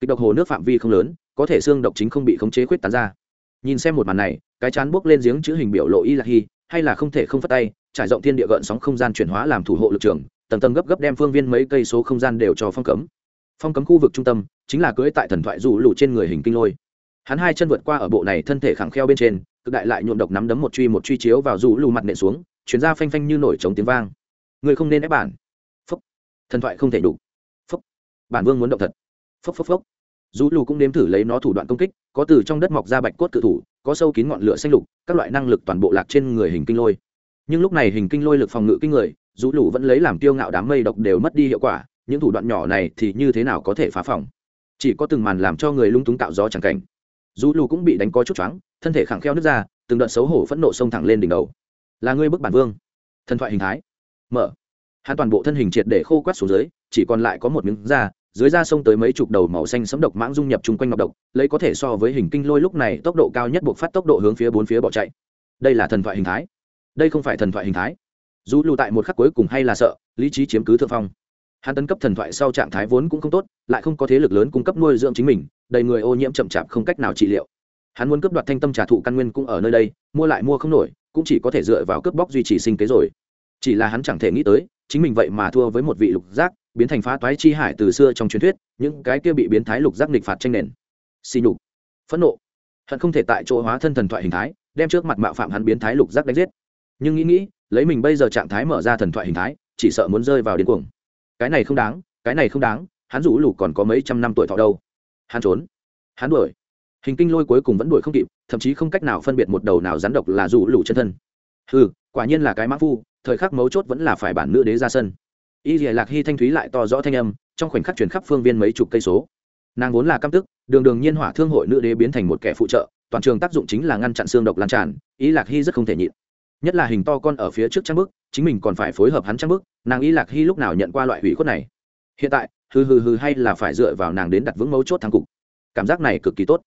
kịch độc hồ nước phạm vi không lớn, có thể xương độc chính không bị khống chế khuyết tán ra. Nhìn xem một màn này, cái chán buốc lên giếng chữ hình biểu lộ y là hy hay là không thể không phát tay, trải rộng thiên địa gợn sóng không gian chuyển hóa làm thủ hộ lực trường, tầng tầng gấp gấp đem phương viên mấy cây số không gian đều cho phong cấm. Phong cấm khu vực trung tâm, chính là cưỡi tại thần thoại rủ lụ trên người hình kinh lôi. Hắn hai chân vượt qua ở bộ này thân thể khẳng kheo bên trên, cực đại lại nhuộm độc nắm đấm một truy một truy chiếu vào rủ lù mặt nện xuống, chuyển ra phanh phanh như nổi trống tiếng vang. Người không nên ép bản. Phúc thần thoại không thể đủ. Phúc bản vương muốn động thật. Phúc phúc phúc dù lù cũng nếm thử lấy nó thủ đoạn công kích, có từ trong đất mọc ra bạch cốt cự thủ, có sâu kín ngọn lửa xanh lục, các loại năng lực toàn bộ lạc trên người hình kinh lôi. Nhưng lúc này hình kinh lôi lực phòng ngự kinh người, dù lù vẫn lấy làm tiêu ngạo đám mây độc đều mất đi hiệu quả, những thủ đoạn nhỏ này thì như thế nào có thể phá phòng? Chỉ có từng màn làm cho người lung túng tạo gió chẳng cảnh. Dù lù cũng bị đánh có chút choáng, thân thể khẳng kheo nước ra, từng đợt xấu hổ phẫn nộ xông thẳng lên đỉnh đầu. Là ngươi bức bản vương. Thần thoại hình thái. Mở. Hắn toàn bộ thân hình triệt để khô quát xuống dưới, chỉ còn lại có một miếng da dưới da sông tới mấy chục đầu màu xanh sấm độc mãng dung nhập chung quanh ngọc độc, lấy có thể so với hình kinh lôi lúc này tốc độ cao nhất buộc phát tốc độ hướng phía bốn phía bỏ chạy. Đây là thần thoại hình thái. Đây không phải thần thoại hình thái. Dù lù tại một khắc cuối cùng hay là sợ, lý trí chiếm cứ thượng phong. Hắn tấn cấp thần thoại sau trạng thái vốn cũng không tốt, lại không có thế lực lớn cung cấp nuôi dưỡng chính mình, đầy người ô nhiễm chậm chạp không cách nào trị liệu. Hắn muốn cướp đoạt thanh tâm trả thụ căn nguyên cũng ở nơi đây, mua lại mua không nổi, cũng chỉ có thể dựa vào cướp bóc duy trì sinh kế rồi. Chỉ là hắn chẳng thể nghĩ tới chính mình vậy mà thua với một vị lục giác, biến thành phá toái chi hải từ xưa trong truyền thuyết, những cái kia bị biến thái lục giác nghịch phạt tranh nền. Xì nhục. Phẫn nộ. Hận không thể tại chỗ hóa thân thần thoại hình thái, đem trước mặt mạo phạm hắn biến thái lục giác đánh giết. Nhưng nghĩ nghĩ, lấy mình bây giờ trạng thái mở ra thần thoại hình thái, chỉ sợ muốn rơi vào điên cuồng. Cái này không đáng, cái này không đáng, hắn rủ lục còn có mấy trăm năm tuổi thọ đâu. Hắn trốn. Hắn đuổi. Hình kinh lôi cuối cùng vẫn đuổi không kịp, thậm chí không cách nào phân biệt một đầu nào rắn độc là rủ lục chân thân. Ừ quả nhiên là cái mã phu thời khắc mấu chốt vẫn là phải bản nữ đế ra sân. Y dìa lạc hy thanh thúy lại to rõ thanh âm, trong khoảnh khắc chuyển khắp phương viên mấy chục cây số. Nàng vốn là căm tức, đường đường nhiên hỏa thương hội nữ đế biến thành một kẻ phụ trợ, toàn trường tác dụng chính là ngăn chặn xương độc lan tràn, y lạc hy rất không thể nhịn. Nhất là hình to con ở phía trước trang bức, chính mình còn phải phối hợp hắn trang bức, nàng y lạc hy lúc nào nhận qua loại hủy khuất này? Hiện tại, hừ hừ hừ hay là phải dựa vào nàng đến đặt vững mấu chốt thắng cục. Cảm giác này cực kỳ tốt.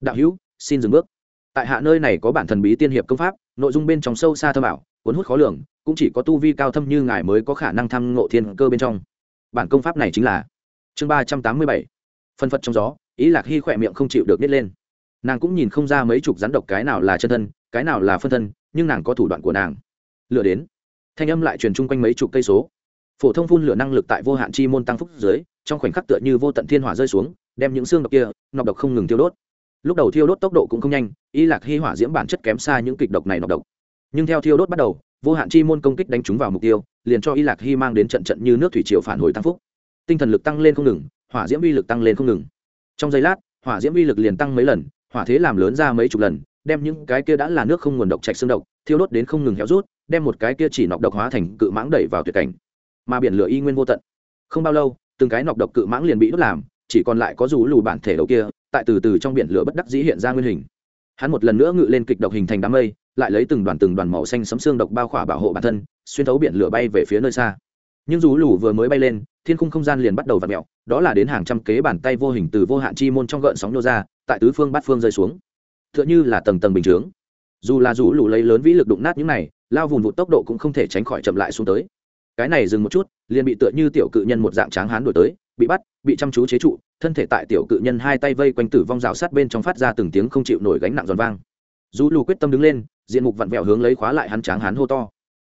Đạo hữu, xin dừng bước. Tại hạ nơi này có bản thần bí tiên hiệp công pháp, nội dung bên trong sâu xa thâm ảo, cuốn hút khó lường cũng chỉ có tu vi cao thâm như ngài mới có khả năng thăm ngộ thiên cơ bên trong. Bản công pháp này chính là chương ba trăm tám mươi bảy. Phân phật trong gió, ý lạc hy khỏe miệng không chịu được nít lên. Nàng cũng nhìn không ra mấy chục rắn độc cái nào là chân thân, cái nào là phân thân, nhưng nàng có thủ đoạn của nàng. Lựa đến, thanh âm lại truyền chung quanh mấy chục cây số. Phổ thông phun lửa năng lực tại vô hạn chi môn tăng phúc dưới, trong khoảnh khắc tựa như vô tận thiên hỏa rơi xuống, đem những xương độc kia, nọc độc không ngừng tiêu đốt. Lúc đầu thiêu đốt tốc độ cũng không nhanh y lạc hy hỏa diễm bản chất kém xa những kịch độc này nọc độc nhưng theo thiêu đốt bắt đầu, vô hạn chi môn công kích đánh trúng vào mục tiêu, liền cho y lạc hy mang đến trận trận như nước thủy triều phản hồi tăng phúc. Tinh thần lực tăng lên không ngừng, hỏa diễm uy lực tăng lên không ngừng. Trong giây lát, hỏa diễm uy lực liền tăng mấy lần, hỏa thế làm lớn ra mấy chục lần, đem những cái kia đã là nước không nguồn độc trạch xương độc, thiêu đốt đến không ngừng héo rút, đem một cái kia chỉ nọc độc hóa thành cự mãng đẩy vào tuyệt cảnh. Mà biển lửa y nguyên vô tận. Không bao lâu, từng cái nọc độc cự mãng liền bị đốt làm, chỉ còn lại có rú lù bản thể đầu kia, tại từ từ trong biển lửa bất đắc dĩ hiện ra nguyên hình. Hắn một lần nữa ngự lên kịch độc hình thành đám mây lại lấy từng đoàn từng đoàn màu xanh sấm xương độc bao khỏa bảo hộ bản thân, xuyên thấu biển lửa bay về phía nơi xa. Nhưng dù lù vừa mới bay lên, thiên khung không gian liền bắt đầu v ặ mẹo đó là đến hàng trăm kế bàn tay vô hình từ vô hạn chi môn trong gợn sóng nô ra, tại tứ phương bát phương rơi xuống. T h ư ợ n h ư là tầng tầng bình chướng. Dù là rủ lù lấy lớn vĩ lực đụng nát những này, lao vùng vụt tốc độ cũng không thể tránh khỏi chậm lại xuống tới. Cái này dừng một chút, liền bị tựa như tiểu cự nhân một dạng tráng hán đổi tới, bị bắt, bị chăm chú chế trụ, thân thể tại tiểu cự nhân hai tay vây quanh tử vong rào sát bên trong phát ra từng tiếng không chịu nổi gánh nặng giòn vang. Dù lù quyết tâm đứng lên diện mục vặn vẹo hướng lấy khóa lại hắn tráng hắn hô to.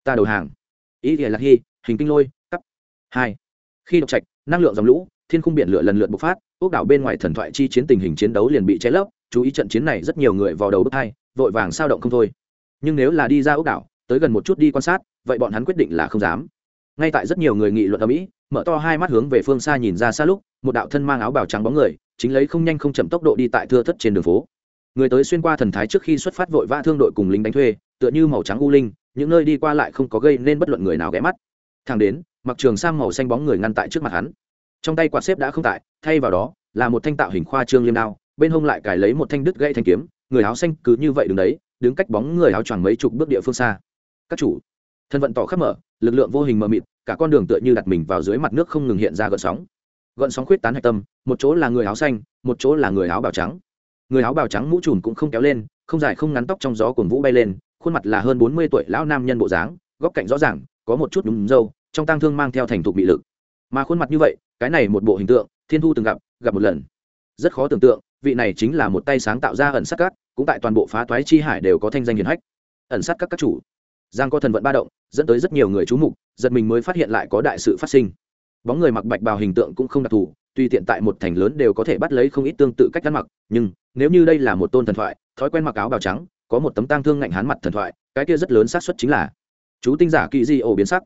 Ta đầu hàng. Ý nghĩa là hy hình kinh lôi, cấp hai. Khi độc trạch, năng lượng dòng lũ, thiên khung biển lửa lần lượt bộc phát, ốc đảo bên ngoài thần thoại chi chiến tình hình chiến đấu liền bị cháy lấp, chú ý trận chiến này rất nhiều người vào đầu bước hai, vội vàng sao động không thôi. Nhưng nếu là đi ra ốc đảo, tới gần một chút đi quan sát, vậy bọn hắn quyết định là không dám. Ngay tại rất nhiều người nghị luận ở mỹ, mở to hai mắt hướng về phương xa nhìn ra xa lúc, một đạo thân mang áo bào trắng bóng người, chính lấy không nhanh không chậm tốc độ đi tại thưa thất trên đường phố người tới xuyên qua thần thái trước khi xuất phát vội vã thương đội cùng lính đánh thuê, tựa như màu trắng u linh, những nơi đi qua lại không có gây nên bất luận người nào ghé mắt. Thang đến, mặc trường sang màu xanh bóng người ngăn tại trước mặt hắn. Trong tay quạt xếp đã không tại, thay vào đó, là một thanh tạo hình khoa trương liêm đao, bên hông lại cài lấy một thanh đứt gãy thanh kiếm, người áo xanh cứ như vậy đứng đấy, đứng cách bóng người áo choàng mấy chục bước địa phương xa. Các chủ, thân vận tỏ khắp mở, lực lượng vô hình mờ mịt, cả con đường tựa như đặt mình vào dưới mặt nước không ngừng hiện ra gợn sóng. Gợn sóng khuyết tán hạch tâm, một chỗ là người áo xanh, một chỗ là người áo bào trắng người áo bào trắng mũ trùm cũng không kéo lên, không dài không ngắn tóc trong gió cuồng vũ bay lên, khuôn mặt là hơn bốn mươi tuổi lão nam nhân bộ dáng, góc cạnh rõ ràng, có một chút đúng râu, trong tang thương mang theo thành thục bị lực. Mà khuôn mặt như vậy, cái này một bộ hình tượng, thiên thu từng gặp gặp một lần. Rất khó tưởng tượng, vị này chính là một tay sáng tạo ra ẩn sát các, cũng tại toàn bộ phá toái chi hải đều có thanh danh hiền hách. Ẩn sát các các chủ. Giang có thần vận ba động, dẫn tới rất nhiều người chú mục, giật mình mới phát hiện lại có đại sự phát sinh. Bóng người mặc bạch bào hình tượng cũng không đặc thù, tuy tiện tại một thành lớn đều có thể bắt lấy không ít tương tự cách ăn mặc, nhưng nếu như đây là một tôn thần thoại, thói quen mặc áo bào trắng, có một tấm tang thương ngạnh hán mặt thần thoại, cái kia rất lớn xác suất chính là chú tinh giả kỳ di ổ biến sắc.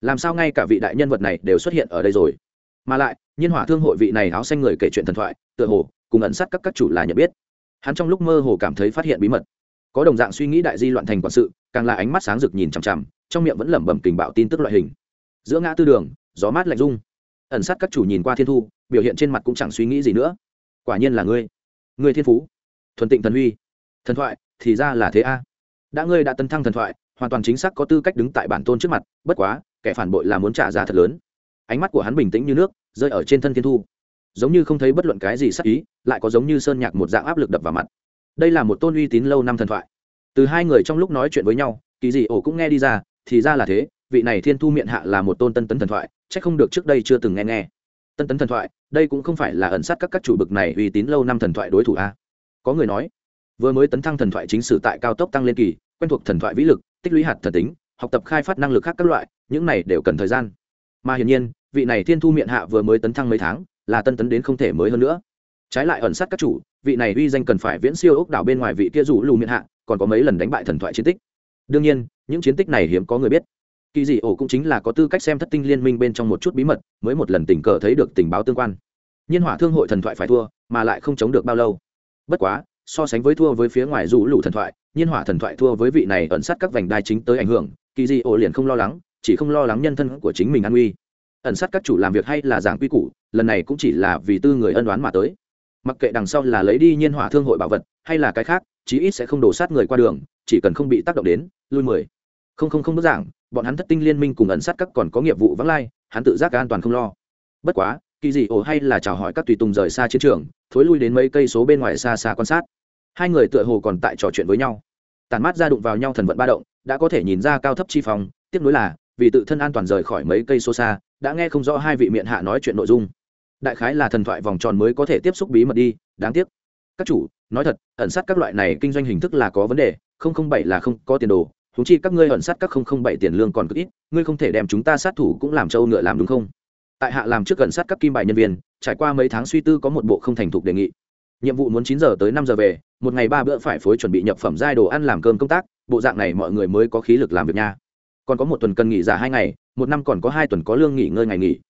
Làm sao ngay cả vị đại nhân vật này đều xuất hiện ở đây rồi? Mà lại, nhiên hỏa thương hội vị này áo xanh người kể chuyện thần thoại, tựa hồ cùng ẩn sát các các chủ là nhận biết. Hắn trong lúc mơ hồ cảm thấy phát hiện bí mật. Có đồng dạng suy nghĩ đại di loạn thành quản sự, càng là ánh mắt sáng rực nhìn chằm chằm, trong miệng vẫn lẩm bẩm kình bạo tin tức loại hình. Giữa ngã tư đường, gió mát lạnh rung. Ẩn sát các chủ nhìn qua thiên thu, biểu hiện trên mặt cũng chẳng suy nghĩ gì nữa. Quả nhiên là ngươi ngươi thiên phú. Thuần tịnh thần huy. Thần thoại, thì ra là thế a. Đã ngươi đã tấn thăng thần thoại, hoàn toàn chính xác có tư cách đứng tại bản tôn trước mặt, bất quá, kẻ phản bội là muốn trả giá thật lớn. Ánh mắt của hắn bình tĩnh như nước, rơi ở trên thân thiên thu. Giống như không thấy bất luận cái gì sắc ý, lại có giống như sơn nhạc một dạng áp lực đập vào mặt. Đây là một tôn uy tín lâu năm thần thoại. Từ hai người trong lúc nói chuyện với nhau, kỳ dị ổ cũng nghe đi ra, thì ra là thế, vị này thiên thu miệng hạ là một tôn tân tấn thần thoại c h ắ c không được trước đây chưa từng nghe nghe tân tấn thần thoại, đây cũng không phải là ẩn sát các các chủ bực này uy tín lâu năm thần thoại đối thủ a. Có người nói, vừa mới tấn thăng thần thoại chính sử tại cao tốc tăng lên kỳ, quen thuộc thần thoại vĩ lực, tích lũy hạt thần tính, học tập khai phát năng lực khác các loại, những này đều cần thời gian. Mà hiển nhiên, vị này thiên thu miệng hạ vừa mới tấn thăng mấy tháng, là tân tấn đến không thể mới hơn nữa. Trái lại ẩn sát các chủ, vị này uy danh cần phải viễn siêu ốc đảo bên ngoài vị kia rủ lù miệng hạ, còn có mấy lần đánh bại thần thoại chiến tích. Đương nhiên, những chiến tích này hiếm có người biết kỳ dị ổ cũng chính là có tư cách xem thất tinh liên minh bên trong một chút bí mật, mới một lần tình cờ thấy được tình báo tương quan. Nhiên hỏa thương hội thần thoại phải thua, mà lại không chống được bao lâu. Bất quá, so sánh với thua với phía ngoài rủ lù thần thoại, nhiên hỏa thần thoại thua với vị này ẩn sát các vành đai chính tới ảnh hưởng, kỳ dị ổ liền không lo lắng, chỉ không lo lắng nhân thân của chính mình an nguy. Ẩn sát các chủ làm việc hay là giảng quy củ, lần này cũng chỉ là vì tư người ân đoán mà tới. Mặc kệ đằng sau là lấy đi nhiên hỏa thương hội bảo vật, hay là cái khác, chí ít sẽ không đổ sát người qua đường, chỉ cần không bị tác động đến, lui mười không không không bước giảng, bọn hắn thất tinh liên minh cùng ẩn sát các còn có nghiệp vụ vắng lai, hắn tự giác an toàn không lo. Bất quá, kỳ dị ổ hay là chào hỏi các tùy tùng rời xa chiến trường, thối lui đến mấy cây số bên ngoài xa xa quan sát. Hai người tựa hồ còn tại trò chuyện với nhau. Tàn mát ra đụng vào nhau thần vận ba động, đã có thể nhìn ra cao thấp chi phòng tiếp nối là, vì tự thân an toàn rời khỏi mấy cây số xa, đã nghe không rõ hai vị miệng hạ nói chuyện nội dung. Đại khái là thần thoại vòng tròn mới có thể tiếp xúc bí mật đi, đáng tiếc. Các chủ, nói thật, ẩn sát các loại này kinh doanh hình thức là có vấn đề, không không bảy là không có tiền đồ húng chi các ngươi hận sát các không không bảy tiền lương còn cực ít, ngươi không thể đem chúng ta sát thủ cũng làm trâu ngựa làm đúng không? Tại hạ làm trước gần sát các kim bài nhân viên, trải qua mấy tháng suy tư có một bộ không thành thục đề nghị. Nhiệm vụ muốn chín giờ tới năm giờ về, một ngày ba bữa phải phối chuẩn bị nhập phẩm giai đồ ăn làm cơm công tác, bộ dạng này mọi người mới có khí lực làm việc nha. Còn có một tuần cần nghỉ giả hai ngày, một năm còn có hai tuần có lương nghỉ ngơi ngày nghỉ.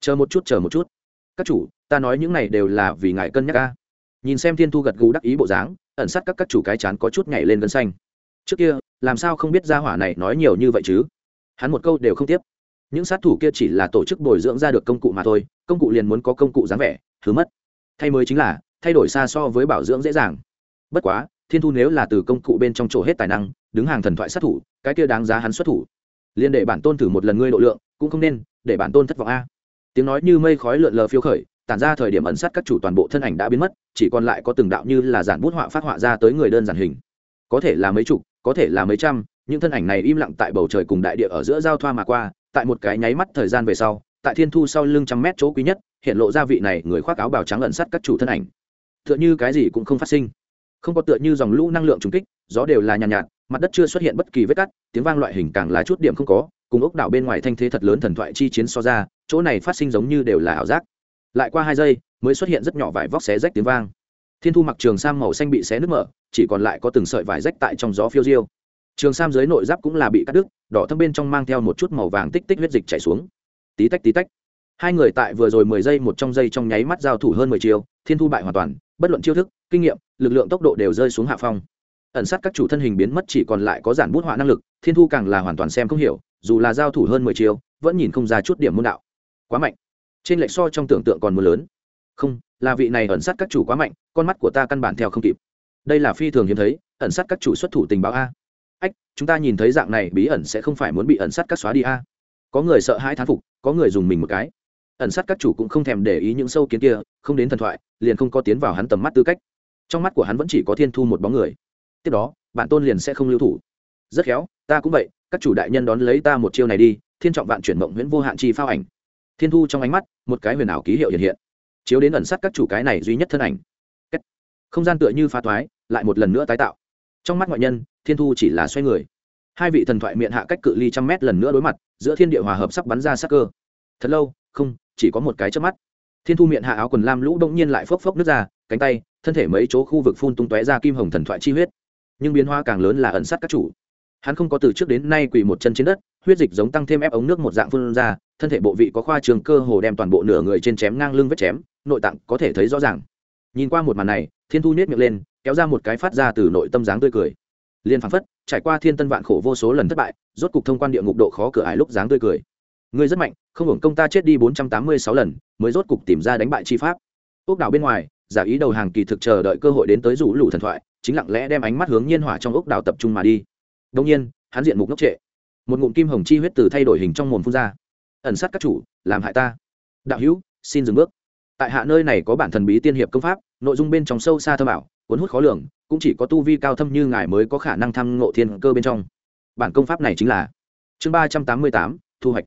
Chờ một chút, chờ một chút. Các chủ, ta nói những này đều là vì ngài cân nhắc ca nhìn xem thiên thu gật gù đắc ý bộ dáng, ẩn sát các các chủ cái chán có chút nhảy lên gân xanh. Trước kia làm sao không biết gia hỏa này nói nhiều như vậy chứ? Hắn một câu đều không tiếp. Những sát thủ kia chỉ là tổ chức bồi dưỡng ra được công cụ mà thôi, công cụ liền muốn có công cụ dáng vẻ, thứ mất. Thay mới chính là, thay đổi xa so với bảo dưỡng dễ dàng. Bất quá, thiên thu nếu là từ công cụ bên trong chỗ hết tài năng, đứng hàng thần thoại sát thủ, cái kia đáng giá hắn xuất thủ. Liền để bản tôn thử một lần ngươi độ lượng, cũng không nên, để bản tôn thất vọng a. Tiếng nói như mây khói lượn lờ phiêu khởi, tản ra thời điểm ẩn sát các chủ toàn bộ thân ảnh đã biến mất, chỉ còn lại có từng đạo như là giản bút họa phát họa ra tới người đơn giản hình. Có thể là mấy chục có thể là mấy trăm những thân ảnh này im lặng tại bầu trời cùng đại địa ở giữa giao thoa mà qua tại một cái nháy mắt thời gian về sau tại thiên thu sau lưng trăm mét chỗ quý nhất hiện lộ ra vị này người khoác áo bào trắng ẩn sát các chủ thân ảnh. Tựa như cái gì cũng không phát sinh. Không có tựa như dòng lũ năng lượng trùng kích gió đều là nhàn nhạt, nhạt mặt đất chưa xuất hiện bất kỳ vết cắt tiếng vang loại hình càng là chút điểm không có cùng ốc đảo bên ngoài thanh thế thật lớn thần thoại chi chiến so ra chỗ này phát sinh giống như đều là ảo giác. Lại qua hai giây mới xuất hiện rất nhỏ vải vóc xé rách tiếng vang thiên thu mặc trường sam màu xanh bị xé nứt mở, chỉ còn lại có từng sợi vải rách tại trong gió phiêu diêu. Trường sam dưới nội giáp cũng là bị cắt đứt, đỏ thâm bên trong mang theo một chút màu vàng tích tích huyết dịch chảy xuống. Tí tách tí tách. Hai người tại vừa rồi mười giây một trong giây trong nháy mắt giao thủ hơn mười chiều thiên thu bại hoàn toàn, bất luận chiêu thức, kinh nghiệm, lực lượng tốc độ đều rơi xuống hạ phong. Ẩn sát các chủ thân hình biến mất chỉ còn lại có giản bút họa năng lực, thiên thu càng là hoàn toàn xem không hiểu, dù là giao thủ hơn mười chiều vẫn nhìn không ra chút điểm môn đạo. Quá mạnh. Trên lệch so trong tưởng tượng còn mưa lớn không, là vị này ẩn sát các chủ quá mạnh, con mắt của ta căn bản theo không kịp. Đây là phi thường hiếm thấy, ẩn sát các chủ xuất thủ tình báo a. Ách, chúng ta nhìn thấy dạng này, bí ẩn sẽ không phải muốn bị ẩn sát các xóa đi a. Có người sợ hãi thán phục, có người dùng mình một cái. Ẩn sát các chủ cũng không thèm để ý những sâu kiến kia, không đến thần thoại, liền không có tiến vào hắn tầm mắt tư cách. Trong mắt của hắn vẫn chỉ có thiên thu một bóng người. Tiếp đó, bạn tôn liền sẽ không lưu thủ. Rất khéo, ta cũng vậy, các chủ đại nhân đón lấy ta một chiêu này đi, thiên trọng vạn chuyển mộng nguyễn vô hạn chi phao ảnh. Thiên thu trong ánh mắt, một cái huyền ảo ký hiệu hiện hiện chiếu đến ẩn sát các chủ cái này duy nhất thân ảnh. Không gian tựa như phá thoái, lại một lần nữa tái tạo. Trong mắt ngoại nhân, thiên thu chỉ là xoay người. Hai vị thần thoại miệng hạ cách cự ly trăm mét lần nữa đối mặt, giữa thiên địa hòa hợp sắp bắn ra sắc cơ. Thật lâu, không, chỉ có một cái trước mắt. Thiên thu miệng hạ áo quần lam lũ đông nhiên lại phốc phốc nước ra, cánh tay, thân thể mấy chỗ khu vực phun tung tóe ra kim hồng thần thoại chi huyết. Nhưng biến hóa càng lớn là ẩn sát các chủ. Hắn không có từ trước đến nay quỳ một chân trên đất, huyết dịch giống tăng thêm ép ống nước một dạng phun ra, thân thể bộ vị có khoa trường cơ hồ đem toàn bộ nửa người trên chém ngang lưng vết chém nội tạng có thể thấy rõ ràng. Nhìn qua một màn này, thiên thu nhét miệng lên, kéo ra một cái phát ra từ nội tâm dáng tươi cười. Liền phán phất, trải qua thiên tân vạn khổ vô số lần thất bại, rốt cục thông quan địa ngục độ khó cửa ải lúc dáng tươi cười. Ngươi rất mạnh, không hưởng công ta chết đi bốn trăm tám mươi sáu lần, mới rốt cục tìm ra đánh bại chi pháp. Ốc đảo bên ngoài, giả ý đầu hàng kỳ thực chờ đợi cơ hội đến tới rủ lũ thần thoại, chính lặng lẽ đem ánh mắt hướng nhiên hỏa trong ốc đảo tập trung mà đi. Đông nhiên, hắn diện mục ngốc trệ. Một ngụm kim hồng chi huyết từ thay đổi hình trong mồm phun ra. Ẩn sát các chủ, làm hại ta. Đạo hữu, xin dừng bước tại hạ nơi này có bản thần bí tiên hiệp công pháp nội dung bên trong sâu xa thâm bảo, cuốn hút khó lường cũng chỉ có tu vi cao thâm như ngài mới có khả năng tham ngộ thiên cơ bên trong. Bản công pháp này chính là chương ba trăm tám mươi tám thu hoạch.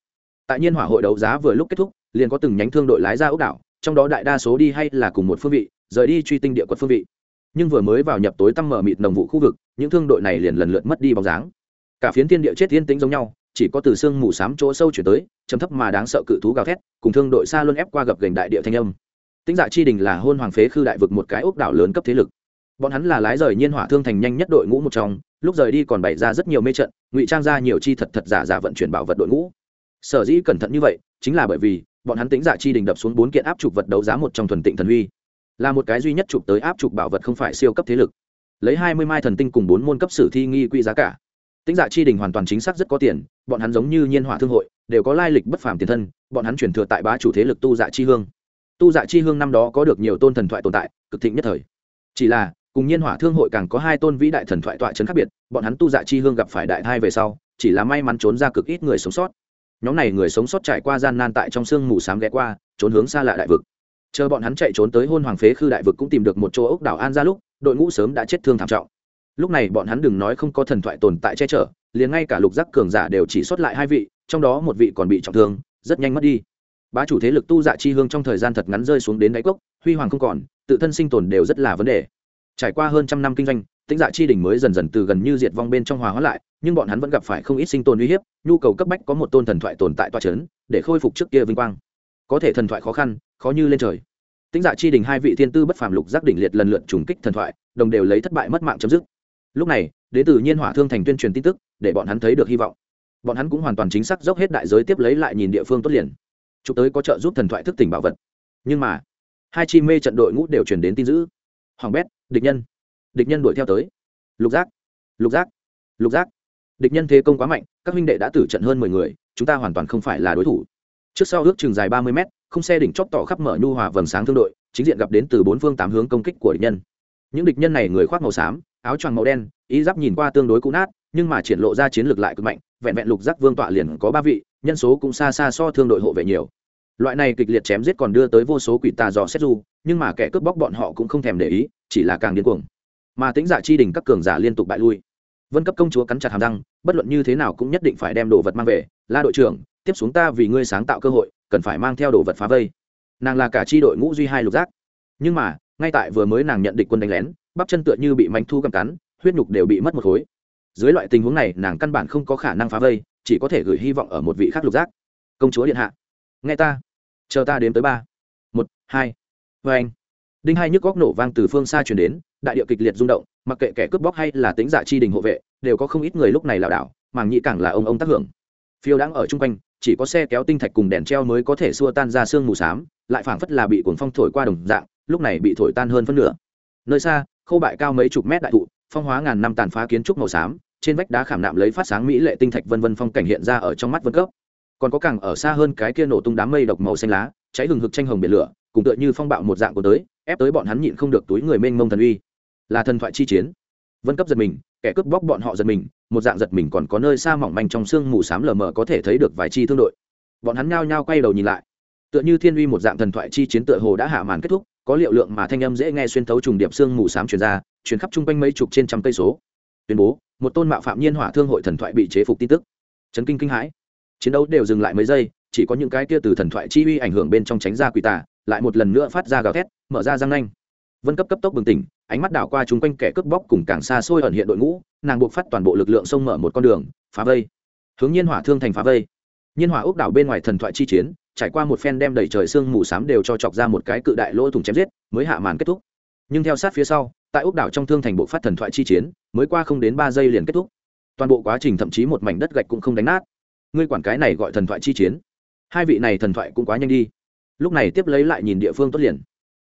Tại nhiên hỏa hội đấu giá vừa lúc kết thúc liền có từng nhánh thương đội lái ra ốc đảo trong đó đại đa số đi hay là cùng một phương vị rời đi truy tinh địa quật phương vị. Nhưng vừa mới vào nhập tối tăm mở mịt nồng vụ khu vực những thương đội này liền lần lượt mất đi bóng dáng. Cả phiến thiên địa chết yên tĩnh giống nhau chỉ có từ xương mù sám chỗ sâu chuyển tới chấm thấp mà đáng sợ cự thú gào thét, cùng thương đội xa luôn ép qua gập gành đại địa thanh âm. Tính dạ chi đình là hôn hoàng phế khư đại vực một cái ốc đảo lớn cấp thế lực. Bọn hắn là lái rời nhiên hỏa thương thành nhanh nhất đội ngũ một trong, lúc rời đi còn bày ra rất nhiều mê trận, ngụy trang ra nhiều chi thật thật giả giả vận chuyển bảo vật đội ngũ. Sở dĩ cẩn thận như vậy, chính là bởi vì, bọn hắn tính dạ chi đình đập xuống bốn kiện áp trục vật đấu giá một trong thuần tịnh thần huy. Là một cái duy nhất trục tới áp trục bảo vật không phải siêu cấp thế lực. Lấy hai mươi mai thần tinh cùng bốn môn cấp sử thi nghi quỹ giá cả. Tính dạ chi đình hoàn toàn chính xác rất có tiền bọn hắn giống như nhiên hỏa thương hội, đều có lai lịch bất phàm tiền thân, bọn hắn chuyển thừa tại bá chủ thế lực tu dạ chi hương. Tu dạ chi hương năm đó có được nhiều tôn thần thoại tồn tại, cực thịnh nhất thời. Chỉ là, cùng nhiên hỏa thương hội càng có hai tôn vĩ đại thần thoại tọa trấn khác biệt, bọn hắn tu dạ chi hương gặp phải đại thai về sau, chỉ là may mắn trốn ra cực ít người sống sót. Nhóm này người sống sót trải qua gian nan tại trong sương mù sám ghé qua, trốn hướng xa lạ đại vực. Chờ bọn hắn chạy trốn tới hôn hoàng phế khư đại vực cũng tìm được một chỗ ốc đảo an ra lúc, đội ngũ sớm đã chết thương thảm trọng lúc này bọn hắn đừng nói không có thần thoại tồn tại che chở, liền ngay cả lục giác cường giả đều chỉ xuất lại hai vị, trong đó một vị còn bị trọng thương, rất nhanh mất đi. Bá chủ thế lực tu dạ chi hương trong thời gian thật ngắn rơi xuống đến đáy cốc, huy hoàng không còn, tự thân sinh tồn đều rất là vấn đề. Trải qua hơn trăm năm kinh doanh, tĩnh dạ chi đỉnh mới dần dần từ gần như diệt vong bên trong hòa hóa lại, nhưng bọn hắn vẫn gặp phải không ít sinh tồn uy hiếp, nhu cầu cấp bách có một tôn thần thoại tồn tại toa c h ấ n để khôi phục trước kia vinh quang. Có thể thần thoại khó khăn, khó như lên trời. Tĩnh dạ chi đỉnh hai vị thiên tư bất phàm lục giác đỉnh liệt lần lượt trùng kích thần thoại, đồng đều lấy thất bại mất mạng chấm dứt lúc này đến từ nhiên hỏa thương thành tuyên truyền tin tức, để bọn hắn thấy được hy vọng. Bọn hắn cũng hoàn toàn chính xác dốc hết đại giới tiếp lấy lại nhìn địa phương tốt liền. Chụp tới có trợ giúp thần thoại thức tỉnh bảo vật. Nhưng mà, hai chi mê trận đội ngũ đều chuyển đến tin dữ. Hoàng bét, địch nhân. Địch nhân đuổi theo tới. Lục giác lục giác lục giác. Địch nhân thế công quá mạnh, các huynh đệ đã tử trận hơn mười người, chúng ta hoàn toàn không phải là đối thủ. Trước sau ước chừng dài ba mươi mét, không xe đỉnh chót tỏ khắp mở nhu hòa vầng sáng thương đội, chính diện gặp đến từ bốn phương tám hướng công kích của địch nhân những địch nhân này người khoác màu xám, áo choàng màu đen ý giáp nhìn qua tương đối cũ nát, nhưng mà triển lộ ra chiến lược lại cực mạnh, vẹn vẹn lục giác vương tọa liền có ba vị, nhân số cũng xa xa so thương đội hộ vệ nhiều. Loại này kịch liệt chém giết còn đưa tới vô số quỷ tà dò xét du, nhưng mà kẻ cướp bóc bọn họ cũng không thèm để ý, chỉ là càng điên cuồng. Mà tính giả dạ chi đình các cường giả liên tục bại lui. Vân cấp công chúa cắn chặt hàm răng, bất luận như thế nào cũng nhất định phải đem đồ vật mang về, la đội trưởng, tiếp xuống ta vì ngươi sáng tạo cơ hội, cần phải mang theo đồ vật phá vây. Nàng là cả chi đội ngũ duy hai lục giác. Nhưng mà ngay tại vừa mới nàng nhận địch quân đánh lén, bắp chân tựa như bị mánh thu cầm cắn, huyết nhục đều bị mất một khối. Dưới loại tình huống này, nàng căn bản không có khả năng phá vây, chỉ có thể gửi hy vọng ở một vị khác lục giác. Công chúa điện hạ, nghe ta. Chờ ta đến tới ba. Một, hai. Vê anh. Đinh hai nhức góc nổ vang từ phương xa chuyển đến, đại điệu kịch liệt rung động, mặc kệ kẻ cướp bóc hay là tính giả chi đình hộ vệ, đều có không ít người lúc này lảo đảo, màng nhị càng là ông ông tác hưởng. Phiêu đang ở chung quanh, chỉ có xe kéo tinh thạch cùng đèn treo mới có thể xua tan ra sương mù s á m lại phảng phất là bị cuồng phong thổi qua đồng dạng lúc này bị thổi tan hơn phân nửa. Nơi xa, khâu bại cao mấy chục mét đại thụ, phong hóa ngàn năm tàn phá kiến trúc màu xám, trên vách đá khảm nạm lấy phát sáng mỹ lệ tinh thạch vân vân phong cảnh hiện ra ở trong mắt vân cấp. Còn có càng ở xa hơn cái kia nổ tung đám mây độc màu xanh lá, cháy hừng hực tranh hồng biển lửa, cùng tựa như phong bạo một dạng của tới, ép tới bọn hắn nhịn không được túi người mênh mông thần uy. Là thần thoại chi chiến. Vân cấp giật mình, kẻ cướp bóc bọn họ giật mình, một dạng giật mình còn có nơi xa mỏng manh trong sương mù xám lờ mờ có thể thấy được vài chi thương đội. Bọn hắn nhao nhao quay đầu nhìn lại. Tựa như thiên uy một dạng thần thoại chi chiến tựa hồ đã hạ màn kết thúc có liệu lượng mà thanh âm dễ nghe xuyên thấu trùng điệp xương mù xám truyền ra, truyền khắp chung quanh mấy chục trên trăm cây số. Tuyên bố, một tôn mạo phạm nhiên hỏa thương hội thần thoại bị chế phục tin tức. Chấn kinh kinh hãi. Chiến đấu đều dừng lại mấy giây, chỉ có những cái kia từ thần thoại chi uy ảnh hưởng bên trong tránh ra quỷ tà, lại một lần nữa phát ra gào thét, mở ra răng nanh. Vân cấp cấp tốc bừng tỉnh, ánh mắt đảo qua chung quanh kẻ cướp bóc cùng càng xa xôi ẩn hiện đội ngũ, nàng buộc phát toàn bộ lực lượng xông mở một con đường, phá vây. Hướng nhiên hỏa thương thành phá vây. Nhiên hỏa ốc đảo bên ngoài thần thoại chi chiến trải qua một phen đem đầy trời sương mù xám đều cho chọc ra một cái cự đại lỗ thủng chém giết, mới hạ màn kết thúc. Nhưng theo sát phía sau, tại ốc đảo trong thương thành bộ phát thần thoại chi chiến, mới qua không đến ba giây liền kết thúc. Toàn bộ quá trình thậm chí một mảnh đất gạch cũng không đánh nát. Ngươi quản cái này gọi thần thoại chi chiến. Hai vị này thần thoại cũng quá nhanh đi. Lúc này tiếp lấy lại nhìn địa phương tốt liền.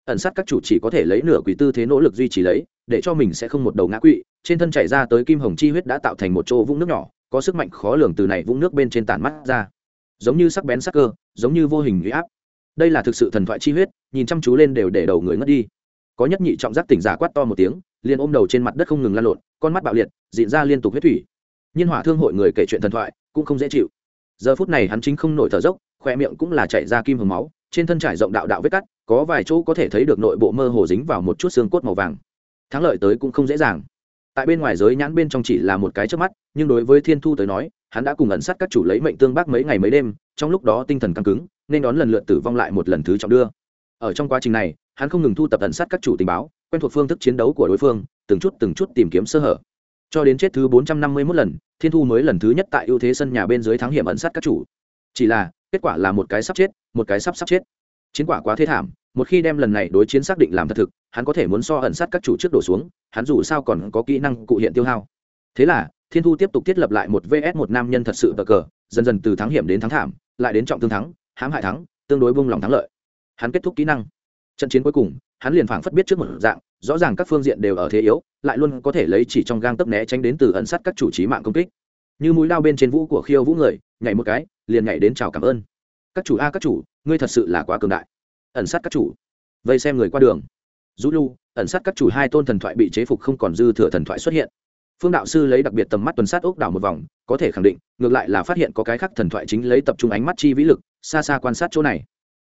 Ẩn sát các chủ chỉ có thể lấy nửa quỷ tư thế nỗ lực duy trì lấy, để cho mình sẽ không một đầu ngã quỵ. Trên thân chảy ra tới kim hồng chi huyết đã tạo thành một chỗ vũng nước nhỏ, có sức mạnh khó lường từ này vũng nước bên trên tản mắt ra giống như sắc bén sắc cơ, giống như vô hình huy áp. Đây là thực sự thần thoại chi huyết, nhìn chăm chú lên đều để đầu người ngất đi. Có nhất nhị trọng giác tỉnh giả quát to một tiếng, liền ôm đầu trên mặt đất không ngừng lan lộn, con mắt bạo liệt dịn ra liên tục huyết thủy. Nhiên hỏa thương hội người kể chuyện thần thoại, cũng không dễ chịu. Giờ phút này hắn chính không nổi thở dốc, khoe miệng cũng là chảy ra kim hồng máu, trên thân trải rộng đạo đạo vết cắt, có vài chỗ có thể thấy được nội bộ mơ hồ dính vào một chút xương cốt màu vàng. Thắng lợi tới cũng không dễ dàng. Tại bên ngoài giới nhãn bên trong chỉ là một cái trước mắt, nhưng đối với thiên thu tới nói hắn đã cùng ẩn sát các chủ lấy mệnh tương bác mấy ngày mấy đêm, trong lúc đó tinh thần căng cứng, nên đón lần lượt tử vong lại một lần thứ trọng đưa. Ở trong quá trình này, hắn không ngừng thu tập ẩn sát các chủ tình báo, quen thuộc phương thức chiến đấu của đối phương, từng chút từng chút tìm kiếm sơ hở. Cho đến chết thứ bốn trăm năm mươi 451 lần, thiên thu mới lần thứ nhất tại ưu thế sân nhà bên dưới thắng hiểm ẩn sát các chủ. Chỉ là, kết quả là một cái sắp chết, một cái sắp sắp chết. Chiến quả quá thế thảm, một khi đem lần này đối chiến xác định làm thật thực, hắn có thể muốn so ẩn sát các chủ trước đổ xuống, hắn dù sao còn có kỹ năng cụ hiện tiêu hao. Thế là thiên thu tiếp tục thiết lập lại một vs một nam nhân thật sự bờ cờ, dần dần từ thắng hiểm đến thắng thảm, lại đến trọng thương thắng, hãm hại thắng, tương đối bung lòng thắng lợi. Hắn kết thúc kỹ năng. Trận chiến cuối cùng, hắn liền phảng phất biết trước một dạng, rõ ràng các phương diện đều ở thế yếu, lại luôn có thể lấy chỉ trong gang tấp né tránh đến từ ẩn sát các chủ trí mạng công kích. Như mũi lao bên trên vũ của khiêu vũ người, nhảy một cái, liền nhảy đến chào cảm ơn. Các chủ a, các chủ, ngươi thật sự là quá cường đại. Ẩn sát các chủ. Vây xem người qua đường. Rũ lu, ẩn sát các chủ hai tôn thần thoại bị chế phục không còn dư thừa thần thoại xuất hiện phương đạo sư lấy đặc biệt tầm mắt tuần sát ốc đảo một vòng, có thể khẳng định, ngược lại là phát hiện có cái khác thần thoại chính lấy tập trung ánh mắt chi vĩ lực, xa xa quan sát chỗ này.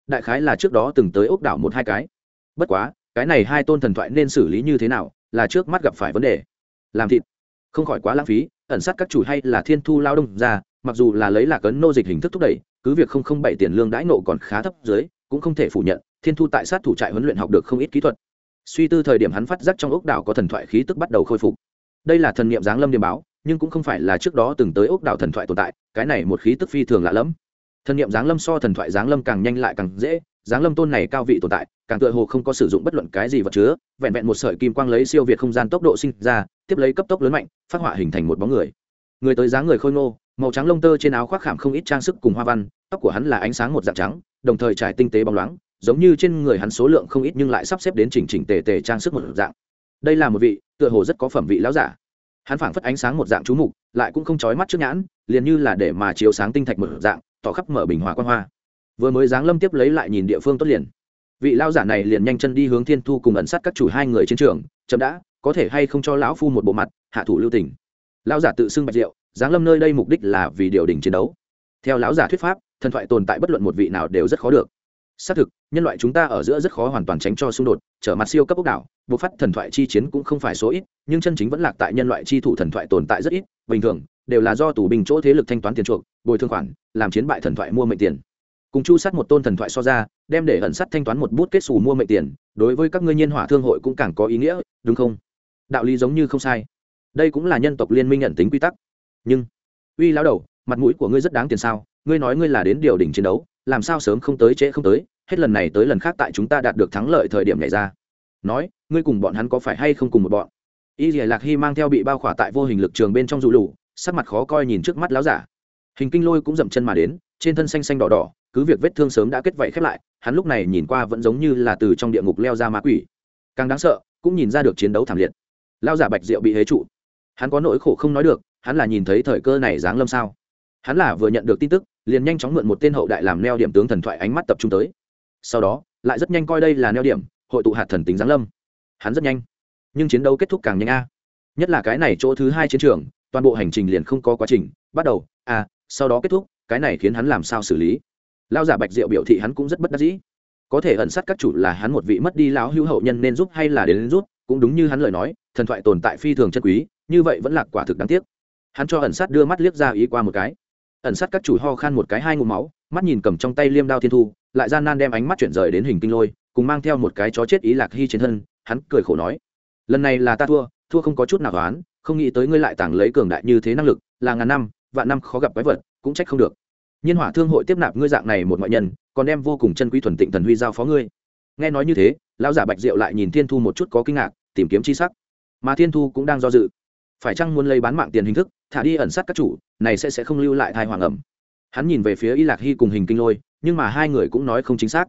Đại khái là trước đó từng tới ốc đảo một hai cái. Bất quá, cái này hai tôn thần thoại nên xử lý như thế nào, là trước mắt gặp phải vấn đề. Làm thịt. Không khỏi quá lãng phí, ẩn sát các chủ hay là thiên thu lao đông ra, mặc dù là lấy lạc ấn nô dịch hình thức thúc đẩy, cứ việc không không bảy tiền lương đãi nộ còn khá thấp dưới, cũng không thể phủ nhận, thiên thu tại sát thủ trại huấn luyện học được không ít kỹ thuật. Suy tư thời điểm hắn phát giác trong ốc đảo có thần thoại khí tức bắt đầu khôi phục đây là thần niệm giáng lâm điềm báo, nhưng cũng không phải là trước đó từng tới ốc đảo thần thoại tồn tại, cái này một khí tức phi thường lạ lẫm. Thần niệm giáng lâm so thần thoại giáng lâm càng nhanh lại càng dễ, giáng lâm tôn này cao vị tồn tại, càng tựa hồ không có sử dụng bất luận cái gì vật chứa, vẹn vẹn một sợi kim quang lấy siêu việt không gian tốc độ sinh ra, tiếp lấy cấp tốc lớn mạnh, phát họa hình thành một bóng người. Người tới dáng người khôi ngô, màu trắng lông tơ trên áo khoác khảm không ít trang sức cùng hoa văn, tóc của hắn là ánh sáng một dạng trắng, đồng thời trải tinh tế bóng loáng, giống như trên người hắn số lượng không ít nhưng lại sắp xếp đến chỉnh chỉnh tề tề trang sức một dạng. Đây là một vị tựa hồ rất có phẩm vị lão giả. Hắn phảng phất ánh sáng một dạng chú mục, lại cũng không chói mắt trước nhãn, liền như là để mà chiếu sáng tinh thạch một dạng, tỏ khắp mở bình hòa quan hoa. Vừa mới dáng lâm tiếp lấy lại nhìn địa phương tốt liền. Vị lão giả này liền nhanh chân đi hướng thiên thu cùng ẩn sát các chủ hai người chiến trường, chậm đã, có thể hay không cho lão phu một bộ mặt, hạ thủ lưu tình. Lão giả tự xưng bạch diệu, giáng lâm nơi đây mục đích là vì điều đình chiến đấu. Theo lão giả thuyết pháp, thần thoại tồn tại bất luận một vị nào đều rất khó được xác thực, nhân loại chúng ta ở giữa rất khó hoàn toàn tránh cho xung đột, trở mặt siêu cấp ốc đảo, buộc phát thần thoại chi chiến cũng không phải số ít, nhưng chân chính vẫn lạc tại nhân loại chi thủ thần thoại tồn tại rất ít, bình thường, đều là do tù bình chỗ thế lực thanh toán tiền chuộc, bồi thương khoản, làm chiến bại thần thoại mua mệnh tiền. Cùng chu sát một tôn thần thoại so ra, đem để ẩn sắt thanh toán một bút kết xù mua mệnh tiền, đối với các ngươi nhiên hỏa thương hội cũng càng có ý nghĩa, đúng không? Đạo lý giống như không sai. Đây cũng là nhân tộc liên minh nhận tính quy tắc. Nhưng, uy lão đầu, mặt mũi của ngươi rất đáng tiền sao? Ngươi nói ngươi là đến điều đỉnh chiến đấu làm sao sớm không tới trễ không tới, hết lần này tới lần khác tại chúng ta đạt được thắng lợi thời điểm này ra. Nói, ngươi cùng bọn hắn có phải hay không cùng một bọn? Y dìa lạc hy mang theo bị bao khỏa tại vô hình lực trường bên trong dụ lù, sắc mặt khó coi nhìn trước mắt láo giả. Hình kinh lôi cũng dậm chân mà đến, trên thân xanh xanh đỏ đỏ, cứ việc vết thương sớm đã kết vảy khép lại, hắn lúc này nhìn qua vẫn giống như là từ trong địa ngục leo ra ma quỷ. Càng đáng sợ, cũng nhìn ra được chiến đấu thảm liệt. Lao giả bạch diệu bị hế trụ. Hắn có nỗi khổ không nói được, hắn là nhìn thấy thời cơ này dáng lâm sao? Hắn là vừa nhận được tin tức liền nhanh chóng mượn một tên hậu đại làm neo điểm tướng thần thoại ánh mắt tập trung tới. Sau đó lại rất nhanh coi đây là neo điểm hội tụ hạt thần tính giáng lâm. Hắn rất nhanh. Nhưng chiến đấu kết thúc càng nhanh a. Nhất là cái này chỗ thứ hai chiến trường toàn bộ hành trình liền không có quá trình. Bắt đầu a sau đó kết thúc cái này khiến hắn làm sao xử lý? Lao giả bạch diệu biểu thị hắn cũng rất bất đắc dĩ. Có thể ẩn sát các chủ là hắn một vị mất đi lão hữu hậu nhân nên giúp hay là đến, đến rút cũng đúng như hắn lời nói thần thoại tồn tại phi thường chân quý như vậy vẫn là quả thực đáng tiếc. Hắn cho ẩn sát đưa mắt liếc ra ý qua một cái ẩn sát các chủ ho khan một cái hai ngụm máu, mắt nhìn cầm trong tay liêm đao thiên thu, lại gian nan đem ánh mắt chuyển rời đến hình kinh lôi, cùng mang theo một cái chó chết ý lạc hy trên thân, hắn cười khổ nói, lần này là ta thua thua không có chút nào toán không nghĩ tới ngươi lại tàng lấy cường đại như thế năng lực, là ngàn năm, vạn năm khó gặp quái vật, cũng trách không được. Nhiên hỏa thương hội tiếp nạp ngươi dạng này một ngoại nhân, còn đem vô cùng chân quý thuần tịnh thần huy giao phó ngươi. Nghe nói như thế, lão giả bạch diệu lại nhìn thiên thu một chút có kinh ngạc, tìm kiếm chi sắc. Mà thiên thu cũng đang do dự. Phải chăng muốn lấy bán mạng tiền hình thức thả đi ẩn sát các chủ, này sẽ sẽ không lưu lại thai hoàng ẩm. Hắn nhìn về phía y lạc hy cùng hình kinh lôi, nhưng mà hai người cũng nói không chính xác.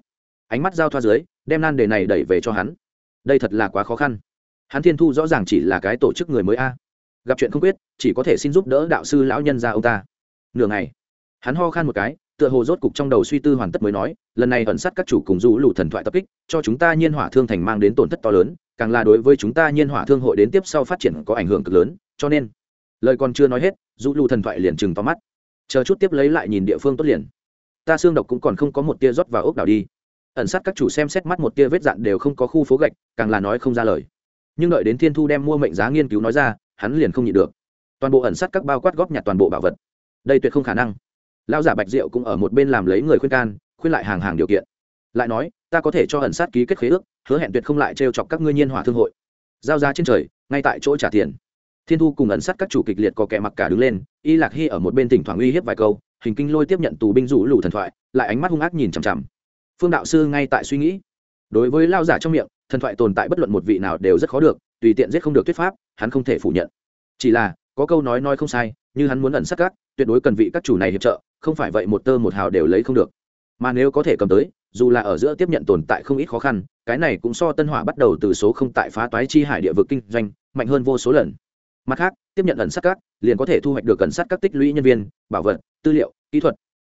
Ánh mắt giao thoa dưới, đem nan đề này đẩy về cho hắn. Đây thật là quá khó khăn. Hắn thiên thu rõ ràng chỉ là cái tổ chức người mới a. Gặp chuyện không quyết, chỉ có thể xin giúp đỡ đạo sư lão nhân ra ông ta. Nửa ngày, hắn ho khan một cái, tựa hồ rốt cục trong đầu suy tư hoàn tất mới nói, lần này ẩn sát các chủ cùng du lụ thần thoại tập kích, cho chúng ta nhiên hỏa thương thành mang đến tổn thất to lớn, càng là đối với chúng ta nhiên hỏa thương hội đến tiếp sau phát triển có ảnh hưởng cực lớn, cho nên lời còn chưa nói hết dụ lù thần thoại liền chừng to mắt. Chờ chút tiếp lấy lại nhìn địa phương tốt liền. Ta xương độc cũng còn không có một tia rót vào ốc đảo đi. Ẩn sát các chủ xem xét mắt một tia vết dạn đều không có khu phố gạch, càng là nói không ra lời. Nhưng đợi đến thiên thu đem mua mệnh giá nghiên cứu nói ra, hắn liền không nhịn được. Toàn bộ ẩn sát các bao quát góp nhặt toàn bộ bảo vật. Đây tuyệt không khả năng. Lão giả bạch diệu cũng ở một bên làm lấy người khuyên can, khuyên lại hàng hàng điều kiện. Lại nói, ta có thể cho ẩn sát ký kết khế ước, hứa hẹn tuyệt không lại trêu chọc các ngươi nhiên hỏa thương hội. Giao ra trên trời, ngay tại chỗ trả tiền thiên thu cùng ẩn sát các chủ kịch liệt có kẻ mặc cả đứng lên, y lạc hy ở một bên tỉnh thoảng uy hiếp vài câu, hình kinh lôi tiếp nhận tù binh rủ lù thần thoại, lại ánh mắt hung ác nhìn chằm chằm. Phương đạo sư ngay tại suy nghĩ. Đối với lao giả trong miệng, thần thoại tồn tại bất luận một vị nào đều rất khó được, tùy tiện giết không được thuyết pháp, hắn không thể phủ nhận. Chỉ là, có câu nói nói không sai, như hắn muốn ẩn sát các, tuyệt đối cần vị các chủ này hiệp trợ, không phải vậy một tơ một hào đều lấy không được. Mà nếu có thể cầm tới, dù là ở giữa tiếp nhận tồn tại không ít khó khăn, cái này cũng so tân hỏa bắt đầu từ số không tại phá toái chi hải địa vực kinh doanh, mạnh hơn vô số lần mặt khác, tiếp nhận ẩn sát các liền có thể thu hoạch được ẩn sát các tích lũy nhân viên, bảo vật, tư liệu, kỹ thuật.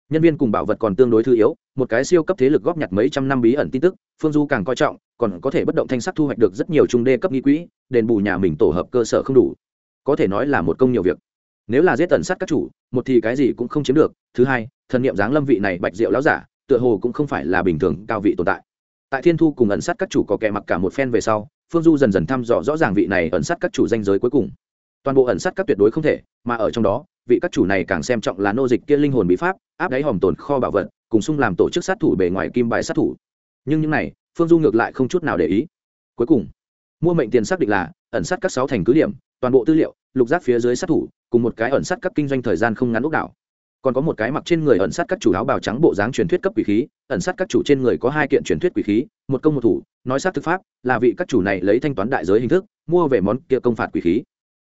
Nhân viên cùng bảo vật còn tương đối thư yếu, một cái siêu cấp thế lực góp nhặt mấy trăm năm bí ẩn tin tức, phương du càng coi trọng, còn có thể bất động thanh sắc thu hoạch được rất nhiều trung đê cấp nghi quỹ, đền bù nhà mình tổ hợp cơ sở không đủ. Có thể nói là một công nhiều việc. Nếu là giết tần sát các chủ, một thì cái gì cũng không chiếm được, thứ hai, thần niệm dáng lâm vị này bạch diệu láo giả, tựa hồ cũng không phải là bình thường, cao vị tồn tại. Tại thiên thu cùng ẩn sát các chủ có kẻ mặc cả một phen về sau, phương du dần dần thăm dò rõ ràng vị này ẩn sát các chủ danh giới cuối cùng toàn bộ ẩn sát các tuyệt đối không thể, mà ở trong đó, vị các chủ này càng xem trọng là nô dịch kia linh hồn bí pháp, áp đáy hòm tồn kho bảo vật, cùng sung làm tổ chức sát thủ bề ngoài kim bài sát thủ. Nhưng những này, phương du ngược lại không chút nào để ý. Cuối cùng, mua mệnh tiền xác định là ẩn sát các sáu thành cứ điểm, toàn bộ tư liệu, lục giác phía dưới sát thủ, cùng một cái ẩn sát các kinh doanh thời gian không ngắn lúc đảo. Còn có một cái mặc trên người ẩn sát các chủ áo bào trắng bộ dáng truyền thuyết cấp quỷ khí, ẩn sát các chủ trên người có hai kiện truyền thuyết quỷ khí, một công một thủ, nói sát thực pháp, là vị các chủ này lấy thanh toán đại giới hình thức, mua về món kia công phạt quỷ khí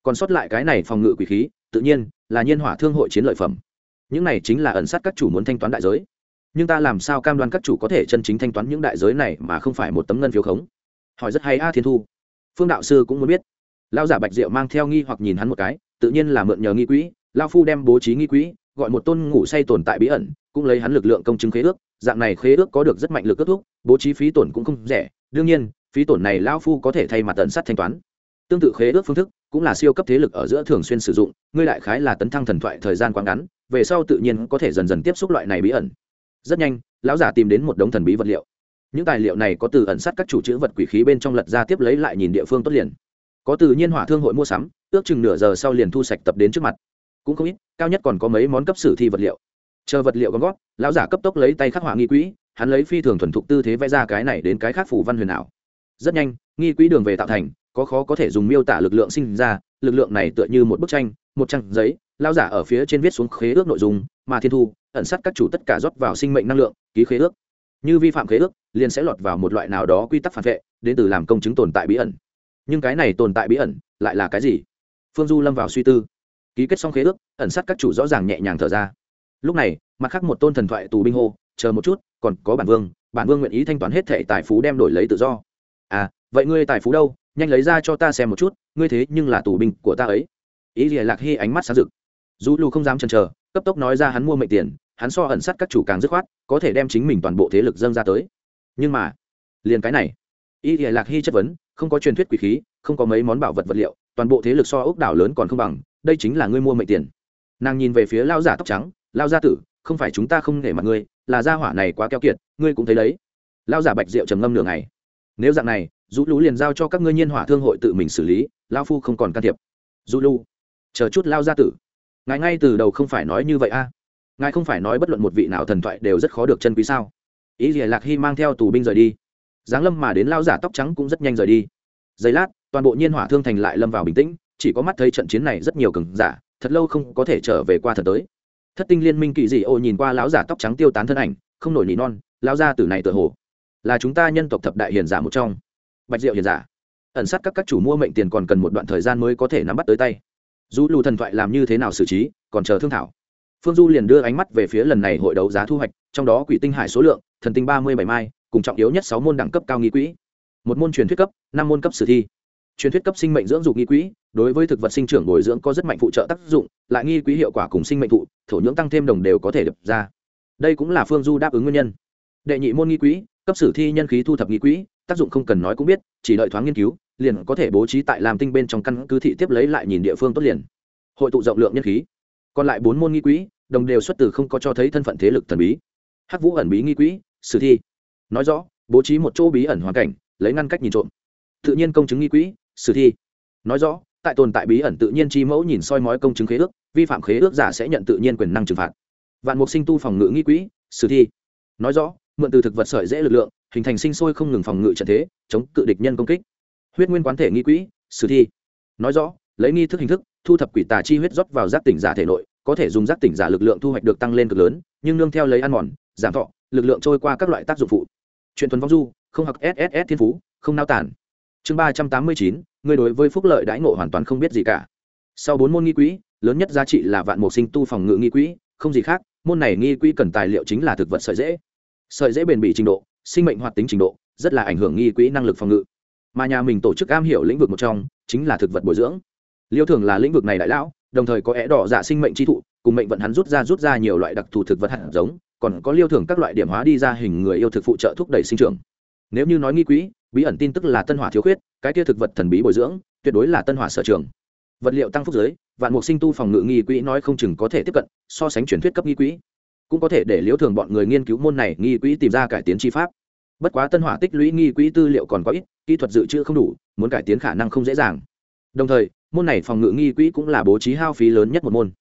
còn sót lại cái này phòng ngự quỷ khí, tự nhiên là nhiên hỏa thương hội chiến lợi phẩm. Những này chính là ẩn sát các chủ muốn thanh toán đại giới. Nhưng ta làm sao cam đoan các chủ có thể chân chính thanh toán những đại giới này mà không phải một tấm ngân phiếu khống? Hỏi rất hay a thiên thu. Phương đạo sư cũng muốn biết. Lao giả bạch diệu mang theo nghi hoặc nhìn hắn một cái, tự nhiên là mượn nhờ nghi quỹ lao phu đem bố trí nghi quỹ, gọi một tôn ngủ say tồn tại bí ẩn, cũng lấy hắn lực lượng công chứng khế ước, dạng này khế ước có được rất mạnh lực kết thúc, bố trí phí tổn cũng không rẻ, đương nhiên, phí tổn này lao phu có thể thay mặt tận sắt thanh toán. Tương tự khế ước phương thức cũng là siêu cấp thế lực ở giữa thường xuyên sử dụng, ngươi đại khái là tấn thăng thần thoại thời gian quá ngắn, về sau tự nhiên có thể dần dần tiếp xúc loại này bí ẩn. Rất nhanh, lão giả tìm đến một đống thần bí vật liệu. Những tài liệu này có từ ẩn sát các chủ chữ vật quỷ khí bên trong lật ra tiếp lấy lại nhìn địa phương tốt liền. Có từ nhiên hỏa thương hội mua sắm, ước chừng nửa giờ sau liền thu sạch tập đến trước mặt. Cũng không ít, cao nhất còn có mấy món cấp sử thi vật liệu. Chờ vật liệu gom gót lão giả cấp tốc lấy tay khắc họa nghi quỹ, hắn lấy phi thường thuần thục tư thế vẽ ra cái này đến cái khác phủ văn huyền ảo. Rất nhanh, nghi quỹ đường về tạo thành có khó có thể dùng miêu tả lực lượng sinh ra, lực lượng này tựa như một bức tranh, một trang giấy lao giả ở phía trên viết xuống khế ước nội dung, mà thiên thu, ẩn sát các chủ tất cả rót vào sinh mệnh năng lượng, ký khế ước. Như vi phạm khế ước, liền sẽ lọt vào một loại nào đó quy tắc phản vệ, đến từ làm công chứng tồn tại bí ẩn. Nhưng cái này tồn tại bí ẩn, lại là cái gì? Phương du lâm vào suy tư. Ký kết xong khế ước, ẩn sát các chủ rõ ràng nhẹ nhàng thở ra. Lúc này, mặt khác một tôn thần thoại tù binh hô, chờ một chút, còn có bản vương bản vương nguyện ý thanh toán hết thẻ tài phú đem đổi lấy tự do. À vậy ngươi tài phú đâu? Nhanh lấy ra cho ta xem một chút, ngươi thế nhưng là tù binh của ta ấy. Ý lìa lạc hy ánh mắt sáng rực. Dù lù không dám chần chờ, cấp tốc nói ra hắn mua mệnh tiền, hắn so ẩn sát các chủ càng dứt khoát, có thể đem chính mình toàn bộ thế lực dâng ra tới. Nhưng mà, liền cái này. Ý lìa lạc hy chất vấn, không có truyền thuyết quỷ khí, không có mấy món bảo vật vật liệu, toàn bộ thế lực so ốc đảo lớn còn không bằng, đây chính là ngươi mua mệnh tiền. Nàng nhìn về phía lao giả tóc trắng lao gia tử, không phải chúng ta không để mặt ngươi, là gia hỏa này quá keo kiệt, ngươi cũng thấy đấy. Lao giả bạch rượu trầm ngâm nửa ngày. Nếu dạng này dù lũ liền giao cho các ngươi nhiên hỏa thương hội tự mình xử lý lao phu không còn can thiệp. Dù Lũ, chờ chút lao gia tử. Ngài ngay từ đầu không phải nói như vậy a. Ngài không phải nói bất luận một vị nào thần thoại đều rất khó được chân quý sao? Ý gì lạc hy mang theo tù binh rời đi. Giáng lâm mà đến lao giả tóc trắng cũng rất nhanh rời đi. Giây lát toàn bộ nhiên hỏa thương thành lại lâm vào bình tĩnh chỉ có mắt thấy trận chiến này rất nhiều cường giả thật lâu không có thể trở về qua thật tới. Thất tinh liên minh kỳ dị ô nhìn qua lão giả tóc trắng tiêu tán thân ảnh không nổi nỉ non lao ra từ này tựa hồ là chúng ta nhân tộc thập đại hiền giả một trong bạch diệu hiền giả. Ẩn sát các các chủ mua mệnh tiền còn cần một đoạn thời gian mới có thể nắm bắt tới tay. Dù lù thần thoại làm như thế nào xử trí, còn chờ thương thảo. Phương du liền đưa ánh mắt về phía lần này hội đấu giá thu hoạch, trong đó quỷ tinh hải số lượng, thần tinh ba mươi bảy mai, cùng trọng yếu nhất sáu môn đẳng cấp cao nghi quỹ. Một môn truyền thuyết cấp, năm môn cấp sử thi. Truyền thuyết cấp sinh mệnh dưỡng dục nghi quỹ, đối với thực vật sinh trưởng bồi dưỡng có rất mạnh phụ trợ tác dụng, lại nghi quỹ hiệu quả cùng sinh mệnh thụ, thổ nhưỡng tăng thêm đồng đều có thể đập ra. Đây cũng là phương du đáp ứng nguyên nhân. Đệ nhị môn nghi quỹ, cấp sử thi nhân khí thu thập nghi quỹ tác dụng không cần nói cũng biết, chỉ đợi thoáng nghiên cứu, liền có thể bố trí tại làm tinh bên trong căn cứ thị tiếp lấy lại nhìn địa phương tốt liền. Hội tụ rộng lượng nhân khí. Còn lại bốn môn nghi quỹ, đồng đều xuất từ không có cho thấy thân phận thế lực thần bí. Hắc vũ ẩn bí nghi quỹ, sử thi. Nói rõ, bố trí một chỗ bí ẩn hoàn cảnh, lấy ngăn cách nhìn trộm. Tự nhiên công chứng nghi quỹ, sử thi. Nói rõ, tại tồn tại bí ẩn tự nhiên chi mẫu nhìn soi mói công chứng khế ước, vi phạm khế ước giả sẽ nhận tự nhiên quyền năng trừng phạt. Vạn mục sinh tu phòng ngự nghi quỹ, sử thi. Nói rõ, mượn từ thực vật sợi dễ lực lượng hình thành sinh sôi không ngừng phòng ngự trận thế, chống cự địch nhân công kích. Huyết nguyên quán thể nghi quỹ, sử thi. Nói rõ, lấy nghi thức hình thức, thu thập quỷ tà chi huyết rót vào giác tỉnh giả thể nội, có thể dùng giác tỉnh giả lực lượng thu hoạch được tăng lên cực lớn, nhưng nương theo lấy ăn mòn, giảm thọ, lực lượng trôi qua các loại tác dụng phụ. Chuyện tuần vong du, không học sss thiên phú, không nao tản. Chương ba trăm tám mươi chín người đối với phúc lợi đãi ngộ hoàn toàn không biết gì cả. Sau bốn môn nghi quỹ, lớn nhất giá trị là vạn mục sinh tu phòng ngự nghi quỹ, không gì khác, môn này nghi quỹ cần tài liệu chính là thực vật sợi dễ. Sợi dễ bền bỉ trình độ sinh mệnh hoạt tính trình độ, rất là ảnh hưởng nghi quỹ năng lực phòng ngự. Mà nhà mình tổ chức am hiểu lĩnh vực một trong, chính là thực vật bồi dưỡng. Liêu thường là lĩnh vực này đại lão, đồng thời có é đỏ dạ sinh mệnh chi thụ, cùng mệnh vận hắn rút ra rút ra nhiều loại đặc thù thực vật hạt giống, còn có liêu thường các loại điểm hóa đi ra hình người yêu thực phụ trợ thúc đẩy sinh trưởng. Nếu như nói nghi quỹ, bí ẩn tin tức là tân hỏa thiếu khuyết, cái kia thực vật thần bí bồi dưỡng, tuyệt đối là tân hỏa sở trường. Vật liệu tăng phúc giới, vạn mục sinh tu phòng ngự nghi quỹ nói không chừng có thể tiếp cận, so sánh truyền thuyết cấp nghi quỹ cũng có thể để liễu thường bọn người nghiên cứu môn này nghi quỹ tìm ra cải tiến chi pháp. Bất quá tân hỏa tích lũy nghi quỹ tư liệu còn có ít, kỹ thuật dự trữ không đủ, muốn cải tiến khả năng không dễ dàng. Đồng thời, môn này phòng ngự nghi quỹ cũng là bố trí hao phí lớn nhất một môn.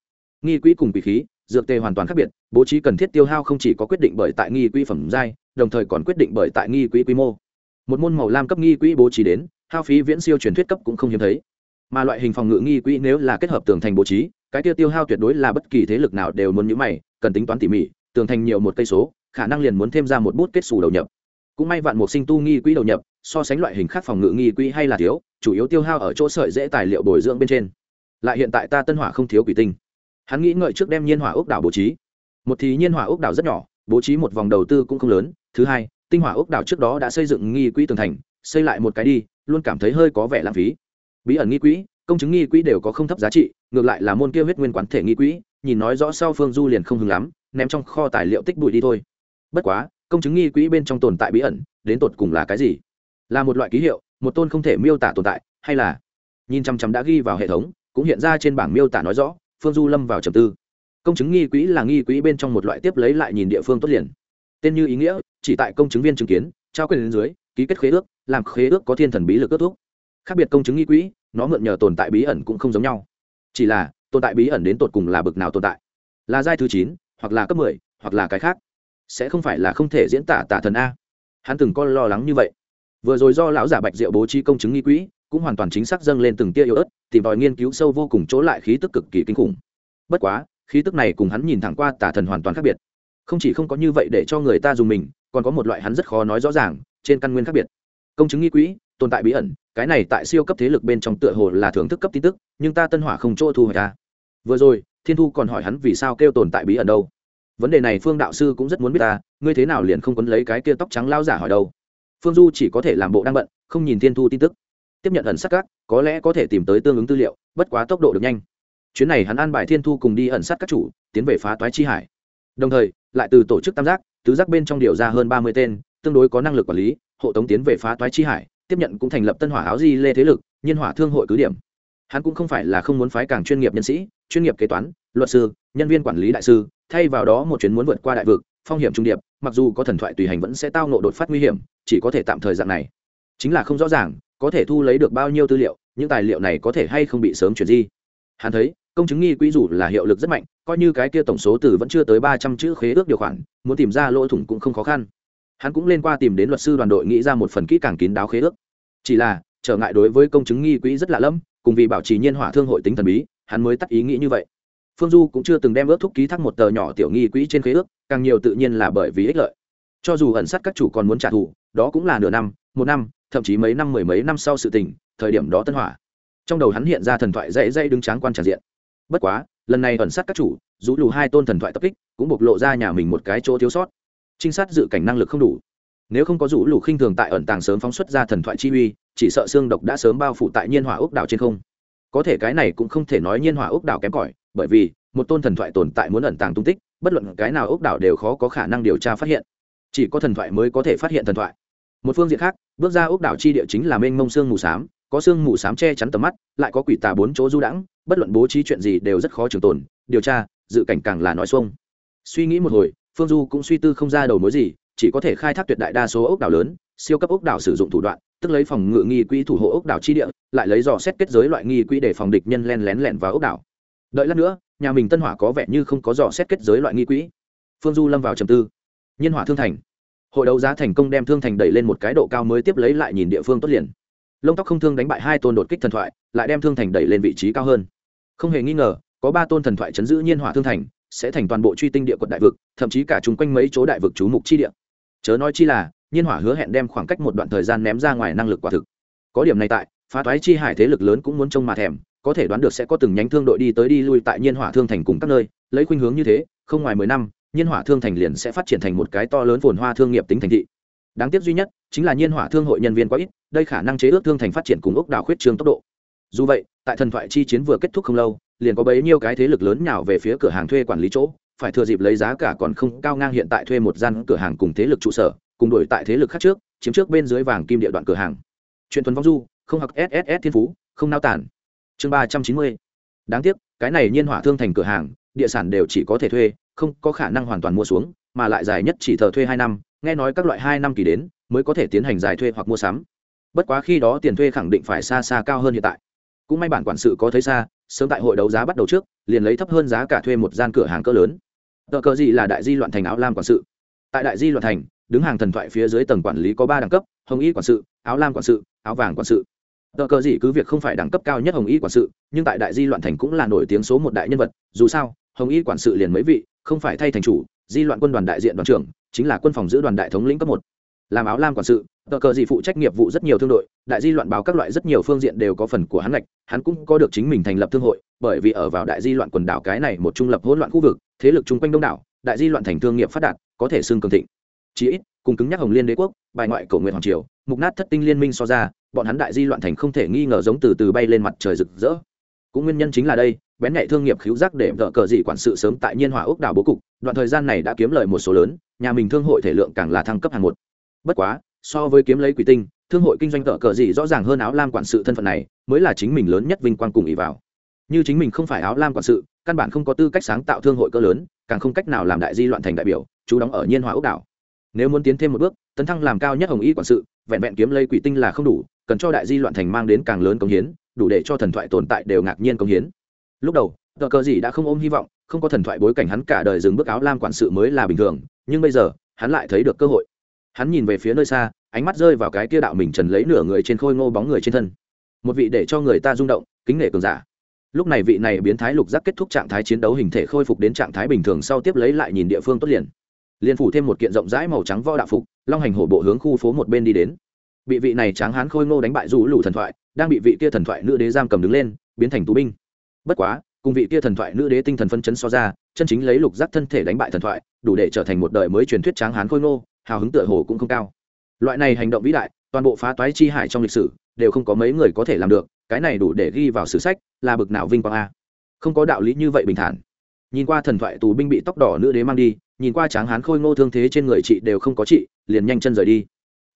Nghi quỹ cùng quỷ khí, dược tề hoàn toàn khác biệt, bố trí cần thiết tiêu hao không chỉ có quyết định bởi tại nghi quỹ phẩm giai, đồng thời còn quyết định bởi tại nghi quỹ quy mô. Một môn màu lam cấp nghi quỹ bố trí đến, hao phí viễn siêu truyền thuyết cấp cũng không hiếm thấy. Mà loại hình phòng ngự nghi quỹ nếu là kết hợp tường thành bố trí, cái tiêu tiêu hao tuyệt đối là bất kỳ thế lực nào đều muốn nhữ mày cần tính toán tỉ mỉ, tường thành nhiều một cây số, khả năng liền muốn thêm ra một bút kết xù đầu nhập. Cũng may vạn một sinh tu nghi quỹ đầu nhập, so sánh loại hình khác phòng ngự nghi quỹ hay là thiếu, chủ yếu tiêu hao ở chỗ sợi dễ tài liệu bồi dưỡng bên trên. Lại hiện tại ta tân hỏa không thiếu quỷ tinh. Hắn nghĩ ngợi trước đem nhiên hỏa ốc đảo bố trí. Một thì nhiên hỏa ốc đảo rất nhỏ, bố trí một vòng đầu tư cũng không lớn. Thứ hai, tinh hỏa ốc đảo trước đó đã xây dựng nghi quỹ tường thành, xây lại một cái đi, luôn cảm thấy hơi có vẻ lãng phí. Bí ẩn nghi quỹ, công chứng nghi quỹ đều có không thấp giá trị, ngược lại là môn kia huyết nguyên quán thể nghi quỹ nhìn nói rõ sau phương du liền không hứng lắm, ném trong kho tài liệu tích bụi đi thôi. Bất quá, công chứng nghi quỹ bên trong tồn tại bí ẩn, đến tột cùng là cái gì? Là một loại ký hiệu, một tôn không thể miêu tả tồn tại, hay là? Nhìn chăm chăm đã ghi vào hệ thống, cũng hiện ra trên bảng miêu tả nói rõ, phương du lâm vào trầm tư. Công chứng nghi quỹ là nghi quỹ bên trong một loại tiếp lấy lại nhìn địa phương tốt liền. Tên như ý nghĩa, chỉ tại công chứng viên chứng kiến, trao quyền đến dưới, ký kết khế ước, làm khế ước có thiên thần bí lực ước thuốc khác biệt công chứng nghi quỹ, nó mượn nhờ tồn tại bí ẩn cũng không giống nhau. Chỉ là tồn tại bí ẩn đến tột cùng là bực nào tồn tại? Là giai thứ chín, hoặc là cấp mười, hoặc là cái khác. Sẽ không phải là không thể diễn tả tả thần a. Hắn từng có lo lắng như vậy. Vừa rồi do lão giả bạch diệu bố trí công chứng nghi quỹ, cũng hoàn toàn chính xác dâng lên từng tia yếu ớt, tìm tòi nghiên cứu sâu vô cùng chỗ lại khí tức cực kỳ kinh khủng. Bất quá, khí tức này cùng hắn nhìn thẳng qua tả thần hoàn toàn khác biệt. Không chỉ không có như vậy để cho người ta dùng mình, còn có một loại hắn rất khó nói rõ ràng, trên căn nguyên khác biệt. Công chứng nghi quỹ, tồn tại bí ẩn, cái này tại siêu cấp thế lực bên trong tựa hồ là thưởng thức cấp tin tức, nhưng ta tân hỏa không chỗ thu hồi ta vừa rồi, thiên thu còn hỏi hắn vì sao kêu tồn tại bí ẩn đâu. Vấn đề này phương đạo sư cũng rất muốn biết ta, ngươi thế nào liền không quấn lấy cái kia tóc trắng lao giả hỏi đâu. Phương du chỉ có thể làm bộ đang bận, không nhìn thiên thu tin tức. Tiếp nhận ẩn sát các, có lẽ có thể tìm tới tương ứng tư liệu, bất quá tốc độ được nhanh. Chuyến này hắn an bài thiên thu cùng đi ẩn sát các chủ, tiến về phá toái chi hải. Đồng thời, lại từ tổ chức tam giác, tứ giác bên trong điều ra hơn ba mươi tên, tương đối có năng lực quản lý, hộ tống tiến về phá toái chi hải, tiếp nhận cũng thành lập tân hỏa áo di lê thế lực, nhiên hỏa thương hội cứ điểm. Hắn cũng không phải là không muốn phái càng chuyên nghiệp nhân sĩ chuyên nghiệp kế toán, luật sư, nhân viên quản lý đại sư, thay vào đó một chuyến muốn vượt qua đại vực, phong hiểm trung điệp, mặc dù có thần thoại tùy hành vẫn sẽ tao nộ đột phát nguy hiểm, chỉ có thể tạm thời dạng này. Chính là không rõ ràng, có thể thu lấy được bao nhiêu tư liệu, những tài liệu này có thể hay không bị sớm chuyển di. Hắn thấy, công chứng nghi quỹ dù là hiệu lực rất mạnh, coi như cái kia tổng số từ vẫn chưa tới ba trăm chữ khế ước điều khoản, muốn tìm ra lỗ thủng cũng không khó khăn. Hắn cũng lên qua tìm đến luật sư đoàn đội nghĩ ra một phần kỹ càng kín đáo khế ước. Chỉ là, trở ngại đối với công chứng nghi quỹ rất lạ lẫm, cùng vì bảo trì nhiên hỏa thương hội tính thần bí hắn mới tắt ý nghĩ như vậy. Phương du cũng chưa từng đem ước thúc ký thác một tờ nhỏ tiểu nghi quỹ trên khế ước, càng nhiều tự nhiên là bởi vì ích lợi. Cho dù ẩn sát các chủ còn muốn trả thù, đó cũng là nửa năm, một năm, thậm chí mấy năm, mười mấy năm sau sự tình, thời điểm đó tân hỏa. Trong đầu hắn hiện ra thần thoại dãy dãy đứng tráng quan tràn diện. Bất quá, lần này ẩn sát các chủ, rũ lù hai tôn thần thoại tập kích, cũng bộc lộ ra nhà mình một cái chỗ thiếu sót. Trinh sát dự cảnh năng lực không đủ. Nếu không có rũ lù khinh thường tại ẩn tàng sớm phóng xuất ra thần thoại chi uy, chỉ sợ xương độc đã sớm bao phủ tại nhiên hỏa ốc đảo trên không có thể cái này cũng không thể nói nhiên hòa ốc đảo kém cỏi, bởi vì, một tôn thần thoại tồn tại muốn ẩn tàng tung tích, bất luận cái nào ốc đảo đều khó có khả năng điều tra phát hiện. Chỉ có thần thoại mới có thể phát hiện thần thoại. Một phương diện khác, bước ra ốc đảo chi địa chính là mênh mông sương mù s á m có sương mù s á m che chắn tầm mắt, lại có quỷ tà bốn chỗ du đãng, bất luận bố trí chuyện gì đều rất khó trường tồn, điều tra, dự cảnh càng là nói xuông. Suy nghĩ một hồi, phương du cũng suy tư không ra đầu mối gì, chỉ có thể khai thác tuyệt đại đa số ốc đảo lớn siêu cấp ốc đảo sử dụng thủ đoạn, tức lấy phòng ngự nghi quỹ thủ hộ ốc đảo chi địa, lại lấy dò xét kết giới loại nghi quỹ để phòng địch nhân len lén lẹn vào ốc đảo. Đợi lát nữa, nhà mình tân hỏa có vẻ như không có dò xét kết giới loại nghi quỹ. Phương du lâm vào trầm tư. Nhân hỏa thương thành. Hội đấu giá thành công đem thương thành đẩy lên một cái độ cao mới tiếp lấy lại nhìn địa phương tốt liền. Lông tóc không thương đánh bại hai tôn đột kích thần thoại, lại đem thương thành đẩy lên vị trí cao hơn. Không hề nghi ngờ, có ba tôn thần thoại chấn giữ nhiên hỏa thương thành, sẽ thành toàn bộ truy tinh địa quận đại vực, thậm chí cả chung quanh mấy chỗ đại vực chú mục chi địa. Chớ nói chi là nhiên hỏa hứa hẹn đem khoảng cách một đoạn thời gian ném ra ngoài năng lực quả thực. Có điểm này tại, phá toái chi hải thế lực lớn cũng muốn trông mà thèm, có thể đoán được sẽ có từng nhánh thương đội đi tới đi lui tại nhiên hỏa thương thành cùng các nơi, lấy khuynh hướng như thế, không ngoài mười năm, nhiên hỏa thương thành liền sẽ phát triển thành một cái to lớn phồn hoa thương nghiệp tính thành thị. Đáng tiếc duy nhất, chính là nhiên hỏa thương hội nhân viên quá ít, đây khả năng chế ước thương thành phát triển cùng ốc đảo khuyết trương tốc độ. Dù vậy, tại thần thoại chi chiến vừa kết thúc không lâu, liền có bấy nhiêu cái thế lực lớn nhào về phía cửa hàng thuê quản lý chỗ, phải thừa dịp lấy giá cả còn không cao ngang hiện tại thuê một gian cửa hàng cùng thế lực trụ sở cùng đổi tại thế lực khác trước, chiếm trước bên dưới vàng kim địa đoạn cửa hàng. Chuyện thuần vong du, không học sss thiên phú, không nao tản. Chương ba trăm chín mươi. Đáng tiếc, cái này nhiên hỏa thương thành cửa hàng, địa sản đều chỉ có thể thuê, không có khả năng hoàn toàn mua xuống, mà lại dài nhất chỉ thờ thuê hai năm, nghe nói các loại hai năm kỳ đến, mới có thể tiến hành giải thuê hoặc mua sắm. Bất quá khi đó tiền thuê khẳng định phải xa xa cao hơn hiện tại. Cũng may bản quản sự có thấy xa, sớm tại hội đấu giá bắt đầu trước, liền lấy thấp hơn giá cả thuê một gian cửa hàng cỡ lớn. Tờ cờ gì là đại di loạn thành áo lam quản sự. Tại đại di loạn thành đứng hàng thần thoại phía dưới tầng quản lý có ba đẳng cấp, hồng y quản sự, áo lam quản sự, áo vàng quản sự. Tờ cờ gì cứ việc không phải đẳng cấp cao nhất hồng y quản sự, nhưng tại đại di loạn thành cũng là nổi tiếng số một đại nhân vật, dù sao, hồng y quản sự liền mấy vị, không phải thay thành chủ, di loạn quân đoàn đại diện đoàn trưởng, chính là quân phòng giữ đoàn đại thống lĩnh cấp một. Làm áo lam quản sự, tờ cờ gì phụ trách nghiệp vụ rất nhiều thương đội, đại di loạn báo các loại rất nhiều phương diện đều có phần của hắn lệch hắn cũng có được chính mình thành lập thương hội, bởi vì ở vào đại di loạn quần đảo cái này một trung lập hỗn loạn khu vực, thế lực chung quanh đông đảo, đại di loạn thành thương nghiệp phát đạt, có thể xưng cường thịnh chí ít, cùng cứng nhắc hồng liên đế quốc, bài ngoại Cổ nguyện hoàng triều, mục nát thất tinh liên minh so ra, bọn hắn đại di loạn thành không thể nghi ngờ giống từ từ bay lên mặt trời rực rỡ. Cũng nguyên nhân chính là đây, bén nhạy thương nghiệp khiếu giác để vợ cờ dị quản sự sớm tại nhiên hỏa ốc đảo bố cục, đoạn thời gian này đã kiếm lời một số lớn, nhà mình thương hội thể lượng càng là thăng cấp hàng một. Bất quá, so với kiếm lấy quỷ tinh, thương hội kinh doanh vợ cờ dị rõ ràng hơn áo lam quản sự thân phận này, mới là chính mình lớn nhất vinh quang cùng ý vào. Như chính mình không phải áo lam quản sự, căn bản không có tư cách sáng tạo thương hội cỡ lớn, càng không cách nào làm đại di loạn thành đại biểu, chú đóng ở nhiên hòa ốc đảo nếu muốn tiến thêm một bước, tấn thăng làm cao nhất hồng y quản sự, vẹn vẹn kiếm lây quỷ tinh là không đủ, cần cho đại di loạn thành mang đến càng lớn công hiến, đủ để cho thần thoại tồn tại đều ngạc nhiên công hiến. Lúc đầu, tờ cờ gì đã không ôm hy vọng, không có thần thoại bối cảnh hắn cả đời dừng bước áo lam quản sự mới là bình thường, nhưng bây giờ, hắn lại thấy được cơ hội. Hắn nhìn về phía nơi xa, ánh mắt rơi vào cái kia đạo mình trần lấy nửa người trên khôi ngô bóng người trên thân. Một vị để cho người ta rung động, kính nể cường giả. Lúc này vị này biến thái lục giác kết thúc trạng thái chiến đấu hình thể khôi phục đến trạng thái bình thường sau tiếp lấy lại nhìn địa phương tốt liền liền phủ thêm một kiện rộng rãi màu trắng võ đạo phục, long hành hổ bộ hướng khu phố một bên đi đến. Bị vị này tráng hán khôi ngô đánh bại rủ lù thần thoại, đang bị vị kia thần thoại nữ đế giam cầm đứng lên, biến thành tù binh. Bất quá, cùng vị kia thần thoại nữ đế tinh thần phân chấn so ra, chân chính lấy lục giác thân thể đánh bại thần thoại, đủ để trở thành một đời mới truyền thuyết tráng hán khôi ngô, hào hứng tựa hồ cũng không cao. Loại này hành động vĩ đại, toàn bộ phá toái chi hải trong lịch sử, đều không có mấy người có thể làm được, cái này đủ để ghi vào sử sách, là bực nào vinh quang a. Không có đạo lý như vậy bình thản. Nhìn qua thần thoại tù binh bị tóc đỏ nữ đế mang đi nhìn qua tráng hán khôi ngô thương thế trên người chị đều không có chị, liền nhanh chân rời đi.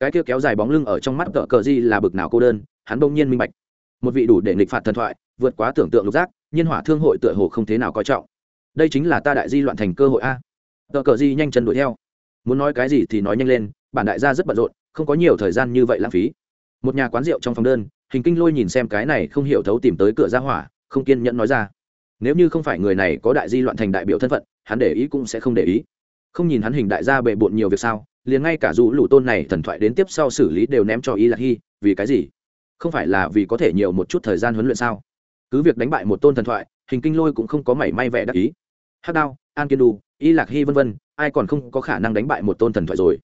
Cái kia kéo dài bóng lưng ở trong mắt cỡ cờ di là bực nào cô đơn, hắn bỗng nhiên minh bạch. Một vị đủ để nghịch phạt thần thoại, vượt quá tưởng tượng lục giác nhiên hỏa thương hội tựa hồ không thế nào coi trọng. Đây chính là ta đại di loạn thành cơ hội a. Cỡ cờ di nhanh chân đuổi theo. Muốn nói cái gì thì nói nhanh lên, bản đại gia rất bận rộn, không có nhiều thời gian như vậy lãng phí. Một nhà quán rượu trong phòng đơn, hình kinh lôi nhìn xem cái này không hiểu thấu tìm tới cửa ra hỏa, không kiên nhẫn nói ra. Nếu như không phải người này có đại di loạn thành đại biểu thân phận hắn để ý cũng sẽ không để ý. Không nhìn hắn hình đại gia bệ bộn nhiều việc sao, liền ngay cả dù lũ tôn này thần thoại đến tiếp sau xử lý đều ném cho y lạc hy, vì cái gì? Không phải là vì có thể nhiều một chút thời gian huấn luyện sao? Cứ việc đánh bại một tôn thần thoại, hình kinh lôi cũng không có mảy may vẻ đắc ý. Hắc đao, an kiên đu y lạc hy vân vân, ai còn không có khả năng đánh bại một tôn thần thoại rồi?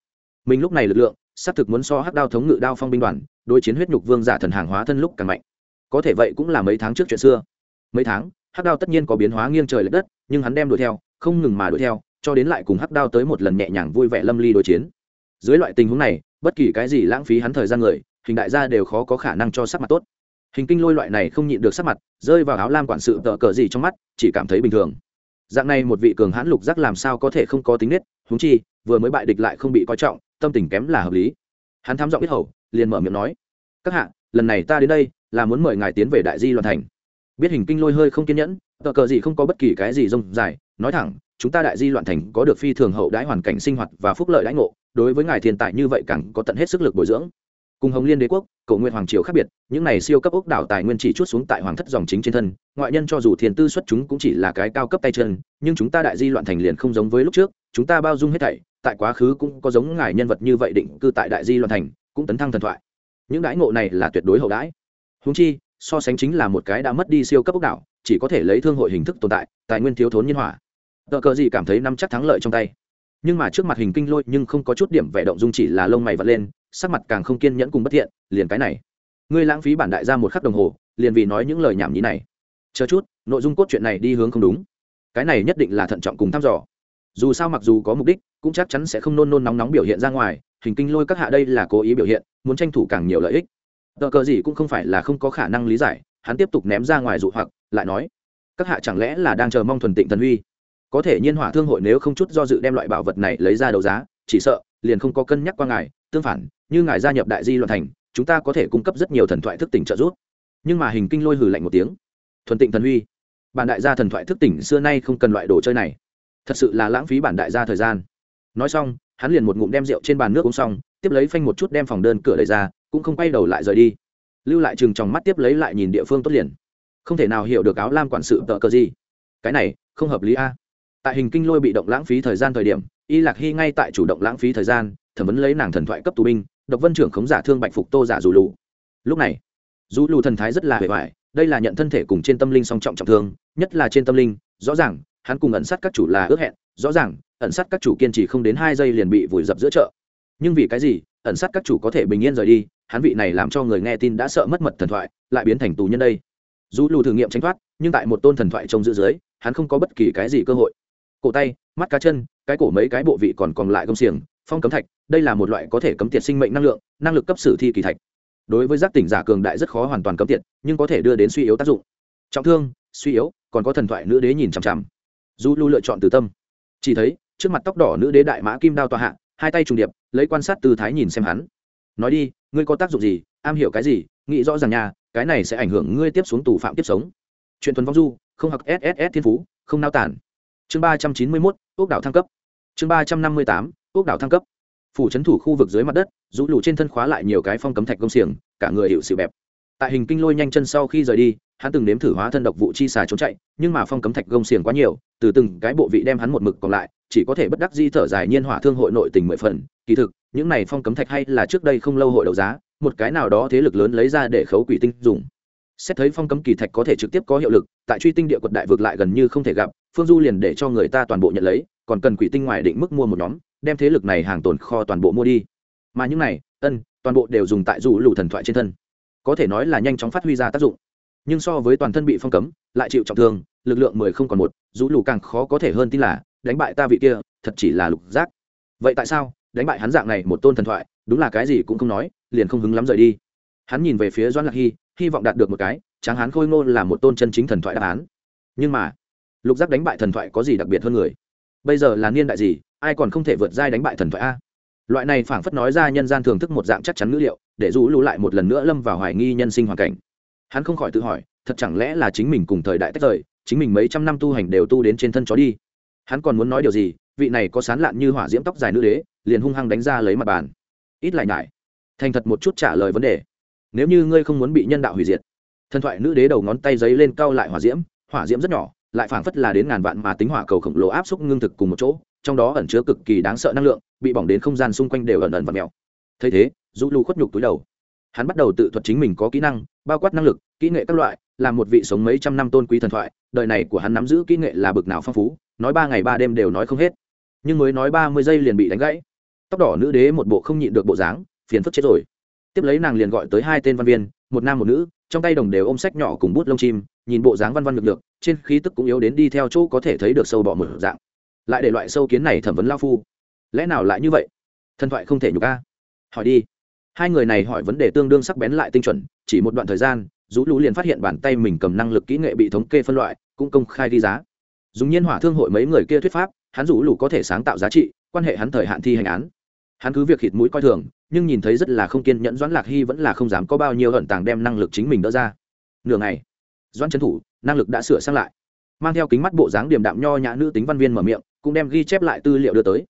Mình lúc này lực lượng, xác thực muốn so hắc đao thống ngự đao phong binh đoàn, đối chiến huyết nhục vương giả thần hàng hóa thân lúc càng mạnh. Có thể vậy cũng là mấy tháng trước chuyện xưa. Mấy tháng, hắc đao tất nhiên có biến hóa nghiêng trời l ệ đất, nhưng hắn đem đuổi theo không ngừng mà đuổi theo, cho đến lại cùng hắc đao tới một lần nhẹ nhàng vui vẻ lâm ly đối chiến. Dưới loại tình huống này, bất kỳ cái gì lãng phí hắn thời gian người, hình đại gia đều khó có khả năng cho sắc mặt tốt. Hình kinh lôi loại này không nhịn được sắc mặt, rơi vào áo lam quản sự tợ cờ gì trong mắt, chỉ cảm thấy bình thường. Dạng này một vị cường hãn lục giác làm sao có thể không có tính nết húng chi, vừa mới bại địch lại không bị coi trọng, tâm tình kém là hợp lý. Hắn thám giọng biết hầu, liền mở miệng nói, các hạ, lần này ta đến đây, là muốn mời ngài tiến về đại di loạn thành. Biết hình kinh lôi hơi không kiên nhẫn tờ cờ gì không có bất kỳ cái gì rông dài nói thẳng, chúng ta đại di loạn thành có được phi thường hậu đãi hoàn cảnh sinh hoạt và phúc lợi đãi ngộ, đối với ngài thiên tài như vậy càng có tận hết sức lực bồi dưỡng. Cùng hồng liên đế quốc, cầu nguyện hoàng triều khác biệt, những này siêu cấp ốc đảo tài nguyên chỉ chút xuống tại hoàng thất dòng chính trên thân, ngoại nhân cho dù thiền tư xuất chúng cũng chỉ là cái cao cấp tay chân, nhưng chúng ta đại di loạn thành liền không giống với lúc trước, chúng ta bao dung hết thảy, tại quá khứ cũng có giống ngài nhân vật như vậy định cư tại đại di loạn thành, cũng tấn thăng thần thoại. Những đãi ngộ này là tuyệt đối hậu đãi. Húng chi, so sánh chính là một cái đã mất đi siêu cấp ốc đảo, chỉ có thể lấy thương hội hình thức tồn tại, tài nguyên thiếu thốn nhân hòa tờ cờ gì cảm thấy nắm chắc thắng lợi trong tay. Nhưng mà trước mặt hình kinh lôi nhưng không có chút điểm vẻ động dung chỉ là lông mày vật lên, sắc mặt càng không kiên nhẫn cùng bất thiện, liền cái này. Ngươi lãng phí bản đại ra một khắc đồng hồ, liền vì nói những lời nhảm nhí này. Chờ chút, nội dung cốt truyện này đi hướng không đúng. Cái này nhất định là thận trọng cùng thăm dò. Dù sao mặc dù có mục đích, cũng chắc chắn sẽ không nôn nôn nóng nóng biểu hiện ra ngoài, hình kinh lôi các hạ đây là cố ý biểu hiện, muốn tranh thủ càng nhiều lợi ích. Tờ cờ gì cũng không phải là không có khả năng lý giải, hắn tiếp tục ném ra ngoài dụ hoặc, lại nói, các hạ chẳng lẽ là đang chờ mong thuần tịnh thần huy có thể nhiên hỏa thương hội nếu không chút do dự đem loại bảo vật này lấy ra đấu giá, chỉ sợ, liền không có cân nhắc qua ngài. Tương phản, như ngài gia nhập đại di loạn thành, chúng ta có thể cung cấp rất nhiều thần thoại thức tỉnh trợ giúp. Nhưng mà hình kinh lôi hử lạnh một tiếng. Thuần tịnh thần huy. Bản đại gia thần thoại thức tỉnh xưa nay không cần loại đồ chơi này. Thật sự là lãng phí bản đại gia thời gian. Nói xong, hắn liền một ngụm đem rượu trên bàn nước uống xong, tiếp lấy phanh một chút đem phòng đơn cửa đẩy ra, cũng không quay đầu lại rời đi. Lưu lại chừng trong mắt tiếp lấy lại nhìn địa phương tốt liền. Không thể nào hiểu được áo lam quản sự tợ cờ gì. Cái này, không hợp lý a tại hình kinh lôi bị động lãng phí thời gian thời điểm, y lạc hy ngay tại chủ động lãng phí thời gian, thẩm vấn lấy nàng thần thoại cấp tù binh, độc vân trưởng khống giả thương bạch phục tô giả dù lù. Lúc này, dù lù thần thái rất là hề hoài, đây là nhận thân thể cùng trên tâm linh song trọng trọng thương, nhất là trên tâm linh, rõ ràng, hắn cùng ẩn sát các chủ là ước hẹn, rõ ràng, ẩn sát các chủ kiên trì không đến hai giây liền bị vùi dập giữa chợ. Nhưng vì cái gì, ẩn sát các chủ có thể bình yên rời đi, hắn vị này làm cho người nghe tin đã sợ mất mật thần thoại, lại biến thành tù nhân đây. Dù lù thử nghiệm tránh thoát, nhưng tại một tôn thần thoại trông giữ dưới, hắn không có bất kỳ cái gì cơ hội cổ tay, mắt cá chân, cái cổ mấy cái bộ vị còn còn lại công xiềng, phong cấm thạch, đây là một loại có thể cấm tiệt sinh mệnh năng lượng, năng lực cấp sử thi kỳ thạch. Đối với giác tỉnh giả cường đại rất khó hoàn toàn cấm tiệt, nhưng có thể đưa đến suy yếu tác dụng. Trọng thương, suy yếu, còn có thần thoại nữ đế nhìn chằm chằm. Du lưu lựa chọn từ tâm. Chỉ thấy, trước mặt tóc đỏ nữ đế đại mã kim đao tòa hạ, hai tay trùng điệp, lấy quan sát tư thái nhìn xem hắn. Nói đi, ngươi có tác dụng gì? Am hiểu cái gì? Nghĩ rõ ràng nhà cái này sẽ ảnh hưởng ngươi tiếp xuống tù phạm tiếp sống. Chuyện thuần vong du, không học sss thiên phú, không nao tản chương ba trăm chín mươi mốt, ốc đảo thăng cấp. Chương ba trăm năm mươi tám, ốc đảo thăng cấp. Phủ trấn thủ khu vực dưới mặt đất, rũ lụ trên thân khóa lại nhiều cái phong cấm thạch công xiềng, cả người hiệu sự bẹp. Tại hình kinh lôi nhanh chân sau khi rời đi, hắn từng nếm thử hóa thân độc vụ chi xà trốn chạy, nhưng mà phong cấm thạch gông xiềng quá nhiều, từ từng cái bộ vị đem hắn một mực còn lại, chỉ có thể bất đắc di thở dài nhiên hỏa thương hội nội tình mười phần. Kỳ thực, những này phong cấm thạch hay là trước đây không lâu hội đấu giá, một cái nào đó thế lực lớn lấy ra để khấu quỷ tinh dùng xét thấy phong cấm kỳ thạch có thể trực tiếp có hiệu lực, tại truy tinh địa quật đại vực lại gần như không thể gặp, phương du liền để cho người ta toàn bộ nhận lấy, còn cần quỷ tinh ngoài định mức mua một nhóm, đem thế lực này hàng tồn kho toàn bộ mua đi. Mà những này, ân, toàn bộ đều dùng tại dù lù thần thoại trên thân. Có thể nói là nhanh chóng phát huy ra tác dụng. Nhưng so với toàn thân bị phong cấm, lại chịu trọng thương, lực lượng mười không còn một, dù lù càng khó có thể hơn tin là, đánh bại ta vị kia, thật chỉ là lục giác. Vậy tại sao, đánh bại hắn dạng này một tôn thần thoại, đúng là cái gì cũng không nói, liền không hứng lắm rời đi. Hắn nhìn về phía doan lạc hy hy vọng đạt được một cái, tráng hán khôi ngô là một tôn chân chính thần thoại đáp án. Nhưng mà, lục giác đánh bại thần thoại có gì đặc biệt hơn người? Bây giờ là niên đại gì, ai còn không thể vượt giai đánh bại thần thoại a? Loại này phảng phất nói ra nhân gian thưởng thức một dạng chắc chắn ngữ liệu, để rũ lũ lại một lần nữa lâm vào hoài nghi nhân sinh hoàn cảnh. Hắn không khỏi tự hỏi, thật chẳng lẽ là chính mình cùng thời đại tách rời, chính mình mấy trăm năm tu hành đều tu đến trên thân chó đi? Hắn còn muốn nói điều gì, vị này có sán lạn như hỏa diễm tóc dài nữ đế, liền hung hăng đánh ra lấy mặt bàn. Ít lại nhải, thành thật một chút trả lời vấn đề nếu như ngươi không muốn bị nhân đạo hủy diệt, thần thoại nữ đế đầu ngón tay giấy lên cao lại hỏa diễm hỏa diễm rất nhỏ, lại phảng phất là đến ngàn vạn mà tính hỏa cầu khổng lồ áp xúc ngưng thực cùng một chỗ, trong đó ẩn chứa cực kỳ đáng sợ năng lượng, bị bỏng đến không gian xung quanh đều ẩn ẩn và mèo. Thấy thế du lu khuất nhục túi đầu. Hắn bắt đầu tự thuật chính mình có kỹ năng, bao quát năng lực, kỹ nghệ các loại là một vị sống mấy trăm năm tôn quý thần thoại, đời này của hắn nắm giữ kỹ nghệ là bực nào phong phú, nói ba ngày ba đêm đều nói không hết. Nhưng mới nói ba mươi giây liền bị đánh gãy. Tóc đỏ nữ đế một bộ không nhịn được bộ dáng, phiền phức chết rồi tiếp lấy nàng liền gọi tới hai tên văn viên, một nam một nữ, trong tay đồng đều ôm sách nhỏ cùng bút lông chim, nhìn bộ dáng văn văn lực lượng trên khí tức cũng yếu đến đi theo chỗ có thể thấy được sâu bọ mở dạng. Lại để loại sâu kiến này thẩm vấn lao phu. Lẽ nào lại như vậy? Thần thoại không thể nhục a. Hỏi đi. Hai người này hỏi vấn đề tương đương sắc bén lại tinh chuẩn, chỉ một đoạn thời gian rú lú liền phát hiện bàn tay mình cầm năng lực kỹ nghệ bị thống kê phân loại, cũng công khai đi giá. Dùng nhiên hỏa thương hội mấy người kia thuyết pháp, hắn rũ lũ có thể sáng tạo giá trị, quan hệ hắn thời hạn thi hành án hắn cứ việc khịt mũi coi thường, nhưng nhìn thấy rất là không kiên nhẫn doãn lạc hy vẫn là không dám có bao nhiêu hận tàng đem năng lực chính mình đỡ ra. Nửa ngày, doãn trấn thủ, năng lực đã sửa sang lại. Mang theo kính mắt bộ dáng điềm đạm nho nhã nữ tính văn viên mở miệng, cũng đem ghi chép lại tư liệu đưa tới.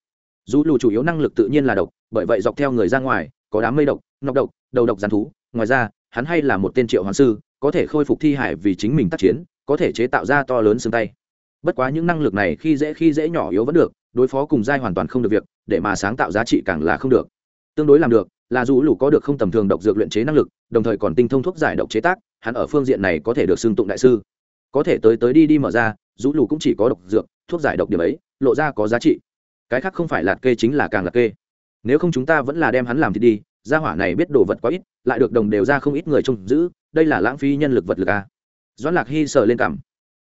Dù lù chủ yếu năng lực tự nhiên là độc, bởi vậy dọc theo người ra ngoài, có đám mây độc, nọc độc, đầu độc gián thú. Ngoài ra, hắn hay là một tên triệu hoàng sư, có thể khôi phục thi hải vì chính mình tác chiến, có thể chế tạo ra to lớn xương tay. Bất quá những năng lực này khi dễ khi dễ nhỏ yếu vẫn được đối phó cùng giai hoàn toàn không được việc, để mà sáng tạo giá trị càng là không được. Tương đối làm được, là dù lũ có được không tầm thường độc dược luyện chế năng lực, đồng thời còn tinh thông thuốc giải độc chế tác, hắn ở phương diện này có thể được xưng tụng đại sư. Có thể tới tới đi đi mở ra, dù lũ cũng chỉ có độc dược, thuốc giải độc điểm ấy, lộ ra có giá trị. Cái khác không phải là kê chính là càng là kê. Nếu không chúng ta vẫn là đem hắn làm thì đi, gia hỏa này biết đồ vật quá ít, lại được đồng đều ra không ít người trông giữ, đây là lãng phí nhân lực vật lực à. doãn lạc hy sờ lên cảm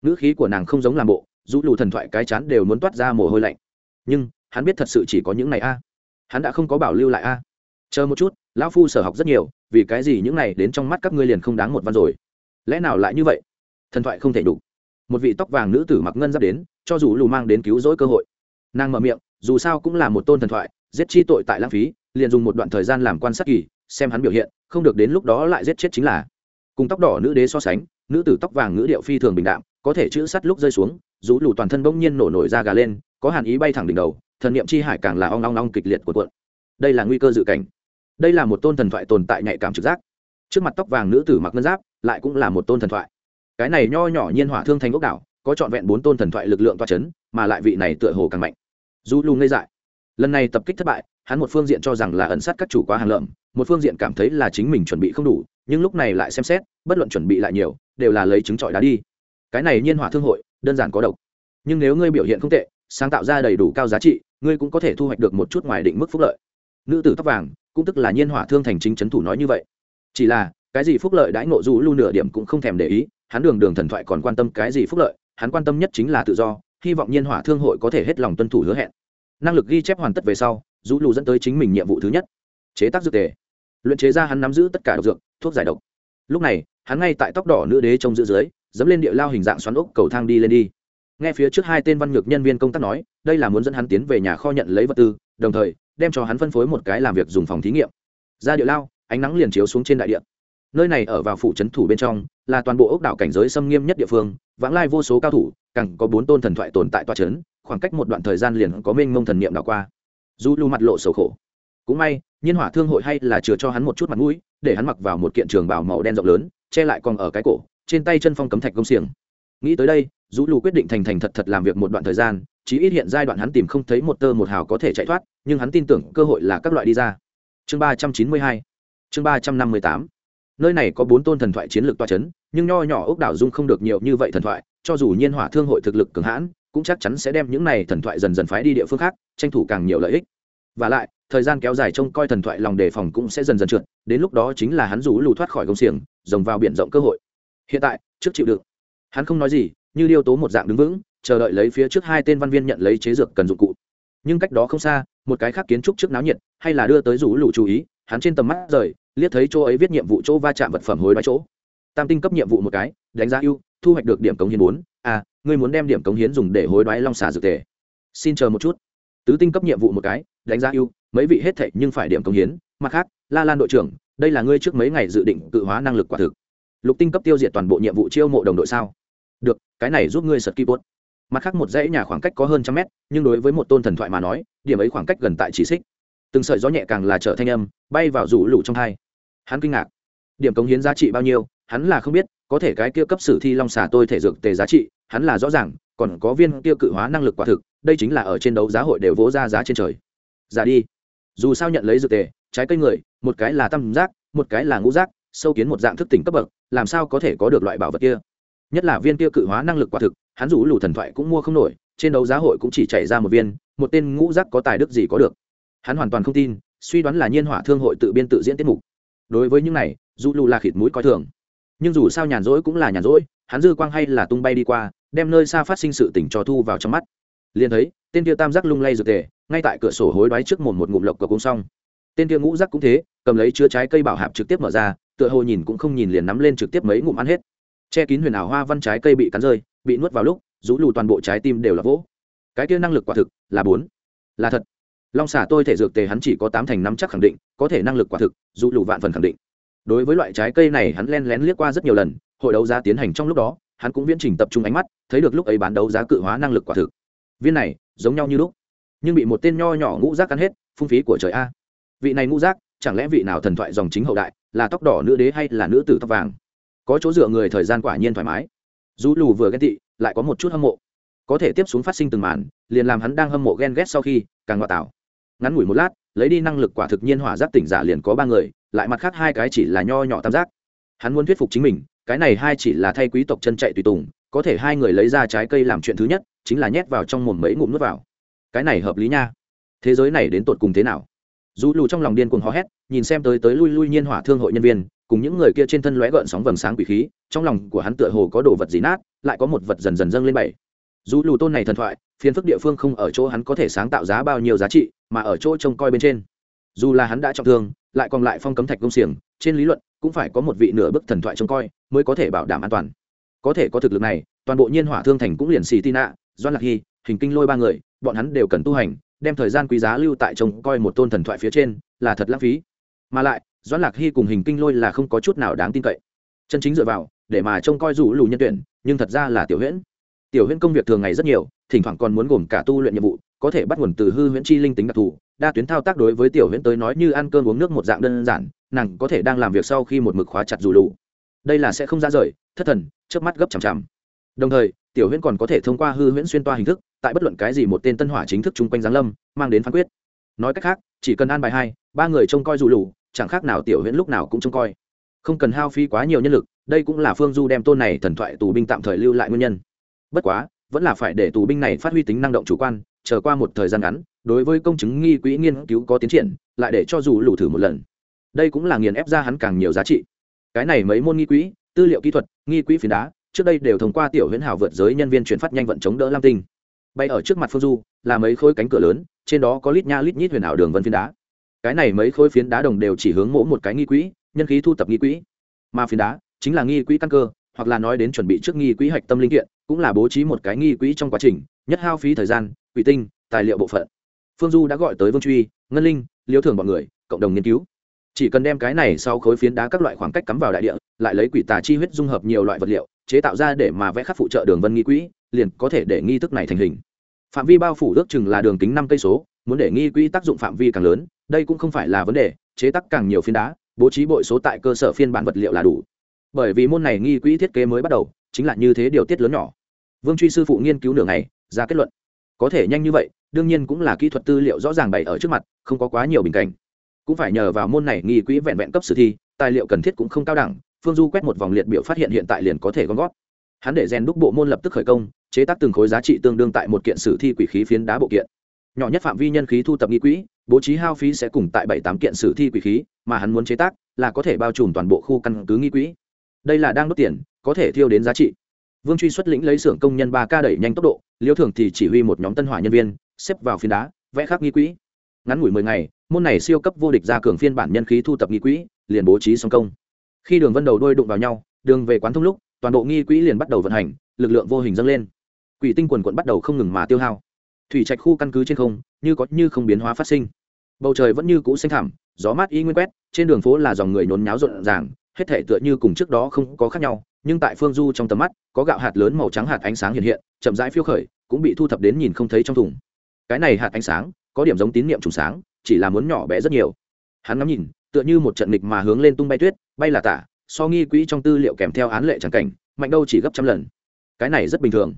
ngữ khí của nàng không giống làm bộ, dù lù thần thoại cái chán đều muốn toát ra mồ hôi lạnh nhưng hắn biết thật sự chỉ có những này a. Hắn đã không có bảo lưu lại a. Chờ một chút, lão phu sở học rất nhiều, vì cái gì những này đến trong mắt các ngươi liền không đáng một văn rồi? Lẽ nào lại như vậy? Thần thoại không thể đủ. Một vị tóc vàng nữ tử mặc ngân giáp đến, cho dù lù mang đến cứu rỗi cơ hội. Nàng mở miệng, dù sao cũng là một tôn thần thoại, giết chi tội tại lãng phí, liền dùng một đoạn thời gian làm quan sát kỳ, xem hắn biểu hiện, không được đến lúc đó lại giết chết chính là. Cùng tóc đỏ nữ đế so sánh, nữ tử tóc vàng ngữ điệu phi thường bình đạm, có thể chữ sắt lúc rơi xuống, rú lù toàn thân bỗng nhiên nổ nổi ra gà lên có hàn ý bay thẳng đỉnh đầu thần niệm chi hải càng là ong long long kịch liệt của cuộn. Đây là nguy cơ dự cảnh. Đây là một tôn thần thoại tồn tại nhạy cảm trực giác. Trước mặt tóc vàng nữ tử mặc ngân giáp lại cũng là một tôn thần thoại. Cái này nho nhỏ nhiên hỏa thương thành ốc đảo có trọn vẹn bốn tôn thần thoại lực lượng toa chấn, mà lại vị này tựa hồ càng mạnh. Du lu ngây dại. Lần này tập kích thất bại hắn một phương diện cho rằng là ẩn sát các chủ quá hàng lợm một phương diện cảm thấy là chính mình chuẩn bị không đủ nhưng lúc này lại xem xét bất luận chuẩn bị lại nhiều đều là lấy trứng trọi đá đi. Cái này nhiên hỏa thương hội đơn giản có độc. Nhưng nếu ngươi biểu hiện không tệ sáng tạo ra đầy đủ cao giá trị, ngươi cũng có thể thu hoạch được một chút ngoài định mức phúc lợi. Nữ tử tóc vàng, cũng tức là nhiên hỏa thương thành chính c thủ nói như vậy. Chỉ là, cái gì phúc lợi đãi ngộ du lưu nửa điểm cũng không thèm để ý, hắn đường đường thần thoại còn quan tâm cái gì phúc lợi, hắn quan tâm nhất chính là tự do, hy vọng nhiên hỏa thương hội có thể hết lòng tuân thủ hứa hẹn. Năng lực ghi chép hoàn tất về sau du lù dẫn tới chính mình nhiệm vụ thứ nhất. Chế tác dược tề. Luyện chế ra hắn nắm giữ tất cả độc dược, thuốc giải độc. Lúc này, hắn ngay tại tóc đỏ nữ đế trong giữ dưới, dẫm lên địa lao hình dạng xoắn ốc cầu thang đi lên đi nghe phía trước hai tên văn nhược nhân viên công tác nói, đây là muốn dẫn hắn tiến về nhà kho nhận lấy vật tư, đồng thời, đem cho hắn phân phối một cái làm việc dùng phòng thí nghiệm. Ra địa lao, ánh nắng liền chiếu xuống trên đại địa. Nơi này ở vào phủ trấn thủ bên trong, là toàn bộ ốc đảo cảnh giới xâm nghiêm nhất địa phương, vãng lai vô số cao thủ, càng có bốn tôn thần thoại tồn tại toa trấn khoảng cách một đoạn thời gian liền có mênh mông thần niệm đảo qua. Du lưu mặt lộ sầu khổ. Cũng may, nhiên hỏa thương hội hay là chừa cho hắn một chút mặt mũi, để hắn mặc vào một kiện trường bảo màu đen rộng lớn, che lại còn ở cái cổ, trên tay chân phong cấm thạch công xiềng nghĩ tới đây dù lù quyết định thành thành thật thật làm việc một đoạn thời gian, chí ít hiện giai đoạn hắn tìm không thấy một tơ một hào có thể chạy thoát, nhưng hắn tin tưởng cơ hội là các loại đi ra. Chương ba trăm chín mươi hai, chương ba trăm năm mươi tám. Nơi này có bốn tôn thần thoại chiến lược toa c h ấ n nhưng nho nhỏ ốc đảo dung không được nhiều như vậy thần thoại, cho dù nhiên hỏa thương hội thực lực cường hãn, cũng chắc chắn sẽ đem những này thần thoại dần dần phái đi địa phương khác, tranh thủ càng nhiều lợi ích. Và lại, thời gian kéo dài trông coi thần thoại lòng đề phòng cũng sẽ dần dần trượt, đến lúc đó chính là hắn rủ lù thoát khỏi công xiềng, rồng vào b i ể n rộng cơ hội. Hiện tại, trước chịu đựng hắn không nói gì như điêu tố một dạng đứng vững chờ đợi lấy phía trước hai tên văn viên nhận lấy chế dược cần dụng cụ. Nhưng cách đó không xa một cái khác kiến trúc trước náo nhiệt hay là đưa tới rủ lũ chú ý hắn trên tầm mắt rời liếc thấy chỗ ấy viết nhiệm vụ chỗ va chạm vật phẩm hối đoái chỗ. Tam tinh cấp nhiệm vụ một cái đánh giá ưu thu hoạch được điểm cống hiến bốn a à, ngươi muốn đem điểm cống hiến dùng để hối đoái long xà dược tề xin chờ một chút. Tứ tinh cấp nhiệm vụ một cái đánh giá ưu mấy vị hết thệ nhưng phải điểm cống hiến mặt khác la lan đội trưởng đây là ngươi trước mấy ngày dự định tự hóa năng lực quả thực. Lục tinh cấp tiêu diệt toàn bộ nhiệm vụ chiêu mộ đồng đội sao? Được, cái này giúp ngươi sật keyboard. Mặt khác một dãy nhà khoảng cách có hơn trăm mét, nhưng đối với một tôn thần thoại mà nói, điểm ấy khoảng cách gần tại chỉ xích. Từng sợi gió nhẹ càng là trở thanh âm, bay vào rủ lụ trong hai. Hắn kinh ngạc. Điểm cống hiến giá trị bao nhiêu, hắn là không biết, có thể cái kia cấp sử thi long xà tôi thể dược tề giá trị, hắn là rõ ràng, còn có viên kia cự hóa năng lực quả thực, đây chính là ở trên đấu giá hội đều vỗ ra giá trên trời. Giả đi. Dù sao nhận lấy dược tề, trái cây người, một cái là tam giác, một cái là ngũ giác, sâu kiến một dạng thức tỉnh cấp bậc, làm sao có thể có được loại bảo vật kia? Nhất là viên kia cự hóa năng lực quả thực, hắn rủ lù thần thoại cũng mua không nổi, trên đấu giá hội cũng chỉ chạy ra một viên, một tên ngũ giác có tài đức gì có được. Hắn hoàn toàn không tin, suy đoán là nhiên hỏa thương hội tự biên tự diễn tiết mục. Đối với những này, dù lù là khịt mũi coi thường. Nhưng dù sao nhàn rỗi cũng là nhàn rỗi, hắn dư quang hay là tung bay đi qua, đem nơi xa phát sinh sự tỉnh cho thu vào trong mắt. Liền thấy, tên kia tam giác lung lay dược tề ngay tại cửa sổ hối đoái trước mồm một ngụm lộc của cung xong tên kia ngũ giác cũng thế, cầm lấy chứa trái cây bảo hạp trực tiếp mở ra, tựa hồ nhìn cũng không nhìn liền nắm lên trực tiếp mấy ngụm ăn hết che kín huyền ảo hoa văn trái cây bị cắn rơi, bị nuốt vào lúc, rũ lù toàn bộ trái tim đều là vỗ. Cái kia năng lực quả thực là bốn. Là thật. Long xả tôi thể dược tề hắn chỉ có tám thành năm chắc khẳng định, có thể năng lực quả thực dù lù vạn phần khẳng định. Đối với loại trái cây này hắn len lén liếc qua rất nhiều lần, hội đấu giá tiến hành trong lúc đó, hắn cũng viễn trình tập trung ánh mắt, thấy được lúc ấy bán đấu giá cự hóa năng lực quả thực. Viên này, giống nhau như lúc. Nhưng bị một tên nho nhỏ ngũ rác cắn hết, phung phí của trời a. Vị này ngũ rác chẳng lẽ vị nào thần thoại dòng chính hậu đại, là tóc đỏ nữ đế hay là nữ tử tóc vàng? Có chỗ dựa người thời gian quả nhiên thoải mái. Dù lù vừa ghen tị, lại có một chút hâm mộ. Có thể tiếp xuống phát sinh từng màn, liền làm hắn đang hâm mộ ghen ghét sau khi, càng ngoại tạo. Ngắn ngủi một lát, lấy đi năng lực quả thực nhiên hỏa giác tỉnh giả liền có ba người, lại mặt khác hai cái chỉ là nho nhỏ tam giác. Hắn muốn thuyết phục chính mình, cái này hai chỉ là thay quý tộc chân chạy tùy tùng, có thể hai người lấy ra trái cây làm chuyện thứ nhất, chính là nhét vào trong mồm mấy ngụm nước vào. Cái này hợp lý nha. Thế giới này đến tột cùng thế nào? Dù lù trong lòng điên cuồng hò hét, nhìn xem tới tới lui lui nhiên hỏa thương hội nhân viên cùng những người kia trên thân lóe gợn sóng vầng sáng quỷ khí, trong lòng của hắn tựa hồ có đồ vật gì nát, lại có một vật dần dần dâng lên bảy. Dù lù tôn này thần thoại, phiền phức địa phương không ở chỗ hắn có thể sáng tạo giá bao nhiêu giá trị, mà ở chỗ trông coi bên trên. Dù là hắn đã trọng thương, lại còn lại phong cấm thạch công xiềng, trên lý luận, cũng phải có một vị nửa bức thần thoại trông coi, mới có thể bảo đảm an toàn. Có thể có thực lực này, toàn bộ nhiên hỏa thương thành cũng liền xì tin ạ doan lạc hy, hình kinh lôi ba người, bọn hắn đều cần tu hành, đem thời gian quý giá lưu tại trông coi một tôn thần thoại phía trên, là thật lãng phí. Mà lại doãn lạc hy cùng hình kinh lôi là không có chút nào đáng tin cậy. Chân chính dựa vào, để mà trông coi rủ lù nhân tuyển, nhưng thật ra là tiểu huyễn. Tiểu huyễn công việc thường ngày rất nhiều, thỉnh thoảng còn muốn gồm cả tu luyện nhiệm vụ, có thể bắt nguồn từ hư huyễn chi linh tính đặc thù, đa tuyến thao tác đối với tiểu huyễn tới nói như ăn cơm uống nước một dạng đơn giản, nàng có thể đang làm việc sau khi một mực khóa chặt dù lù. Đây là sẽ không ra rời, thất thần trước mắt gấp chằm chằm. Đồng thời, tiểu huyễn còn có thể thông qua hư huyễn xuyên toa hình thức, tại bất luận cái gì một tên tân hỏa chính thức chung quanh giáng lâm, mang đến phán quyết. Nói cách khác, chỉ cần an bài hai, ba người trông coi dù lù chẳng khác nào tiểu huyễn lúc nào cũng trông coi. Không cần hao phí quá nhiều nhân lực, đây cũng là phương du đem tôn này thần thoại tù binh tạm thời lưu lại nguyên nhân. Bất quá, vẫn là phải để tù binh này phát huy tính năng động chủ quan, chờ qua một thời gian ngắn, đối với công chứng nghi quỹ nghiên cứu có tiến triển, lại để cho dù lù thử một lần. Đây cũng là nghiền ép ra hắn càng nhiều giá trị. Cái này mấy môn nghi quỹ, tư liệu kỹ thuật, nghi quỹ phiến đá, trước đây đều thông qua tiểu huyễn hảo vượt giới nhân viên chuyển phát nhanh vận chống đỡ lam tinh. Bay ở trước mặt phương du, là mấy khối cánh cửa lớn, trên đó có lít nha lít nhít huyền ảo đường vân phiến đá cái này mấy khối phiến đá đồng đều chỉ hướng mỗ một cái nghi quỹ, nhân khí thu tập nghi quỹ. Mà phiến đá chính là nghi quỹ căn cơ, hoặc là nói đến chuẩn bị trước nghi quỹ hạch tâm linh kiện, cũng là bố trí một cái nghi quỹ trong quá trình, nhất hao phí thời gian quỷ tinh, tài liệu bộ phận. Phương du đã gọi tới vương truy, ngân linh, liêu thường bọn người, cộng đồng nghiên cứu. Chỉ cần đem cái này sau khối phiến đá các loại khoảng cách cắm vào đại địa, lại lấy quỷ tà chi huyết dung hợp nhiều loại vật liệu, chế tạo ra để mà vẽ khắc phụ trợ đường vân nghi quỹ, liền có thể để nghi thức này thành hình. Phạm vi bao phủ ước chừng là đường kính năm cây số muốn để nghi quỹ tác dụng phạm vi càng lớn, đây cũng không phải là vấn đề, chế tác càng nhiều phiên đá, bố trí bội số tại cơ sở phiên bản vật liệu là đủ. Bởi vì môn này nghi quỹ thiết kế mới bắt đầu, chính là như thế điều tiết lớn nhỏ. Vương truy sư phụ nghiên cứu nửa ngày, ra kết luận. Có thể nhanh như vậy, đương nhiên cũng là kỹ thuật tư liệu rõ ràng bày ở trước mặt, không có quá nhiều bình cảnh. Cũng phải nhờ vào môn này nghi quỹ vẹn vẹn cấp sử thi, tài liệu cần thiết cũng không cao đẳng, phương du quét một vòng liệt biểu phát hiện hiện tại liền có thể gom gót hắn để rèn đúc bộ môn lập tức khởi công, chế tác từng khối giá trị tương đương tại một kiện sử thi quỷ khí phiến đá bộ kiện nhỏ nhất phạm vi nhân khí thu tập nghi quỹ, bố trí hao phí sẽ cùng tại bảy tám kiện sử thi quỷ khí mà hắn muốn chế tác là có thể bao trùm toàn bộ khu căn cứ nghi quỹ. Đây là đang đốt tiền, có thể thiêu đến giá trị. Vương truy xuất lĩnh lấy xưởng công nhân ba ca đẩy nhanh tốc độ, liêu thường thì chỉ huy một nhóm tân hỏa nhân viên, xếp vào phiến đá, vẽ khắc nghi quỹ. Ngắn ngủi mười ngày, môn này siêu cấp vô địch ra cường phiên bản nhân khí thu tập nghi quỹ, liền bố trí xong công. Khi đường vân đầu đôi đụng vào nhau, đường về quán thông lúc, toàn bộ nghi quỹ liền bắt đầu vận hành, lực lượng vô hình dâng lên. Quỷ tinh quần quận bắt đầu không ngừng mà tiêu hao thủy trạch khu căn cứ trên không, như có như không biến hóa phát sinh. Bầu trời vẫn như cũ xanh thẳm, gió mát y nguyên quét, trên đường phố là dòng người nhốn nháo rộn ràng, hết thể tựa như cùng trước đó không có khác nhau, nhưng tại phương du trong tầm mắt, có gạo hạt lớn màu trắng hạt ánh sáng hiện hiện, chậm rãi phiêu khởi, cũng bị thu thập đến nhìn không thấy trong thùng. Cái này hạt ánh sáng, có điểm giống tín niệm trùng sáng, chỉ là muốn nhỏ bé rất nhiều. Hắn ngắm nhìn, tựa như một trận nghịch mà hướng lên tung bay tuyết, bay là tả, so nghi quỹ trong tư liệu kèm theo án lệ tràng cảnh, mạnh đâu chỉ gấp trăm lần. Cái này rất bình thường.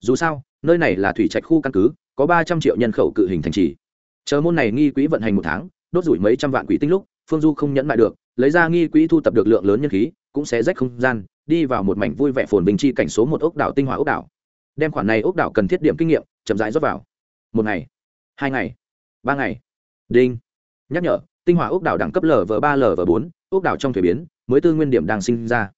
Dù sao, nơi này là thủy trạch khu căn cứ có ba trăm triệu nhân khẩu cự hình thành trì. Chờ môn này nghi quỹ vận hành một tháng, đốt rủi mấy trăm vạn quỷ tinh lúc, phương du không nhẫn lại được, lấy ra nghi quỹ thu tập được lượng lớn nhân khí, cũng sẽ rách không gian, đi vào một mảnh vui vẻ phồn bình chi cảnh số một ốc đảo tinh hoa ốc đảo. Đem khoản này ốc đảo cần thiết điểm kinh nghiệm, chậm rãi rót vào. Một ngày, hai ngày, ba ngày. Đinh. Nhắc nhở, tinh hoa ốc đảo đẳng cấp lv ba lv bốn, ốc đảo trong thuế biến, mới tư nguyên điểm đang sinh ra.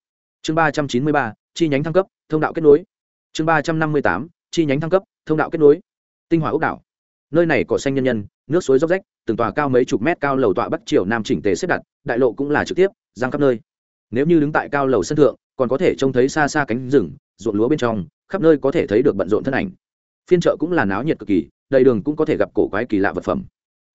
Chương ba trăm chín mươi ba, chi nhánh thăng cấp, thông đạo kết nối. Chương ba trăm năm mươi tám, chi nhánh thăng cấp, thông đạo kết nối tinh hoa ốc đảo. Nơi này có xanh nhân nhân, nước suối dốc rách, từng tòa cao mấy chục mét cao lầu tọa bắc triều nam chỉnh tề xếp đặt, đại lộ cũng là trực tiếp giang khắp nơi. Nếu như đứng tại cao lầu sân thượng, còn có thể trông thấy xa xa cánh rừng, ruộng lúa bên trong, khắp nơi có thể thấy được bận rộn thân ảnh. Phiên chợ cũng là náo nhiệt cực kỳ, đầy đường cũng có thể gặp cổ quái kỳ lạ vật phẩm.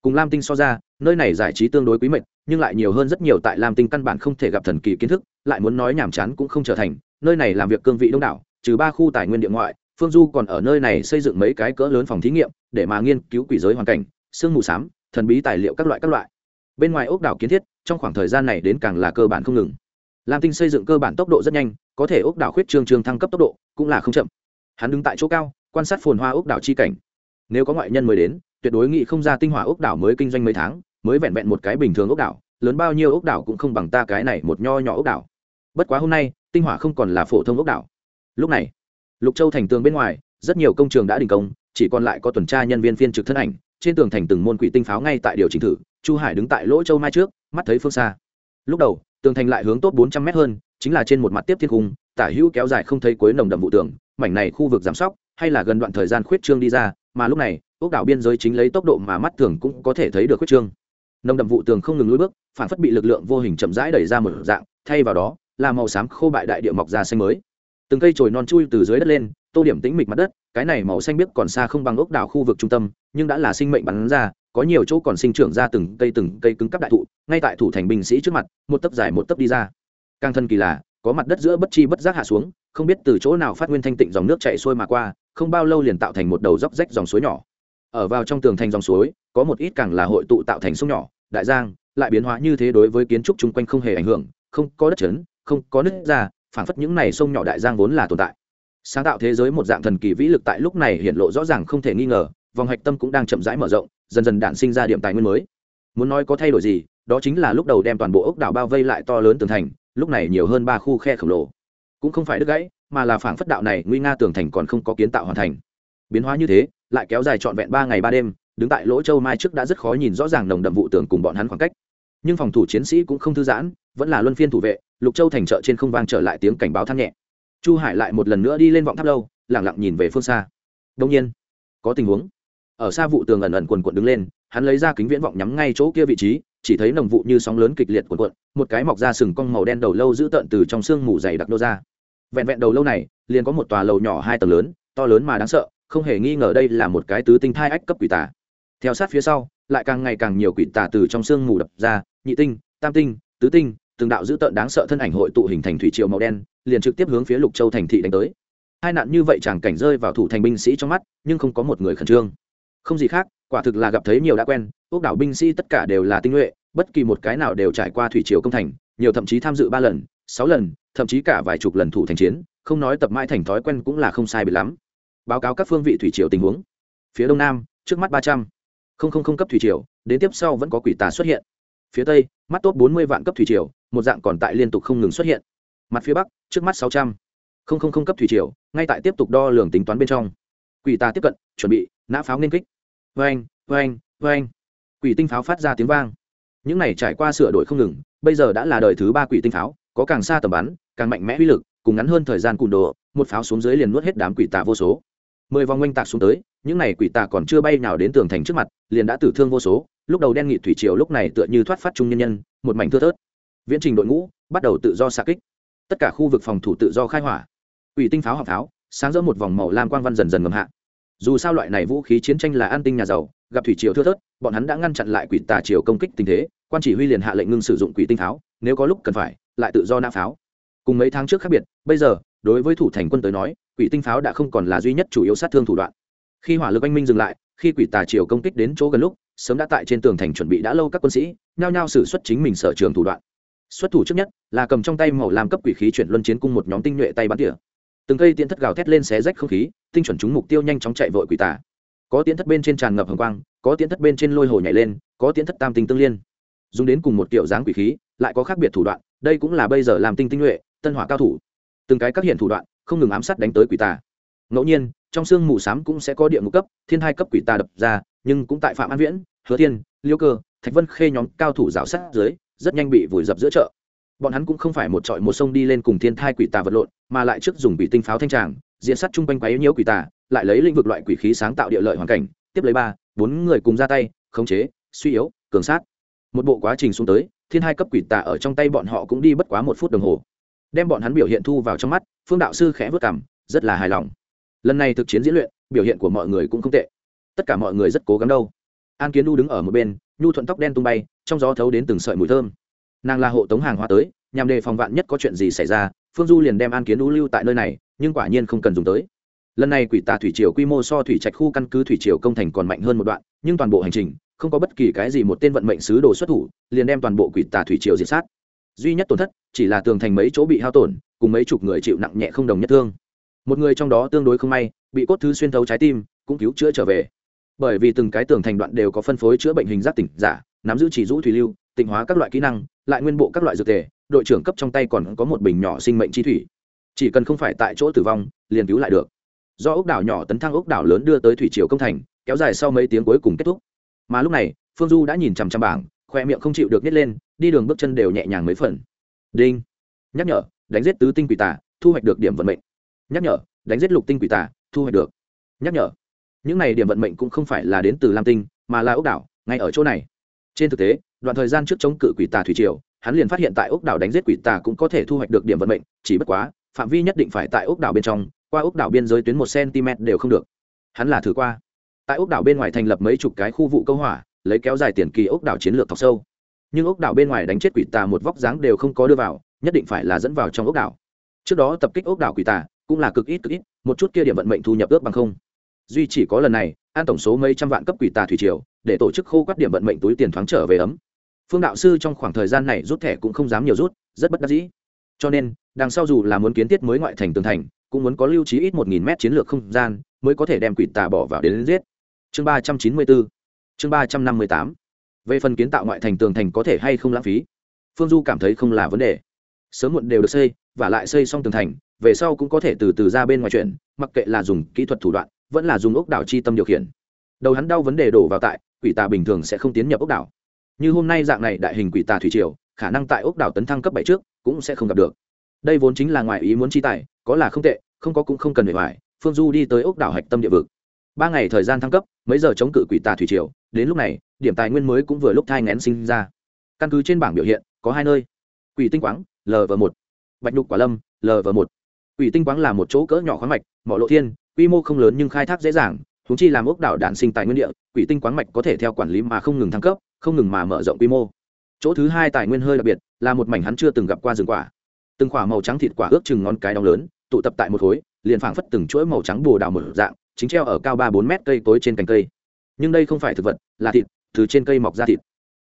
Cùng lam tinh so ra, nơi này giải trí tương đối quý mệnh nhưng lại nhiều hơn rất nhiều tại lam tinh căn bản không thể gặp thần kỳ kiến thức, lại muốn nói nhàm chán cũng không trở thành, nơi này làm việc cương vị đông đảo, trừ ba khu tài nguyên địa ngoại phương du còn ở nơi này xây dựng mấy cái cỡ lớn phòng thí nghiệm, để mà nghiên cứu quỷ giới hoàn cảnh, sương mù s á m thần bí tài liệu các loại các loại. Bên ngoài ốc đảo kiến thiết, trong khoảng thời gian này đến càng là cơ bản không ngừng. Lam tinh xây dựng cơ bản tốc độ rất nhanh, có thể ốc đảo khuyết trương trương thăng cấp tốc độ cũng là không chậm. Hắn đứng tại chỗ cao, quan sát phồn hoa ốc đảo chi cảnh. Nếu có ngoại nhân mới đến, tuyệt đối nghị không ra tinh hỏa ốc đảo mới kinh doanh mấy tháng, mới vẹn vẹn một cái bình thường ốc đảo, lớn bao nhiêu ốc đảo cũng không bằng ta cái này một nho nhỏ ốc đảo. Bất quá hôm nay, tinh hỏa không còn là phổ thông ốc đảo. Lúc này lục châu thành tường bên ngoài, rất nhiều công trường đã đình công, chỉ còn lại có tuần tra nhân viên phiên trực thân ảnh, trên tường thành từng môn quỷ tinh pháo ngay tại điều chỉnh thử, chu hải đứng tại lỗ châu mai trước, mắt thấy phương xa. Lúc đầu, tường thành lại hướng tốt bốn trăm mét hơn, chính là trên một mặt tiếp thiên cung, tả hữu kéo dài không thấy cuối nồng đậm vụ tường, mảnh này khu vực giảm sóc, hay là gần đoạn thời gian khuyết trương đi ra, mà lúc này, ốc đảo biên giới chính lấy tốc độ mà mắt thường cũng có thể thấy được khuyết trương. Nồng đậm vụ tường không ngừng lùi bước, phản phất bị lực lượng vô hình chậm rãi đẩy ra một dạng, thay vào đó, là màu xám khô bại đại địa mọc ra xanh mới từng cây chồi non chui từ dưới đất lên, tô điểm tĩnh mịch mặt đất, cái này màu xanh biếc còn xa không bằng ốc đảo khu vực trung tâm, nhưng đã là sinh mệnh bắn ra, có nhiều chỗ còn sinh trưởng ra từng cây từng cây cứng cắp đại thụ, ngay tại thủ thành binh sĩ trước mặt, một tấc dài một tấc đi ra. Càng thân kỳ là, có mặt đất giữa bất chi bất giác hạ xuống, không biết từ chỗ nào phát nguyên thanh tịnh dòng nước chảy xuôi mà qua, không bao lâu liền tạo thành một đầu dốc rách dòng suối nhỏ. Ở vào trong tường thành dòng suối, có một ít càng là hội tụ tạo thành sông nhỏ, đại giang, lại biến hóa như thế đối với kiến trúc chung quanh không hề ảnh hưởng, không có đất chấn, không có nứt ra phảng phất những này sông nhỏ đại giang vốn là tồn tại. Sáng tạo thế giới một dạng thần kỳ vĩ lực tại lúc này hiện lộ rõ ràng không thể nghi ngờ, vòng hạch tâm cũng đang chậm rãi mở rộng, dần dần đạn sinh ra điểm tài nguyên mới. Muốn nói có thay đổi gì, đó chính là lúc đầu đem toàn bộ ốc đảo bao vây lại to lớn tường thành, lúc này nhiều hơn ba khu khe khổng lồ. Cũng không phải đứt gãy, mà là phảng phất đạo này nguy nga tường thành còn không có kiến tạo hoàn thành. Biến hóa như thế, lại kéo dài trọn vẹn ba ngày ba đêm, đứng tại lỗ châu mai trước đã rất khó nhìn rõ ràng nồng đậm vụ tường cùng bọn hắn khoảng cách. Nhưng phòng thủ chiến sĩ cũng không thư giãn, vẫn là luân phiên thủ vệ lục châu thành chợ trên không vang trở lại tiếng cảnh báo than nhẹ. Chu hải lại một lần nữa đi lên vọng tháp lâu lẳng lặng nhìn về phương xa. Đông nhiên, có tình huống. Ở xa vụ tường ẩn ẩn quần quận đứng lên, hắn lấy ra kính viễn vọng nhắm ngay chỗ kia vị trí, chỉ thấy nồng vụ như sóng lớn kịch liệt quần quận một cái mọc ra sừng cong màu đen đầu lâu giữ tợn từ trong sương mù dày đặc đô ra. Vẹn vẹn đầu lâu này, liền có một tòa lầu nhỏ hai tầng lớn, to lớn mà đáng sợ, không hề nghi ngờ đây là một cái tứ tinh thai ách cấp quỷ tà. Theo sát phía sau, lại càng ngày càng nhiều quỷ tà từ trong sương mù đập ra, nhị tinh, tam tinh, tứ tinh từng đạo dữ tợn đáng sợ thân ảnh hội tụ hình thành thủy triều màu đen, liền trực tiếp hướng phía lục châu thành thị đánh tới. Hai nạn như vậy chàng cảnh rơi vào thủ thành binh sĩ trong mắt, nhưng không có một người khẩn trương. Không gì khác, quả thực là gặp thấy nhiều đã quen ốc đảo binh sĩ tất cả đều là tinh nhuệ, bất kỳ một cái nào đều trải qua thủy triều công thành, nhiều thậm chí tham dự ba lần, sáu lần, thậm chí cả vài chục lần thủ thành chiến, không nói tập mãi thành thói quen cũng là không sai bị lắm. Báo cáo các phương vị thủy triều tình huống. Phía đông nam, trước mắt ba trăm. Không cấp thủy triều, đến tiếp sau vẫn có quỷ tà xuất hiện. Phía tây, mắt tốt bốn mươi vạn cấp thủy triều một dạng còn tại liên tục không ngừng xuất hiện. Mặt phía bắc, trước mắt sáu trăm. Linh cấp thủy triều, ngay tại tiếp tục đo lường tính toán bên trong. Quỷ ta tiếp cận, chuẩn bị, nã pháo nên kích. Vang vang vang quỷ tinh pháo phát ra tiếng vang. Những này trải qua sửa đổi không ngừng, bây giờ đã là đời thứ ba quỷ tinh pháo, có càng xa tầm bắn, càng mạnh mẽ uy lực, cùng ngắn hơn thời gian cùn đồ, một pháo xuống dưới liền nuốt hết đám quỷ tà vô số. Mười vòng oanh tạc xuống tới, những này quỷ tà còn chưa bay nào đến tường thành trước mặt, liền đã tử thương vô số, lúc đầu đen nghị thủy triều lúc này tựa như thoát phát trung nhân nhân, một mảnh thưa thớt viễn trình đội ngũ, bắt đầu tự do xạ kích. Tất cả khu vực phòng thủ tự do khai hỏa. Ủy tinh pháo học pháo, sáng rỡ một vòng màu lam quang văn dần dần ngầm hạ. Dù sao loại này vũ khí chiến tranh là an tinh nhà giàu, gặp thủy triều thưa thớt, bọn hắn đã ngăn chặn lại quỷ tà triều công kích tình thế, quan chỉ huy liền hạ lệnh ngưng sử dụng quỷ tinh pháo, nếu có lúc cần phải, lại tự do nã pháo. Cùng mấy tháng trước khác biệt, bây giờ, đối với thủ thành quân tới nói, quỷ tinh pháo đã không còn là duy nhất chủ yếu sát thương thủ đoạn. Khi hỏa lực anh minh dừng lại, khi quỷ tà triều công kích đến chỗ gần lúc, sớm đã tại trên tường thành chuẩn bị đã lâu các quân sĩ, nhao nhao xử xuất chính mình sở trường thủ đoạn xuất thủ trước nhất là cầm trong tay màu làm cấp quỷ khí chuyển luân chiến cung một nhóm tinh nhuệ tay bắn tỉa. Từng cây tiễn thất gào thét lên xé rách không khí, tinh chuẩn chúng mục tiêu nhanh chóng chạy vội quỷ tà. Có tiễn thất bên trên tràn ngập hồng quang, có tiễn thất bên trên lôi hồ nhảy lên, có tiễn thất tam tinh tương liên. Dùng đến cùng một kiểu dáng quỷ khí, lại có khác biệt thủ đoạn, đây cũng là bây giờ làm tinh tinh nhuệ, tân hỏa cao thủ. Từng cái các hiện thủ đoạn, không ngừng ám sát đánh tới quỷ tà. Ngẫu nhiên, trong xương mù sám cũng sẽ có địa ngục cấp, thiên hai cấp quỷ tà đập ra, nhưng cũng tại phạm an viễn, hứa thiên, liêu cơ, thạch vân khê nhóm cao thủ rào sát dưới rất nhanh bị vùi dập giữa chợ. Bọn hắn cũng không phải một trọi một sông đi lên cùng thiên thai quỷ tà vật lộn, mà lại trước dùng bị tinh pháo thanh tràng, diện sát chung quanh quấy nhiễu quỷ tà, lại lấy lĩnh vực loại quỷ khí sáng tạo địa lợi hoàn cảnh, tiếp lấy ba, bốn người cùng ra tay, khống chế, suy yếu, cường sát. Một bộ quá trình xuống tới, thiên hai cấp quỷ tà ở trong tay bọn họ cũng đi bất quá một phút đồng hồ. Đem bọn hắn biểu hiện thu vào trong mắt, phương đạo sư khẽ vất cảm, rất là hài lòng. Lần này thực chiến diễn luyện, biểu hiện của mọi người cũng không tệ. Tất cả mọi người rất cố gắng đâu. An kiến đu đứng ở một bên nhu thuận tóc đen tung bay, trong gió thấu đến từng sợi mùi thơm. Nàng là hộ tống hàng hóa tới, nhằm đề phòng vạn nhất có chuyện gì xảy ra, phương du liền đem an kiến đu lưu tại nơi này, nhưng quả nhiên không cần dùng tới. Lần này quỷ tà thủy triều quy mô so thủy trạch khu căn cứ thủy triều công thành còn mạnh hơn một đoạn, nhưng toàn bộ hành trình, không có bất kỳ cái gì một tên vận mệnh sứ đồ xuất thủ, liền đem toàn bộ quỷ tà thủy triều diệt sát. Duy nhất tổn thất, chỉ là tường thành mấy chỗ bị hao tổn, cùng mấy chục người chịu nặng nhẹ không đồng nhất thương. Một người trong đó tương đối không may, bị cốt thứ xuyên thấu trái tim, cũng cứu chữa trở về bởi vì từng cái tường thành đoạn đều có phân phối chữa bệnh hình giác tỉnh giả, nắm giữ chỉ rũ thủy lưu, tịnh hóa các loại kỹ năng, lại nguyên bộ các loại dược tề, đội trưởng cấp trong tay còn có một bình nhỏ sinh mệnh chi thủy. Chỉ cần không phải tại chỗ tử vong, liền cứu lại được. Do ốc đảo nhỏ tấn thăng ốc đảo lớn đưa tới thủy triều công thành, kéo dài sau mấy tiếng cuối cùng kết thúc. Mà lúc này, phương du đã nhìn chằm chằm bảng, khoe miệng không chịu được nhét lên, đi đường bước chân đều nhẹ nhàng mấy phần. Đinh. Nhắc nhở, đánh giết tứ tinh quỷ tà, thu hoạch được điểm vận mệnh. Nhắc nhở, đánh giết lục tinh quỷ tà, thu hoạch được. Nhắc nhở những này điểm vận mệnh cũng không phải là đến từ lam tinh, mà là ốc đảo, ngay ở chỗ này. Trên thực tế, đoạn thời gian trước chống cự quỷ tà thủy triều, hắn liền phát hiện tại ốc đảo đánh giết quỷ tà cũng có thể thu hoạch được điểm vận mệnh, chỉ bất quá, phạm vi nhất định phải tại ốc đảo bên trong, qua ốc đảo biên giới tuyến một cm đều không được. Hắn là thử qua. Tại ốc đảo bên ngoài thành lập mấy chục cái khu vụ câu hỏa, lấy kéo dài tiền kỳ ốc đảo chiến lược thọc sâu. Nhưng ốc đảo bên ngoài đánh chết quỷ tà một vóc dáng đều không có đưa vào, nhất định phải là dẫn vào trong ốc đảo. Trước đó tập kích ốc đảo quỷ tà cũng là cực ít cực ít, một chút kia điểm vận mệnh thu nhập ước bằng không duy chỉ có lần này an tổng số mấy trăm vạn cấp quỷ tà thủy triều để tổ chức khô quát điểm vận mệnh túi tiền thoáng trở về ấm. Phương đạo sư trong khoảng thời gian này rút thẻ cũng không dám nhiều rút rất bất đắc dĩ. Cho nên đằng sau dù là muốn kiến thiết mới ngoại thành tường thành cũng muốn có lưu trí ít một nghìn mét chiến lược không gian mới có thể đem quỷ tà bỏ vào đến, đến giết. Chương ba trăm chín mươi bốn chương ba trăm năm mươi tám. Về phần kiến tạo ngoại thành tường thành có thể hay không lãng phí? Phương du cảm thấy không là vấn đề. Sớm muộn đều được xây và lại xây xong tường thành về sau cũng có thể từ từ ra bên ngoài chuyện mặc kệ là dùng kỹ thuật thủ đoạn vẫn là dùng ốc đảo chi tâm điều khiển. Đầu hắn đau vấn đề đổ vào tại, quỷ tà bình thường sẽ không tiến nhập ốc đảo. Như hôm nay dạng này đại hình quỷ tà thủy triều, khả năng tại ốc đảo tấn thăng cấp bảy trước cũng sẽ không gặp được. Đây vốn chính là ngoài ý muốn chi tài, có là không tệ, không có cũng không cần để hoài phương du đi tới ốc đảo hạch tâm địa vực. Ba ngày thời gian thăng cấp, mấy giờ chống cự quỷ tà thủy triều, đến lúc này, điểm tài nguyên mới cũng vừa lúc thai ngén sinh ra. Căn cứ trên bảng biểu hiện, có hai nơi. Quỷ tinh quáng lv một. Bạch nhục quả lâm lv một. Quỷ tinh quáng là một chỗ cỡ nhỏ khoáng mạch, mỏ lộ thiên quy mô không lớn nhưng khai thác dễ dàng húng chi làm ốc đảo đạn sinh tài nguyên địa, quỷ tinh quán mạch có thể theo quản lý mà không ngừng thăng cấp, không ngừng mà mở rộng quy mô. Chỗ thứ hai tài nguyên hơi đặc biệt, là một mảnh hắn chưa từng gặp qua rừng quả. Từng quả màu trắng thịt quả ước chừng ngón cái đong lớn, tụ tập tại một khối, liền phảng phất từng chuỗi màu trắng bồ đào một dạng, chính treo ở cao ba bốn mét cây tối trên cành cây. Nhưng đây không phải thực vật, là thịt, từ trên cây mọc ra thịt.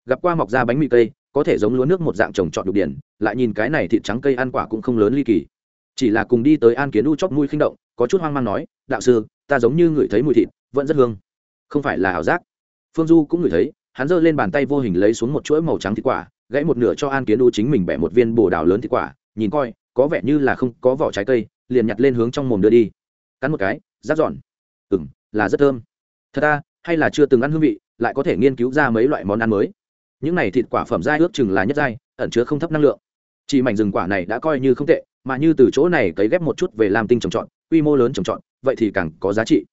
Gặp qua mọc ra bánh mì cây, có thể giống lúa nước một dạng trồng trọt đục điển, lại nhìn cái này thịt trắng cây ăn quả cũng không lớn ly kỳ. Chỉ là cùng đi tới an kiến u chóc mũi khinh động có chút hoang mang nói, đạo sư, ta giống như ngửi thấy mùi thịt, vẫn rất hương. Không phải là ảo giác. Phương du cũng ngửi thấy, hắn giơ lên bàn tay vô hình lấy xuống một chuỗi màu trắng thịt quả, gãy một nửa cho an kiến u chính mình bẻ một viên bồ đào lớn thịt quả, nhìn coi, có vẻ như là không có vỏ trái cây, liền nhặt lên hướng trong mồm đưa đi. Cắn một cái, rát giòn. Ừ m là rất thơm. Thật ta hay là chưa từng ăn hương vị, lại có thể nghiên cứu ra mấy loại món ăn mới? Những này thịt quả phẩm dai ước chừng là nhất dai, ẩn chứa không thấp năng lượng. Chỉ mảnh rừng quả này đã coi như không tệ, mà như từ chỗ này cấy ghép một chút về làm tinh trồng trọt quy mô lớn trồng trọt, vậy thì càng có giá trị.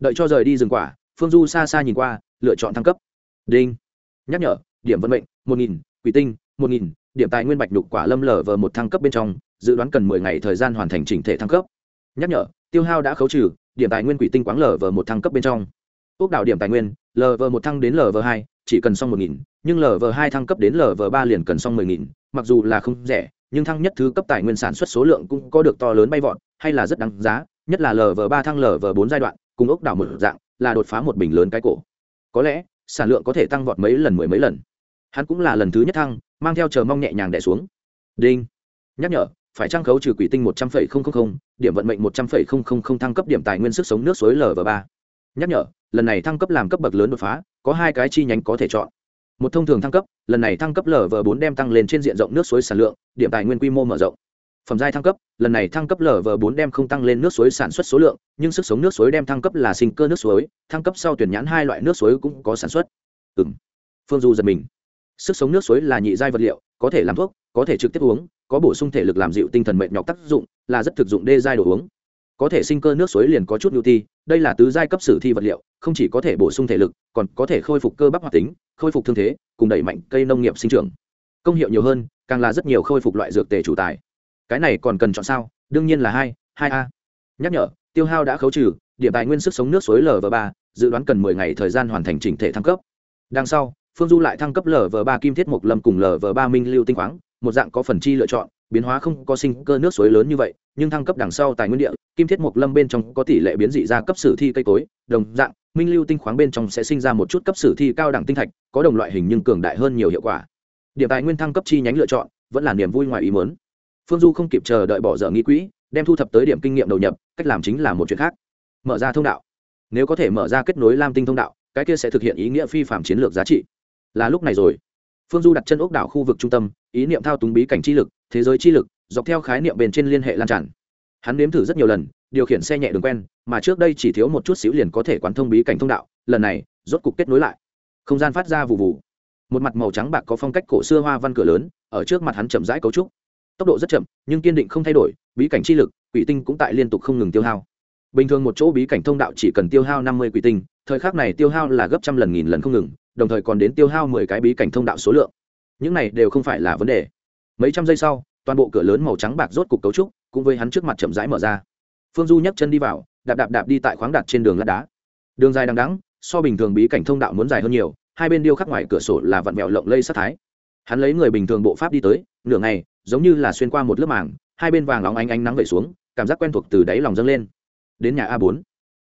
Đợi cho rời đi rừng quả, phương du xa xa nhìn qua, lựa chọn thăng cấp. Đinh. Nhắc nhở, điểm vận mệnh, một nghìn, quỷ tinh, một nghìn, điểm tài nguyên bạch đục quả lâm lở vờ một thăng cấp bên trong, dự đoán cần mười ngày thời gian hoàn thành chỉnh thể thăng cấp. Nhắc nhở, tiêu hao đã khấu trừ, điểm tài nguyên quỷ tinh quáng lở vờ một thăng cấp bên trong. Ốc đảo điểm tài nguyên lv một thăng đến lv hai, chỉ cần xong một nghìn, nhưng lv hai thăng cấp đến lv ba liền cần xong mười nghìn, mặc dù là không rẻ nhưng thăng nhất thứ cấp tài nguyên sản xuất số lượng cũng có được to lớn bay vọt, hay là rất đáng giá, nhất là lv ba thăng lv bốn giai đoạn, cùng ốc đảo một dạng, là đột phá một bình lớn cái cổ. Có lẽ, sản lượng có thể tăng vọt mấy lần mười mấy lần. Hắn cũng là lần thứ nhất thăng, mang theo chờ mong nhẹ nhàng đẻ xuống. Đinh. Nhắc nhở, phải trang khấu trừ quỷ tinh một trăm linh điểm vận mệnh một trăm linh thăng cấp điểm tài nguyên sức sống nước suối lv ba. Nhắc nhở, lần này thăng cấp làm cấp bậc lớn đột phá, có hai cái chi nhánh có thể chọn một thông thường thăng cấp, lần này thăng cấp lv bốn đem tăng lên trên diện rộng nước suối sản lượng, điểm tài nguyên quy mô mở rộng. Phẩm giai thăng cấp, lần này thăng cấp lv bốn đem không tăng lên nước suối sản xuất số lượng, nhưng sức sống nước suối đem thăng cấp là sinh cơ nước suối, thăng cấp sau tuyển nhãn hai loại nước suối cũng có sản xuất. Ừ m phương du giật mình. Sức sống nước suối là nhị giai vật liệu, có thể làm thuốc, có thể trực tiếp uống, có bổ sung thể lực làm dịu tinh thần mệt nhọc tác dụng, là rất thực dụng đê giai đồ uống. Có thể sinh cơ nước suối liền có chút nhu ti đây là tứ giai cấp sử thi vật liệu không chỉ có thể bổ sung thể lực, còn có thể khôi phục cơ bắp hoạt tính, khôi phục thương thế, cùng đẩy mạnh cây nông nghiệp sinh trưởng. Công hiệu nhiều hơn, càng là rất nhiều khôi phục loại dược tề chủ tài. Cái này còn cần chọn sao? Đương nhiên là hai hai a. Nhắc nhở, tiêu hao đã khấu trừ, điểm tài nguyên sức sống nước suối lv ba, dự đoán cần mười ngày thời gian hoàn thành chỉnh thể thăng cấp. Đằng sau, phương du lại thăng cấp lv ba kim thiết mộc lâm cùng lv ba minh lưu tinh khoáng, một dạng có phần chi lựa chọn, biến hóa không có sinh cơ nước suối lớn như vậy, nhưng thăng cấp đằng sau tài nguyên địa, kim thiết mộc lâm bên trong có tỷ lệ biến dị ra cấp sử thi cây cối, đồng dạng minh lưu tinh khoáng bên trong sẽ sinh ra một chút cấp sử thi cao đẳng tinh thạch, có đồng loại hình nhưng cường đại hơn nhiều hiệu quả. Điểm tài nguyên thăng cấp chi nhánh lựa chọn, vẫn là niềm vui ngoài ý mớn phương du không kịp chờ đợi bỏ dở nghi quỹ, đem thu thập tới điểm kinh nghiệm đầu nhập, cách làm chính là một chuyện khác. Mở ra thông đạo. Nếu có thể mở ra kết nối lam tinh thông đạo, cái kia sẽ thực hiện ý nghĩa phi phạm chiến lược giá trị. Là lúc này rồi. Phương du đặt chân ốc đảo khu vực trung tâm, ý niệm thao túng bí cảnh chi lực, thế giới chi lực, dọc theo khái niệm bền trên liên hệ lan tràn. Hắn nếm thử rất nhiều lần điều khiển xe nhẹ đường quen, mà trước đây chỉ thiếu một chút xíu liền có thể quán thông bí cảnh thông đạo, lần này, rốt cục kết nối lại. Không gian phát ra vụ vụ một mặt màu trắng bạc có phong cách cổ xưa hoa văn cửa lớn, ở trước mặt hắn chậm rãi cấu trúc. Tốc độ rất chậm, nhưng kiên định không thay đổi, bí cảnh chi lực, quỷ tinh cũng tại liên tục không ngừng tiêu hao. Bình thường một chỗ bí cảnh thông đạo chỉ cần tiêu hao năm mươi quỷ tinh, thời khắc này tiêu hao là gấp trăm lần nghìn lần không ngừng, đồng thời còn đến tiêu hao mười cái bí cảnh thông đạo số lượng. Những này đều không phải là vấn đề. Mấy trăm giây sau, toàn bộ cửa lớn màu trắng bạc rốt cục cấu trúc, cũng với hắn trước mặt chậm rãi mở ra phương du nhấc chân đi vào, đạp đạp đạp đi tại khoáng đặt trên đường lát đá. Đường dài đằng đắng so bình thường bí cảnh thông đạo muốn dài hơn nhiều, hai bên điêu khắc ngoài cửa sổ là vặn vẹo lộng lây sát thái. Hắn lấy người bình thường bộ pháp đi tới, nửa ngày, giống như là xuyên qua một lớp màng, hai bên vàng óng ánh ánh nắng vẩy xuống, cảm giác quen thuộc từ đáy lòng dâng lên. Đến nhà a bốn.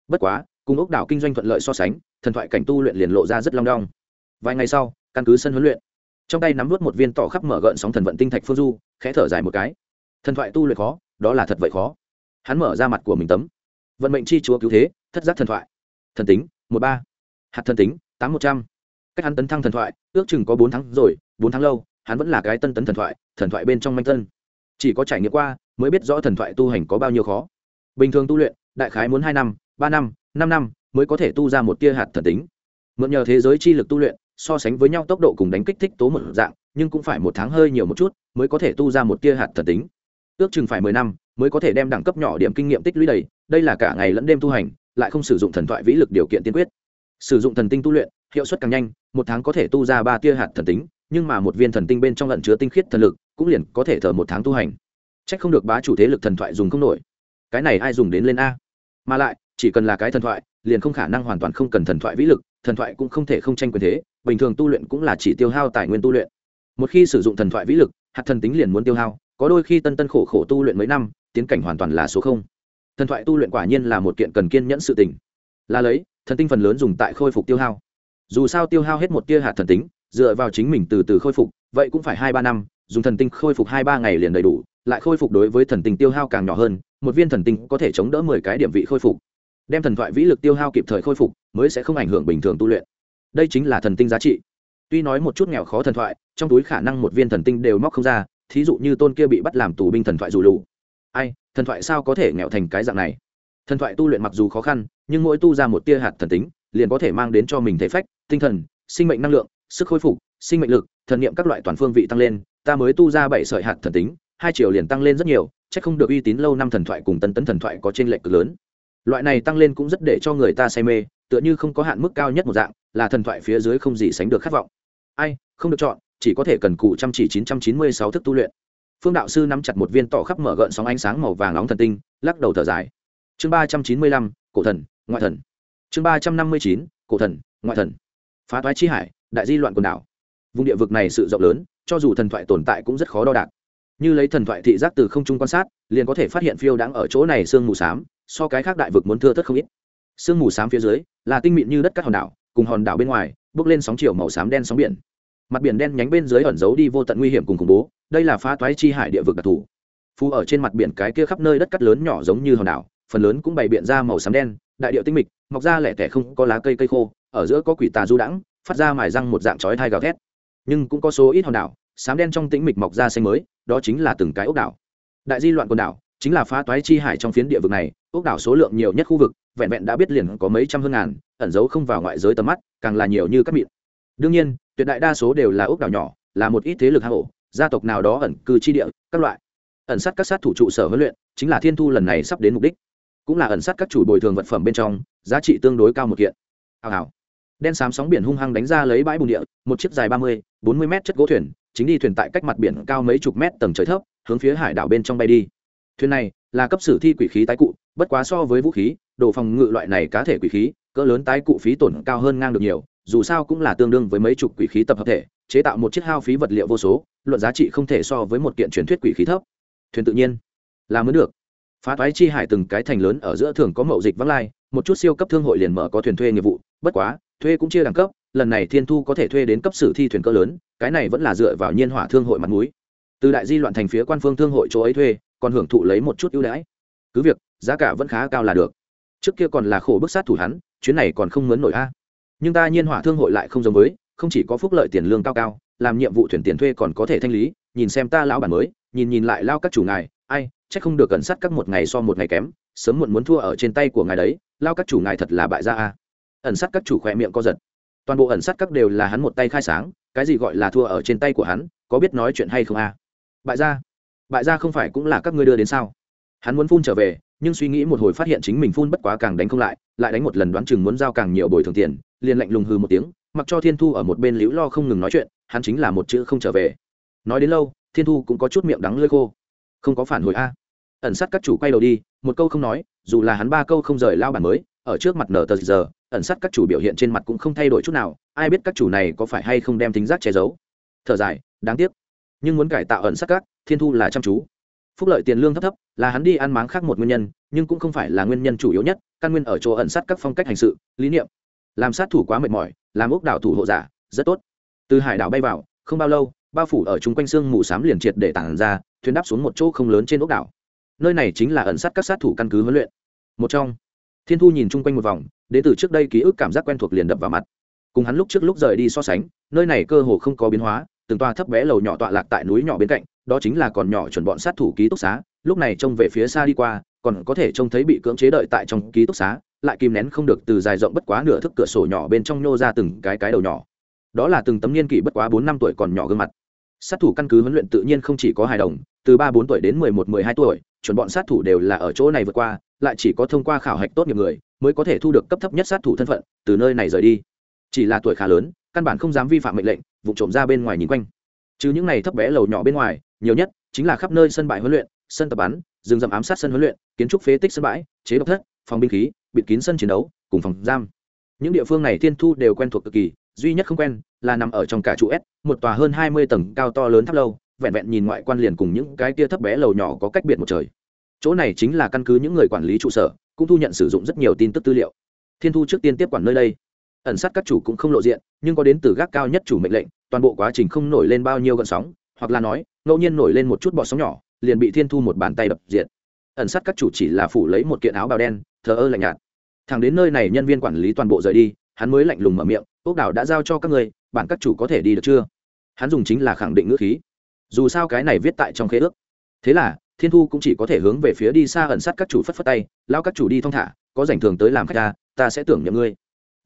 Bất quá, cùng ốc đảo kinh doanh thuận lợi so sánh, thần thoại cảnh tu luyện liền lộ ra rất long đong. Vài ngày sau, căn cứ sân huấn luyện, trong tay nắm vút một viên tỏ khắp mở gợn sóng thần vận tinh thạch phương du, khẽ thở dài một cái. Thần thoại tu luyện khó, đó là thật vậy khó hắn mở ra mặt của mình tấm. Vận mệnh chi chúa cứu thế, thất giác thần thoại. Thần tính, một ba. Hạt thần tính, tám một trăm. Cách hắn tấn thăng thần thoại, ước chừng có bốn tháng rồi, bốn tháng lâu, hắn vẫn là cái tân tấn thần thoại thần thoại bên trong manh tân chỉ có trải nghiệm qua, mới biết rõ thần thoại tu hành có bao nhiêu khó. Bình thường tu luyện, đại khái muốn hai năm, ba năm năm năm mới có thể tu ra một tia hạt thần tính. Mượn nhờ thế giới chi lực tu luyện, so sánh với nhau tốc độ cùng đánh kích thích tố một dạng, nhưng cũng phải một tháng hơi nhiều một chút mới có thể tu ra một tia hạt thần tính ước chừng phải mười năm mới có thể đem đẳng cấp nhỏ điểm kinh nghiệm tích lũy đầy, đây là cả ngày lẫn đêm tu hành, lại không sử dụng thần thoại vĩ lực điều kiện tiên quyết. Sử dụng thần tinh tu luyện, hiệu suất càng nhanh, một tháng có thể tu ra ba tia hạt thần tính, nhưng mà một viên thần tinh bên trong lẫn chứa tinh khiết thần lực, cũng liền có thể thở một tháng tu hành. C h ắ c không được bá chủ thế lực thần thoại dùng không nổi. Cái này ai dùng đến lên a? Mà lại, chỉ cần là cái thần thoại, liền không khả năng hoàn toàn không cần thần thoại vĩ lực, thần thoại cũng không thể không tranh quyền thế, bình thường tu luyện cũng là chỉ tiêu hao tài nguyên tu luyện. Một khi sử dụng thần thoại vĩ lực, hạt thần tính liền muốn tiêu hao có đôi khi tân tân khổ khổ tu luyện mấy năm, tiến cảnh hoàn toàn là số không. Thần thoại tu luyện quả nhiên là một kiện cần kiên nhẫn sự tình. Là lấy, thần tinh phần lớn dùng tại khôi phục tiêu hao. Dù sao tiêu hao hết một tia hạt thần tính, dựa vào chính mình từ từ khôi phục, vậy cũng phải hai ba năm, dùng thần tinh khôi phục hai ba ngày liền đầy đủ, lại khôi phục đối với thần tinh tiêu hao càng nhỏ hơn, một viên thần tinh có thể chống đỡ mười cái điểm vị khôi phục. Đem thần thoại vĩ lực tiêu hao kịp thời khôi phục, mới sẽ không ảnh hưởng bình thường tu luyện. Đây chính là thần tinh giá trị. Tuy nói một chút nghèo khó thần thoại, trong túi khả năng một viên thần tinh đều móc không ra thí dụ như tôn kia bị bắt làm tù binh thần thoại dù lù. Ai, thần thoại sao có thể nghèo thành cái dạng này? Thần thoại tu luyện mặc dù khó khăn, nhưng mỗi tu ra một tia hạt thần tính, liền có thể mang đến cho mình thể phách, tinh thần, sinh mệnh năng lượng, sức khôi phục, sinh mệnh lực, thần nghiệm các loại toàn phương vị tăng lên. Ta mới tu ra bảy sợi hạt thần tính, hai triệu liền tăng lên rất nhiều c h ắ c không được uy tín lâu năm thần thoại cùng tân tấn thần thoại có t r ê n lệch cực lớn. Loại này tăng lên cũng rất để cho người ta say mê, tựa như không có hạn mức cao nhất một dạng, là thần thoại phía dưới không gì sánh được khát vọng. Ai, không được chọn chỉ có thể cần cụ chăm chỉ chín trăm chín mươi sáu thức tu luyện. Phương đạo sư nắm chặt một viên tỏ khắp mở gợn sóng ánh sáng màu vàng nóng thần tinh lắc đầu thở dài. Chương ba trăm chín mươi lăm cổ thần ngoại thần. Chương ba trăm năm mươi chín cổ thần ngoại thần. Phá toái chi hải đại di loạn quần đảo. Vùng địa vực này sự rộng lớn cho dù thần thoại tồn tại cũng rất khó đo đạc. Như lấy thần thoại thị giác từ không trung quan sát liền có thể phát hiện phiêu đáng ở chỗ này sương mù xám, so cái khác đại vực muốn thưa thất không ít. Sương mù xám phía dưới là tinh mịn như đất cát hòn đảo cùng hòn đảo bên ngoài bước lên sóng chiều màu xám đen sóng biển mặt biển đen nhánh bên dưới ẩn giấu đi vô tận nguy hiểm cùng khủng bố, đây là phá toái chi hải địa vực đặc thù. Phù ở trên mặt biển cái kia khắp nơi đất cắt lớn nhỏ giống như hòn đảo, phần lớn cũng bày biện ra màu xám đen, đại điệu tinh mịch, mọc ra lẻ tẻ không có lá cây cây khô, ở giữa có quỷ tà du đãng, phát ra mài răng một dạng chói thai gào thét. Nhưng cũng có số ít hòn đảo, xám đen trong tĩnh mịch mọc ra xanh mới, đó chính là từng cái ốc đảo. Đại di loạn quần đảo, chính là phá toái chi hải trong phiến địa vực này, ốc đảo số lượng nhiều nhất khu vực, vẹn vẹn đã biết liền có mấy trăm hơn ngàn, ẩn giấu không vào ngoại giới tầm mắt, càng là nhiều như các mịn. Đương nhiên tuyệt đại đa số đều là ốc đảo nhỏ, là một ít thế lực hạ hổ gia tộc nào đó ẩn cư chi địa, các loại. Ẩn sát các sát thủ trụ sở huấn luyện, chính là thiên thu lần này sắp đến mục đích. Cũng là ẩn sát các chủ bồi thường vật phẩm bên trong, giá trị tương đối cao một kiện. Hào hào. Đen xám sóng biển hung hăng đánh ra lấy bãi bùn địa, một chiếc dài ba mươi, bốn mươi mét chất gỗ thuyền, chính đi thuyền tại cách mặt biển cao mấy chục mét tầng trời thấp, hướng phía hải đảo bên trong bay đi. Thuyền này là cấp sử thi quỷ khí tái cụ, bất quá so với vũ khí, đồ phòng ngự loại này cá thể quỷ khí, cỡ lớn tái cụ phí tổn cao hơn ngang được nhiều dù sao cũng là tương đương với mấy chục quỷ khí tập hợp thể, chế tạo một chiếc hao phí vật liệu vô số, luận giá trị không thể so với một kiện truyền thuyết quỷ khí thấp. Thuyền tự nhiên, là mới được. Phá toái chi hải từng cái thành lớn ở giữa thường có mậu dịch vắng lai, một chút siêu cấp thương hội liền mở có thuyền thuê nghiệp vụ, bất quá, thuê cũng chia đẳng cấp, lần này thiên thu có thể thuê đến cấp sử thi thuyền cỡ lớn, cái này vẫn là dựa vào nhiên hỏa thương hội mặt núi từ đại di loạn thành phía quan phương thương hội chỗ ấy thuê, còn hưởng thụ lấy một chút ưu đãi. Cứ việc, giá cả vẫn khá cao là được. Trước kia còn là khổ bức sát thủ hắn, chuyến này còn không mướn nổi a nhưng ta nhiên hỏa thương hội lại không giống với, không chỉ có phúc lợi tiền lương cao cao, làm nhiệm vụ thuyền tiền thuê còn có thể thanh lý, nhìn xem ta lão bản mới, nhìn nhìn lại lao các chủ ngài, ai, chắc không được cẩn sát các một ngày so một ngày kém, sớm muộn muốn thua ở trên tay của ngài đấy, lao các chủ ngài thật là bại gia a. Ẩn sát các chủ khỏe miệng co giật. Toàn bộ ẩn sát các đều là hắn một tay khai sáng, cái gì gọi là thua ở trên tay của hắn, có biết nói chuyện hay không a? Bại gia? Bại gia không phải cũng là các ngươi đưa đến sao? Hắn muốn phun trở về nhưng suy nghĩ một hồi phát hiện chính mình phun bất quá càng đánh không lại lại đánh một lần đoán chừng muốn giao càng nhiều bồi thường tiền, liền lạnh lùng hư một tiếng, mặc cho thiên thu ở một bên liễu lo không ngừng nói chuyện, hắn chính là một chữ không trở về. Nói đến lâu, thiên thu cũng có chút miệng đắng lơi khô. Không có phản hồi a. Ẩn sát các chủ quay đầu đi, một câu không nói, dù là hắn ba câu không rời lao bản mới, ở trước mặt nở tờ giờ, ẩn sát các chủ biểu hiện trên mặt cũng không thay đổi chút nào, ai biết các chủ này có phải hay không đem tính giác che giấu. Thở dài, đáng tiếc. Nhưng muốn cải tạo ẩn sát các, thiên thu là chăm chú phúc lợi tiền lương thấp thấp là hắn đi ăn máng khác một nguyên nhân, nhưng cũng không phải là nguyên nhân chủ yếu nhất, căn nguyên ở chỗ ẩn sát các phong cách hành sự, lý niệm. Làm sát thủ quá mệt mỏi, làm ốc đảo thủ hộ giả, rất tốt. Từ hải đảo bay vào, không bao lâu, bao phủ ở chung quanh sương mù s á m liền triệt để tản ra, thuyền đáp xuống một chỗ không lớn trên ốc đảo. Nơi này chính là ẩn sát các sát thủ căn cứ huấn luyện. Một trong, thiên thu nhìn chung quanh một vòng đến từ trước đây ký ức cảm giác quen thuộc liền đập vào mặt. Cùng hắn lúc trước lúc rời đi so sánh, nơi này cơ hồ không có biến hóa từng toa thấp bé lầu nhỏ tọa lạc tại núi nhỏ bên cạnh, đó chính là còn nhỏ chuẩn bọn sát thủ ký túc xá, lúc này trông về phía xa đi qua, còn có thể trông thấy bị cưỡng chế đợi tại trong ký túc xá, lại kìm nén không được từ dài rộng bất quá nửa thức cửa sổ nhỏ bên trong nhô ra từng cái cái đầu nhỏ. Đó là từng tấm niên kỷ bất quá bốn năm tuổi còn nhỏ gương mặt. Sát thủ căn cứ huấn luyện tự nhiên không chỉ có hài đồng, từ ba bốn tuổi đến mười một, mười hai tuổi, chuẩn bọn sát thủ đều là ở chỗ này vượt qua, lại chỉ có thông qua khảo hạch tốt nghiệp người, mới có thể thu được cấp thấp nhất sát thủ thân phận, từ nơi này rời đi. Chỉ là tuổi khá lớn căn bản không dám vi phạm mệnh lệnh, vụ trộm ra bên ngoài nhìn quanh. Chứ những này thấp bé lầu nhỏ bên ngoài, nhiều nhất chính là khắp nơi sân bãi huấn luyện, sân tập bắn, rừng rậm ám sát sân huấn luyện, kiến trúc phế tích sân bãi, chế độc thất, phòng binh khí, bịt kín sân chiến đấu, cùng phòng giam. Những địa phương này thiên thu đều quen thuộc cực kỳ, duy nhất không quen là nằm ở trong cả trụ s, một tòa hơn hai mươi tầng cao to lớn tháp lâu, vẹn vẹn nhìn ngoại quan liền cùng những cái kia thấp bé lầu nhỏ có cách biệt một trời. Chỗ này chính là căn cứ những người quản lý trụ sở, cũng thu nhận sử dụng rất nhiều tin tức tư liệu. Thiên thu trước tiên tiếp quản nơi đây ẩn sát các chủ cũng không lộ diện, nhưng có đến từ gác cao nhất chủ mệnh lệnh, toàn bộ quá trình không nổi lên bao nhiêu gợn sóng, hoặc là nói, ngẫu nhiên nổi lên một chút bọt sóng nhỏ, liền bị thiên thu một bàn tay đập diện ẩn sát các chủ chỉ là phủ lấy một kiện áo bào đen, thờ ơ lạnh nhạt. Thằng đến nơi này nhân viên quản lý toàn bộ rời đi, hắn mới lạnh lùng mở miệng ốc đảo đã giao cho các người bản các chủ có thể đi được chưa? Hắn dùng chính là khẳng định ngữ khí. Dù sao cái này viết tại trong khế ước. Thế là, thiên thu cũng chỉ có thể hướng về phía đi xa ẩn sát các chủ phất phất tay lao các chủ đi thong thả, có rảnh thường tới làm khách ta ta sẽ tưởng nhậm ngươi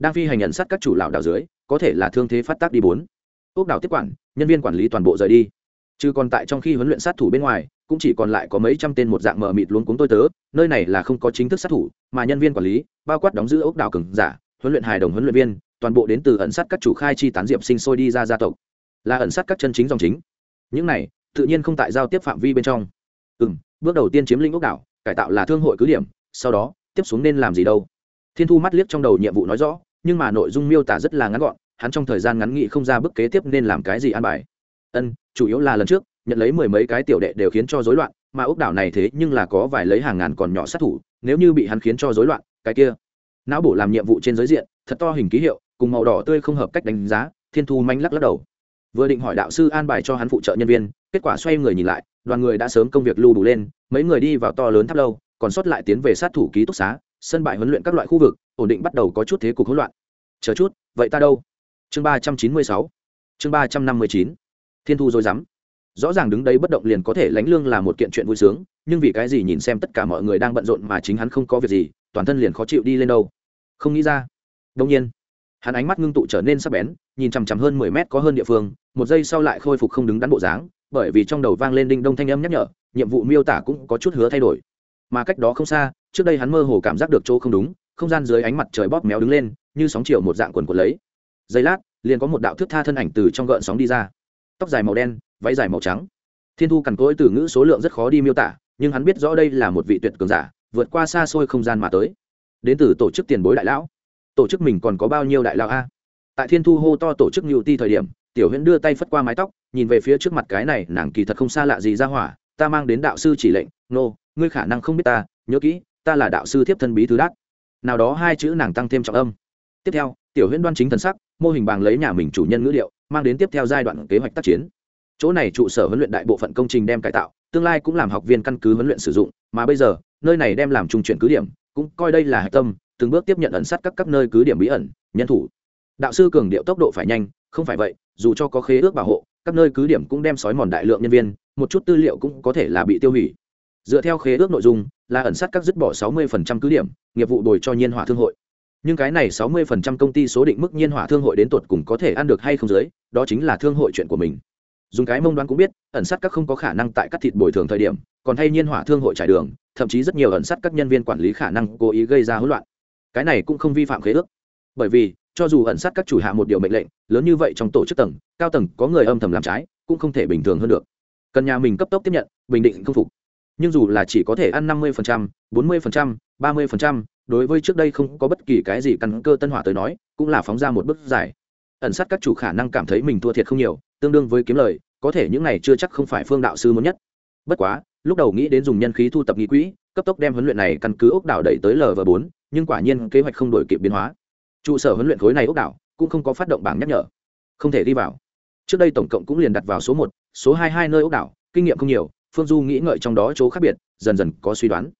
đang phi hành ẩn sát các chủ lão đảo dưới, có thể là thương thế phát tác đi bốn. Ốc đảo tiếp quản, nhân viên quản lý toàn bộ rời đi. Chứ còn tại trong khi huấn luyện sát thủ bên ngoài, cũng chỉ còn lại có mấy trăm tên một dạng mờ mịt luống cuống tôi tớ, nơi này là không có chính thức sát thủ, mà nhân viên quản lý, bao quát đóng giữ ốc đảo cường giả, huấn luyện hài đồng huấn luyện viên, toàn bộ đến từ ẩn sát các chủ khai chi tán diệp sinh sôi đi ra gia tộc. Là ẩn sát các chân chính dòng chính. Những này, tự nhiên không tại giao tiếp phạm vi bên trong. Ừ m bước đầu tiên chiếm lĩnh ốc đảo, cải tạo là thương hội cứ điểm, sau đó, tiếp xuống nên làm gì đâu? Thiên thu mắt liếc trong đầu nhiệm vụ nói rõ nhưng mà nội dung miêu tả rất là ngắn gọn, hắn trong thời gian ngắn nghị không ra bước kế tiếp nên làm cái gì an bài. Ân, chủ yếu là lần trước, nhận lấy mười mấy cái tiểu đệ đều khiến cho rối loạn, mà ốc đảo này thế nhưng là có vài lấy hàng ngàn còn nhỏ sát thủ, nếu như bị hắn khiến cho rối loạn, cái kia. Não bổ làm nhiệm vụ trên giới diện, thật to hình ký hiệu, cùng màu đỏ tươi không hợp cách đánh giá, thiên thu manh lắc lắc đầu. Vừa định hỏi đạo sư an bài cho hắn phụ trợ nhân viên, kết quả xoay người nhìn lại, đoàn người đã sớm công việc lưu đủ lên, mấy người đi vào to lớn tháp lâu, còn sót lại tiến về sát thủ ký túc xá, sân bãi huấn luyện các loại khu vực ổn định bắt đầu có chút thế cục hỗn loạn. Chờ chút, vậy ta đâu? Chương ba trăm chín mươi sáu. Chương ba trăm năm mươi chín. Thiên thu dối rắm. Rõ ràng đứng đây bất động liền có thể lánh lương là một kiện chuyện vui sướng, nhưng vì cái gì nhìn xem tất cả mọi người đang bận rộn mà chính hắn không có việc gì, toàn thân liền khó chịu đi lên đâu. Không nghĩ ra. Đông nhiên, hắn ánh mắt ngưng tụ trở nên sắc bén, nhìn chằm chằm hơn mười mét có hơn địa phương, một giây sau lại khôi phục không đứng đắn bộ dáng, bởi vì trong đầu vang lên đinh đông thanh âm nhắc nhở, nhiệm vụ miêu tả cũng có chút hứa thay đổi. Mà cách đó không xa, trước đây hắn mơ hồ cảm giác được chỗ không đúng không gian dưới ánh mặt trời bóp méo đứng lên như sóng chiều một dạng quần quần lấy. Giây lát liền có một đạo thước tha thân ảnh từ trong gợn sóng đi ra. Tóc dài màu đen váy dài màu trắng. Thiên thu cằn cỗi từ ngữ số lượng rất khó đi miêu tả nhưng hắn biết rõ đây là một vị tuyệt cường giả vượt qua xa xôi không gian mà tới. Đến từ tổ chức tiền bối đại lão. Tổ chức mình còn có bao nhiêu đại lão a? Tại thiên thu hô to tổ chức nhiều ti thời điểm tiểu huyễn đưa tay phất qua mái tóc nhìn về phía trước mặt cái này nàng kỳ thật không xa lạ gì ra hỏa ta mang đến đạo sư chỉ lệnh nô、no, ngươi khả năng không biết ta nhớ kỹ ta là đạo sư thiếp thân bí thứ đát nào đó hai chữ nàng tăng thêm trọng âm. Tiếp theo, tiểu huyễn đoan chính thần sắc, mô hình bàng lấy nhà mình chủ nhân ngữ liệu, mang đến tiếp theo giai đoạn kế hoạch tác chiến. Chỗ này trụ sở huấn luyện đại bộ phận công trình đem cải tạo, tương lai cũng làm học viên căn cứ huấn luyện sử dụng, mà bây giờ, nơi này đem làm trung chuyển cứ điểm, cũng coi đây là hạch tâm, từng bước tiếp nhận ẩn sát các các nơi cứ điểm bí ẩn, nhân thủ. Đạo sư cường điệu tốc độ phải nhanh, không phải vậy, dù cho có khế ước bảo hộ, các nơi cứ điểm cũng đem sói mòn đại lượng nhân viên, một chút tư liệu cũng có thể là bị tiêu hủy dựa theo khế ước nội dung, là ẩn sát các dứt bỏ 60% cứ điểm, nghiệp vụ đổi cho nhiên hỏa thương hội. Nhưng cái này 60% công ty số định mức nhiên hỏa thương hội đến tuột cùng có thể ăn được hay không dưới, đó chính là thương hội chuyện của mình. Dùng cái mông đoán cũng biết, ẩn sát các không có khả năng tại cắt thịt bồi thường thời điểm, còn thay nhiên hỏa thương hội trải đường, thậm chí rất nhiều ẩn sát các nhân viên quản lý khả năng cố ý gây ra hỗn loạn. Cái này cũng không vi phạm khế ước. Bởi vì, cho dù ẩn sát các chủ hạ một điều mệnh lệnh, lớn như vậy trong tổ chức tầng, cao tầng có người âm thầm làm trái, cũng không thể bình thường hơn được. Cần nhà mình cấp tốc tiếp nhận, bình định không phục nhưng dù là chỉ có thể ăn năm mươi bốn mươi ba mươi đối với trước đây không có bất kỳ cái gì căn cơ tân hỏa tới nói, cũng là phóng ra một bước dài. Ẩn sát các chủ khả năng cảm thấy mình thua thiệt không nhiều, tương đương với kiếm lời, có thể những này chưa chắc không phải phương đạo sư muốn nhất. Bất quá, lúc đầu nghĩ đến dùng nhân khí thu tập nghi quỹ, cấp tốc đem huấn luyện này căn cứ ốc đảo đẩy tới lv bốn, nhưng quả nhiên kế hoạch không đổi kịp biến hóa. Trụ sở huấn luyện khối này ốc đảo cũng không có phát động bảng nhắc nhở. Không thể đi vào. Trước đây tổng cộng cũng liền đặt vào số một, số hai hai nơi ốc đảo, kinh nghiệm không nhiều phương du nghĩ ngợi trong đó chỗ khác biệt, dần dần có suy đoán.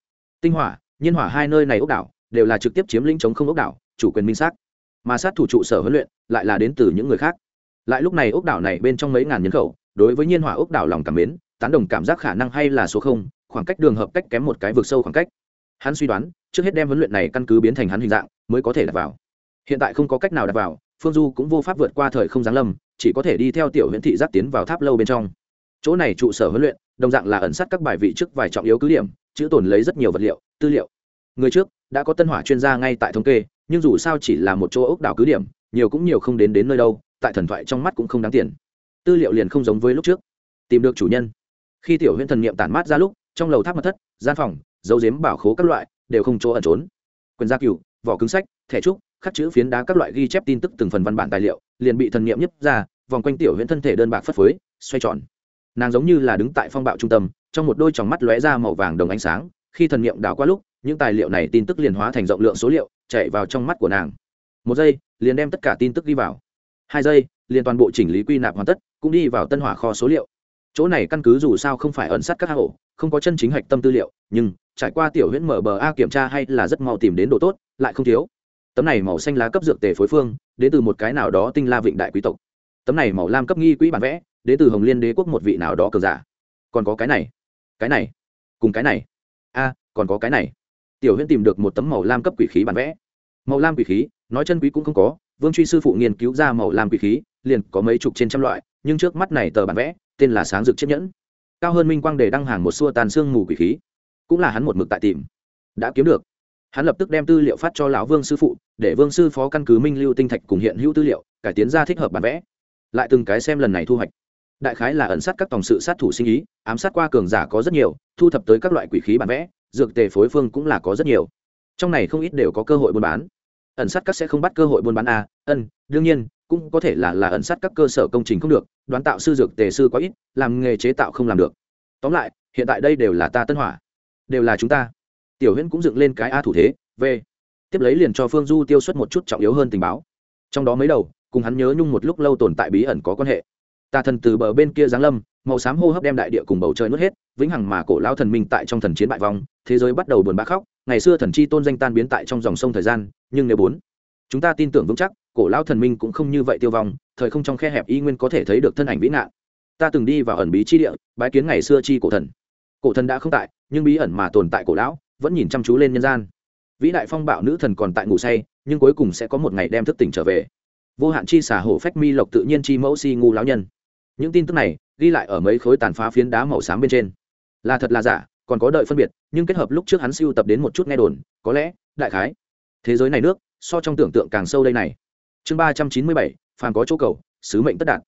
Tinh hỏa, nhiên hỏa hai nơi này ốc đảo, đều là trực tiếp chiếm lĩnh chống không ốc đảo, chủ quyền minh xác. Mà sát thủ trụ sở huấn luyện, lại là đến từ những người khác. Lại lúc này ốc đảo này bên trong mấy ngàn nhân khẩu, đối với nhiên hỏa ốc đảo lòng cảm mến, tán đồng cảm giác khả năng hay là số không, khoảng cách đường hợp cách kém một cái vực sâu khoảng cách. Hắn suy đoán, trước hết đem huấn luyện này căn cứ biến thành hắn hình dạng, mới có thể đặt vào. Hiện tại không có cách nào đặt vào, phương du cũng vô pháp vượt qua thời không giáng lâm, chỉ có thể đi theo tiểu huyện thị giác tiến vào tháp lâu bên trong. Chỗ này trụ sở huấn luyện đồng dạng là ẩn sát các bài vị trước vài trọng yếu cứ điểm, chữ tồn lấy rất nhiều vật liệu, tư liệu. Người trước đã có tân hỏa chuyên gia ngay tại thống kê, nhưng dù sao chỉ là một chỗ ốc đảo cứ điểm, nhiều cũng nhiều không đến đến nơi đâu, tại thần thoại trong mắt cũng không đáng tiền. Tư liệu liền không giống với lúc trước. Tìm được chủ nhân. Khi tiểu huyễn thần niệm tản mát ra lúc, trong lầu tháp mật thất, gian phòng, dấu dếm bảo khố các loại, đều không chỗ ẩn trốn. Quyền gia cửu, vỏ cứng sách, thẻ trúc, khắc chữ phiến đá các loại ghi chép tin tức từng phần văn bản tài liệu, liền bị thần niệm nhấp ra, vòng quanh tiểu huyễn thân thể đơn bạc phất phới, xoay tròn nàng giống như là đứng tại phong bạo trung tâm, trong một đôi tròng mắt lóe ra màu vàng đồng ánh sáng, khi thần niệm đảo qua lúc, những tài liệu này tin tức liền hóa thành rộng lượng số liệu, chạy vào trong mắt của nàng. Một giây, liền đem tất cả tin tức ghi vào. Hai giây, liền toàn bộ chỉnh lý quy nạp hoàn tất, cũng đi vào tân hỏa kho số liệu. Chỗ này căn cứ dù sao không phải ẩn sát các hạ hộ không có chân chính hạch tâm tư liệu, nhưng, trải qua tiểu huyễn mở bờ a kiểm tra hay là rất mau tìm đến độ tốt, lại không thiếu. Tấm này màu xanh lá cấp dược tề phối phương, đến từ một cái nào đó tinh la vịnh đại quý tộc. Tấm này màu lam cấp nghi quỹ bản vẽ đến từ hồng liên đế quốc một vị nào đó cờ giả. Còn có cái này cái này, cùng cái này. A, còn có cái này. Tiểu huyễn tìm được một tấm màu lam cấp quỷ khí bản vẽ. Màu lam quỷ khí, nói chân quý cũng không có, vương truy sư phụ nghiên cứu ra màu lam quỷ khí, liền có mấy chục trên trăm loại, nhưng trước mắt này tờ bản vẽ, tên là sáng dực chiếc nhẫn. Cao hơn minh quang để đăng hàng một xua tàn xương mù quỷ khí. Cũng là hắn một mực tại tìm. Đã kiếm được. Hắn lập tức đem tư liệu phát cho lão vương sư phụ, để vương sư phó căn cứ minh lưu tinh thạch cùng hiện hữu tư liệu, cải tiến ra thích hợp bản vẽ. Lại từng cái xem lần này thu hoạch đại khái là ẩn sát các tòng sự sát thủ sinh ý, ám sát qua cường giả có rất nhiều, thu thập tới các loại quỷ khí bản vẽ, dược tề phối phương cũng là có rất nhiều. Trong này không ít đều có cơ hội buôn bán. Ẩn sát các sẽ không bắt cơ hội buôn bán a ân, đương nhiên, cũng có thể là là ẩn sát các cơ sở công trình không được, đoán tạo sư dược tề sư quá ít, làm nghề chế tạo không làm được. Tóm lại, hiện tại đây đều là ta tân hỏa, đều là chúng ta. Tiểu huyễn cũng dựng lên cái a thủ thế, v. Tiếp lấy liền cho phương du tiêu xuất một chút trọng yếu hơn tình báo. Trong đó mấy đầu, cùng hắn nhớ nhung một lúc lâu tồn tại bí ẩn có quan hệ tà thần từ bờ bên kia giáng lâm, màu xám hô hấp đem đại địa cùng bầu trời nuốt hết, vĩnh hằng mà cổ lão thần minh tại trong thần chiến bại vong, thế giới bắt đầu buồn bã khóc, ngày xưa thần chi tôn danh tan biến tại trong dòng sông thời gian, nhưng nếu bốn, chúng ta tin tưởng vững chắc, cổ lão thần minh cũng không như vậy tiêu vong, thời không trong khe hẹp y nguyên có thể thấy được thân ảnh vĩ nạn. Ta từng đi vào ẩn bí chi địa, bái kiến ngày xưa chi cổ thần. Cổ thần đã không tại, nhưng bí ẩn mà tồn tại cổ lão, vẫn nhìn chăm chú lên nhân gian. Vĩ đại phong bạo nữ thần còn tại ngủ say, nhưng cuối cùng sẽ có một ngày đem thức tỉnh trở về. Vô hạn chi xả hổ phách mi lộc tự nhiên chi mẫu si ngu lão nhân những tin tức này ghi lại ở mấy khối tàn phá phiến đá màu xám bên trên. Là thật là giả, còn có đợi phân biệt, nhưng kết hợp lúc trước hắn siêu tập đến một chút nghe đồn, có lẽ, đại khái. Thế giới này nước, so trong tưởng tượng càng sâu đây này. Chương ba trăm chín mươi bảy, phàm có chỗ cầu, sứ mệnh tất đạt.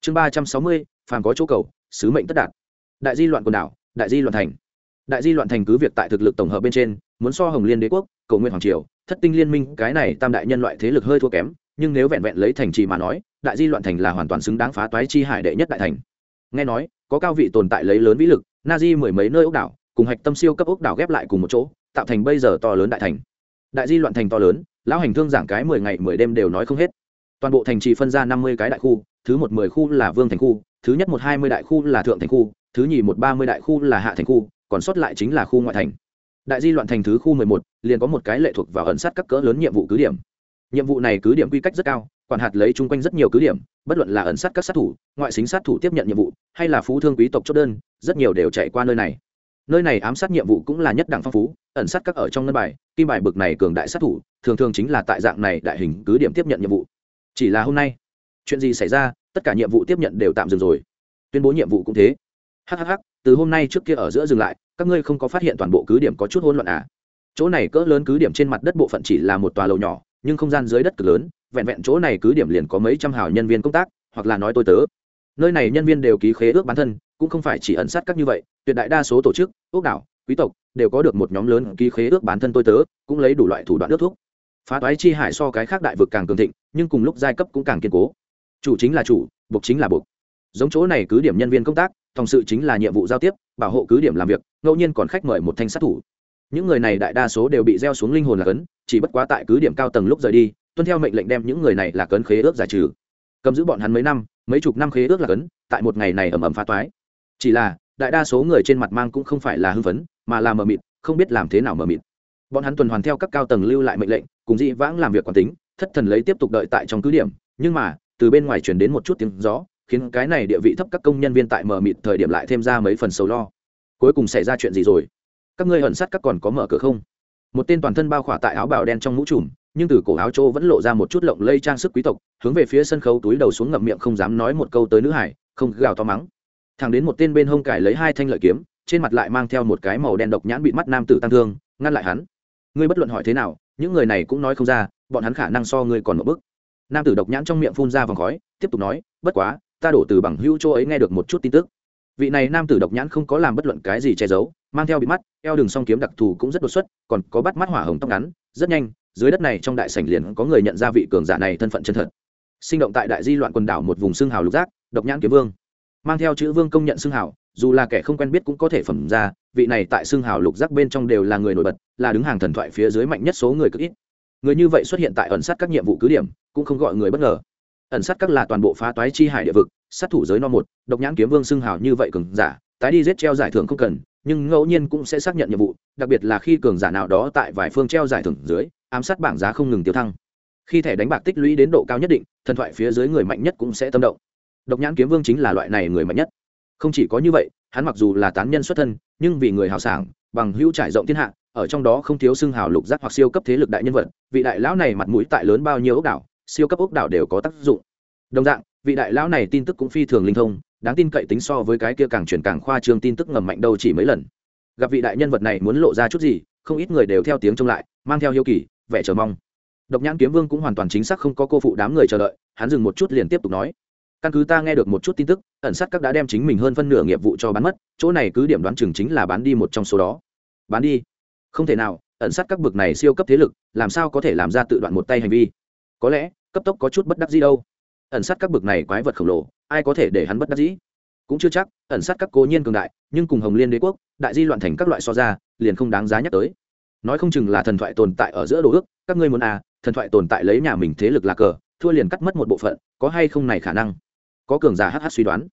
Chương ba trăm sáu mươi, phàm có chỗ cầu, sứ mệnh tất đạt. Đại di loạn quần đảo, đại di loạn thành. Đại di loạn thành cứ việc tại thực lực tổng hợp bên trên, muốn so hồng liên đế quốc, cầu nguyện hoàng triều, thất tinh liên minh, cái này tam đại nhân loại thế lực hơi thua kém, nhưng nếu vẹn vẹn lấy thành trì mà nói đại di loạn thành là hoàn toàn xứng đáng phá toái chi hải đệ nhất đại thành. Nghe nói, có cao vị tồn tại lấy lớn vĩ lực na di mười mấy nơi ốc đảo, cùng hạch tâm siêu cấp ốc đảo ghép lại cùng một chỗ, tạo thành bây giờ to lớn đại thành. Đại di loạn thành to lớn, lão hành thương giảng cái mười ngày mười đêm đều nói không hết. Toàn bộ thành trì phân ra năm mươi cái đại khu, thứ một mười khu là vương thành khu, thứ nhất một hai mươi đại khu là thượng thành khu, thứ nhì một ba mươi đại khu là hạ thành khu, còn sót lại chính là khu ngoại thành. Đại di loạn thành thứ khu mười một, liền có một cái lệ thuộc vào ẩn sát các cỡ lớn nhiệm vụ cứ điểm. Nhiệm vụ này cứ điểm quy cách rất cao quản hạt lấy chung quanh rất nhiều cứ điểm, bất luận là ẩn sát các sát thủ, ngoại xính sát thủ tiếp nhận nhiệm vụ, hay là phú thương quý tộc chốt đơn, rất nhiều đều chạy qua nơi này. Nơi này ám sát nhiệm vụ cũng là nhất đẳng phong phú, ẩn sát các ở trong ngân bài, kim bài bực này cường đại sát thủ, thường thường chính là tại dạng này đại hình cứ điểm tiếp nhận nhiệm vụ. Chỉ là hôm nay, chuyện gì xảy ra, tất cả nhiệm vụ tiếp nhận đều tạm dừng rồi. Tuyên bố nhiệm vụ cũng thế. Hhh từ hôm nay trước kia ở giữa dừng lại, các ngươi không có phát hiện toàn bộ cứ điểm có chút hỗn loạn à? Chỗ này cỡ lớn cứ điểm trên mặt đất bộ phận chỉ là một tòa lầu nhỏ nhưng không gian dưới đất cực lớn, vẹn vẹn chỗ này cứ điểm liền có mấy trăm hào nhân viên công tác, hoặc là nói tôi tớ. Nơi này nhân viên đều ký khế ước bản thân, cũng không phải chỉ ẩn sát các như vậy, tuyệt đại đa số tổ chức ước đảo, quý tộc, đều có được một nhóm lớn ký khế ước bản thân tôi tớ, cũng lấy đủ loại thủ đoạn ước thuốc. Phá toái chi hải so cái khác đại vực càng cường thịnh, nhưng cùng lúc giai cấp cũng càng kiên cố. Chủ chính là chủ, buộc chính là buộc. Giống chỗ này cứ điểm nhân viên công tác thòng sự chính là nhiệm vụ giao tiếp, bảo hộ cứ điểm làm việc, ngẫu nhiên còn khách mời một thanh sát thủ những người này đại đa số đều bị gieo xuống linh hồn là cấn, chỉ bất quá tại cứ điểm cao tầng lúc rời đi, tuân theo mệnh lệnh đem những người này là cấn khế ước giải trừ. Cầm giữ bọn hắn mấy năm, mấy chục năm khế ước là cấn, tại một ngày này ầm ầm phá toái. Chỉ là, đại đa số người trên mặt mang cũng không phải là hưng phấn, mà là mờ mịt, không biết làm thế nào mờ mịt. Bọn hắn tuần hoàn theo các cao tầng lưu lại mệnh lệnh, cùng dị vãng làm việc quản tính, thất thần lấy tiếp tục đợi tại trong cứ điểm, nhưng mà, từ bên ngoài chuyển đến một chút tiếng gió, khiến cái này địa vị thấp các công nhân viên tại mờ mịt thời điểm lại thêm ra mấy phần sầu lo. Cuối cùng xảy ra chuyện gì rồi? Các ngươi hận sát các còn có mở cửa không? Một tên toàn thân bao khỏa tại áo bào đen trong mũ trùm, nhưng từ cổ áo chỗ vẫn lộ ra một chút lộng lây trang sức quý tộc, hướng về phía sân khấu túi đầu xuống ngậm miệng không dám nói một câu tới nữ hải, không gào to mắng. Thằng đến một tên bên hông cải lấy hai thanh lợi kiếm, trên mặt lại mang theo một cái màu đen độc nhãn bị mắt nam tử tăng thương, ngăn lại hắn. Ngươi bất luận hỏi thế nào, những người này cũng nói không ra, bọn hắn khả năng so ngươi còn một bức nam tử độc nhãn trong miệng phun ra vòng khói, tiếp tục nói, bất quá, ta đổ từ bằng hữu chỗ ấy nghe được một chút tin tức vị này nam tử độc nhãn không có làm bất luận cái gì che giấu, mang theo bị mắt, eo đường song kiếm đặc thù cũng rất đột xuất, còn có bắt mắt hỏa hồng tóc ngắn, rất nhanh, dưới đất này trong đại sảnh liền có người nhận ra vị cường giả này thân phận chân thật. Sinh động tại đại di loạn quần đảo một vùng xương hào lục giác, độc nhãn kiếm vương. Mang theo chữ vương công nhận xương hào, dù là kẻ không quen biết cũng có thể phẩm ra, vị này tại xương hào lục giác bên trong đều là người nổi bật, là đứng hàng thần thoại phía dưới mạnh nhất số người cực ít. Người như vậy xuất hiện tại ẩn sát các nhiệm vụ cứ điểm, cũng không gọi người bất ngờ ẩn sát các là toàn bộ phá toái chi hải địa vực, sát thủ giới no một, độc nhãn kiếm vương xưng hào như vậy cường giả, tái đi giết treo giải thưởng không cần, nhưng ngẫu nhiên cũng sẽ xác nhận nhiệm vụ, đặc biệt là khi cường giả nào đó tại vài phương treo giải thưởng dưới, ám sát bảng giá không ngừng tiêu thăng. Khi thẻ đánh bạc tích lũy đến độ cao nhất định, thần thoại phía dưới người mạnh nhất cũng sẽ tâm động. Độc nhãn kiếm vương chính là loại này người mạnh nhất. Không chỉ có như vậy, hắn mặc dù là tán nhân xuất thân, nhưng vì người hào sảng, bằng hữu trải rộng thiên hạ, ở trong đó không thiếu xưng hào lục giác hoặc siêu cấp thế lực đại nhân vật, vị đại lão này mặt mũi tại lớn bao nhiêu ốc đảo siêu cấp ốc đảo đều có tác dụng. Đồng dạng, vị đại lão này tin tức cũng phi thường linh thông, đáng tin cậy tính so với cái kia càng truyền càng khoa trương tin tức ngầm mạnh đâu chỉ mấy lần. Gặp vị đại nhân vật này muốn lộ ra chút gì, không ít người đều theo tiếng trông lại, mang theo hiếu kỳ, vẻ chờ mong. Độc nhãn kiếm vương cũng hoàn toàn chính xác không có cô phụ đám người chờ đợi, hắn dừng một chút liền tiếp tục nói. Căn cứ ta nghe được một chút tin tức, ẩn sát các đã đem chính mình hơn phân nửa nghiệp vụ cho bán mất, chỗ này cứ điểm đoán chừng chính là bán đi một trong số đó. Bán đi? Không thể nào, ẩn sát các bực này siêu cấp thế lực, làm sao có thể làm ra tự đoạn một tay hành vi? Có lẽ cấp tốc có chút bất đắc gì đâu. Ẩn sát các bực này quái vật khổng lồ, ai có thể để hắn bất đắc dĩ? Cũng chưa chắc, ẩn sát các cố nhiên cường đại, nhưng cùng hồng liên đế quốc, đại di loạn thành các loại so ra, liền không đáng giá nhắc tới. Nói không chừng là thần thoại tồn tại ở giữa đồ ước, các ngươi muốn à thần thoại tồn tại lấy nhà mình thế lực là cờ, thua liền cắt mất một bộ phận, có hay không này khả năng? Có cường giả hh suy đoán.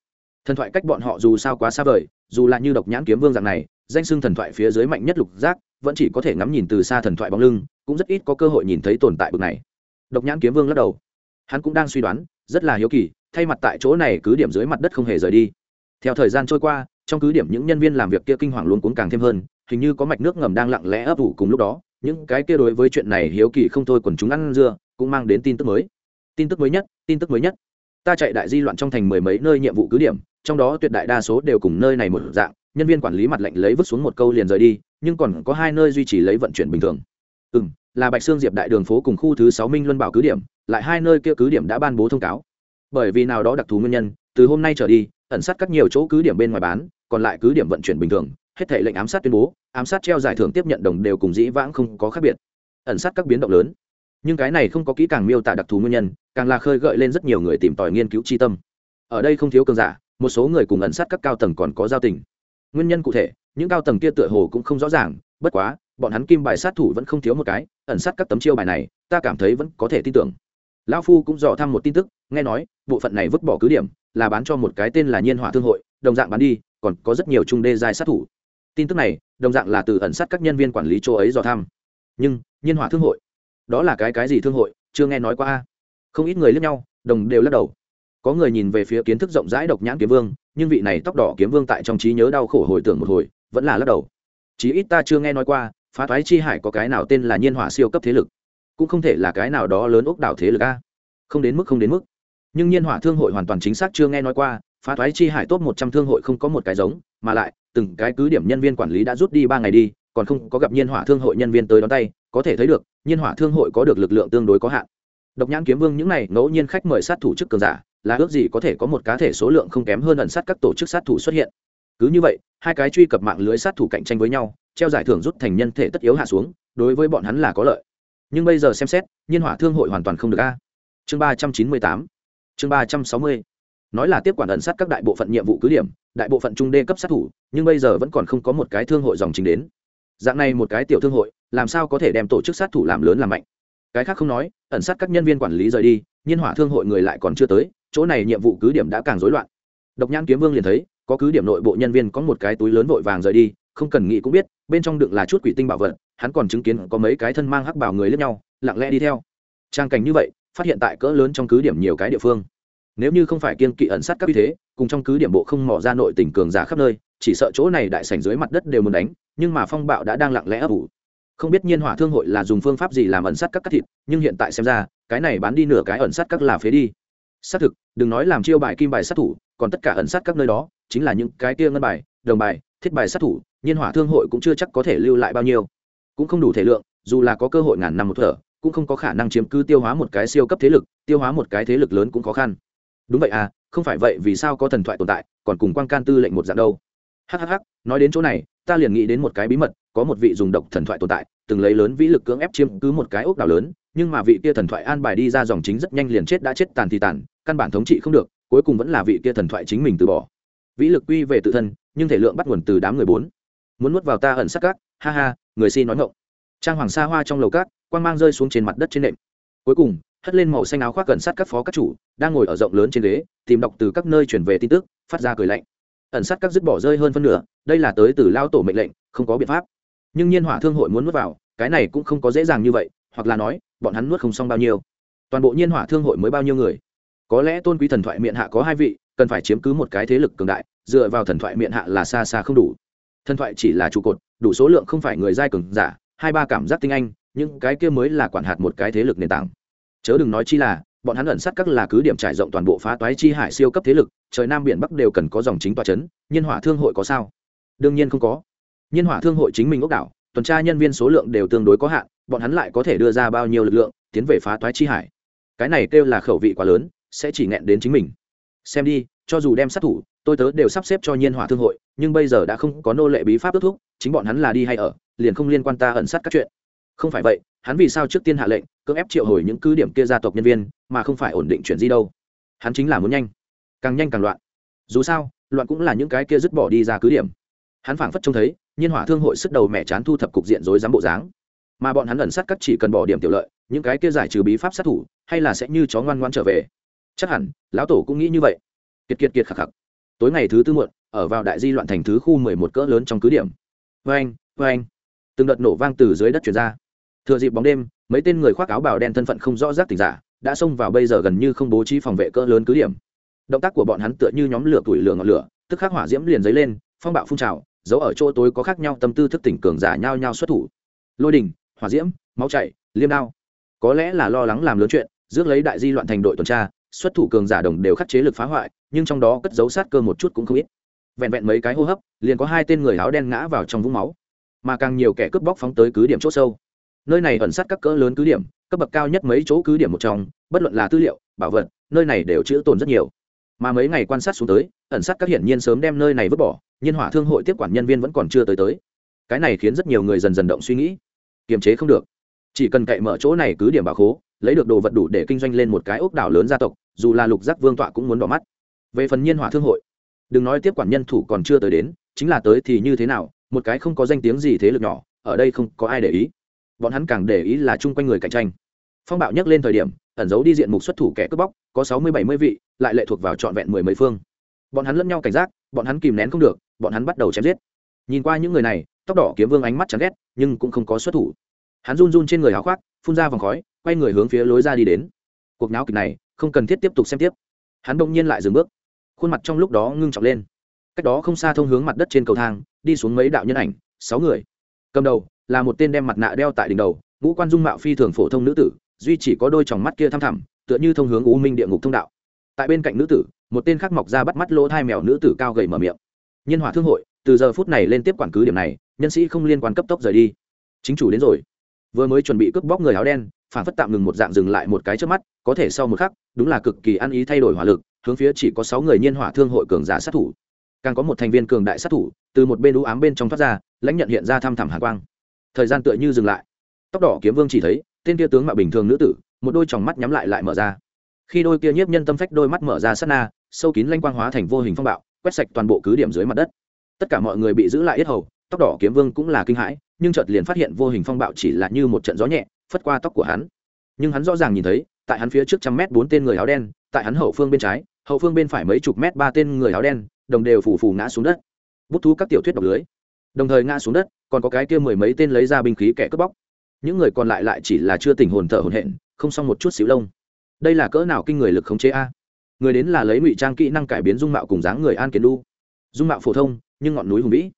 Thần thoại cách bọn họ dù sao quá xa vời, dù là như độc nhãn kiếm vương dạng này, danh xưng thần thoại phía dưới mạnh nhất lục giác, vẫn chỉ có thể ngắm nhìn từ xa thần thoại bóng lưng, cũng rất ít có cơ hội nhìn thấy tồn tại bực này độc nhãn kiếm vương lắc đầu. Hắn cũng đang suy đoán, rất là hiếu kỳ, thay mặt tại chỗ này cứ điểm dưới mặt đất không hề rời đi. Theo thời gian trôi qua, trong cứ điểm những nhân viên làm việc kia kinh hoàng luôn cuống càng thêm hơn, hình như có mạch nước ngầm đang lặng lẽ ấp ủ cùng lúc đó, những cái kia đối với chuyện này hiếu kỳ không thôi quần chúng ăn dưa, cũng mang đến tin tức mới. Tin tức mới nhất, tin tức mới nhất. Ta chạy đại di loạn trong thành mười mấy nơi nhiệm vụ cứ điểm, trong đó tuyệt đại đa số đều cùng nơi này một dạng, nhân viên quản lý mặt lệnh lấy vứt xuống một câu liền rời đi, nhưng còn có hai nơi duy trì lấy vận chuyển bình thường. Ừ m là bạch sương diệp đại đường phố cùng khu thứ sáu minh luân bảo cứ điểm, lại hai nơi kia cứ điểm đã ban bố thông cáo. Bởi vì nào đó đặc thù nguyên nhân, từ hôm nay trở đi, ẩn sát các nhiều chỗ cứ điểm bên ngoài bán, còn lại cứ điểm vận chuyển bình thường, hết thể lệnh ám sát tuyên bố, ám sát treo giải thưởng tiếp nhận đồng đều cùng dĩ vãng không có khác biệt. Ẩn sát các biến động lớn. Nhưng cái này không có kỹ càng miêu tả đặc thù nguyên nhân, càng là khơi gợi lên rất nhiều người tìm tòi nghiên cứu tri tâm. Ở đây không thiếu cường giả, một số người cùng ẩn sát các cao tầng còn có giao tình. Nguyên nhân cụ thể, những cao tầng kia tựa hồ cũng không rõ ràng, bất quá bọn hắn kim bài sát thủ vẫn không thiếu một cái, ẩn sát các tấm chiêu bài này, ta cảm thấy vẫn có thể tin tưởng. Lão phu cũng dò thăm một tin tức, nghe nói, bộ phận này vứt bỏ cứ điểm, là bán cho một cái tên là nhiên hỏa thương hội, đồng dạng bán đi, còn có rất nhiều trung đê giai sát thủ. Tin tức này, đồng dạng là từ ẩn sát các nhân viên quản lý chỗ ấy dò thăm. Nhưng, nhiên hỏa thương hội, đó là cái cái gì thương hội, chưa nghe nói qua không ít người lướt nhau, đồng đều lắc đầu. Có người nhìn về phía kiến thức rộng rãi độc nhãn kiếm vương, nhưng vị này tóc đỏ kiếm vương tại trong trí nhớ đau khổ hồi tưởng một hồi, vẫn là lắc đầu. Chí ít ta chưa nghe nói qua phá thoái chi hải có cái nào tên là nhiên hỏa siêu cấp thế lực, cũng không thể là cái nào đó lớn ốc đảo thế lực a. Không đến mức, không đến mức. Nhưng nhiên hỏa thương hội hoàn toàn chính xác chưa nghe nói qua, phá thoái chi hải tốt một trăm thương hội không có một cái giống, mà lại, từng cái cứ điểm nhân viên quản lý đã rút đi ba ngày đi, còn không có gặp nhiên hỏa thương hội nhân viên tới đón tay, có thể thấy được, nhiên hỏa thương hội có được lực lượng tương đối có hạn. Độc nhãn kiếm vương những này ngẫu nhiên khách mời sát thủ chức cường giả, là ước gì có thể có một cá thể số lượng không kém hơn ẩn sát các tổ chức sát thủ xuất hiện. Cứ như vậy, hai cái truy cập mạng lưới sát thủ cạnh tranh với nhau treo giải thưởng rút thành nhân thể tất yếu hạ xuống, đối với bọn hắn là có lợi. Nhưng bây giờ xem xét, nhiên hỏa thương hội hoàn toàn không được a. Chương ba trăm chín mươi tám. Chương ba trăm sáu mươi. Nói là tiếp quản ẩn sát các đại bộ phận nhiệm vụ cứ điểm, đại bộ phận trung đê cấp sát thủ, nhưng bây giờ vẫn còn không có một cái thương hội dòng chính đến. Dạng này một cái tiểu thương hội, làm sao có thể đem tổ chức sát thủ làm lớn làm mạnh? Cái khác không nói, ẩn sát các nhân viên quản lý rời đi, nhiên hỏa thương hội người lại còn chưa tới, chỗ này nhiệm vụ cứ điểm đã càng rối loạn. Độc nhãn kiếm vương liền thấy, có cứ điểm nội bộ nhân viên có một cái túi lớn vội vàng rời đi không cần nghĩ cũng biết, bên trong đựng là chút quỷ tinh bảo vật, hắn còn chứng kiến có mấy cái thân mang hắc bảo người lẫn nhau, lặng lẽ đi theo. Trang cảnh như vậy, phát hiện tại cỡ lớn trong cứ điểm nhiều cái địa phương. Nếu như không phải kiên kỵ ẩn sát các uy thế, cùng trong cứ điểm bộ không mò ra nội tỉnh cường giả khắp nơi, chỉ sợ chỗ này đại sảnh dưới mặt đất đều muốn đánh, nhưng mà phong bạo đã đang lặng lẽ ấp ủ. Không biết nhiên hỏa thương hội là dùng phương pháp gì làm ẩn sát các cắt thịt, nhưng hiện tại xem ra, cái này bán đi nửa cái ẩn sát các là phế đi. Xác thực, đừng nói làm chiêu bài kim bài sát thủ, còn tất cả ẩn sát các nơi đó, chính là những cái kia ngân bài, đồng bài, thiết bài sát thủ nhiên hỏa thương hội cũng chưa chắc có thể lưu lại bao nhiêu. Cũng không đủ thể lượng, dù là có cơ hội ngàn năm một thở, cũng không có khả năng chiếm cứ tiêu hóa một cái siêu cấp thế lực, tiêu hóa một cái thế lực lớn cũng khó khăn. Đúng vậy à không phải vậy vì sao có thần thoại tồn tại, còn cùng quan can tư lệnh một dạng đâu. Hhh nói đến chỗ này, ta liền nghĩ đến một cái bí mật, có một vị dùng độc thần thoại tồn tại, từng lấy lớn vĩ lực cưỡng ép chiếm cứ một cái ốc đảo lớn, nhưng mà vị kia thần thoại an bài đi ra dòng chính rất nhanh liền chết đã chết tàn thì tàn, căn bản thống trị không được, cuối cùng vẫn là vị kia thần thoại chính mình từ bỏ. Vĩ lực quy về tự thân, nhưng thể lượng bắt nguồn từ đám người bốn muốn nuốt vào ta ẩn sắc cát, ha ha, người si nói ngộng trang hoàng sa hoa trong lầu cát, quang mang rơi xuống trên mặt đất trên nệm. Cuối cùng, hất lên màu xanh áo khoác gần sát các phó các chủ, đang ngồi ở rộng lớn trên ghế, tìm đọc từ các nơi chuyển về tin tức, phát ra cười lạnh. Ẩn sát các dứt bỏ rơi hơn phân nửa, đây là tới từ lao tổ mệnh lệnh, không có biện pháp. Nhưng nhiên hỏa thương hội muốn nuốt vào, cái này cũng không có dễ dàng như vậy, hoặc là nói, bọn hắn nuốt không xong bao nhiêu. Toàn bộ nhiên hỏa thương hội mới bao nhiêu người? Có lẽ tôn quý thần thoại miệng hạ có hai vị, cần phải chiếm cứ một cái thế lực cường đại, dựa vào thần thoại miệng hạ là xa xa không đủ thần thoại chỉ là trụ cột, đủ số lượng không phải người giai cường giả, hai ba cảm giác tinh anh, những cái kia mới là quản hạt một cái thế lực nền tảng. Chớ đừng nói chi là, bọn hắn ẩn sát các là cứ điểm trải rộng toàn bộ phá toái chi hải siêu cấp thế lực, trời nam biển bắc đều cần có dòng chính tòa chấn nhiên hỏa thương hội có sao? Đương nhiên không có. Nhiên hỏa thương hội chính mình ốc đảo, tuần tra nhân viên số lượng đều tương đối có hạn, bọn hắn lại có thể đưa ra bao nhiêu lực lượng, tiến về phá toái chi hải? Cái này kêu là khẩu vị quá lớn, sẽ chỉ nghẹn đến chính mình. Xem đi, cho dù đem sát thủ tôi tớ đều sắp xếp cho nhiên hỏa thương hội, nhưng bây giờ đã không có nô lệ bí pháp ước thúc, chính bọn hắn là đi hay ở, liền không liên quan ta ẩn sát các chuyện. Không phải vậy, hắn vì sao trước tiên hạ lệnh, cưỡng ép triệu hồi những cứ điểm kia gia tộc nhân viên, mà không phải ổn định chuyện gì đâu. Hắn chính là muốn nhanh, càng nhanh càng loạn. Dù sao, loạn cũng là những cái kia dứt bỏ đi ra cứ điểm. Hắn phảng phất trông thấy, nhiên hỏa thương hội sức đầu mẹ chán thu thập cục diện rối rắm bộ dáng. Mà bọn hắn ẩn sát các chỉ cần bỏ điểm tiểu lợi, những cái kia giải trừ bí pháp sát thủ, hay là sẽ như chó ngoan ngoan trở về. Chắc hẳn, lão tổ cũng nghĩ như vậy. Kiệt kiệt kiệt khắc khắc tối ngày thứ tư muộn, ở vào đại di loạn thành thứ khu mười một cỡ lớn trong cứ điểm. Vê anh vê anh từng đợt nổ vang từ dưới đất chuyển ra. Thừa dịp bóng đêm, mấy tên người khoác áo bào đen thân phận không rõ rác tình giả, đã xông vào bây giờ gần như không bố trí phòng vệ cỡ lớn cứ điểm. Động tác của bọn hắn tựa như nhóm lửa tuổi lửa ngọn lửa, tức khắc hỏa diễm liền dấy lên, phong bạo phun trào, giấu ở chỗ tối có khác nhau tâm tư thức tỉnh cường giả nhau nhau xuất thủ. Lôi đình hỏa diễm, máu chảy, liêm đao. Có lẽ là lo lắng làm lớn chuyện, rước lấy đại di loạn thành đội tuần tra xuất thủ cường giả đồng đều khắc chế lực phá hoại, nhưng trong đó cất giấu sát cơ một chút cũng không ít. Vẹn vẹn mấy cái hô hấp, liền có hai tên người áo đen ngã vào trong vũng máu. Mà càng nhiều kẻ cướp bóc phóng tới cứ điểm c h ỗ sâu. Nơi này ẩn sát các cỡ lớn cứ điểm, cấp bậc cao nhất mấy chỗ cứ điểm một trong, bất luận là tư liệu, bảo vật, nơi này đều chữ tồn rất nhiều. Mà mấy ngày quan sát xuống tới, ẩn sát các hiển nhiên sớm đem nơi này vứt bỏ nhiên hỏa thương hội tiếp quản nhân viên vẫn còn chưa tới tới. Cái này khiến rất nhiều người dần dần động suy nghĩ. Kiềm chế không được. Chỉ cần cậy mở chỗ này cứ điểm bảo khố lấy được đồ vật đủ để kinh doanh lên một cái ốc đảo lớn gia tộc, dù là lục giác vương tọa cũng muốn bỏ mắt. Về phần nhiên hỏa thương hội, đừng nói tiếp quản nhân thủ còn chưa tới đến, chính là tới thì như thế nào, một cái không có danh tiếng gì thế lực nhỏ, ở đây không có ai để ý. Bọn hắn càng để ý là chung quanh người cạnh tranh. Phong bạo nhắc lên thời điểm, ẩn giấu đi diện mục xuất thủ kẻ cướp bóc, có sáu mươi bảy mươi vị, lại lệ thuộc vào trọn vẹn mười mấy phương. Bọn hắn lẫn nhau cảnh giác, bọn hắn kìm nén không được, bọn hắn bắt đầu chém giết. Nhìn qua những người này, tóc đỏ kiếm vương ánh mắt chán ghét, nhưng cũng không có xuất thủ. Hắn run run trên người háo khoác, phun ra vòng khói quay người hướng phía lối ra đi đến. Cuộc náo kịch này, không cần thiết tiếp tục xem tiếp. Hắn đông nhiên lại dừng bước. Khuôn mặt trong lúc đó ngưng trọng lên. Cách đó không xa thông hướng mặt đất trên cầu thang, đi xuống mấy đạo nhân ảnh, sáu người. Cầm đầu, là một tên đem mặt nạ đeo tại đỉnh đầu, ngũ quan dung mạo phi thường phổ thông nữ tử, duy chỉ có đôi tròng mắt kia thăm thẳm, tựa như thông hướng u minh địa ngục thông đạo. Tại bên cạnh nữ tử, một tên khác mọc ra bắt mắt lỗ hai mèo nữ tử cao gầy mở miệng. Nhân hỏa thương hội, từ giờ phút này lên tiếp quản cứ điểm này, nhân sĩ không liên quan cấp tốc rời đi. Chính chủ đến rồi. Vừa mới chuẩn bị cướp bóc người áo đen phản phất tạm ngừng một dạng dừng lại một cái trước mắt, có thể sau một khắc, đúng là cực kỳ ăn ý thay đổi hỏa lực, hướng phía chỉ có sáu người nhiên hỏa thương hội cường giả sát thủ. Càng có một thành viên cường đại sát thủ, từ một bên đũ ám bên trong thoát ra, lãnh nhận hiện ra thăm thẳm hàn quang. Thời gian tựa như dừng lại. Tóc đỏ kiếm vương chỉ thấy, tên kia tướng mạo bình thường nữ tử, một đôi tròng mắt nhắm lại lại mở ra. Khi đôi kia nhiếp nhân tâm phách đôi mắt mở ra sát na, sâu kín lanh quang hóa thành vô hình phong bạo, quét sạch toàn bộ cứ điểm dưới mặt đất. Tất cả mọi người bị giữ lại yết hầu, tóc đỏ kiếm vương cũng là kinh hãi, nhưng chợt liền phát hiện vô hình phong bạo chỉ là như một trận gió nhẹ phất qua tóc của hắn. Nhưng hắn rõ ràng nhìn thấy, tại hắn phía trước trăm mét bốn tên người áo đen, tại hắn hậu phương bên trái, hậu phương bên phải mấy chục mét ba tên người áo đen, đồng đều phủ phủ ngã xuống đất. Bút thú các tiểu thuyết độc lưới. Đồng thời ngã xuống đất, còn có cái kia mười mấy tên lấy ra binh khí kẻ cướp bóc. Những người còn lại lại chỉ là chưa tỉnh hồn thở hồn hện không xong một chút xíu lông. Đây là cỡ nào kinh người lực khống chế a? Người đến là lấy ngụy trang kỹ năng cải biến dung mạo cùng dáng người an kiến đu dung mạo phổ thông, nhưng ngọn núi hùng vĩ.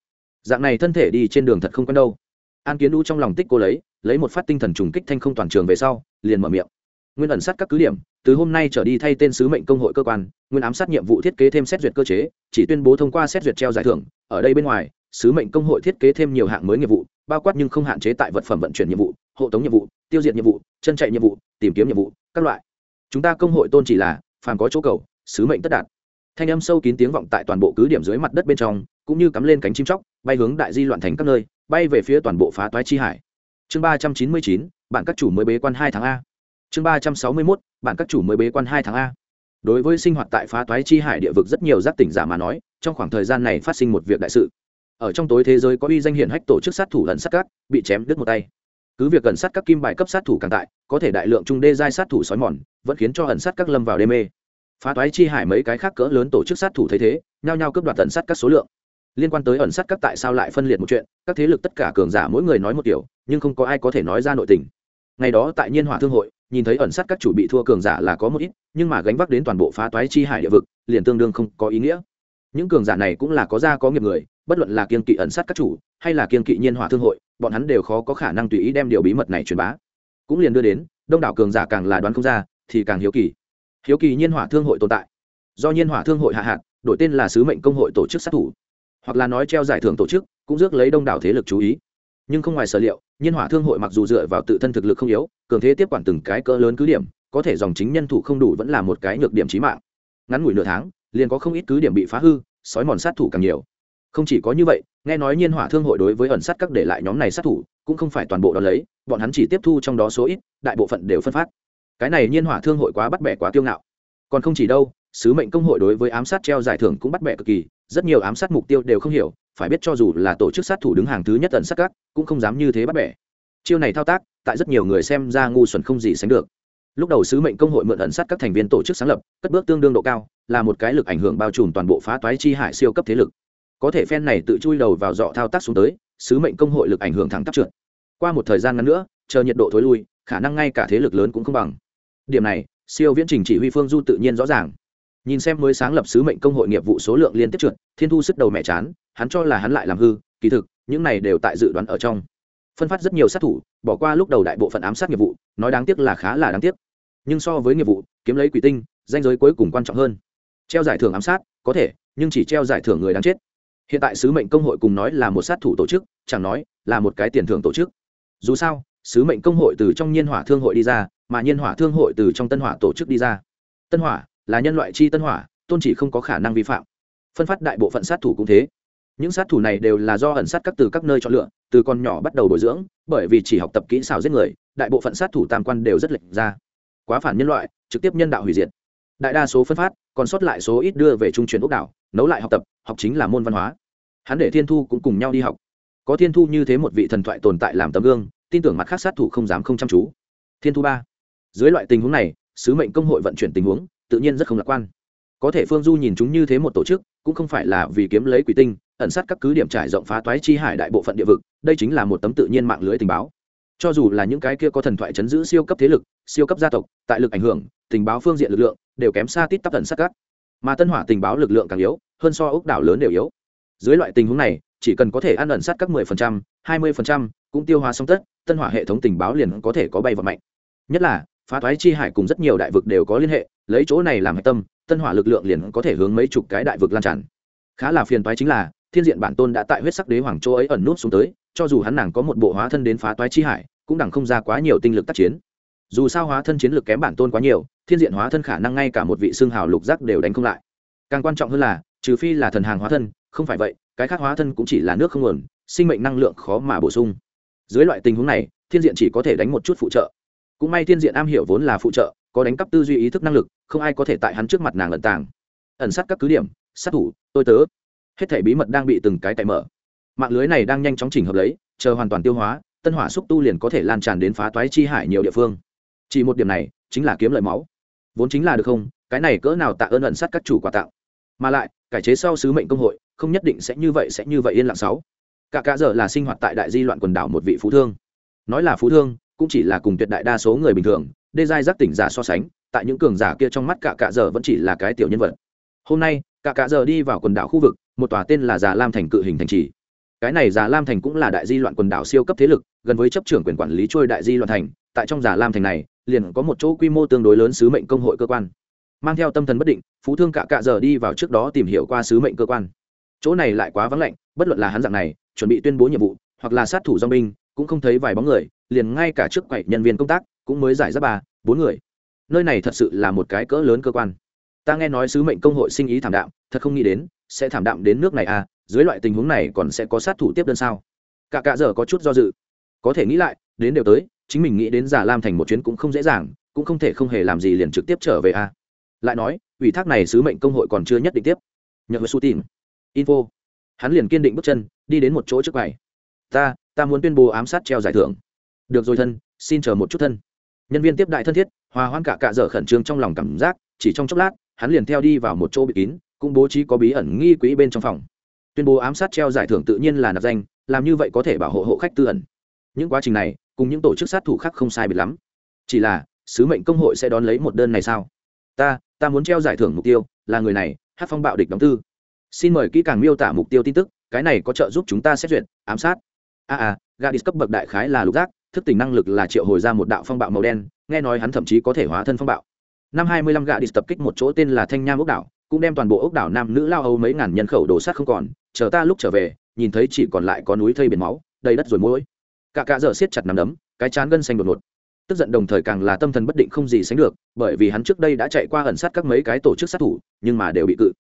Dạng này thân thể đi trên đường thật không quen đâu. An kiến đu trong lòng tích cô lấy lấy một phát tinh thần trùng kích thanh không toàn trường về sau, liền mở miệng. Nguyên ẩn sát các cứ điểm, từ hôm nay trở đi thay tên sứ mệnh công hội cơ quan, nguyên ám sát nhiệm vụ thiết kế thêm xét duyệt cơ chế, chỉ tuyên bố thông qua xét duyệt treo giải thưởng, ở đây bên ngoài, sứ mệnh công hội thiết kế thêm nhiều hạng mới nghiệp vụ, bao quát nhưng không hạn chế tại vật phẩm vận chuyển nhiệm vụ, hộ tống nhiệm vụ, tiêu diệt nhiệm vụ, chân chạy nhiệm vụ, tìm kiếm nhiệm vụ, các loại. Chúng ta công hội tôn chỉ là, phàm có chỗ cầu, sứ mệnh tất đạt. Thanh âm sâu kín tiếng vọng tại toàn bộ cứ điểm dưới mặt đất bên trong, cũng như cắm lên cánh chim chóc, bay hướng đại di loạn thành các nơi, bay về phía toàn bộ phá toái chi hải chương ba trăm chín mươi chín, bạn các chủ mới bế quan hai tháng a. Chương ba trăm sáu mươi mốt, bạn các chủ mới bế quan hai tháng a. Đối với sinh hoạt tại phá toái chi hải địa vực rất nhiều giác tỉnh giả mà nói, trong khoảng thời gian này phát sinh một việc đại sự. Ở trong tối thế giới có uy danh hiển hách tổ chức sát thủ lần sát các, bị chém đứt một tay. Cứ việc gần sát các kim bài cấp sát thủ càng tại, có thể đại lượng trung đê giai sát thủ sói mòn, vẫn khiến cho ẩn sát các lâm vào đê mê. Phá toái chi hải mấy cái khác cỡ lớn tổ chức sát thủ thấy thế, nhao nhao cướp đoạt tận sát các số lượng liên quan tới ẩn sát các tại sao lại phân liệt một chuyện, các thế lực tất cả cường giả mỗi người nói một kiểu, nhưng không có ai có thể nói ra nội tình. Ngày đó tại nhiên hỏa thương hội, nhìn thấy ẩn sát các chủ bị thua cường giả là có một ít, nhưng mà gánh vác đến toàn bộ phá toái chi hải địa vực, liền tương đương không có ý nghĩa. Những cường giả này cũng là có gia có nghiệp người, bất luận là kiên kỵ ẩn sát các chủ, hay là kiên kỵ nhiên hỏa thương hội, bọn hắn đều khó có khả năng tùy ý đem điều bí mật này truyền bá. Cũng liền đưa đến, đông đảo cường giả càng là đoán không ra, thì càng hiếu kỳ. Hiếu kỳ nhiên hỏa thương hội tồn tại. Do nhiên hỏa thương hội hạ hạn đổi tên là sứ mệnh công hội tổ chức sát thủ hoặc là nói treo giải thưởng tổ chức, cũng rước lấy đông đảo thế lực chú ý. Nhưng không ngoài sở liệu nhiên hỏa thương hội mặc dù dựa vào tự thân thực lực không yếu, cường thế tiếp quản từng cái cỡ lớn cứ điểm, có thể dòng chính nhân thủ không đủ vẫn là một cái nhược điểm trí mạng. Ngắn ngủi nửa tháng, liền có không ít cứ điểm bị phá hư, sói mòn sát thủ càng nhiều. Không chỉ có như vậy, nghe nói nhiên hỏa thương hội đối với ẩn sát các để lại nhóm này sát thủ, cũng không phải toàn bộ đó lấy, bọn hắn chỉ tiếp thu trong đó số ít, đại bộ phận đều phân phát. Cái này nhiên hỏa thương hội quá bắt bẻ quá tiêu ngạo. Còn không chỉ đâu sứ mệnh công hội đối với ám sát treo giải thưởng cũng bắt bẻ cực kỳ, rất nhiều ám sát mục tiêu đều không hiểu, phải biết cho dù là tổ chức sát thủ đứng hàng thứ nhất tần sát các, cũng không dám như thế bắt bẻ. Chiêu này thao tác, tại rất nhiều người xem ra ngu xuẩn không gì sánh được. Lúc đầu sứ mệnh công hội mượn ẩn sát các thành viên tổ chức sáng lập, cất bước tương đương độ cao, là một cái lực ảnh hưởng bao trùm toàn bộ phá toái chi hải siêu cấp thế lực. Có thể phen này tự chui đầu vào dọ thao tác xuống tới, sứ mệnh công hội lực ảnh hưởng thẳng tắp trượt. Qua một thời gian ngắn nữa, chờ nhiệt độ thối lui, khả năng ngay cả thế lực lớn cũng không bằng. Điểm này, siêu viễn trình chỉ huy phương du tự nhiên rõ ràng nhìn xem mới sáng lập sứ mệnh công hội nghiệp vụ số lượng liên tiếp trượt, thiên thu sức đầu mẹ chán, hắn cho là hắn lại làm hư, kỳ thực, những này đều tại dự đoán ở trong. Phân phát rất nhiều sát thủ, bỏ qua lúc đầu đại bộ phận ám sát nghiệp vụ, nói đáng tiếc là khá là đáng tiếc. Nhưng so với nghiệp vụ, kiếm lấy quỷ tinh, danh giới cuối cùng quan trọng hơn. Treo giải thưởng ám sát, có thể, nhưng chỉ treo giải thưởng người đáng chết. Hiện tại sứ mệnh công hội cùng nói là một sát thủ tổ chức, chẳng nói là một cái tiền thưởng tổ chức. Dù sao, sứ mệnh công hội từ trong nhiên hỏa thương hội đi ra, mà nhiên hỏa thương hội từ trong tân hỏa tổ chức đi ra. Tân hỏa là nhân loại chi tân hỏa, tôn chỉ không có khả năng vi phạm. Phân phát đại bộ phận sát thủ cũng thế. Những sát thủ này đều là do ẩn sát các từ các nơi chọn lựa, từ con nhỏ bắt đầu bồi dưỡng, bởi vì chỉ học tập kỹ xảo giết người, đại bộ phận sát thủ tam quan đều rất lệch ra. Quá phản nhân loại, trực tiếp nhân đạo hủy diệt. Đại đa số phân phát, còn sót lại số ít đưa về trung truyền ốc đảo, nấu lại học tập, học chính là môn văn hóa. Hắn để thiên thu cũng cùng nhau đi học. Có thiên thu như thế một vị thần thoại tồn tại làm tấm gương, tin tưởng mặt khác sát thủ không dám không chăm chú. Thiên thu ba. Dưới loại tình huống này, sứ mệnh công hội vận chuyển tình huống tự nhiên rất không lạc quan. Có thể phương du nhìn chúng như thế một tổ chức cũng không phải là vì kiếm lấy quỷ tinh ẩn sát các cứ điểm trải rộng phá toái chi hải đại bộ phận địa vực đây chính là một tấm tự nhiên mạng lưới tình báo. Cho dù là những cái kia có thần thoại chấn giữ siêu cấp thế lực siêu cấp gia tộc tại lực ảnh hưởng tình báo phương diện lực lượng đều kém xa tít tắp ẩn sát các. Mà tân hỏa tình báo lực lượng càng yếu hơn so ốc đảo lớn đều yếu. Dưới loại tình huống này chỉ cần có thể ăn ẩn sát các 10%, 20%, cũng tiêu hóa xong tất tân hỏa hệ thống tình báo liền có thể có bay vào mạnh. Nhất là phá toái chi hải cùng rất nhiều đại vực đều có liên hệ lấy chỗ này làm hạch tâm, tân hỏa lực lượng liền có thể hướng mấy chục cái đại vực lan tràn. Khá là phiền toái chính là, thiên diện bản tôn đã tại huyết sắc đế hoàng châu ấy ẩn nút xuống tới, cho dù hắn nàng có một bộ hóa thân đến phá toái chi hải, cũng đẳng không ra quá nhiều tinh lực tác chiến. Dù sao hóa thân chiến lược kém bản tôn quá nhiều, thiên diện hóa thân khả năng ngay cả một vị xương hào lục giác đều đánh không lại. Càng quan trọng hơn là, trừ phi là thần hàng hóa thân, không phải vậy, cái khác hóa thân cũng chỉ là nước không nguồn, sinh mệnh năng lượng khó mà bổ sung. Dưới loại tình huống này, thiên diện chỉ có thể đánh một chút phụ trợ. Cũng may thiên diện am hiểu vốn là phụ trợ, có đánh cắp tư duy ý thức năng lực không ai có thể tại hắn trước mặt nàng lẩn tàng. Ẩn sát các cứ điểm, sát thủ, tôi tớ. Hết thể bí mật đang bị từng cái cậy mở. Mạng lưới này đang nhanh chóng chỉnh hợp lấy, chờ hoàn toàn tiêu hóa, tân hỏa xúc tu liền có thể lan tràn đến phá toái chi hải nhiều địa phương. Chỉ một điểm này, chính là kiếm lợi máu. Vốn chính là được không, cái này cỡ nào tạ ơn ẩn sát các chủ quà tặng mà lại, cải chế sau sứ mệnh công hội, không nhất định sẽ như vậy sẽ như vậy yên lặng sáu. Cả cả giờ là sinh hoạt tại đại di loạn quần đảo một vị phú thương. Nói là phú thương, cũng chỉ là cùng tuyệt đại đa số người bình thường, đê giai giác tỉnh giả so sánh tại những cường giả kia trong mắt cả cạ giờ vẫn chỉ là cái tiểu nhân vật. Hôm nay, cả cạ giờ đi vào quần đảo khu vực, một tòa tên là già lam thành cự hình thành trì. Cái này già lam thành cũng là đại di loạn quần đảo siêu cấp thế lực, gần với chấp trưởng quyền quản lý trôi đại di loạn thành, tại trong già lam thành này, liền có một chỗ quy mô tương đối lớn sứ mệnh công hội cơ quan. Mang theo tâm thần bất định, phú thương cả cạ giờ đi vào trước đó tìm hiểu qua sứ mệnh cơ quan. Chỗ này lại quá vắng lạnh, bất luận là hắn dạng này, chuẩn bị tuyên bố nhiệm vụ, hoặc là sát thủ do binh, cũng không thấy vài bóng người, liền ngay cả trước quậy nhân viên công tác, cũng mới giải ra ba, bốn người nơi này thật sự là một cái cỡ lớn cơ quan. Ta nghe nói sứ mệnh công hội sinh ý thảm đạm, thật không nghĩ đến, sẽ thảm đạm đến nước này à dưới loại tình huống này còn sẽ có sát thủ tiếp đơn sao? Cả cả giờ có chút do dự. Có thể nghĩ lại, đến đều tới, chính mình nghĩ đến giả lam thành một chuyến cũng không dễ dàng, cũng không thể không hề làm gì liền trực tiếp trở về à. Lại nói, ủy thác này sứ mệnh công hội còn chưa nhất định tiếp. Nhận với su tìm. info. Hắn liền kiên định bước chân, đi đến một chỗ trước bảy ta ta muốn tuyên bố ám sát treo giải thưởng. Được rồi thân, xin chờ một chút thân. Nhân viên tiếp đại thân thiết hòa hoan cả cạ dở khẩn trương trong lòng cảm giác, chỉ trong chốc lát, hắn liền theo đi vào một chỗ bị kín, cũng bố trí có bí ẩn nghi quỹ bên trong phòng. Tuyên bố ám sát treo giải thưởng tự nhiên là nạp danh, làm như vậy có thể bảo hộ hộ khách tư ẩn. Những quá trình này, cùng những tổ chức sát thủ khác không sai biệt lắm. Chỉ là, sứ mệnh công hội sẽ đón lấy một đơn này sao? Ta ta muốn treo giải thưởng mục tiêu, là người này, hát phong bạo địch đóng tư. Xin mời kỹ càng miêu tả mục tiêu tin tức, cái này có trợ giúp chúng ta xét duyệt, ám sát. A a gadis cấp bậc đại khái là lục giác, thức tỉnh năng lực là triệu hồi ra một đạo phong bạo màu đen nghe nói hắn thậm chí có thể hóa thân phong bạo. Năm hai mươi lăm gadis tập kích một chỗ tên là thanh nham ốc đảo, cũng đem toàn bộ ốc đảo nam nữ lao âu mấy ngàn nhân khẩu đổ sát không còn, chờ ta lúc trở về, nhìn thấy chỉ còn lại có núi thây biển máu, đầy đất rồi mỗi cả cả giờ siết chặt nằm đấm, cái chán gân xanh đột ngột. Tức giận đồng thời càng là tâm thần bất định không gì sánh được, bởi vì hắn trước đây đã chạy qua ẩn sát các mấy cái tổ chức sát thủ, nhưng mà đều bị cự.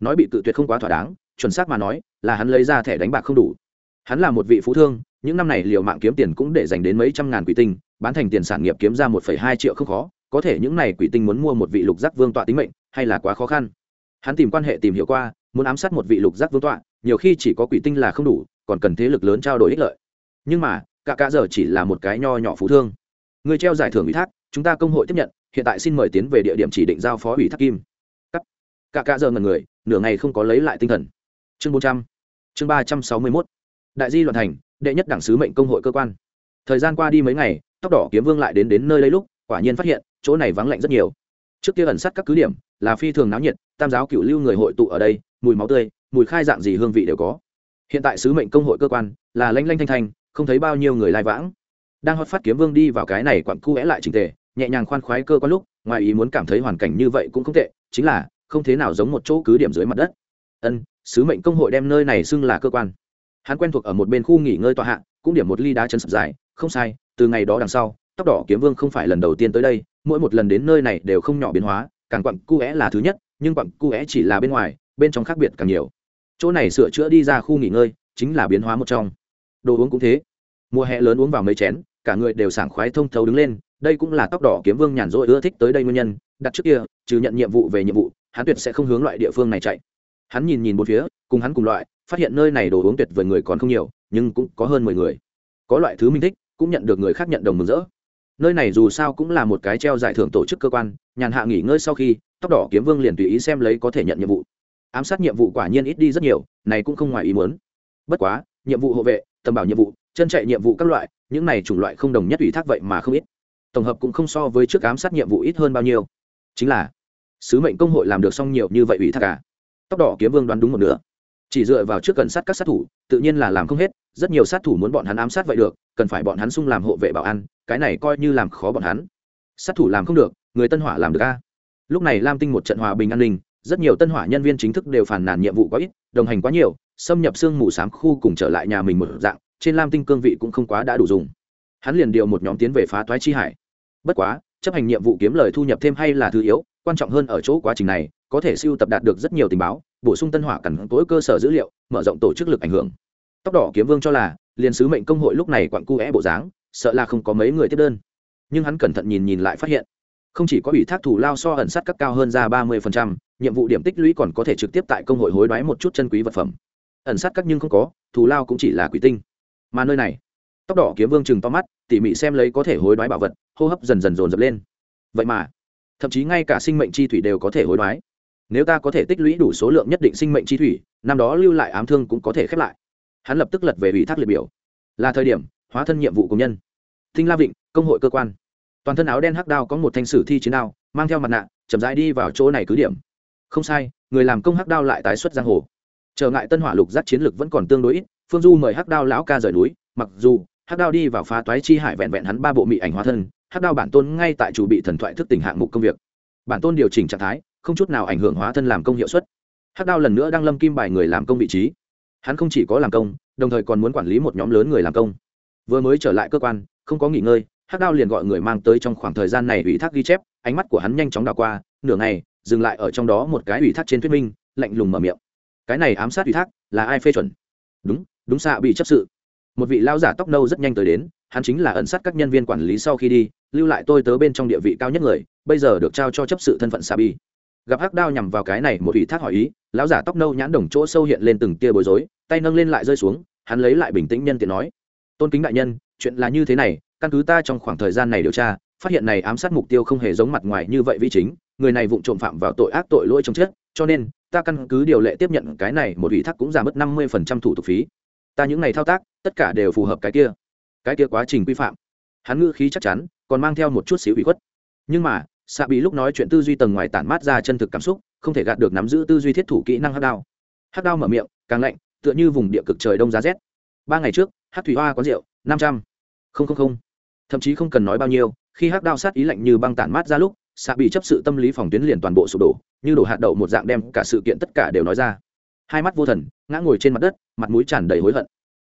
Nói bị cự tuyệt không quá thỏa đáng, chuẩn xác mà nói, là hắn lấy ra thẻ đánh bạc không đủ hắn là một vị phú thương, những năm này liều mạng kiếm tiền cũng để dành đến mấy trăm ngàn quỷ tinh, bán thành tiền sản nghiệp kiếm ra một phẩy hai triệu không khó, có thể những này quỷ tinh muốn mua một vị lục giác vương tọa tính mệnh, hay là quá khó khăn. Hắn tìm quan hệ tìm hiểu qua, muốn ám sát một vị lục giác vương tọa, nhiều khi chỉ có quỷ tinh là không đủ, còn cần thế lực lớn trao đổi ích lợi. Nhưng mà, cả cả giờ chỉ là một cái nho nhỏ phú thương. Người treo giải thưởng ủy thác, chúng ta công hội tiếp nhận, hiện tại xin mời tiến về địa điểm chỉ định giao phó ủy thác kim. Cả cả giờ ngần người, nửa ngày không có lấy lại tinh thần. Chương bốn trăm, chương ba trăm sáu mươi mốt đại di loạn thành, đệ nhất đảng sứ mệnh công hội cơ quan. Thời gian qua đi mấy ngày, tóc đỏ kiếm vương lại đến đến nơi lấy lúc, quả nhiên phát hiện, chỗ này vắng lạnh rất nhiều. Trước kia ẩn sát các cứ điểm, là phi thường náo nhiệt, tam giáo cựu lưu người hội tụ ở đây, mùi máu tươi, mùi khai dạng gì hương vị đều có. Hiện tại sứ mệnh công hội cơ quan, là lanh lanh thanh thanh, không thấy bao nhiêu người lai vãng. Đang hót phát kiếm vương đi vào cái này quặn cu vẽ lại trình tề, nhẹ nhàng khoan khoái cơ quan lúc, ngoài ý muốn cảm thấy hoàn cảnh như vậy cũng không tệ, chính là, không thế nào giống một chỗ cứ điểm dưới mặt đất. Ân, sứ mệnh công hội đem nơi này xưng là cơ quan hắn quen thuộc ở một bên khu nghỉ ngơi tọa hạ, cũng điểm một ly đá chân sập dài, không sai, từ ngày đó đằng sau, tóc đỏ kiếm vương không phải lần đầu tiên tới đây, mỗi một lần đến nơi này đều không nhỏ biến hóa, càng quặng cu é là thứ nhất, nhưng quặng cu é chỉ là bên ngoài, bên trong khác biệt càng nhiều. Chỗ này sửa chữa đi ra khu nghỉ ngơi, chính là biến hóa một trong. Đồ uống cũng thế. Mùa hè lớn uống vào mấy chén, cả người đều sảng khoái thông thấu đứng lên, đây cũng là tóc đỏ kiếm vương nhàn rỗi ưa thích tới đây nguyên nhân, đặt trước kia, trừ nhận nhiệm vụ về nhiệm vụ, hắn tuyệt sẽ không hướng loại địa phương này chạy. Hắn nhìn nhìn một phía, cùng hắn cùng loại phát hiện nơi này đồ uống tuyệt vời người còn không nhiều, nhưng cũng có hơn mười người. Có loại thứ mình thích, cũng nhận được người khác nhận đồng mừng rỡ. Nơi này dù sao cũng là một cái treo giải thưởng tổ chức cơ quan, nhàn hạ nghỉ ngơi sau khi, tóc đỏ kiếm vương liền tùy ý xem lấy có thể nhận nhiệm vụ. Ám sát nhiệm vụ quả nhiên ít đi rất nhiều, này cũng không ngoài ý muốn. Bất quá, nhiệm vụ hộ vệ, tầm bảo nhiệm vụ, chân chạy nhiệm vụ các loại, những này chủng loại không đồng nhất ủy thác vậy mà không ít. Tổng hợp cũng không so với trước ám sát nhiệm vụ ít hơn bao nhiêu. Chính là, sứ mệnh công hội làm được xong nhiều như vậy ủy thác cả tóc đỏ kiếm vương đoán đúng một nửa chỉ dựa vào trước cần sát các sát thủ, tự nhiên là làm không hết, rất nhiều sát thủ muốn bọn hắn ám sát vậy được, cần phải bọn hắn sung làm hộ vệ bảo an, cái này coi như làm khó bọn hắn. Sát thủ làm không được, người tân hỏa làm được a. Lúc này lam tinh một trận hòa bình an ninh, rất nhiều tân hỏa nhân viên chính thức đều phản nàn nhiệm vụ quá ít, đồng hành quá nhiều, xâm nhập sương mù s khu cùng trở lại nhà mình một dạng, trên lam tinh cương vị cũng không quá đã đủ dùng. Hắn liền điều một nhóm tiến về phá toái chi hải. Bất quá, chấp hành nhiệm vụ kiếm lời thu nhập thêm hay là thứ yếu, quan trọng hơn ở chỗ quá trình này có thể siêu tập đạt được rất nhiều tình báo, bổ sung tân hỏa cẩn tối cơ sở dữ liệu, mở rộng tổ chức lực ảnh hưởng. Tóc đỏ kiếm vương cho là, liền sứ mệnh công hội lúc này quặn cu é bộ dáng, sợ là không có mấy người tiếp đơn. Nhưng hắn cẩn thận nhìn nhìn lại phát hiện, không chỉ có ủy thác thủ lao so ẩn sát cấp cao hơn ra ba mươi nhiệm vụ điểm tích lũy còn có thể trực tiếp tại công hội hối đoái một chút chân quý vật phẩm. Ẩn sát các nhưng không có, thủ lao cũng chỉ là quỷ tinh. Mà nơi này, tóc đỏ kiếm vương chừng to mắt, tỉ mỉ xem lấy có thể hối đoái bảo vật, hô hấp dần dần dồn dập lên. Vậy mà, thậm chí ngay cả sinh mệnh chi thủy đều có thể hối đoái nếu ta có thể tích lũy đủ số lượng nhất định sinh mệnh chi thủy, năm đó lưu lại ám thương cũng có thể khép lại. Hắn lập tức lật về ủy thác liệt biểu. Là thời điểm, hóa thân nhiệm vụ công nhân. Thinh la vịnh, công hội cơ quan. Toàn thân áo đen hắc đao có một thanh sử thi chiến đao, mang theo mặt nạ, chậm rãi đi vào chỗ này cứ điểm. Không sai, người làm công hắc đao lại tái xuất giang hồ. Trở ngại tân hỏa lục giác chiến lực vẫn còn tương đối ít, phương du mời hắc đao lão ca rời núi, mặc dù hắc đao đi vào phá toái chi hải vẹn vẹn hắn ba bộ mị ảnh hóa thân, hắc đao bản tôn ngay tại chủ bị thần thoại thức tỉnh hạng mục công việc. Bản tôn điều chỉnh trạng thái không chút nào ảnh hưởng hóa thân làm công hiệu suất. Hắc đao lần nữa đang lâm kim bài người làm công vị trí. Hắn không chỉ có làm công, đồng thời còn muốn quản lý một nhóm lớn người làm công. Vừa mới trở lại cơ quan, không có nghỉ ngơi, hắc đao liền gọi người mang tới trong khoảng thời gian này ủy thác ghi chép, ánh mắt của hắn nhanh chóng đảo qua, nửa ngày, dừng lại ở trong đó một cái ủy thác trên thuyết minh, lạnh lùng mở miệng. Cái này ám sát ủy thác là ai phê chuẩn? Đúng đúng xạ bị chấp sự. Một vị lao giả tóc nâu rất nhanh tới đến, hắn chính là ẩn sát các nhân viên quản lý sau khi đi, lưu lại tôi tớ bên trong địa vị cao nhất người, bây giờ được trao cho chấp sự thân phận xạ bi gặp hắc đao nhằm vào cái này một ủy thác hỏi ý, lão giả tóc nâu nhãn đồng chỗ sâu hiện lên từng tia bối rối, tay nâng lên lại rơi xuống, hắn lấy lại bình tĩnh nhân tiện nói, tôn kính đại nhân, chuyện là như thế này, căn cứ ta trong khoảng thời gian này điều tra, phát hiện này ám sát mục tiêu không hề giống mặt ngoài như vậy vi chính, người này vụng trộm phạm vào tội ác tội lỗi trong chết, cho nên, ta căn cứ điều lệ tiếp nhận cái này một ủy thác cũng giảm mất năm mươi thủ tục phí. Ta những này thao tác, tất cả đều phù hợp cái kia. Cái kia quá trình quy phạm. Hắn ngữ khí chắc chắn, còn mang theo một chút xíu ủy khuất. Nhưng mà xạ bị lúc nói chuyện tư duy tầng ngoài tản mát ra chân thực cảm xúc, không thể gạt được nắm giữ tư duy thiết thủ kỹ năng hát đao. Hát đao mở miệng, càng lạnh, tựa như vùng địa cực trời đông giá rét. Ba ngày trước hát thủy hoa có rượu, năm trăm. Linh thậm chí không cần nói bao nhiêu, khi hát đao sát ý lạnh như băng tản mát ra lúc, xạ bị chấp sự tâm lý phòng tuyến liền toàn bộ sụp đổ, như đổ hạt đậu một dạng đem cả sự kiện tất cả đều nói ra. Hai mắt vô thần, ngã ngồi trên mặt đất, mặt mũi tràn đầy hối hận.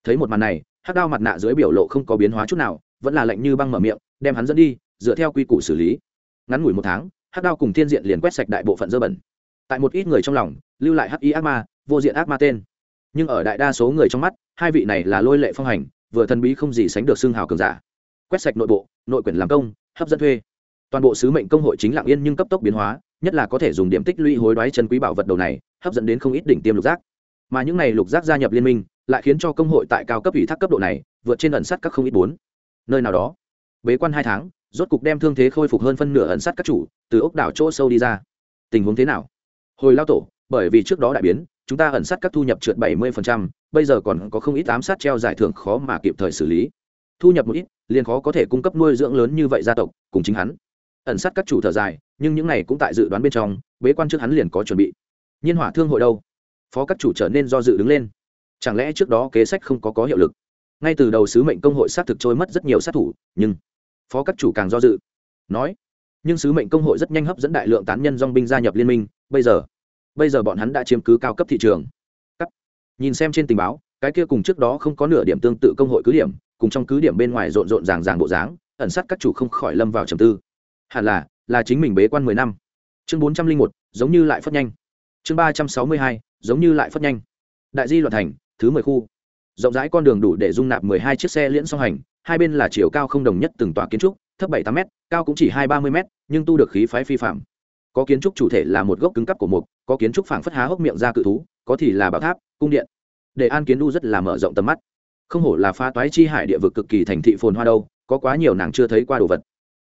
Thấy một màn này hát đao mặt nạ dưới biểu lộ không có biến hóa chút nào, vẫn là lạnh như băng mở miệng, đem hắn dẫn đi, dựa theo quy củ xử lý ngắn ngủi một tháng hát đao cùng thiên diện liền quét sạch đại bộ phận dơ bẩn. Tại một ít người trong lòng, lưu lại hắc y ác ma, vô diện ác ma tên. Nhưng ở đại đa số người trong mắt, hai vị này là lôi lệ phong hành, vừa thần bí không gì sánh được xương hào cường giả. Quét sạch nội bộ, nội quyền làm công, hấp dẫn thuê. Toàn bộ sứ mệnh công hội chính lạng yên nhưng cấp tốc biến hóa, nhất là có thể dùng điểm tích lũy hối đoái chân quý bảo vật đầu này, hấp dẫn đến không ít đỉnh tiêm lục giác. Mà những này lục giác gia nhập liên minh, lại khiến cho công hội tại cao cấp ủy thác cấp độ này, vượt trên ẩn sát các không ít bốn. Nơi nào đó, bế quan hai tháng rốt cục đem thương thế khôi phục hơn phân nửa ẩn sát các chủ từ ốc đảo chỗ sâu đi ra. Tình huống thế nào? Hồi lao tổ bởi vì trước đó đại biến chúng ta ẩn sát các thu nhập trượt 70%, bây giờ còn có không ít ám sát treo giải thưởng khó mà kịp thời xử lý. Thu nhập một ít liền khó có thể cung cấp nuôi dưỡng lớn như vậy gia tộc cùng chính hắn. Ẩn sát các chủ thở dài nhưng những này cũng tại dự đoán bên trong bế quan trước hắn liền có chuẩn bị. Nhiên hỏa thương hội đâu? Phó các chủ trở nên do dự đứng lên. Chẳng lẽ trước đó kế sách không có có hiệu lực? Ngay từ đầu sứ mệnh công hội sát thực trôi mất rất nhiều sát thủ nhưng phó các chủ càng do dự. Nói nhưng sứ mệnh công hội rất nhanh hấp dẫn đại lượng tán nhân dong binh gia nhập liên minh bây giờ bây giờ bọn hắn đã chiếm cứ cao cấp thị trường. Cắt, nhìn xem trên tình báo cái kia cùng trước đó không có nửa điểm tương tự công hội cứ điểm cùng trong cứ điểm bên ngoài rộn rộn ràng ràng bộ dáng ẩn sát các chủ không khỏi lâm vào trầm tư. Hẳn là là chính mình bế quan mười năm. Chương bốn trăm linh một giống như lại phất nhanh. Chương ba trăm sáu mươi hai giống như lại phất nhanh. Đại di loạn thành thứ mười khu. Rộng rãi con đường đủ để dung nạp mười hai chiếc xe liễn song hành hai bên là chiều cao không đồng nhất từng tòa kiến trúc, thấp bảy tám m cao cũng chỉ hai ba mươi m nhưng tu được khí phái phi phạm. Có kiến trúc chủ thể là một gốc cứng cắp của mục, có kiến trúc phảng phất há hốc miệng ra cự thú, có thì là bảo tháp, cung điện. Để an kiến đu rất là mở rộng tầm mắt. Không hổ là pha toái chi hải địa vực cực kỳ thành thị phồn hoa đâu, có quá nhiều nàng chưa thấy qua đồ vật.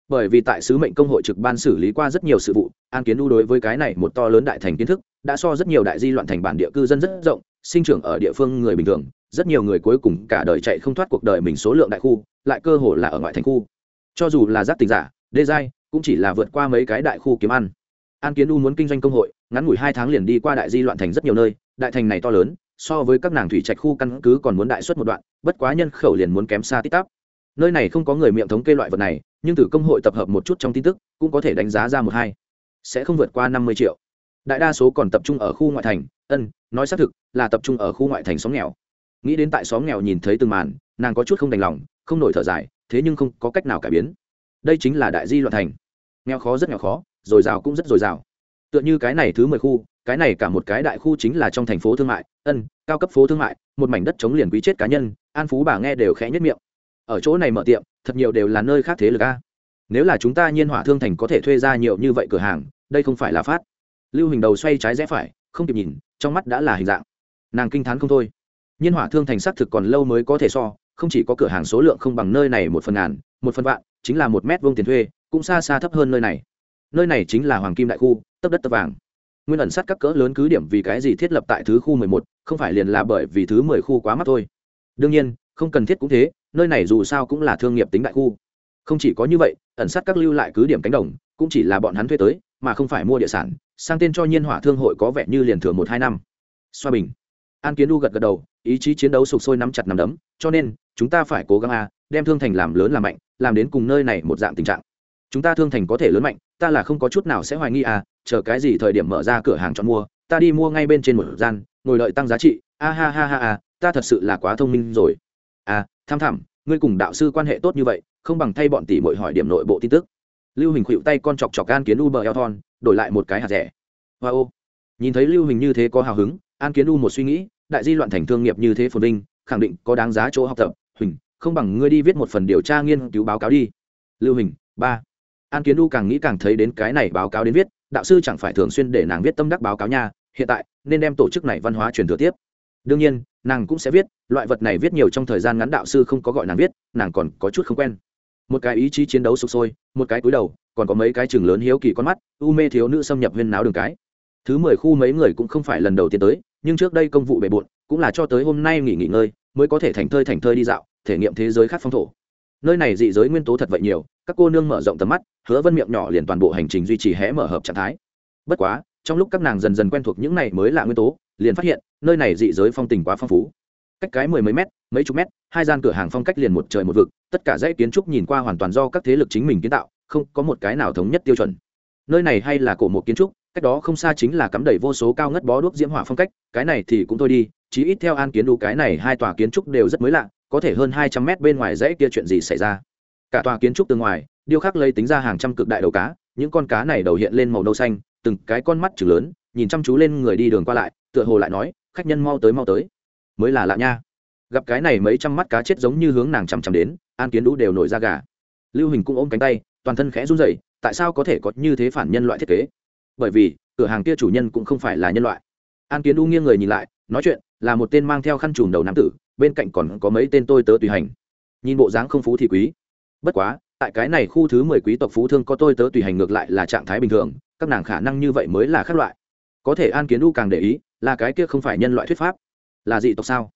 Bởi vì tại sứ mệnh công hội trực ban xử lý qua rất nhiều sự vụ, an kiến đu đối với cái này một to lớn đại thành kiến thức, đã so rất nhiều đại di loạn thành bản địa cư dân rất rộng, sinh trưởng ở địa phương người bình thường rất nhiều người cuối cùng cả đời chạy không thoát cuộc đời mình số lượng đại khu, lại cơ hồ là ở ngoại thành khu. Cho dù là giác tình giả, đê giai, cũng chỉ là vượt qua mấy cái đại khu kiếm ăn. An kiến u muốn kinh doanh công hội, ngắn ngủi hai tháng liền đi qua đại di loạn thành rất nhiều nơi, đại thành này to lớn, so với các nàng thủy trạch khu căn cứ còn muốn đại suất một đoạn, bất quá nhân khẩu liền muốn kém xa tít tắp. Nơi này không có người miệng thống kê loại vật này, nhưng từ công hội tập hợp một chút trong tin tức, cũng có thể đánh giá ra một hai. Sẽ không vượt qua năm mươi triệu. Đại đa số còn tập trung ở khu ngoại thành, ân, nói xác thực, là tập trung ở khu ngoại thành xóm nghèo nghĩ đến tại xóm nghèo nhìn thấy từng màn, nàng có chút không đành lòng, không nổi thở dài, thế nhưng không có cách nào cải biến. Đây chính là đại di loạn thành. Nghèo khó rất nghèo khó dồi dào cũng rất dồi dào tựa như cái này thứ mười khu, cái này cả một cái đại khu chính là trong thành phố thương mại, ân, cao cấp phố thương mại, một mảnh đất chống liền quý chết cá nhân, an phú bà nghe đều khẽ nhất miệng. Ở chỗ này mở tiệm, thật nhiều đều là nơi khác thế lực a. Nếu là chúng ta nhiên hỏa thương thành có thể thuê ra nhiều như vậy cửa hàng, đây không phải là phát. Lưu hình đầu xoay trái rẽ phải, không kịp nhìn, trong mắt đã là hình dạng. Nàng kinh t h á n không thôi nhiên hỏa thương thành xác thực còn lâu mới có thể so, không chỉ có cửa hàng số lượng không bằng nơi này một phần ngàn, một phần vạn, chính là một mét vuông tiền thuê, cũng xa xa thấp hơn nơi này. Nơi này chính là hoàng kim đại khu, tấp đất tấp vàng. Nguyên ẩn sát các cỡ lớn cứ điểm vì cái gì thiết lập tại thứ khu mười một, không phải liền là bởi vì thứ mười khu quá mắt thôi. Đương nhiên, không cần thiết cũng thế, nơi này dù sao cũng là thương nghiệp tính đại khu. Không chỉ có như vậy, ẩn sát các lưu lại cứ điểm cánh đồng, cũng chỉ là bọn hắn thuê tới, mà không phải mua địa sản, sang tên cho nhiên hỏa thương hội có vẻ như liền thừa một hai năm. Xoa bình an kiến U gật gật đầu ý chí chiến đấu sục sôi nắm chặt nắm đấm cho nên chúng ta phải cố gắng a đem thương thành làm lớn làm mạnh làm đến cùng nơi này một dạng tình trạng. Chúng ta thương thành có thể lớn mạnh ta là không có chút nào sẽ hoài nghi à chờ cái gì thời điểm mở ra cửa hàng chọn mua ta đi mua ngay bên trên một gian ngồi đợi tăng giá trị a ha ha ha ha ta thật sự là quá thông minh rồi. À tham thảm ngươi cùng đạo sư quan hệ tốt như vậy không bằng thay bọn tỷ mội hỏi điểm nội bộ tin tức. Lưu hình khuỵu tay con chọc chọc an kiến u bờ eo thon đổi lại một cái hạt rẻ. Wow, ô. Nhìn thấy lưu hình như thế có hào hứng an kiến u một suy nghĩ đại di loạn thành thương nghiệp như thế phồn vinh, khẳng định có đáng giá chỗ học tập. Huỳnh, không bằng ngươi đi viết một phần điều tra nghiên cứu báo cáo đi. Lưu hình ba. An kiến u càng nghĩ càng thấy đến cái này báo cáo đến viết, đạo sư chẳng phải thường xuyên để nàng viết tâm đắc báo cáo nha, hiện tại, nên đem tổ chức này văn hóa truyền thừa tiếp. Đương nhiên, nàng cũng sẽ viết, loại vật này viết nhiều trong thời gian ngắn đạo sư không có gọi nàng viết, nàng còn có chút không quen. Một cái ý chí chiến đấu sụp sôi, một cái cúi đầu, còn có mấy cái chừng lớn hiếu kỳ con mắt, u mê thiếu nữ xâm nhập huyên náo đường cái. Thứ mười khu mấy người cũng không phải lần đầu tiên tới nhưng trước đây công vụ bề bộn, cũng là cho tới hôm nay nghỉ nghỉ ngơi, mới có thể thành thơi thành thơi đi dạo, thể nghiệm thế giới khác phong thổ. Nơi này dị giới nguyên tố thật vậy nhiều, các cô nương mở rộng tầm mắt, hứa vân miệng nhỏ liền toàn bộ hành trình duy trì hé mở hợp trạng thái. Bất quá, trong lúc các nàng dần dần quen thuộc những này mới là nguyên tố, liền phát hiện, nơi này dị giới phong tình quá phong phú. Cách cái mười mấy mét, mấy chục mét, hai gian cửa hàng phong cách liền một trời một vực, tất cả dãy kiến trúc nhìn qua hoàn toàn do các thế lực chính mình kiến tạo, không có một cái nào thống nhất tiêu chuẩn. Nơi này hay là cổ một kiến trúc cách đó không xa chính là cắm đầy vô số cao ngất bó đuốc diễm hỏa phong cách, cái này thì cũng thôi đi, chí ít theo an kiến đu cái này hai tòa kiến trúc đều rất mới lạ, có thể hơn hai trăm mét bên ngoài dãy kia chuyện gì xảy ra. Cả tòa kiến trúc từ ngoài, điêu khắc lấy tính ra hàng trăm cực đại đầu cá, những con cá này đầu hiện lên màu nâu xanh, từng cái con mắt chừng lớn, nhìn chăm chú lên người đi đường qua lại, tựa hồ lại nói, khách nhân mau tới mau tới. Mới là lạ nha. Gặp cái này mấy trăm mắt cá chết giống như hướng nàng chằm chằm đến, an kiến đũ đều nổi ra gà. Lưu hình cũng ôm cánh tay, toàn thân khẽ run rẩy, tại sao có thể có như thế phản nhân loại thiết kế? Bởi vì cửa hàng kia chủ nhân cũng không phải là nhân loại. An kiến u nghiêng người nhìn lại, nói chuyện, là một tên mang theo khăn trùm đầu nam tử, bên cạnh còn có mấy tên tôi tớ tùy hành. Nhìn bộ dáng không phú thì quý. Bất quá, tại cái này khu thứ mười quý tộc phú thương có tôi tớ tùy hành ngược lại là trạng thái bình thường, các nàng khả năng như vậy mới là khác loại. Có thể an kiến u càng để ý, là cái kia không phải nhân loại thuyết pháp. Là dị tộc sao?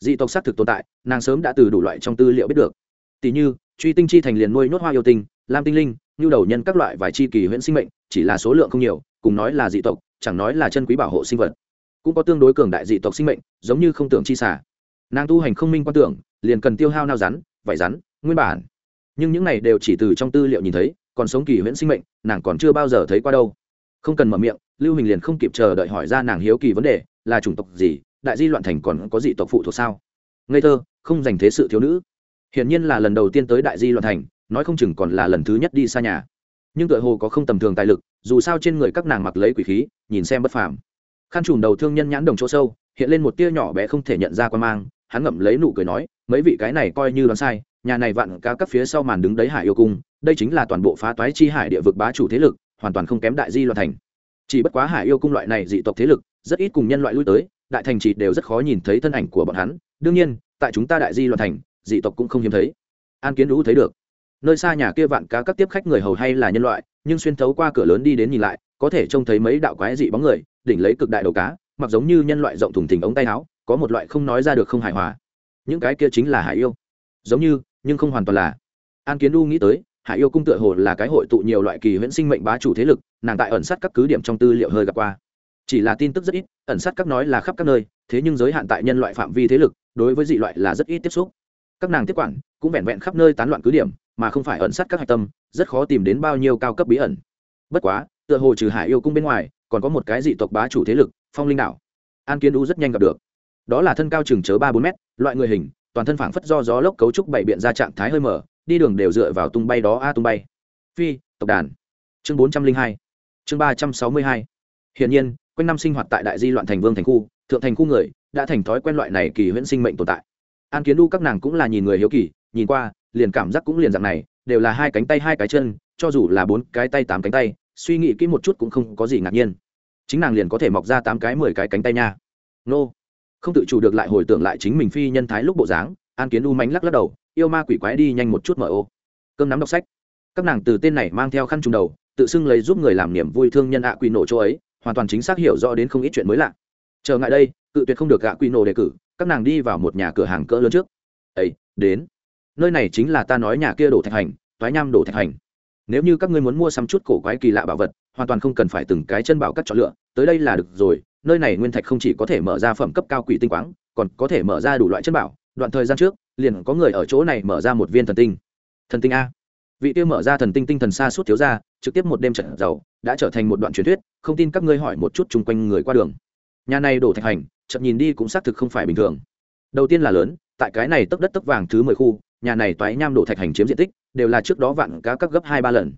Dị tộc xác thực tồn tại, nàng sớm đã từ đủ loại trong tư liệu biết được. Tỷ như, truy tinh chi thành liền nuôi nhốt hoa yêu tinh, lam tinh linh nhu đầu nhân các loại vài chi kỳ huyễn sinh mệnh, chỉ là số lượng không nhiều, cùng nói là dị tộc, chẳng nói là chân quý bảo hộ sinh vật. Cũng có tương đối cường đại dị tộc sinh mệnh, giống như không tưởng chi xả nàng tu hành không minh quan tưởng, liền cần tiêu hao nao rắn, vải rắn, nguyên bản. Nhưng những này đều chỉ từ trong tư liệu nhìn thấy, còn sống kỳ huyễn sinh mệnh, nàng còn chưa bao giờ thấy qua đâu. Không cần mở miệng, lưu hình liền không kịp chờ đợi hỏi ra nàng hiếu kỳ vấn đề, là chủng tộc gì, đại di loạn thành còn có dị tộc phụ thuộc sao? Ngây thơ, không dành thế sự thiếu nữ. Hiển nhiên là lần đầu tiên tới đại di loạn thành nói không chừng còn là lần thứ nhất đi xa nhà. Nhưng tựa hồ có không tầm thường tài lực, dù sao trên người các nàng mặc lấy quỷ khí, nhìn xem bất phàm. Khăn trùm đầu thương nhân nhãn đồng chỗ sâu, hiện lên một tia nhỏ bé không thể nhận ra quan mang, hắn ngậm lấy nụ cười nói, mấy vị cái này coi như đoán sai, nhà này vạn ca cấp phía sau màn đứng đấy hải yêu cung, đây chính là toàn bộ phá toái chi hải địa vực bá chủ thế lực, hoàn toàn không kém đại di loạn thành. Chỉ bất quá hải yêu cung loại này dị tộc thế lực, rất ít cùng nhân loại lui tới, đại thành chỉ đều rất khó nhìn thấy thân ảnh của bọn hắn. Đương nhiên, tại chúng ta đại di loạn thành, dị tộc cũng không hiếm thấy. An kiến đũ thấy được nơi xa nhà kia vạn cá các tiếp khách người hầu hay là nhân loại, nhưng xuyên thấu qua cửa lớn đi đến nhìn lại, có thể trông thấy mấy đạo quái dị bóng người, đỉnh lấy cực đại đầu cá, mặc giống như nhân loại rộng thùng thình ống tay áo, có một loại không nói ra được không hài hòa. Những cái kia chính là hải yêu. Giống như, nhưng không hoàn toàn là. An kiến đu nghĩ tới, hải yêu cung tựa hồ là cái hội tụ nhiều loại kỳ huyễn sinh mệnh bá chủ thế lực, nàng tại ẩn sát các cứ điểm trong tư liệu hơi gặp qua. Chỉ là tin tức rất ít, ẩn sát các nói là khắp các nơi, thế nhưng giới hạn tại nhân loại phạm vi thế lực, đối với dị loại là rất ít tiếp xúc. Các nàng tiếp quản, cũng vẹn vẹn khắp nơi tán loạn cứ điểm mà không phải ẩn sát các hạch tâm, rất khó tìm đến bao nhiêu cao cấp bí ẩn. Bất quá, tựa hồ trừ hải yêu cung bên ngoài, còn có một cái dị tộc bá chủ thế lực, phong linh đảo. An kiến U rất nhanh gặp được. Đó là thân cao chừng chớ ba bốn mét, loại người hình, toàn thân phảng phất do gió lốc cấu trúc bảy biện ra trạng thái hơi mở, đi đường đều dựa vào tung bay đó a à tung bay. Phi, tộc đàn. Chương bốn trăm linh hai. Chương ba trăm sáu mươi hai. Hiển nhiên, quanh năm sinh hoạt tại đại di loạn thành vương thành khu, thượng thành khu người, đã thành thói quen loại này kỳ huyễn sinh mệnh tồn tại. An kiến U các nàng cũng là nhìn người hiếu kỳ, nhìn qua liền cảm giác cũng liền dạng này, đều là hai cánh tay hai cái chân, cho dù là bốn cái tay tám cánh tay, suy nghĩ kỹ một chút cũng không có gì ngạc nhiên. Chính nàng liền có thể mọc ra tám cái mười cái cánh tay nha. Nô. Không tự chủ được lại hồi tưởng lại chính mình phi nhân thái lúc bộ dáng, an kiến u mánh lắc lắc đầu, yêu ma quỷ quái đi nhanh một chút mở ô. Cơm nắm đọc sách. Các nàng từ tên này mang theo khăn trùng đầu, tự xưng lấy giúp người làm niềm vui thương nhân ạ quỷ nổ chỗ ấy, hoàn toàn chính xác hiểu rõ đến không ít chuyện mới lạ. Chờ ngại đây, cự tuyệt không được gạ quỷ nổ đề cử, các nàng đi vào một nhà cửa hàng cỡ lớn trước. Ấy đến nơi này chính là ta nói nhà kia đổ thạch hành, toái nham đổ thạch hành. Nếu như các ngươi muốn mua xăm chút cổ quái kỳ lạ bảo vật, hoàn toàn không cần phải từng cái chân bảo cắt chọn lựa, tới đây là được rồi, nơi này nguyên thạch không chỉ có thể mở ra phẩm cấp cao quỷ tinh quáng, còn có thể mở ra đủ loại chân bảo. Đoạn thời gian trước, liền có người ở chỗ này mở ra một viên thần tinh. Thần tinh a. Vị tiêu mở ra thần tinh tinh thần xa suốt thiếu ra trực tiếp một đêm trận giàu, đã trở thành một đoạn truyền thuyết, không tin các ngươi hỏi một chút chung quanh người qua đường. Nhà này đổ thạch hành, chậm nhìn đi cũng xác thực không phải bình thường. Đầu tiên là lớn, tại cái này tấc đất tấc vàng thứ mười khu nhà này toái nham đổ thạch hành chiếm diện tích, đều là trước đó vạn cá các gấp hai ba lần.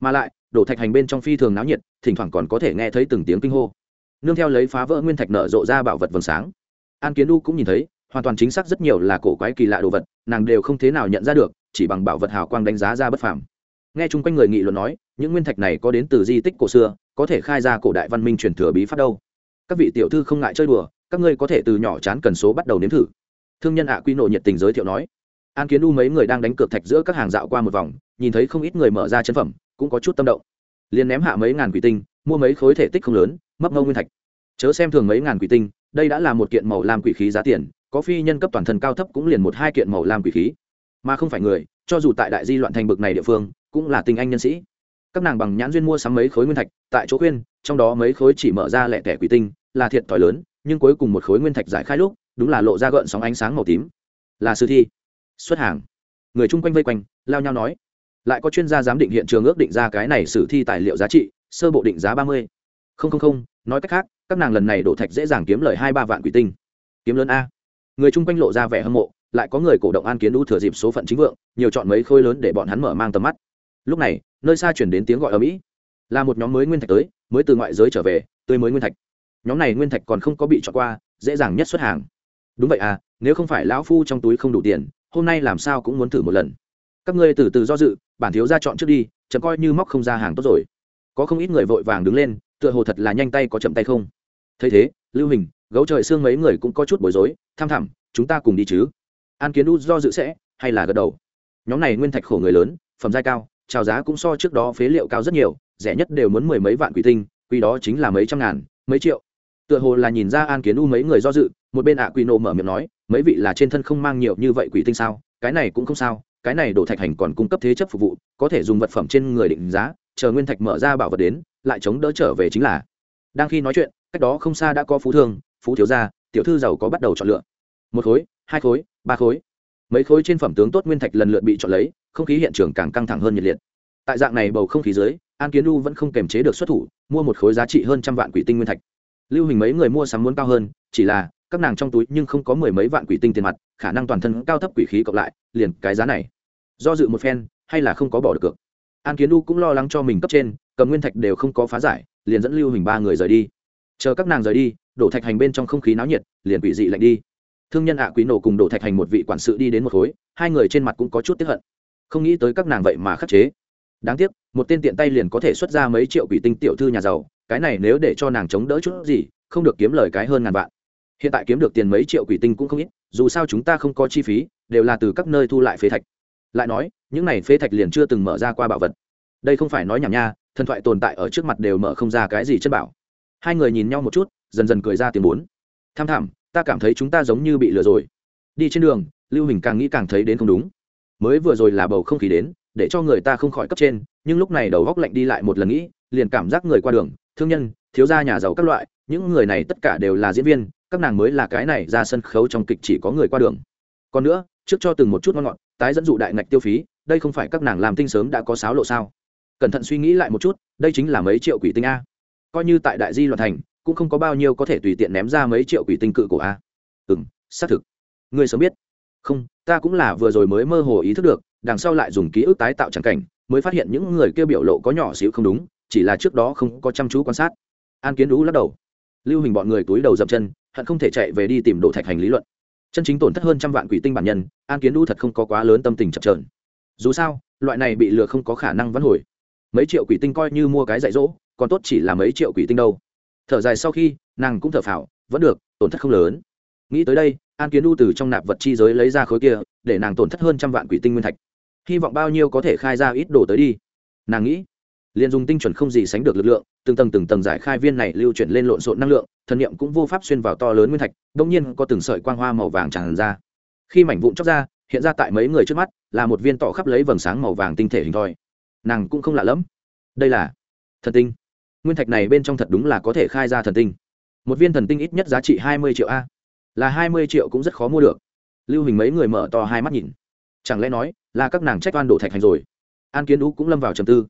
Mà lại, đổ thạch hành bên trong phi thường náo nhiệt, thỉnh thoảng còn có thể nghe thấy từng tiếng kinh hô. Nương theo lấy phá vỡ nguyên thạch nở rộ ra bảo vật vầng sáng. An kiến u cũng nhìn thấy, hoàn toàn chính xác rất nhiều là cổ quái kỳ lạ đồ vật, nàng đều không thế nào nhận ra được, chỉ bằng bảo vật hào quang đánh giá ra bất phàm. Nghe chung quanh người nghị luận nói, những nguyên thạch này có đến từ di tích cổ xưa, có thể khai ra cổ đại văn minh truyền thừa bí pháp đâu. Các vị tiểu thư không ngại chơi đùa, các ngươi có thể từ nhỏ chán cần số bắt đầu nếm thử. Thương nhân ạ quy nộ nhiệt tình giới thiệu nói an kiến u mấy người đang đánh cược thạch giữa các hàng dạo qua một vòng, nhìn thấy không ít người mở ra chân phẩm, cũng có chút tâm động. Liền ném hạ mấy ngàn quỷ tinh, mua mấy khối thể tích không lớn, mấp ngâu nguyên thạch. Chớ xem thường mấy ngàn quỷ tinh, đây đã là một kiện màu lam quỷ khí giá tiền, có phi nhân cấp toàn thân cao thấp cũng liền một hai kiện màu lam quỷ khí. Mà không phải người, cho dù tại đại di loạn thành bực này địa phương, cũng là tình anh nhân sĩ. Các nàng bằng nhãn duyên mua sắm mấy khối nguyên thạch, tại chỗ khuyên, trong đó mấy khối chỉ mở ra lẻ tẻ quỷ tinh, là thiệt thòi lớn, nhưng cuối cùng một khối nguyên thạch giải khai lúc, đúng là lộ ra gợn sóng ánh sáng màu tím. Là sư thi xuất hàng. Người chung quanh vây quanh, lao nhau nói. Lại có chuyên gia giám định hiện trường ước định ra cái này sử thi tài liệu giá trị, sơ bộ định giá ba mươi. Không không không, nói cách khác, các nàng lần này đổ thạch dễ dàng kiếm lời hai ba vạn quỷ tinh. Kiếm lớn a. Người chung quanh lộ ra vẻ hâm mộ, lại có người cổ động an kiến đu thừa dịp số phận chính vượng, nhiều chọn mấy khối lớn để bọn hắn mở mang tầm mắt. Lúc này, nơi xa chuyển đến tiếng gọi ở mỹ. Là một nhóm mới nguyên thạch tới, mới từ ngoại giới trở về, tươi mới nguyên thạch. Nhóm này nguyên thạch còn không có bị chọn qua, dễ dàng nhất xuất hàng. Đúng vậy à nếu không phải lão phu trong túi không đủ tiền hôm nay làm sao cũng muốn thử một lần. Các ngươi từ từ do dự, bản thiếu ra chọn trước đi, chậm coi như móc không ra hàng tốt rồi. Có không ít người vội vàng đứng lên, tựa hồ thật là nhanh tay có chậm tay không. Thấy thế, lưu hình, gấu trời xương mấy người cũng có chút bối rối, tham thẳm, chúng ta cùng đi chứ. An kiến u do dự sẽ, hay là gật đầu. Nhóm này nguyên thạch khổ người lớn, phẩm giai cao, trào giá cũng so trước đó phế liệu cao rất nhiều, rẻ nhất đều muốn mười mấy vạn quỷ tinh quy đó chính là mấy trăm ngàn, mấy triệu. Tựa hồ là nhìn ra an kiến u mấy người do dự, một bên ạ quỷ nộ mở miệng nói mấy vị là trên thân không mang nhiều như vậy quỷ tinh sao? Cái này cũng không sao, cái này đổ thạch hành còn cung cấp thế chấp phục vụ, có thể dùng vật phẩm trên người định giá, chờ nguyên thạch mở ra bảo vật đến, lại chống đỡ trở về chính là. Đang khi nói chuyện, cách đó không xa đã có phú thương, phú thiếu gia, tiểu thư giàu có bắt đầu chọn lựa. Một khối, hai khối, ba khối. Mấy khối trên phẩm tướng tốt nguyên thạch lần lượt bị chọn lấy, không khí hiện trường càng căng thẳng hơn nhiệt liệt. Tại dạng này bầu không khí dưới, an kiến du vẫn không kềm chế được xuất thủ, mua một khối giá trị hơn trăm vạn quỷ tinh nguyên thạch. Lưu hình mấy người mua sắm muốn cao hơn, chỉ là các nàng trong túi nhưng không có mười mấy vạn quỷ tinh tiền mặt, khả năng toàn thân cao thấp quỷ khí cộng lại, liền cái giá này. Do dự một phen, hay là không có bỏ được cược. An kiến u cũng lo lắng cho mình cấp trên, cầm nguyên thạch đều không có phá giải, liền dẫn lưu hình ba người rời đi. Chờ các nàng rời đi, đổ thạch hành bên trong không khí náo nhiệt, liền quỷ dị lạnh đi. Thương nhân ạ quý nổ cùng đổ thạch hành một vị quản sự đi đến một khối, hai người trên mặt cũng có chút tiếp hận. Không nghĩ tới các nàng vậy mà khắc chế. Đáng tiếc, một tên tiện tay liền có thể xuất ra mấy triệu quỷ tinh tiểu thư nhà giàu, cái này nếu để cho nàng chống đỡ chút gì, không được kiếm lời cái hơn ngàn vạn hiện tại kiếm được tiền mấy triệu quỷ tinh cũng không ít, dù sao chúng ta không có chi phí, đều là từ các nơi thu lại phế thạch. Lại nói, những này phế thạch liền chưa từng mở ra qua bảo vật. Đây không phải nói nhảm nha, thần thoại tồn tại ở trước mặt đều mở không ra cái gì chất bảo. Hai người nhìn nhau một chút, dần dần cười ra tiền bốn. Tham thảm, ta cảm thấy chúng ta giống như bị lừa rồi. Đi trên đường, lưu hình càng nghĩ càng thấy đến không đúng. Mới vừa rồi là bầu không khí đến, để cho người ta không khỏi cấp trên, nhưng lúc này đầu góc lạnh đi lại một lần nghĩ, liền cảm giác người qua đường, thương nhân, thiếu gia nhà giàu các loại, những người này tất cả đều là diễn viên các nàng mới là cái này ra sân khấu trong kịch chỉ có người qua đường. Còn nữa, trước cho từng một chút ngon ngọt, tái dẫn dụ đại ngạch tiêu phí, đây không phải các nàng làm tinh sớm đã có sáo lộ sao? Cẩn thận suy nghĩ lại một chút, đây chính là mấy triệu quỷ tinh a. Coi như tại đại di loạn thành, cũng không có bao nhiêu có thể tùy tiện ném ra mấy triệu quỷ tinh cự của a. Ừ m xác thực. Ngươi sớm biết. Không, ta cũng là vừa rồi mới mơ hồ ý thức được, đằng sau lại dùng ký ức tái tạo tràng cảnh, mới phát hiện những người kia biểu lộ có nhỏ xíu không đúng, chỉ là trước đó không có chăm chú quan sát. An kiến đũ lắc đầu. Lưu hình bọn người túi đầu dập chân hận không thể chạy về đi tìm đồ thạch hành lý luận. Chân chính tổn thất hơn trăm vạn quỷ tinh bản nhân, an kiến đu thật không có quá lớn tâm tình chập trờn dù sao, loại này bị lừa không có khả năng vãn hồi. Mấy triệu quỷ tinh coi như mua cái dạy dỗ, còn tốt chỉ là mấy triệu quỷ tinh đâu. Thở dài sau khi, nàng cũng thở phào, vẫn được, tổn thất không lớn. Nghĩ tới đây, an kiến đu từ trong nạp vật chi giới lấy ra khối kia, để nàng tổn thất hơn trăm vạn quỷ tinh nguyên thạch. Hy vọng bao nhiêu có thể khai ra ít đồ tới đi. Nàng nghĩ liền dùng tinh chuẩn không gì sánh được lực lượng, từng tầng từng tầng giải khai viên này lưu chuyển lên lộn xộn năng lượng, thần niệm cũng vô pháp xuyên vào to lớn nguyên thạch, đông nhiên có từng sợi quang hoa màu vàng tràn ra. Khi mảnh vụn chóc ra, hiện ra tại mấy người trước mắt, là một viên tỏ khắp lấy vầng sáng màu vàng tinh thể hình thoi. Nàng cũng không lạ lẫm. Đây là thần tinh. Nguyên thạch này bên trong thật đúng là có thể khai ra thần tinh. Một viên thần tinh ít nhất giá trị hai mươi triệu a. Là hai mươi triệu cũng rất khó mua được. Lưu hình mấy người mở to hai mắt nhìn. Chẳng lẽ nói là các nàng trách oan đổ thạch thành rồi? An kiến ú cũng lâm vào trầm tư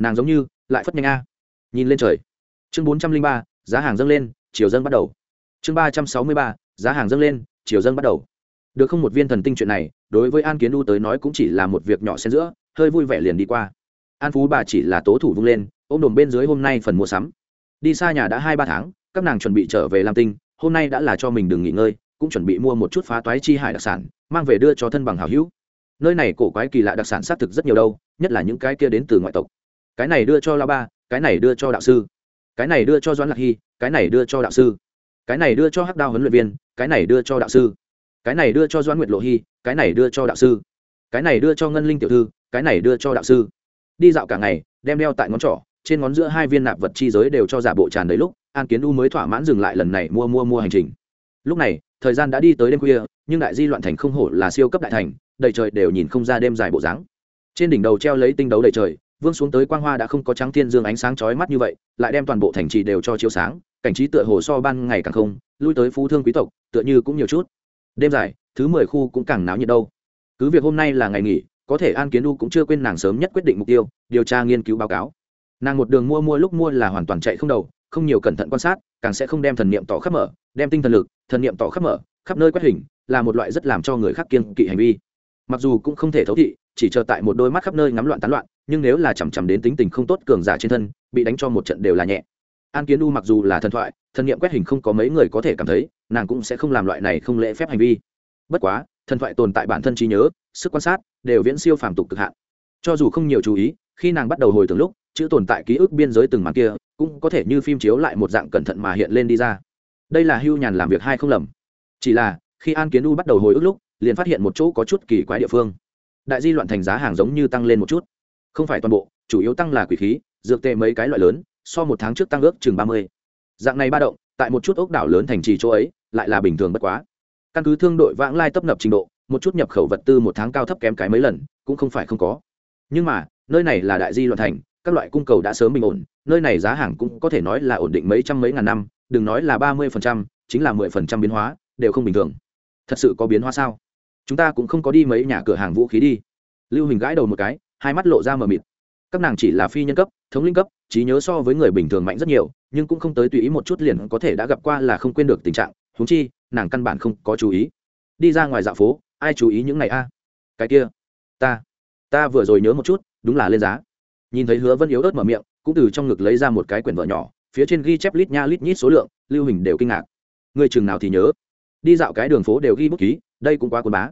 nàng giống như lại phất nhanh a. Nhìn lên trời. Chương bốn trăm linh ba, giá hàng dâng lên, chiều dâng bắt đầu. Chương ba trăm sáu mươi ba, giá hàng dâng lên, chiều dâng bắt đầu. Được không một viên thần tinh chuyện này, đối với an kiến u tới nói cũng chỉ là một việc nhỏ xen giữa, hơi vui vẻ liền đi qua. An phú bà chỉ là tố thủ vung lên, ôm đồm bên dưới hôm nay phần mua sắm. Đi xa nhà đã hai ba tháng, các nàng chuẩn bị trở về lam tinh, hôm nay đã là cho mình đừng nghỉ ngơi, cũng chuẩn bị mua một chút phá toái chi hải đặc sản, mang về đưa cho thân bằng hảo hữu. Nơi này cổ quái kỳ lạ đặc sản xác thực rất nhiều đâu, nhất là những cái kia đến từ ngoại tộc cái này đưa cho la ba cái này đưa cho đạo sư cái này đưa cho doãn lạc hy cái này đưa cho đạo sư cái này đưa cho hắc đao huấn luyện viên cái này đưa cho đạo sư cái này đưa cho doãn nguyệt lộ hy cái này đưa cho đạo sư cái này đưa cho ngân linh tiểu thư cái này đưa cho đạo sư đi dạo cả ngày đem đeo tại ngón trỏ trên ngón giữa hai viên nạp vật chi giới đều cho giả bộ tràn đầy lúc an kiến u mới thỏa mãn dừng lại lần này mua mua mua hành trình lúc này thời gian đã đi tới đêm khuya nhưng đại di loạn thành không hổ là siêu cấp đại thành đầy trời đều nhìn không ra đêm dài bộ dáng trên đỉnh đầu treo lấy tinh đấu đầy trời vương xuống tới quang hoa đã không có trắng thiên dương ánh sáng chói mắt như vậy, lại đem toàn bộ thành trì đều cho chiếu sáng, cảnh trí tựa hồ so ban ngày càng không, lui tới phú thương quý tộc, tựa như cũng nhiều chút. Đêm dài, thứ mười khu cũng càng náo nhiệt đâu. Cứ việc hôm nay là ngày nghỉ, có thể an kiến u cũng chưa quên nàng sớm nhất quyết định mục tiêu, điều tra nghiên cứu báo cáo. Nàng một đường mua mua lúc mua là hoàn toàn chạy không đầu, không nhiều cẩn thận quan sát, càng sẽ không đem thần niệm tỏ khắp mở, đem tinh thần lực, thần niệm tỏ khắp mở, khắp nơi quét hình, là một loại rất làm cho người khác kiên kỵ hành vi. Mặc dù cũng không thể thấu thị, chỉ chờ tại một đôi mắt khắp nơi ngắm loạn tán loạn nhưng nếu là chằm chằm đến tính tình không tốt cường giả trên thân, bị đánh cho một trận đều là nhẹ. An kiến u mặc dù là thần thoại, thần nghiệm quét hình không có mấy người có thể cảm thấy, nàng cũng sẽ không làm loại này không lễ phép hành vi. Bất quá, thần thoại tồn tại bản thân trí nhớ, sức quan sát đều viễn siêu phàm tục cực hạn. Cho dù không nhiều chú ý, khi nàng bắt đầu hồi tưởng lúc, chữ tồn tại ký ức biên giới từng màn kia cũng có thể như phim chiếu lại một dạng cẩn thận mà hiện lên đi ra. Đây là hưu nhàn làm việc hai không lầm. Chỉ là, khi an kiến u bắt đầu hồi ức lúc, liền phát hiện một chỗ có chút kỳ quái địa phương. Đại di loạn thành giá hàng giống như tăng lên một chút không phải toàn bộ, chủ yếu tăng là quỷ khí, dược tệ mấy cái loại lớn, so một tháng trước tăng ước chừng ba mươi. Dạng này ba động, tại một chút ốc đảo lớn thành trì chỗ ấy, lại là bình thường bất quá. Căn cứ thương đội vãng lai tấp nập trình độ, một chút nhập khẩu vật tư một tháng cao thấp kém cái mấy lần, cũng không phải không có. Nhưng mà, nơi này là đại di loạn thành, các loại cung cầu đã sớm bình ổn, nơi này giá hàng cũng có thể nói là ổn định mấy trăm mấy ngàn năm, đừng nói là ba mươi phần trăm, chính là mười phần trăm biến hóa, đều không bình thường. Thật sự có biến hóa sao? Chúng ta cũng không có đi mấy nhà cửa hàng vũ khí đi. Lưu hình gãi đầu một cái hai mắt lộ ra mờ mịt. Các nàng chỉ là phi nhân cấp, thống linh cấp, trí nhớ so với người bình thường mạnh rất nhiều, nhưng cũng không tới tùy ý một chút liền có thể đã gặp qua là không quên được tình trạng. Huống chi, nàng căn bản không có chú ý. Đi ra ngoài dạ phố, ai chú ý những này a? Cái kia, ta ta vừa rồi nhớ một chút, đúng là lên giá. Nhìn thấy hứa vân yếu ớt mở miệng, cũng từ trong ngực lấy ra một cái quyển vợ nhỏ, phía trên ghi chép lít nha lít nhít số lượng, lưu hình đều kinh ngạc. Người chừng nào thì nhớ. Đi dạo cái đường phố đều ghi bút ký, đây cũng quá quần bá.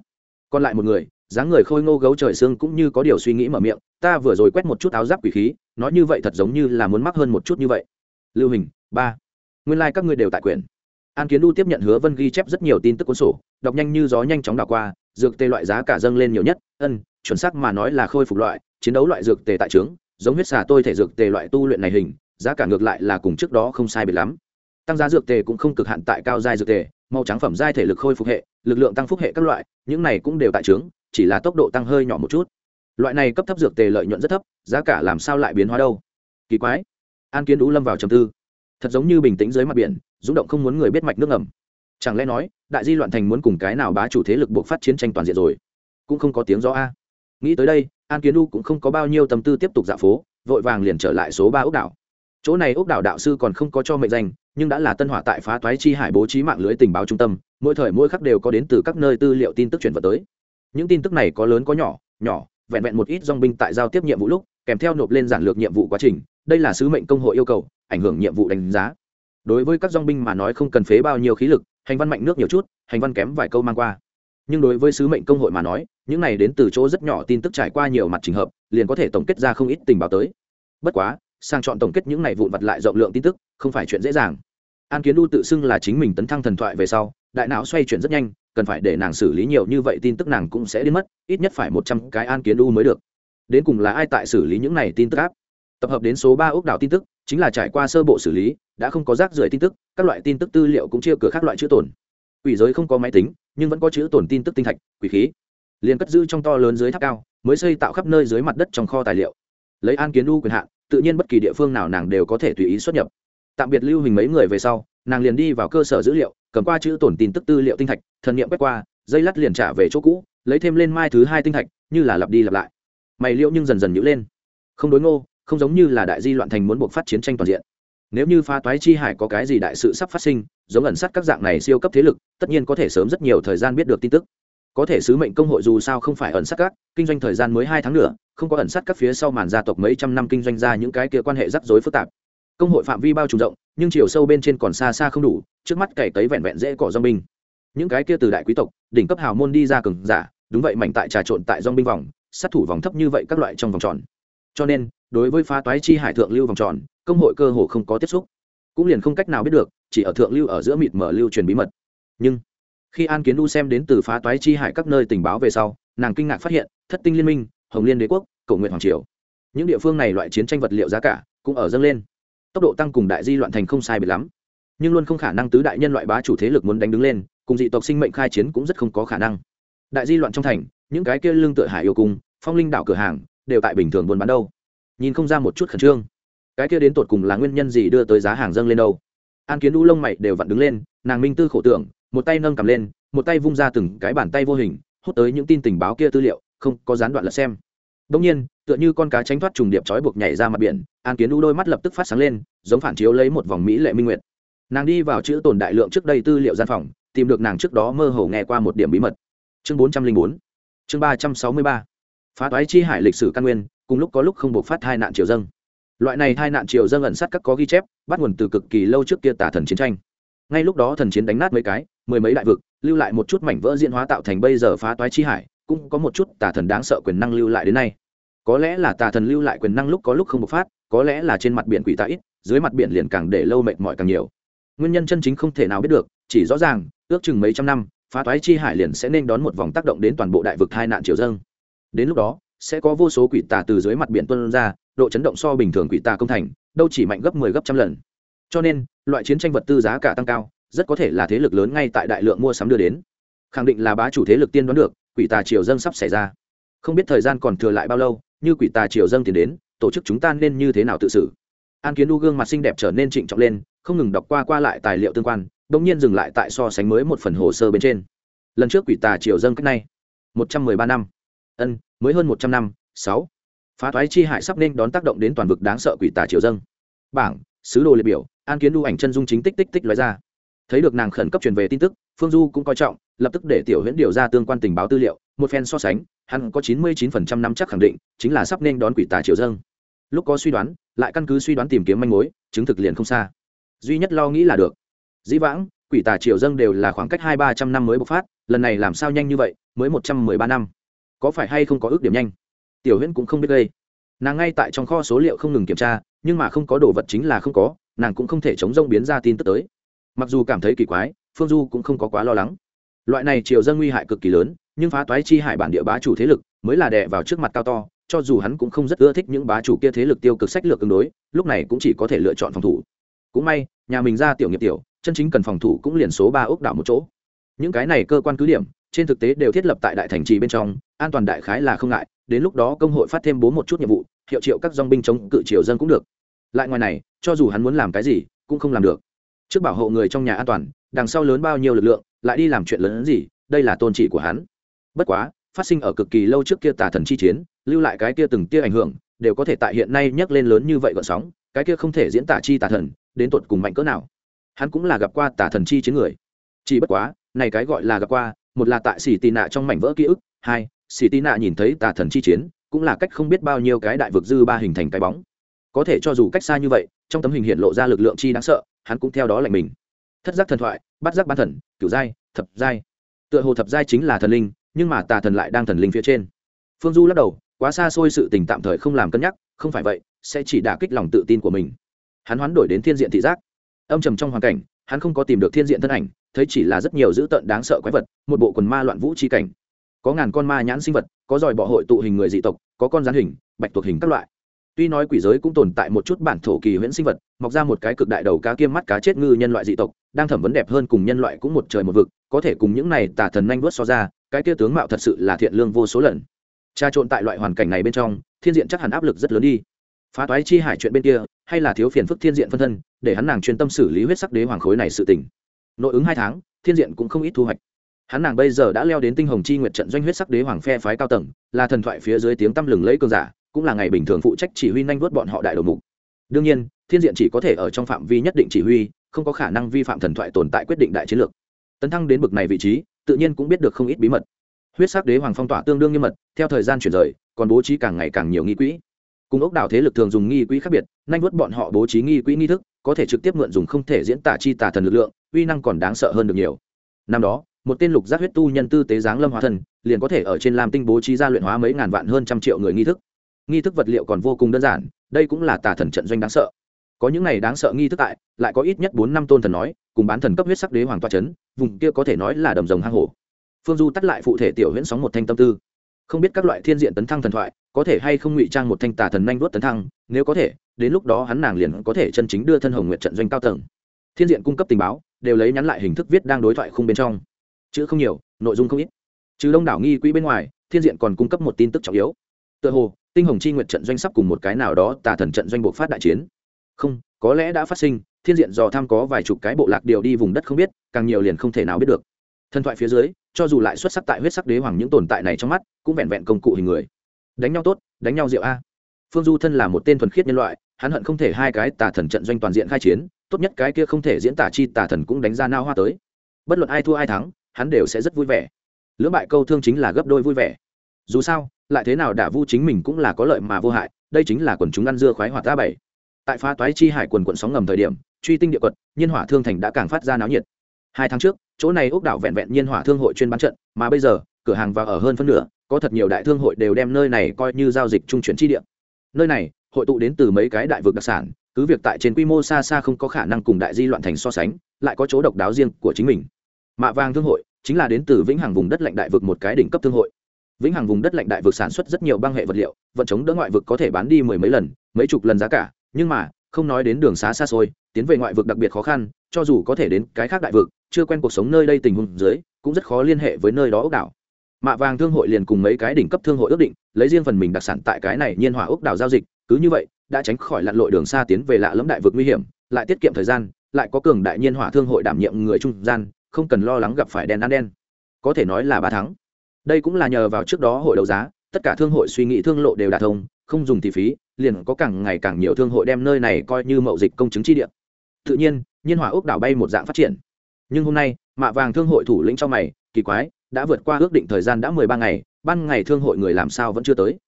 Còn lại một người dáng người khôi ngô gấu trời xương cũng như có điều suy nghĩ mở miệng, ta vừa rồi quét một chút áo giáp quỷ khí, nói như vậy thật giống như là muốn mắc hơn một chút như vậy. Lưu hình, ba. Nguyên lai、like、các ngươi đều tại quyền an kiến đu tiếp nhận hứa vân ghi chép rất nhiều tin tức cuốn sổ, đọc nhanh như gió nhanh chóng đảo qua, dược tê loại giá cả dâng lên nhiều nhất, ân, chuẩn xác mà nói là khôi phục loại, chiến đấu loại dược tề tại trướng, giống huyết xà tôi thể dược tề loại tu luyện này hình, giá cả ngược lại là cùng trước đó không sai biệt lắm. Tăng giá dược tề cũng không cực hạn tại cao giai dược tề, màu trắng phẩm giai thể lực khôi phục hệ, lực lượng tăng phúc hệ các loại, những này cũng đều tại trướng chỉ là tốc độ tăng hơi nhỏ một chút. Loại này cấp thấp dược tề lợi nhuận rất thấp, giá cả làm sao lại biến hóa đâu? Kỳ quái. An kiến đũ lâm vào trầm tư. Thật giống như bình tĩnh dưới mặt biển, rung động không muốn người biết mạch nước ngầm. Chẳng lẽ nói, đại di loạn thành muốn cùng cái nào bá chủ thế lực buộc phát chiến tranh toàn diện rồi? Cũng không có tiếng rõ a. Nghĩ tới đây, an kiến đu cũng không có bao nhiêu tâm tư tiếp tục dạo phố, vội vàng liền trở lại số ba ốc đảo. Chỗ này ốc đảo đạo sư còn không có cho mệnh danh, nhưng đã là tân hỏa tại phá toái chi hải bố trí mạng lưới tình báo trung tâm, mỗi thời mỗi khắc đều có đến từ các nơi tư liệu tin tức chuyển vào tới những tin tức này có lớn có nhỏ nhỏ, vẹn vẹn một ít dong binh tại giao tiếp nhiệm vụ lúc, kèm theo nộp lên giản lược nhiệm vụ quá trình, đây là sứ mệnh công hội yêu cầu, ảnh hưởng nhiệm vụ đánh giá. Đối với các dong binh mà nói không cần phế bao nhiêu khí lực, hành văn mạnh nước nhiều chút, hành văn kém vài câu mang qua. Nhưng đối với sứ mệnh công hội mà nói, những này đến từ chỗ rất nhỏ tin tức trải qua nhiều mặt trình hợp, liền có thể tổng kết ra không ít tình báo tới. Bất quá, sang chọn tổng kết những này vụn vặt lại rộng lượng tin tức, không phải chuyện dễ dàng. An kiến đu tự xưng là chính mình tấn thăng thần thoại về sau, đại não xoay chuyển rất nhanh cần phải để nàng xử lý nhiều như vậy tin tức nàng cũng sẽ đến mất, ít nhất phải một trăm cái an kiến u mới được. Đến cùng là ai tại xử lý những này tin tức áp tập hợp đến số ba ốc đảo tin tức, chính là trải qua sơ bộ xử lý, đã không có rác rưởi tin tức, các loại tin tức tư liệu cũng chia cửa các loại chữ tổn quỷ giới không có máy tính, nhưng vẫn có chữ tổn tin tức tinh thạch, quỷ khí. Liền cất giữ trong to lớn dưới tháp cao, mới xây tạo khắp nơi dưới mặt đất trong kho tài liệu. Lấy an kiến u quyền hạn, tự nhiên bất kỳ địa phương nào nàng đều có thể tùy ý xuất nhập. Tạm biệt lưu hình mấy người về sau, nàng liền đi vào cơ sở dữ liệu cầm qua chữ tổn tin tức tư liệu tinh thạch, thần nghiệm quét qua, dây lắt liền trả về chỗ cũ, lấy thêm lên mai thứ hai tinh thạch, như là lặp đi lặp lại. Mày liệu nhưng dần dần nhữ lên. Không đối ngô, không giống như là đại di loạn thành muốn buộc phát chiến tranh toàn diện. Nếu như pha toái chi hải có cái gì đại sự sắp phát sinh, giống ẩn sát các dạng này siêu cấp thế lực, tất nhiên có thể sớm rất nhiều thời gian biết được tin tức. Có thể sứ mệnh công hội dù sao không phải ẩn sát các, kinh doanh thời gian mới hai tháng nữa, không có ẩn sát các phía sau màn gia tộc mấy trăm năm kinh doanh ra những cái kia quan hệ rắc rối phức tạp. Công hội phạm vi bao trùm rộng nhưng chiều sâu bên trên còn xa xa không đủ, trước mắt cày cấy vẹn vẹn dễ cỏ dong binh. Những cái kia từ đại quý tộc, đỉnh cấp hào môn đi ra cường giả, đúng vậy mảnh tại trà trộn tại dong binh vòng, sát thủ vòng thấp như vậy các loại trong vòng tròn. Cho nên, đối với phá toái chi hải thượng lưu vòng tròn, công hội cơ hồ không có tiếp xúc. Cũng liền không cách nào biết được, chỉ ở thượng lưu ở giữa mịt mở lưu truyền bí mật. Nhưng, khi an kiến đu xem đến từ phá toái chi hải các nơi tình báo về sau, nàng kinh ngạc phát hiện, thất tinh liên minh, hồng liên đế quốc cầu nguyện hoàng triều. Những địa phương này loại chiến tranh vật liệu giá cả cũng ở dâng lên tốc độ tăng cùng đại di loạn thành không sai biệt lắm. Nhưng luôn không khả năng tứ đại nhân loại bá chủ thế lực muốn đánh đứng lên, cùng dị tộc sinh mệnh khai chiến cũng rất không có khả năng. Đại di loạn trong thành, những cái kia lương tựa hải yêu cung, phong linh đảo cửa hàng, đều tại bình thường buôn bán đâu. Nhìn không ra một chút khẩn trương. Cái kia đến tột cùng là nguyên nhân gì đưa tới giá hàng dâng lên đâu? An kiến đu lông mày đều vặn đứng lên, nàng minh tư khổ tưởng, một tay nâng cầm lên, một tay vung ra từng cái bàn tay vô hình, hút tới những tin tình báo kia tư liệu, không có gián đoạn lật xem. Đông nhiên tựa như con cá tránh thoát trùng điệp trói buộc nhảy ra mặt biển, an kiến u đôi mắt lập tức phát sáng lên, giống phản chiếu lấy một vòng mỹ lệ minh nguyệt. Nàng đi vào chữ tồn đại lượng trước đây tư liệu gian phòng, tìm được nàng trước đó mơ hồ nghe qua một điểm bí mật. Chương bốn trăm linh bốn, chương ba trăm sáu mươi ba. Phá toái chi hải lịch sử căn nguyên, cùng lúc có lúc không buộc phát hai nạn triều dâng. Loại này hai nạn triều dâng ẩn sát các có ghi chép, bắt nguồn từ cực kỳ lâu trước kia tả thần chiến tranh. Ngay lúc đó thần chiến đánh nát mấy cái, mười mấy đại vực, lưu lại một chút mảnh vỡ diễn hóa tạo thành bây giờ phá toái chi hải, cũng có một chút tả thần đáng sợ quyền năng lưu lại đến nay có lẽ là tà thần lưu lại quyền năng lúc có lúc không bộc phát, có lẽ là trên mặt biển quỷ tạ ít, dưới mặt biển liền càng để lâu mệt mỏi càng nhiều. Nguyên nhân chân chính không thể nào biết được, chỉ rõ ràng, ước chừng mấy trăm năm, phá toái chi hải liền sẽ nên đón một vòng tác động đến toàn bộ đại vực hai nạn triều dâng. Đến lúc đó, sẽ có vô số quỷ tà từ dưới mặt biển tuân ra, độ chấn động so bình thường quỷ tà công thành, đâu chỉ mạnh gấp mười 10 gấp trăm lần. Cho nên, loại chiến tranh vật tư giá cả tăng cao, rất có thể là thế lực lớn ngay tại đại lượng mua sắm đưa đến. Khẳng định là bá chủ thế lực tiên đoán được, quỷ tà triều dâng sắp xảy ra. Không biết thời gian còn thừa lại bao lâu như quỷ tà triều dâng tiền đến, tổ chức chúng ta nên như thế nào tự xử? An kiến đu gương mặt xinh đẹp trở nên trịnh trọng lên, không ngừng đọc qua qua lại tài liệu tương quan đ ỗ n g nhiên dừng lại tại so sánh mới một phần hồ sơ bên trên. Lần trước quỷ tà triều dâng cách nay, một trăm mười ba năm. Ân, mới hơn một trăm năm, sáu. Phá thoái chi hại sắp nên đón tác động đến toàn vực đáng sợ quỷ tà triều dâng. Bảng, sứ đồ liệt biểu, an kiến đu ảnh chân dung chính tích tích tích lói ra. Thấy được nàng khẩn cấp truyền về tin tức, phương du cũng coi trọng lập tức để tiểu huyễn điều ra tương quan tình báo tư liệu, một phen so sánh, hắn có chín mươi chín phần trăm năm chắc khẳng định, chính là sắp nên đón quỷ tà triều dâng. Lúc có suy đoán, lại căn cứ suy đoán tìm kiếm manh mối, chứng thực liền không xa. Duy nhất lo nghĩ là được. Dĩ vãng, quỷ tà triều dâng đều là khoảng cách hai ba trăm năm mới bộc phát, lần này làm sao nhanh như vậy, mới một trăm mười ba năm. Có phải hay không có ước điểm nhanh? Tiểu huyễn cũng không biết gây nàng ngay tại trong kho số liệu không ngừng kiểm tra, nhưng mà không có đồ vật chính là không có, nàng cũng không thể chống rông biến ra tin tức tới. Mặc dù cảm thấy kỳ quái, phương du cũng không có quá lo lắng loại này triều dân nguy hại cực kỳ lớn, nhưng phá toái chi hại bản địa bá chủ thế lực mới là đè vào trước mặt cao to, cho dù hắn cũng không rất ưa thích những bá chủ kia thế lực tiêu cực sách lược tương đối, lúc này cũng chỉ có thể lựa chọn phòng thủ. Cũng may, nhà mình ra tiểu nghiệp tiểu, chân chính cần phòng thủ cũng liền số ba ốc đảo một chỗ. Những cái này cơ quan cứ điểm, trên thực tế đều thiết lập tại đại thành trì bên trong, an toàn đại khái là không ngại, đến lúc đó công hội phát thêm bố một chút nhiệm vụ, hiệu triệu các dong binh chống cự triều dân cũng được. Lại ngoài này, cho dù hắn muốn làm cái gì, cũng không làm được. Trước bảo hộ người trong nhà an toàn, đằng sau lớn bao nhiêu lực lượng lại đi làm chuyện lớn hơn gì, đây là tôn trị của hắn. Bất quá, phát sinh ở cực kỳ lâu trước kia tà thần chi chiến, lưu lại cái kia từng tia ảnh hưởng, đều có thể tại hiện nay nhắc lên lớn như vậy gọn sóng, cái kia không thể diễn tả chi tà thần, đến tột cùng mạnh cỡ nào. Hắn cũng là gặp qua tà thần chi chiến người. Chỉ bất quá, này cái gọi là gặp qua, một là tại xỉ tì nạ trong mảnh vỡ ký ức, hai xỉ tì nạ nhìn thấy tà thần chi chiến, cũng là cách không biết bao nhiêu cái đại vực dư ba hình thành cái bóng. Có thể cho dù cách xa như vậy, trong tấm hình hiện lộ ra lực lượng chi đáng sợ, hắn cũng theo đó lạnh mình thất giác thần thoại bắt giác ban thần, cửu giai, thập giai. Tựa hồ thập giai chính là thần linh, nhưng mà tà thần lại đang thần linh phía trên. Phương du lắc đầu, quá xa xôi sự tình tạm thời không làm cân nhắc, không phải vậy, sẽ chỉ đả kích lòng tự tin của mình. Hắn hoán đổi đến thiên diện thị giác. Âm trầm trong hoàn cảnh, hắn không có tìm được thiên diện thân ảnh, thấy chỉ là rất nhiều dữ tợn đáng sợ quái vật, một bộ quần ma loạn vũ chi cảnh. Có ngàn con ma nhãn sinh vật, có dòi bọ hội tụ hình người dị tộc, có con rắn hình, bạch tuộc hình các loại tuy nói quỷ giới cũng tồn tại một chút bản thổ kỳ huyễn sinh vật, mọc ra một cái cực đại đầu cá kiêm mắt cá chết ngư nhân loại dị tộc, đang thẩm vấn đẹp hơn cùng nhân loại cũng một trời một vực, có thể cùng những này tà thần nhanh vớt so ra, cái kia tướng mạo thật sự là thiện lương vô số lần. Tra trộn tại loại hoàn cảnh này bên trong, thiên diện chắc hẳn áp lực rất lớn đi. Phá toái chi hải chuyện bên kia, hay là thiếu phiền phức thiên diện phân thân, để hắn nàng chuyên tâm xử lý huyết sắc đế hoàng khối này sự tỉnh nội ứng hai tháng, thiên diện cũng không ít thu hoạch. Hắn nàng bây giờ đã leo đến tinh hồng chi nguyệt trận doanh huyết sắc đế hoàng phe phái cao tầng, là thần thoại phía dưới tiếng tăm lừng lấy cơn giả cũng là ngày bình thường phụ trách chỉ huy nhanh vớt bọn họ đại đầu mục. Đương nhiên, thiên diện chỉ có thể ở trong phạm vi nhất định chỉ huy, không có khả năng vi phạm thần thoại tồn tại quyết định đại chiến lược. Tấn thăng đến bực này vị trí, tự nhiên cũng biết được không ít bí mật. Huyết sắc đế hoàng phong tỏa tương đương nghiêm mật, theo thời gian chuyển rời, còn bố trí càng ngày càng nhiều nghi quỹ. Cùng ốc đảo thế lực thường dùng nghi quỹ khác biệt, nhanh vớt bọn họ bố trí nghi quỹ nghi thức, có thể trực tiếp mượn dùng không thể diễn tả chi tả thần lực lượng, uy năng còn đáng sợ hơn được nhiều. Năm đó, một tên lục giác huyết tu nhân tư tế giáng lâm hóa thần, liền có thể ở trên lam tinh bố trí ra luyện hóa mấy ngàn vạn hơn trăm triệu người nghi thức nghi thức vật liệu còn vô cùng đơn giản, đây cũng là tà thần trận doanh đáng sợ. Có những này đáng sợ nghi thức tại, lại có ít nhất bốn năm tôn thần nói, cùng bán thần cấp huyết sắc đế hoàng toa c h ấ n vùng kia có thể nói là đầm rồng hang hổ. Phương du tắt lại phụ thể tiểu huyễn sóng một thanh tâm tư. Không biết các loại thiên diện tấn thăng thần thoại, có thể hay không ngụy trang một thanh tà thần nhanh vuốt tấn thăng, nếu có thể, đến lúc đó hắn nàng liền có thể chân chính đưa thân hồng nguyện trận doanh cao tầng. Thiên diện cung cấp tình báo, đều lấy nhắn lại hình thức viết đang đối thoại khung bên trong. Chữ không nhiều, nội dung không ít. Trừ đông đảo nghi quỹ bên ngoài, thiên diện còn cung cấp một tin tức trọng yếu. Tựa hồ tinh hồng chi nguyện trận doanh sắp cùng một cái nào đó tà thần trận doanh buộc phát đại chiến. Không, có lẽ đã phát sinh, thiên diện dò tham có vài chục cái bộ lạc điều đi vùng đất không biết, càng nhiều liền không thể nào biết được. Thần thoại phía dưới, cho dù lại xuất sắc tại huyết sắc đế hoàng những tồn tại này trong mắt, cũng vẹn vẹn công cụ hình người. Đánh nhau tốt, đánh nhau rượu a. Phương du thân là một tên thuần khiết nhân loại, hắn hận không thể hai cái tà thần trận doanh toàn diện khai chiến, tốt nhất cái kia không thể diễn tả chi tà thần cũng đánh ra nao hoa tới. Bất luận ai thua ai thắng, hắn đều sẽ rất vui vẻ. Lưỡng bại câu thương chính là gấp đôi vui vẻ. Dù sao lại thế nào đả vu chính mình cũng là có lợi mà vô hại, đây chính là quần chúng ăn dưa khoái hoạt ta bảy. Tại phá toái chi hải quần quận sóng ngầm thời điểm, truy tinh địa quật, nhiên hỏa thương thành đã càng phát ra náo nhiệt. Hai tháng trước, chỗ này ốc đảo vẹn vẹn nhiên hỏa thương hội chuyên bán trận, mà bây giờ, cửa hàng vào ở hơn phân nửa, có thật nhiều đại thương hội đều đem nơi này coi như giao dịch trung chuyển chi địa. Nơi này, hội tụ đến từ mấy cái đại vực đặc sản, cứ việc tại trên quy mô xa xa không có khả năng cùng đại di loạn thành so sánh, lại có chỗ độc đáo riêng của chính mình. Mạ vàng thương hội, chính là đến từ vĩnh hằng vùng đất lạnh đại vực một cái đỉnh cấp thương hội vĩnh hằng vùng đất lạnh đại vực sản xuất rất nhiều băng hệ vật liệu, vận chống đỡ ngoại vực có thể bán đi mười mấy lần, mấy chục lần giá cả. Nhưng mà, không nói đến đường xá xa xôi, tiến về ngoại vực đặc biệt khó khăn, cho dù có thể đến cái khác đại vực, chưa quen cuộc sống nơi đây tình huống dưới, cũng rất khó liên hệ với nơi đó ốc đảo. Mạ vàng thương hội liền cùng mấy cái đỉnh cấp thương hội ước định, lấy riêng phần mình đặc sản tại cái này nhiên hỏa ốc đảo giao dịch, cứ như vậy, đã tránh khỏi lặn lội đường xa tiến về lạ lẫm đại vực nguy hiểm, lại tiết kiệm thời gian, lại có cường đại nhiên hỏa thương hội đảm nhiệm người trung gian, không cần lo lắng gặp phải đen ăn đen. Có thể nói là ba tháng đây cũng là nhờ vào trước đó hội đấu giá, tất cả thương hội suy nghĩ thương lộ đều đạt thông, không dùng tỷ phí, liền có càng ngày càng nhiều thương hội đem nơi này coi như mậu dịch công chứng chi địa. Tự nhiên nhiên hỏa ốc đảo bay một dạng phát triển. Nhưng hôm nay, mạ vàng thương hội thủ lĩnh cho mày, kỳ quái, đã vượt qua ước định thời gian đã mười ba ngày, ban ngày thương hội người làm sao vẫn chưa tới.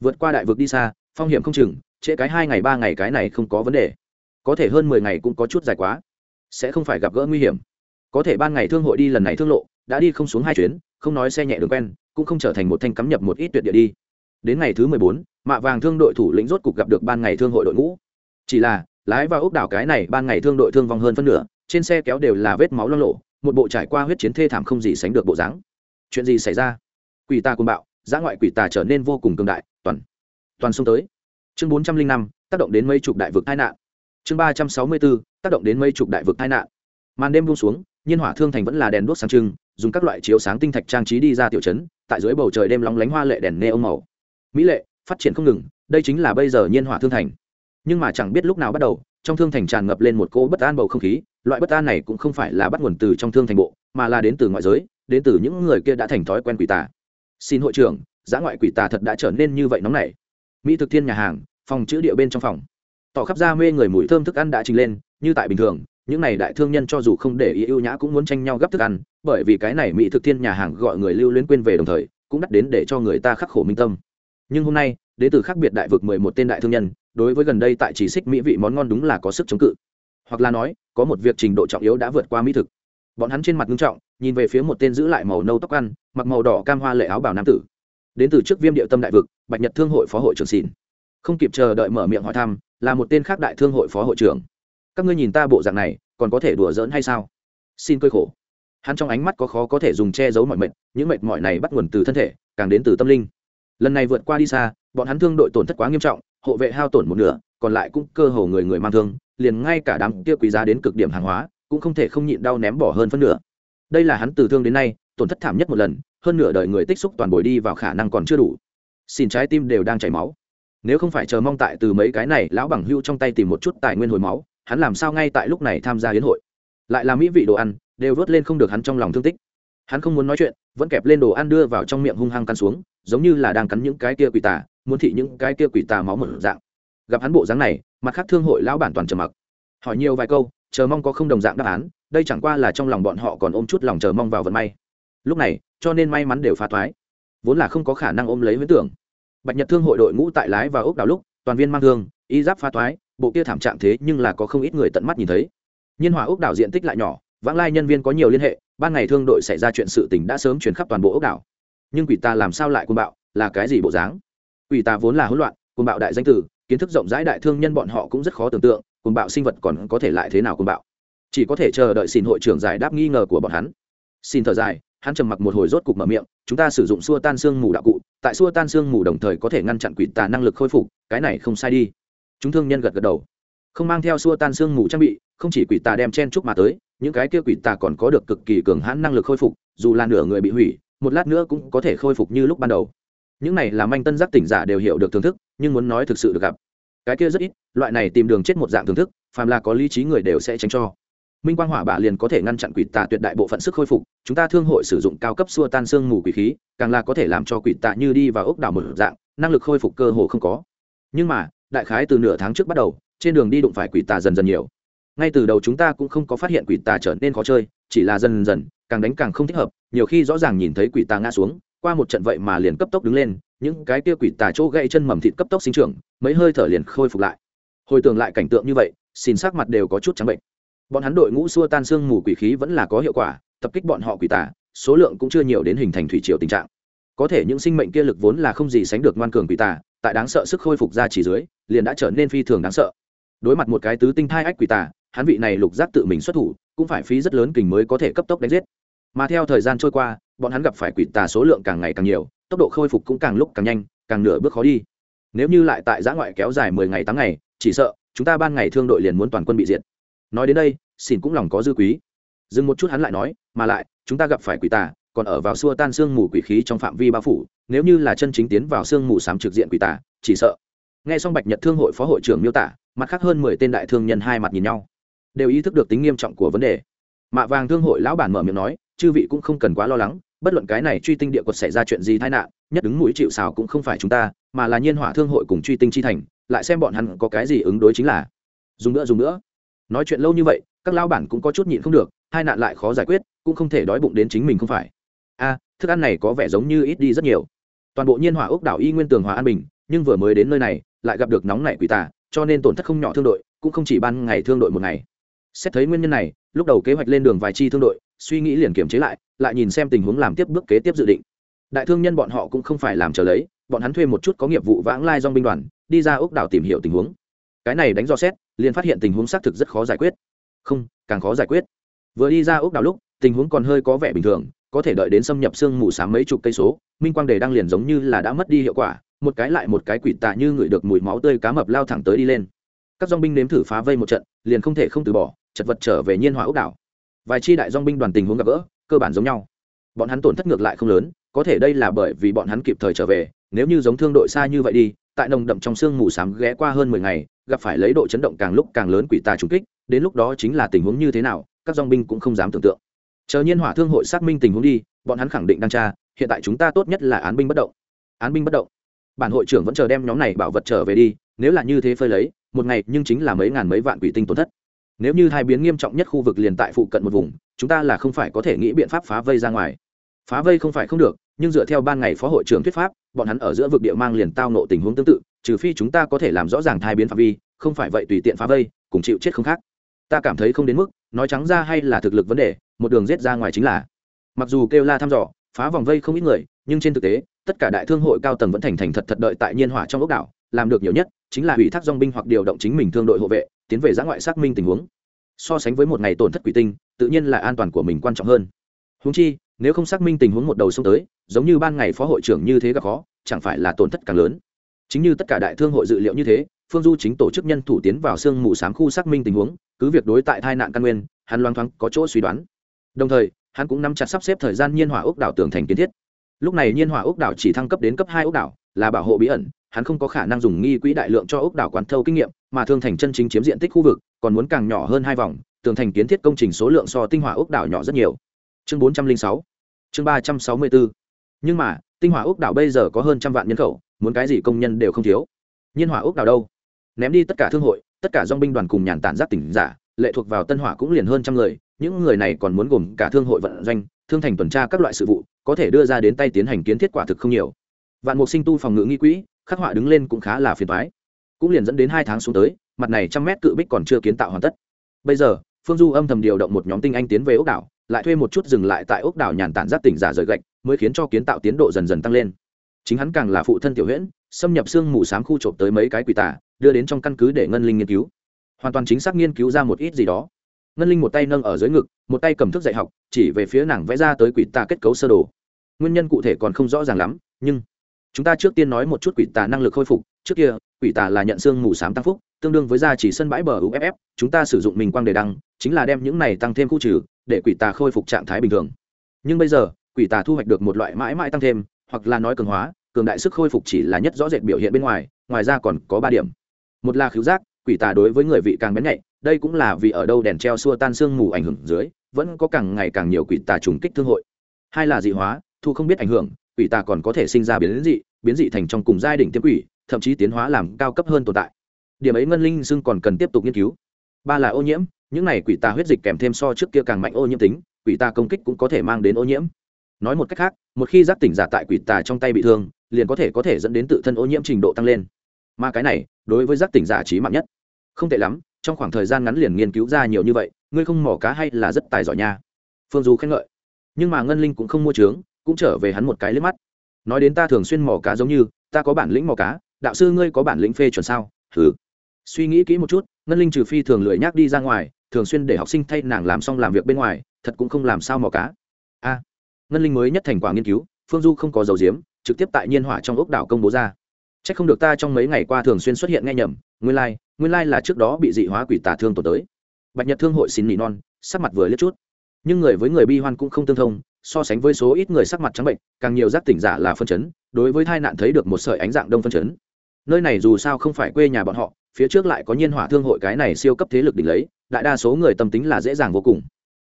Vượt qua đại vực đi xa, phong hiểm không chừng, trễ cái hai ngày ba ngày cái này không có vấn đề. Có thể hơn mười ngày cũng có chút dài quá, sẽ không phải gặp gỡ nguy hiểm. Có thể ban ngày thương hội đi lần này thương lộ, đã đi không xuống hai chuyến không nói xe nhẹ đường quen, cũng không trở thành một thanh cắm nhập một ít tuyệt địa đi. Đến ngày thứ mười bốn, mạ vàng thương đội thủ lĩnh rốt cục gặp được ban ngày thương hội đội ngũ. Chỉ là, lái vào ốc đảo cái này ban ngày thương đội thương vong hơn phân nửa, trên xe kéo đều là vết máu lo lộ một bộ trải qua huyết chiến thê thảm không gì sánh được bộ dáng. Chuyện gì xảy ra? Quỷ tà côn bạo giã ngoại quỷ tà trở nên vô cùng cường đại. Toàn toàn xông tới. Chương bốn trăm linh năm, tác động đến mấy chục đại vực tai nạn. Chương ba trăm sáu mươi bốn tác động đến mấy chục đại vực tai nạn. Màn đêm buông xuống, nhiên hỏa thương thành vẫn là đèn đuốc sáng trưng dùng các loại chiếu sáng tinh thạch trang trí đi ra tiểu trấn, tại dưới bầu trời đêm lóng lánh hoa lệ đèn nê ông màu. Mỹ lệ, phát triển không ngừng, đây chính là bây giờ nhiên hỏa thương thành. Nhưng mà chẳng biết lúc nào bắt đầu, trong thương thành tràn ngập lên một cỗ bất an bầu không khí, loại bất an này cũng không phải là bắt nguồn từ trong thương thành bộ, mà là đến từ ngoại giới, đến từ những người kia đã thành thói quen quỷ tà. Xin hội trưởng, giã ngoại quỷ tà thật đã trở nên như vậy nóng nảy. Mỹ thực thiên nhà hàng, phòng chữ địa bên trong phòng. Tỏ khắp ra mê người mùi thơm thức ăn đã trình lên, như tại bình thường những này đại thương nhân cho dù không để ý ưu nhã cũng muốn tranh nhau gấp thức ăn, bởi vì cái này mỹ thực thiên nhà hàng gọi người lưu luyến quên về đồng thời, cũng đắt đến để cho người ta khắc khổ minh tâm. Nhưng hôm nay đến từ khác biệt đại vực mười một tên đại thương nhân, đối với gần đây tại chỉ xích mỹ vị món ngon đúng là có sức chống cự. Hoặc là nói, có một việc trình độ trọng yếu đã vượt qua mỹ thực. Bọn hắn trên mặt nghiêm trọng, nhìn về phía một tên giữ lại màu nâu tóc ăn, mặc màu đỏ cam hoa lệ áo bảo nam tử. Đến từ trước viêm địa tâm đại vực, bạch nhật thương hội phó hội trưởng xỉn không kịp chờ đợi mở miệng hỏi thăm, là một tên khác đại thương hội phó hội trưởng các ngươi nhìn ta bộ dạng này, còn có thể đùa giỡn hay sao? Xin cơi khổ. Hắn trong ánh mắt có khó có thể dùng che giấu mọi mệt, những mệt mỏi này bắt nguồn từ thân thể, càng đến từ tâm linh. Lần này vượt qua đi xa, bọn hắn thương đội tổn thất quá nghiêm trọng, hộ vệ hao tổn một nửa, còn lại cũng cơ hồ người người mang thương, liền ngay cả đám kia quý giá đến cực điểm hàng hóa, cũng không thể không nhịn đau ném bỏ hơn phân nửa. Đây là hắn từ thương đến nay, tổn thất thảm nhất một lần, hơn nửa đời người tích xúc toàn bồi đi vào khả năng còn chưa đủ. Xin trái tim đều đang chảy máu. Nếu không phải chờ mong tại từ mấy cái này lão bằng hưu trong tay tìm một chút tài nguyên hồi máu hắn làm sao ngay tại lúc này tham gia hiến hội? Lại là mỹ vị đồ ăn, đều vớt lên không được hắn trong lòng thương tích. Hắn không muốn nói chuyện, vẫn kẹp lên đồ ăn đưa vào trong miệng hung hăng cắn xuống, giống như là đang cắn những cái kia quỷ tà, muốn thị những cái kia quỷ tà máu một dạng. Gặp hắn bộ dáng này, mặt khác thương hội lão bản toàn trầm mặc. Hỏi nhiều vài câu, chờ mong có không đồng dạng đáp án, đây chẳng qua là trong lòng bọn họ còn ôm chút lòng chờ mong vào vận may. Lúc này, cho nên may mắn đều phá thoái. Vốn là không có khả năng ôm lấy huyễn tưởng. Bạch nhật thương hội đội ngũ tại lái và ốc đào lúc, toàn viên mang thương y giáp pha toái bộ kia thảm trạng thế nhưng là có không ít người tận mắt nhìn thấy. Nhiên hòa ốc đảo diện tích lại nhỏ, vãng lai nhân viên có nhiều liên hệ, ban ngày thương đội xảy ra chuyện sự tình đã sớm chuyển khắp toàn bộ ốc đảo. Nhưng quỷ ta làm sao lại côn bạo, là cái gì bộ dáng? Quỷ ta vốn là hỗn loạn côn bạo đại danh tử, kiến thức rộng rãi đại thương nhân bọn họ cũng rất khó tưởng tượng côn bạo sinh vật còn có thể lại thế nào côn bạo. Chỉ có thể chờ đợi xin hội trưởng giải đáp nghi ngờ của bọn hắn. Xin thở dài, hắn trầm mặc một hồi rốt cục mở miệng, chúng ta sử dụng xua tan xương mù đạo cụ, tại xua tan xương mù đồng thời có thể ngăn chặn quỷ tà năng lực khôi phục, cái này không sai đi chúng thương nhân gật gật đầu. Không mang theo xua tan xương mù trang bị, không chỉ quỷ tà đem chen chúc mà tới, những cái kia quỷ tà còn có được cực kỳ cường hãn năng lực khôi phục, dù là nửa người bị hủy, một lát nữa cũng có thể khôi phục như lúc ban đầu. Những này làm anh tân giác tỉnh giả đều hiểu được thưởng thức, nhưng muốn nói thực sự được gặp. Cái kia rất ít, loại này tìm đường chết một dạng thưởng thức, phàm là có lý trí người đều sẽ tránh cho. Minh quang hỏa bạ liền có thể ngăn chặn quỷ tà tuyệt đại bộ phận sức khôi phục, chúng ta thương hội sử dụng cao cấp xua tan xương mù quỷ khí, càng là có thể làm cho quỷ tà như đi vào ốc đảo một dạng, năng lực khôi phục cơ hồ không có. Nhưng mà đại khái từ nửa tháng trước bắt đầu, trên đường đi đụng phải quỷ tà dần dần nhiều. Ngay từ đầu chúng ta cũng không có phát hiện quỷ tà trở nên khó chơi, chỉ là dần dần, càng đánh càng không thích hợp, nhiều khi rõ ràng nhìn thấy quỷ tà ngã xuống, qua một trận vậy mà liền cấp tốc đứng lên, những cái kia quỷ tà chỗ gãy chân mầm thịt cấp tốc sinh trưởng, mấy hơi thở liền khôi phục lại. Hồi tưởng lại cảnh tượng như vậy, xin sắc mặt đều có chút trắng bệnh. Bọn hắn đội ngũ xua tan xương mù quỷ khí vẫn là có hiệu quả, tập kích bọn họ quỷ tà, số lượng cũng chưa nhiều đến hình thành thủy triều tình trạng. Có thể những sinh mệnh kia lực vốn là không gì sánh được ngoan cường quỷ tà tại đáng sợ sức khôi phục ra chỉ dưới, liền đã trở nên phi thường đáng sợ. Đối mặt một cái tứ tinh thai ách quỷ tà, hắn vị này lục giác tự mình xuất thủ, cũng phải phí rất lớn kình mới có thể cấp tốc đánh giết. Mà theo thời gian trôi qua, bọn hắn gặp phải quỷ tà số lượng càng ngày càng nhiều, tốc độ khôi phục cũng càng lúc càng nhanh, càng nửa bước khó đi. Nếu như lại tại giã ngoại kéo dài mười ngày tám ngày, chỉ sợ chúng ta ban ngày thương đội liền muốn toàn quân bị diệt. Nói đến đây xin cũng lòng có dư quý. Dừng một chút hắn lại nói, mà lại, chúng ta gặp phải quỷ tà còn ở vào xua tan xương mù quỷ khí trong phạm vi bao phủ, nếu như là chân chính tiến vào xương mù sám trực diện quỷ tà chỉ sợ. Nghe xong bạch nhật thương hội phó hội trưởng miêu tả, mặt khác hơn mười tên đại thương nhân hai mặt nhìn nhau, đều ý thức được tính nghiêm trọng của vấn đề. Mạ vàng thương hội lão bản mở miệng nói, chư vị cũng không cần quá lo lắng, bất luận cái này truy tinh địa quật xảy ra chuyện gì tai nạn, nhất đứng mũi chịu xào cũng không phải chúng ta, mà là nhiên hỏa thương hội cùng truy tinh chi thành, lại xem bọn hắn có cái gì ứng đối chính là. Dùng nữa dùng nữa. Nói chuyện lâu như vậy, các lão bản cũng có chút nhịn không được, hai nạn lại khó giải quyết, cũng không thể đói bụng đến chính mình không phải a, thức ăn này có vẻ giống như ít đi rất nhiều. Toàn bộ nhiên hỏa ốc đảo y nguyên tường hòa an bình, nhưng vừa mới đến nơi này, lại gặp được nóng nảy quỷ tà, cho nên tổn thất không nhỏ thương đội, cũng không chỉ ban ngày thương đội một ngày. Xét thấy nguyên nhân này, lúc đầu kế hoạch lên đường vài chi thương đội, suy nghĩ liền kiểm chế lại lại nhìn xem tình huống làm tiếp bước kế tiếp dự định. Đại thương nhân bọn họ cũng không phải làm chờ lấy, bọn hắn thuê một chút có nghiệp vụ vãng lai dong binh đoàn, đi ra ốc đảo tìm hiểu tình huống. Cái này đánh do xét, liền phát hiện tình huống xác thực rất khó giải quyết. Không, càng khó giải quyết. Vừa đi ra ốc đảo lúc, tình huống còn hơi có vẻ bình thường có thể đợi đến xâm nhập sương mù sáng mấy chục cây số, minh quang đề đang liền giống như là đã mất đi hiệu quả, một cái lại một cái quỷ tạ như ngửi được mùi máu tươi cá mập lao thẳng tới đi lên. Các dong binh nếm thử phá vây một trận, liền không thể không từ bỏ, chật vật trở về nhiên hỏa ốc đảo. Vài chi đại dong binh đoàn tình huống gặp gỡ, cơ bản giống nhau. Bọn hắn tổn thất ngược lại không lớn, có thể đây là bởi vì bọn hắn kịp thời trở về, nếu như giống thương đội xa như vậy đi, tại nồng đậm trong sương mù sám ghé qua hơn mười ngày, gặp phải lấy độ chấn động càng lúc càng lớn quỷ tà trúng kích, đến lúc đó chính là tình huống như thế nào, các dong binh cũng không dám tưởng tượng chờ nhiên hỏa thương hội xác minh tình huống đi, bọn hắn khẳng định đang tra, hiện tại chúng ta tốt nhất là án binh bất động. Án binh bất động. Bản hội trưởng vẫn chờ đem nhóm này bảo vật trở về đi, nếu là như thế phơi lấy, một ngày nhưng chính là mấy ngàn mấy vạn quỷ tinh tổn thất. Nếu như hai biến nghiêm trọng nhất khu vực liền tại phụ cận một vùng, chúng ta là không phải có thể nghĩ biện pháp phá vây ra ngoài. Phá vây không phải không được, nhưng dựa theo ban ngày phó hội trưởng thuyết pháp, bọn hắn ở giữa vực địa mang liền tao nộ tình huống tương tự, trừ phi chúng ta có thể làm rõ ràng thai biến phạm vi, không phải vậy tùy tiện phá vây, cùng chịu chết không khác ta cảm thấy không đến mức, nói trắng ra hay là thực lực vấn đề, một đường rết ra ngoài chính là. Mặc dù kêu la thăm dò, phá vòng vây không ít người, nhưng trên thực tế, tất cả đại thương hội cao tầng vẫn thành thành thật thật đợi tại nhiên hỏa trong ốc đảo, làm được nhiều nhất chính là ủy thác dong binh hoặc điều động chính mình thương đội hộ vệ, tiến về giã ngoại xác minh tình huống. So sánh với một ngày tổn thất quỷ tinh, tự nhiên là an toàn của mình quan trọng hơn. Húng chi, nếu không xác minh tình huống một đầu xông tới, giống như ban ngày phó hội trưởng như thế gặp khó, chẳng phải là tổn thất càng lớn. Chính như tất cả đại thương hội dự liệu như thế phương du chính tổ chức nhân thủ tiến vào sương mù sám khu xác minh tình huống, cứ việc đối tại tai nạn căn nguyên, hắn loang thoáng có chỗ suy đoán. Đồng thời, hắn cũng nắm chặt sắp xếp thời gian nhiên hỏa ốc đảo tường thành kiến thiết. Lúc này nhiên hỏa ốc đảo chỉ thăng cấp đến cấp hai ốc đảo, là bảo hộ bí ẩn, hắn không có khả năng dùng nghi quỹ đại lượng cho ốc đảo quán thâu kinh nghiệm, mà thương thành chân chính chiếm diện tích khu vực, còn muốn càng nhỏ hơn hai vòng, tường thành kiến thiết công trình số lượng so tinh hỏa ốc đảo nhỏ rất nhiều. Chương bốn trăm linh sáu, chương ba trăm sáu mươi bốn nhưng mà, tinh hỏa ốc đảo bây giờ có hơn trăm vạn nhân khẩu, muốn cái gì công nhân đều không thiếu. Nhiên hỏa ốc đảo đâu? Ném đi tất cả thương hội, tất cả dong binh đoàn cùng nhàn tản giác tỉnh giả, lệ thuộc vào tân hỏa cũng liền hơn trăm người, những người này còn muốn gồm cả thương hội vận doanh, thương thành tuần tra các loại sự vụ, có thể đưa ra đến tay tiến hành kiến thiết quả thực không nhiều. Vạn mục sinh tu phòng ngự nghi quỹ, khắc họa đứng lên cũng khá là phiền toái. Cũng liền dẫn đến hai tháng xuống tới, mặt này trăm mét cự bích còn chưa kiến tạo hoàn tất. Bây giờ, phương du âm thầm điều động một nhóm tinh anh tiến về ốc đảo, lại thuê một chút dừng lại tại ốc đảo nhàn tản giác tỉnh giả rời gạch, mới khiến cho kiến tạo tiến độ dần dần tăng lên. Chính hắn càng là phụ thân tiểu huyễn, xâm nhập xương mù sám khu trộm tới mấy cái quỷ tả đưa đến trong căn cứ để ngân linh nghiên cứu. Hoàn toàn chính xác nghiên cứu ra một ít gì đó. Ngân linh một tay nâng ở dưới ngực, một tay cầm thức dạy học, chỉ về phía nàng vẽ ra tới quỷ tà kết cấu sơ đồ. Nguyên nhân cụ thể còn không rõ ràng lắm, nhưng chúng ta trước tiên nói một chút quỷ tà năng lực khôi phục. Trước kia, quỷ tà là nhận xương mù sám tăng phúc, tương đương với gia chỉ sân bãi bờ uff chúng ta sử dụng mình quang đề đăng, chính là đem những này tăng thêm khu trừ, để quỷ tà khôi phục trạng thái bình thường. Nhưng bây giờ, quỷ tà thu hoạch được một loại mãi mãi tăng thêm, hoặc là nói cường hóa, cường đại sức khôi phục chỉ là nhất rõ rệt biểu hiện bên ngoài ngoài ra còn có ba điểm một là khiếu giác, quỷ tà đối với người vị càng bén nhạy, đây cũng là vì ở đâu đèn treo xua tan sương mù ảnh hưởng dưới, vẫn có càng ngày càng nhiều quỷ tà trùng kích thương hội. Hai là dị hóa, thu không biết ảnh hưởng, quỷ tà còn có thể sinh ra biến dị biến dị thành trong cùng giai đỉnh tiêm quỷ, thậm chí tiến hóa làm cao cấp hơn tồn tại. Điểm ấy ngân linh xưng còn cần tiếp tục nghiên cứu. Ba là ô nhiễm, những này quỷ tà huyết dịch kèm thêm so trước kia càng mạnh ô nhiễm tính, quỷ tà công kích cũng có thể mang đến ô nhiễm. Nói một cách khác, một khi giác tỉnh giả tại quỷ tà trong tay bị thương, liền có thể có thể dẫn đến tự thân ô nhiễm trình độ tăng lên mà cái này, đối với giác tỉnh giả trí mạng nhất. Không tệ lắm, trong khoảng thời gian ngắn liền nghiên cứu ra nhiều như vậy, ngươi không mỏ cá hay là rất tài giỏi nha. Phương du khen ngợi. Nhưng mà ngân linh cũng không mua trướng, cũng trở về hắn một cái liếc mắt. Nói đến ta thường xuyên mỏ cá giống như, ta có bản lĩnh mỏ cá, đạo sư ngươi có bản lĩnh phê chuẩn sao? Thử suy nghĩ kỹ một chút, ngân linh trừ phi thường lười nhác đi ra ngoài, thường xuyên để học sinh thay nàng làm xong làm việc bên ngoài, thật cũng không làm sao mò cá. A. Ngân linh mới nhất thành quả nghiên cứu, phương du không có dầu diếm, trực tiếp tại nhiên hỏa trong ốc đảo công bố ra. Chắc không được ta trong mấy ngày qua thường xuyên xuất hiện nghe nhầm nguyên lai、like, nguyên lai、like là trước đó bị dị hóa quỷ tả thương tổn tới. Bạch nhật thương hội xin nỉ non sắc mặt vừa liếc chút. Nhưng người với người bi hoan cũng không tương thông so sánh với số ít người sắc mặt trắng bệnh càng nhiều giác tỉnh giả là phân chấn đối với tai nạn thấy được một sợi ánh dạng đông phân chấn. Nơi này dù sao không phải quê nhà bọn họ phía trước lại có nhiên hỏa thương hội cái này siêu cấp thế lực đỉnh lấy đại đa số người tâm tính là dễ dàng vô cùng.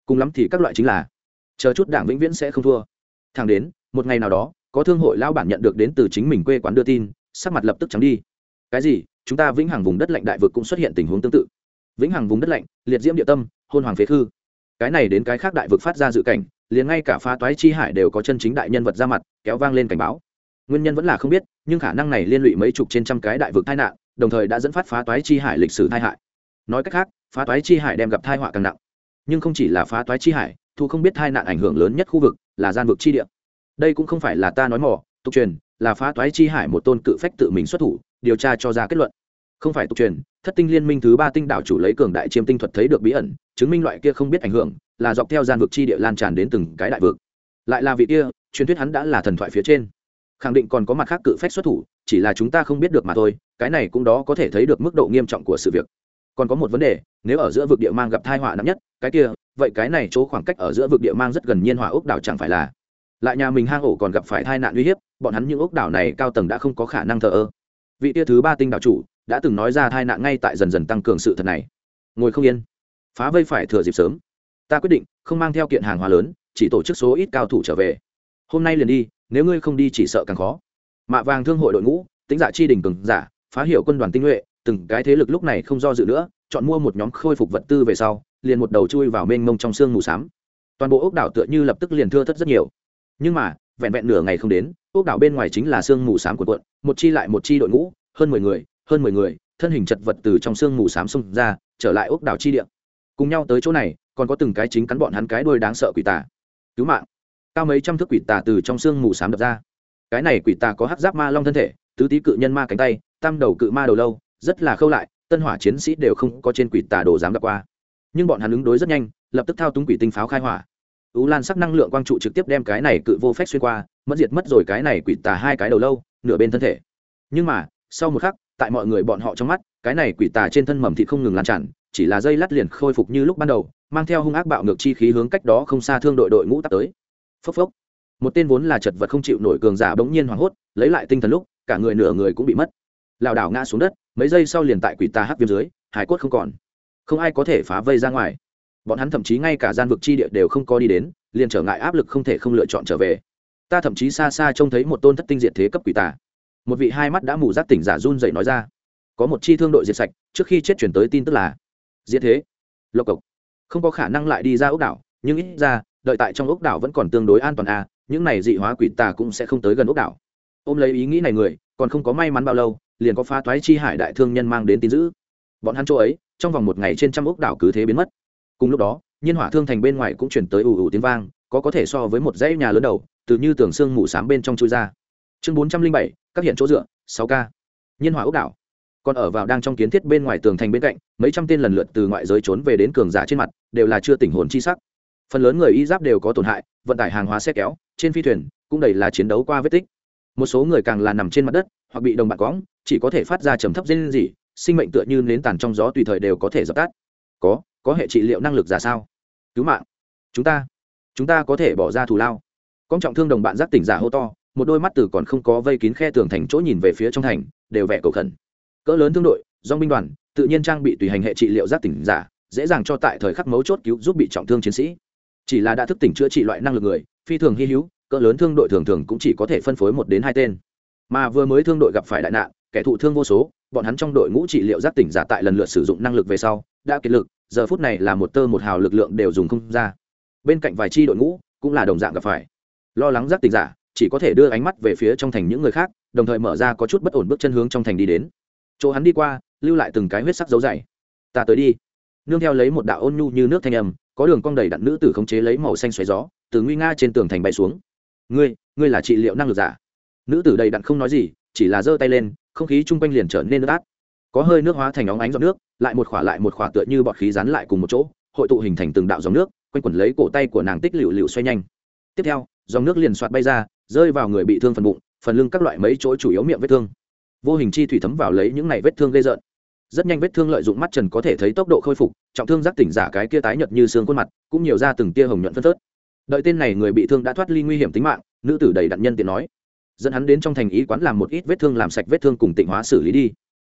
Cùng lắm thì các loại chính là chờ chút đảng vĩnh viễn sẽ không thua. Thẳng đến một ngày nào đó có thương hội lao bản nhận được đến từ chính mình quê quán đưa tin sắc mặt lập tức trắng đi. Cái gì? Chúng ta vĩnh hằng vùng đất lạnh đại vực cũng xuất hiện tình huống tương tự. Vĩnh hằng vùng đất lạnh, liệt diễm địa tâm, hôn hoàng phế khư. Cái này đến cái khác đại vực phát ra dự cảnh, liền ngay cả phá toái chi hải đều có chân chính đại nhân vật ra mặt, kéo vang lên cảnh báo. Nguyên nhân vẫn là không biết, nhưng khả năng này liên lụy mấy chục trên trăm cái đại vực tai nạn, đồng thời đã dẫn phát phá toái chi hải lịch sử tai hại. Nói cách khác, phá toái chi hải đem gặp tai họa càng nặng. Nhưng không chỉ là phá toái chi hải, thu không biết tai nạn ảnh hưởng lớn nhất khu vực là gian vực chi địa. Đây cũng không phải là ta nói mỏ tục truyền là phá toái chi hải một tôn cự phách tự mình xuất thủ, điều tra cho ra kết luận. Không phải tục truyền, thất tinh liên minh thứ ba tinh đảo chủ lấy cường đại chiêm tinh thuật thấy được bí ẩn, chứng minh loại kia không biết ảnh hưởng, là dọc theo gian vực chi địa lan tràn đến từng cái đại vực. Lại là vị kia, truyền thuyết hắn đã là thần thoại phía trên. Khẳng định còn có mặt khác cự phách xuất thủ, chỉ là chúng ta không biết được mà thôi, cái này cũng đó có thể thấy được mức độ nghiêm trọng của sự việc. Còn có một vấn đề, nếu ở giữa vực địa mang gặp thai họa nặng nhất, cái kia, vậy cái này chỗ khoảng cách ở giữa vực địa mang rất gần nhiên hỏa ốc đảo chẳng phải là lại nhà mình hang ổ còn gặp phải tai nạn uy hiếp, bọn hắn những ốc đảo này cao tầng đã không có khả năng thờ ơ. Vị tia thứ ba tinh đảo chủ đã từng nói ra tai nạn ngay tại dần dần tăng cường sự thật này. Ngồi không yên. Phá vây phải thừa dịp sớm. Ta quyết định không mang theo kiện hàng hóa lớn, chỉ tổ chức số ít cao thủ trở về. Hôm nay liền đi, nếu ngươi không đi chỉ sợ càng khó. Mạ vàng thương hội đội ngũ tính giả chi đình cường giả, phá hiệu quân đoàn tinh nhuệ, từng cái thế lực lúc này không do dự nữa, chọn mua một nhóm khôi phục vật tư về sau, liền một đầu chui vào mênh mông trong xương mù xám. Toàn bộ ốc đảo tựa như lập tức liền thưa thất rất nhiều nhưng mà, vẹn vẹn nửa ngày không đến, ốc đảo bên ngoài chính là sương mù xám của quận, một chi lại một chi đội ngũ, hơn mười người, hơn mười người, thân hình chật vật từ trong sương mù xám xông ra, trở lại ốc đảo chi địa. Cùng nhau tới chỗ này, còn có từng cái chính cắn bọn hắn cái đuôi đáng sợ quỷ tà. Cứu mạng. Cao mấy trăm thước quỷ tà từ trong sương mù xám đập ra. Cái này quỷ tà có hắc giáp ma long thân thể, tứ tý cự nhân ma cánh tay, tam đầu cự ma đầu lâu, rất là khâu lại, tân hỏa chiến sĩ đều không có trên quỷ tà đồ dám gặp qua. Nhưng bọn hắn ứng đối rất nhanh, lập tức thao túng quỷ tinh pháo khai hỏa ú lan sắc năng lượng quang trụ trực tiếp đem cái này cự vô phép xuyên qua, mất diệt mất rồi cái này quỷ tà hai cái đầu lâu, nửa bên thân thể. Nhưng mà, sau một khắc, tại mọi người bọn họ trong mắt, cái này quỷ tà trên thân mầm thịt không ngừng lan tràn, chỉ là dây lát liền khôi phục như lúc ban đầu, mang theo hung ác bạo ngược chi khí hướng cách đó không xa thương đội đội ngũ tắt tới. Phốc phốc. Một tên vốn là chật vật không chịu nổi cường giả bỗng nhiên hoảng hốt, lấy lại tinh thần lúc, cả người nửa người cũng bị mất. Lảo đảo ngã xuống đất, mấy giây sau liền tại quỷ tà hắc viêm dưới, hải cốt không còn. Không ai có thể phá vây ra ngoài bọn hắn thậm chí ngay cả gian vực chi địa đều không có đi đến, liền trở ngại áp lực không thể không lựa chọn trở về. Ta thậm chí xa xa trông thấy một tôn thất tinh diện thế cấp quỷ tà. Một vị hai mắt đã mù giác tỉnh giả run dậy nói ra. Có một chi thương đội diệt sạch, trước khi chết chuyển tới tin tức là, diệt thế. Lộc cộc. Không có khả năng lại đi ra ốc đảo, nhưng ít ra, đợi tại trong ốc đảo vẫn còn tương đối an toàn à những này dị hóa quỷ tà cũng sẽ không tới gần ốc đảo. Ôm lấy ý nghĩ này người, còn không có may mắn bao lâu, liền có phá toái chi hải đại thương nhân mang đến tin dữ. Bọn hắn chỗ ấy, trong vòng một ngày trên trăm ốc đảo cứ thế biến mất cùng lúc đó, nhiên hỏa thương thành bên ngoài cũng chuyển tới ù ù tiếng vang, có có thể so với một dãy nhà lớn đầu, từ như tường xương mù s bên trong chui ra. Chương bốn trăm linh bảy, các hiện chỗ dựa, sáu k nhiên hỏa ốc đảo. Còn ở vào đang trong kiến thiết bên ngoài tường thành bên cạnh, mấy trăm tên lần lượt từ ngoại giới trốn về đến cường giả trên mặt, đều là chưa tỉnh hồn chi sắc. Phần lớn người y giáp đều có tổn hại, vận tải hàng hóa xe kéo, trên phi thuyền cũng đầy là chiến đấu qua vết tích. Một số người càng là nằm trên mặt đất, hoặc bị đồng bạc cóng chỉ có thể phát ra trầm thấp dên gì sinh mệnh tựa như nến tàn trong gió tùy thời đều có thể dập tắt. Có có hệ trị liệu năng lực ra sao? Cứu mạng. Chúng ta chúng ta có thể bỏ ra thù lao. Con trọng thương đồng bạn giác tỉnh giả hô to, một đôi mắt từ còn không có vây kín khe tường thành chỗ nhìn về phía trong thành, đều vẻ cầu khẩn. Cỡ lớn thương đội, do binh đoàn, tự nhiên trang bị tùy hành hệ trị liệu giác tỉnh giả, dễ dàng cho tại thời khắc mấu chốt cứu giúp bị trọng thương chiến sĩ. Chỉ là đã thức tỉnh chữa trị loại năng lực người, phi thường hy hữu, cỡ lớn thương đội thường thường cũng chỉ có thể phân phối một đến hai tên. Mà vừa mới thương đội gặp phải đại nạn, kẻ thụ thương vô số, bọn hắn trong đội ngũ trị liệu giác tỉnh giả tại lần lượt sử dụng năng lực về sau, đã kiệt lực giờ phút này là một tơ một hào lực lượng đều dùng không ra. Bên cạnh vài chi đội ngũ cũng là đồng dạng gặp phải. Lo lắng giác tình giả chỉ có thể đưa ánh mắt về phía trong thành những người khác, đồng thời mở ra có chút bất ổn bước chân hướng trong thành đi đến. Chỗ hắn đi qua, lưu lại từng cái huyết sắc dấu dày. Ta tới đi. Nương theo lấy một đạo ôn nhu như nước thanh âm, có đường cong đầy đặn nữ tử khống chế lấy màu xanh xoáy gió, từ nguy nga trên tường thành bay xuống. Ngươi ngươi là trị liệu năng lực giả? Nữ tử đầy đặn không nói gì, chỉ là giơ tay lên, không khí chung quanh liền trở nên nước át có hơi nước hóa thành óng ánh giọt nước, lại một khỏa lại một khỏa tựa như bọt khí rắn lại cùng một chỗ, hội tụ hình thành từng đạo dòng nước, quanh quẩn lấy cổ tay của nàng tích lựu lựu xoay nhanh. Tiếp theo, dòng nước liền soạt bay ra, rơi vào người bị thương phần bụng, phần lưng các loại mấy chỗ chủ yếu miệng vết thương. Vô hình chi thủy thấm vào lấy những này vết thương gây rợn. Rất nhanh vết thương lợi dụng mắt trần có thể thấy tốc độ khôi phục, trọng thương giác tỉnh giả cái kia tái nhợt như xương khuôn mặt, cũng nhiều ra từng tia hồng nhuận phân phớt. Đợi tên này người bị thương đã thoát ly nguy hiểm tính mạng, nữ tử đầy đặn nhân tiện nói. Dẫn hắn đến trong thành ý quán làm một ít vết thương làm sạch vết thương cùng tịnh hóa xử lý đi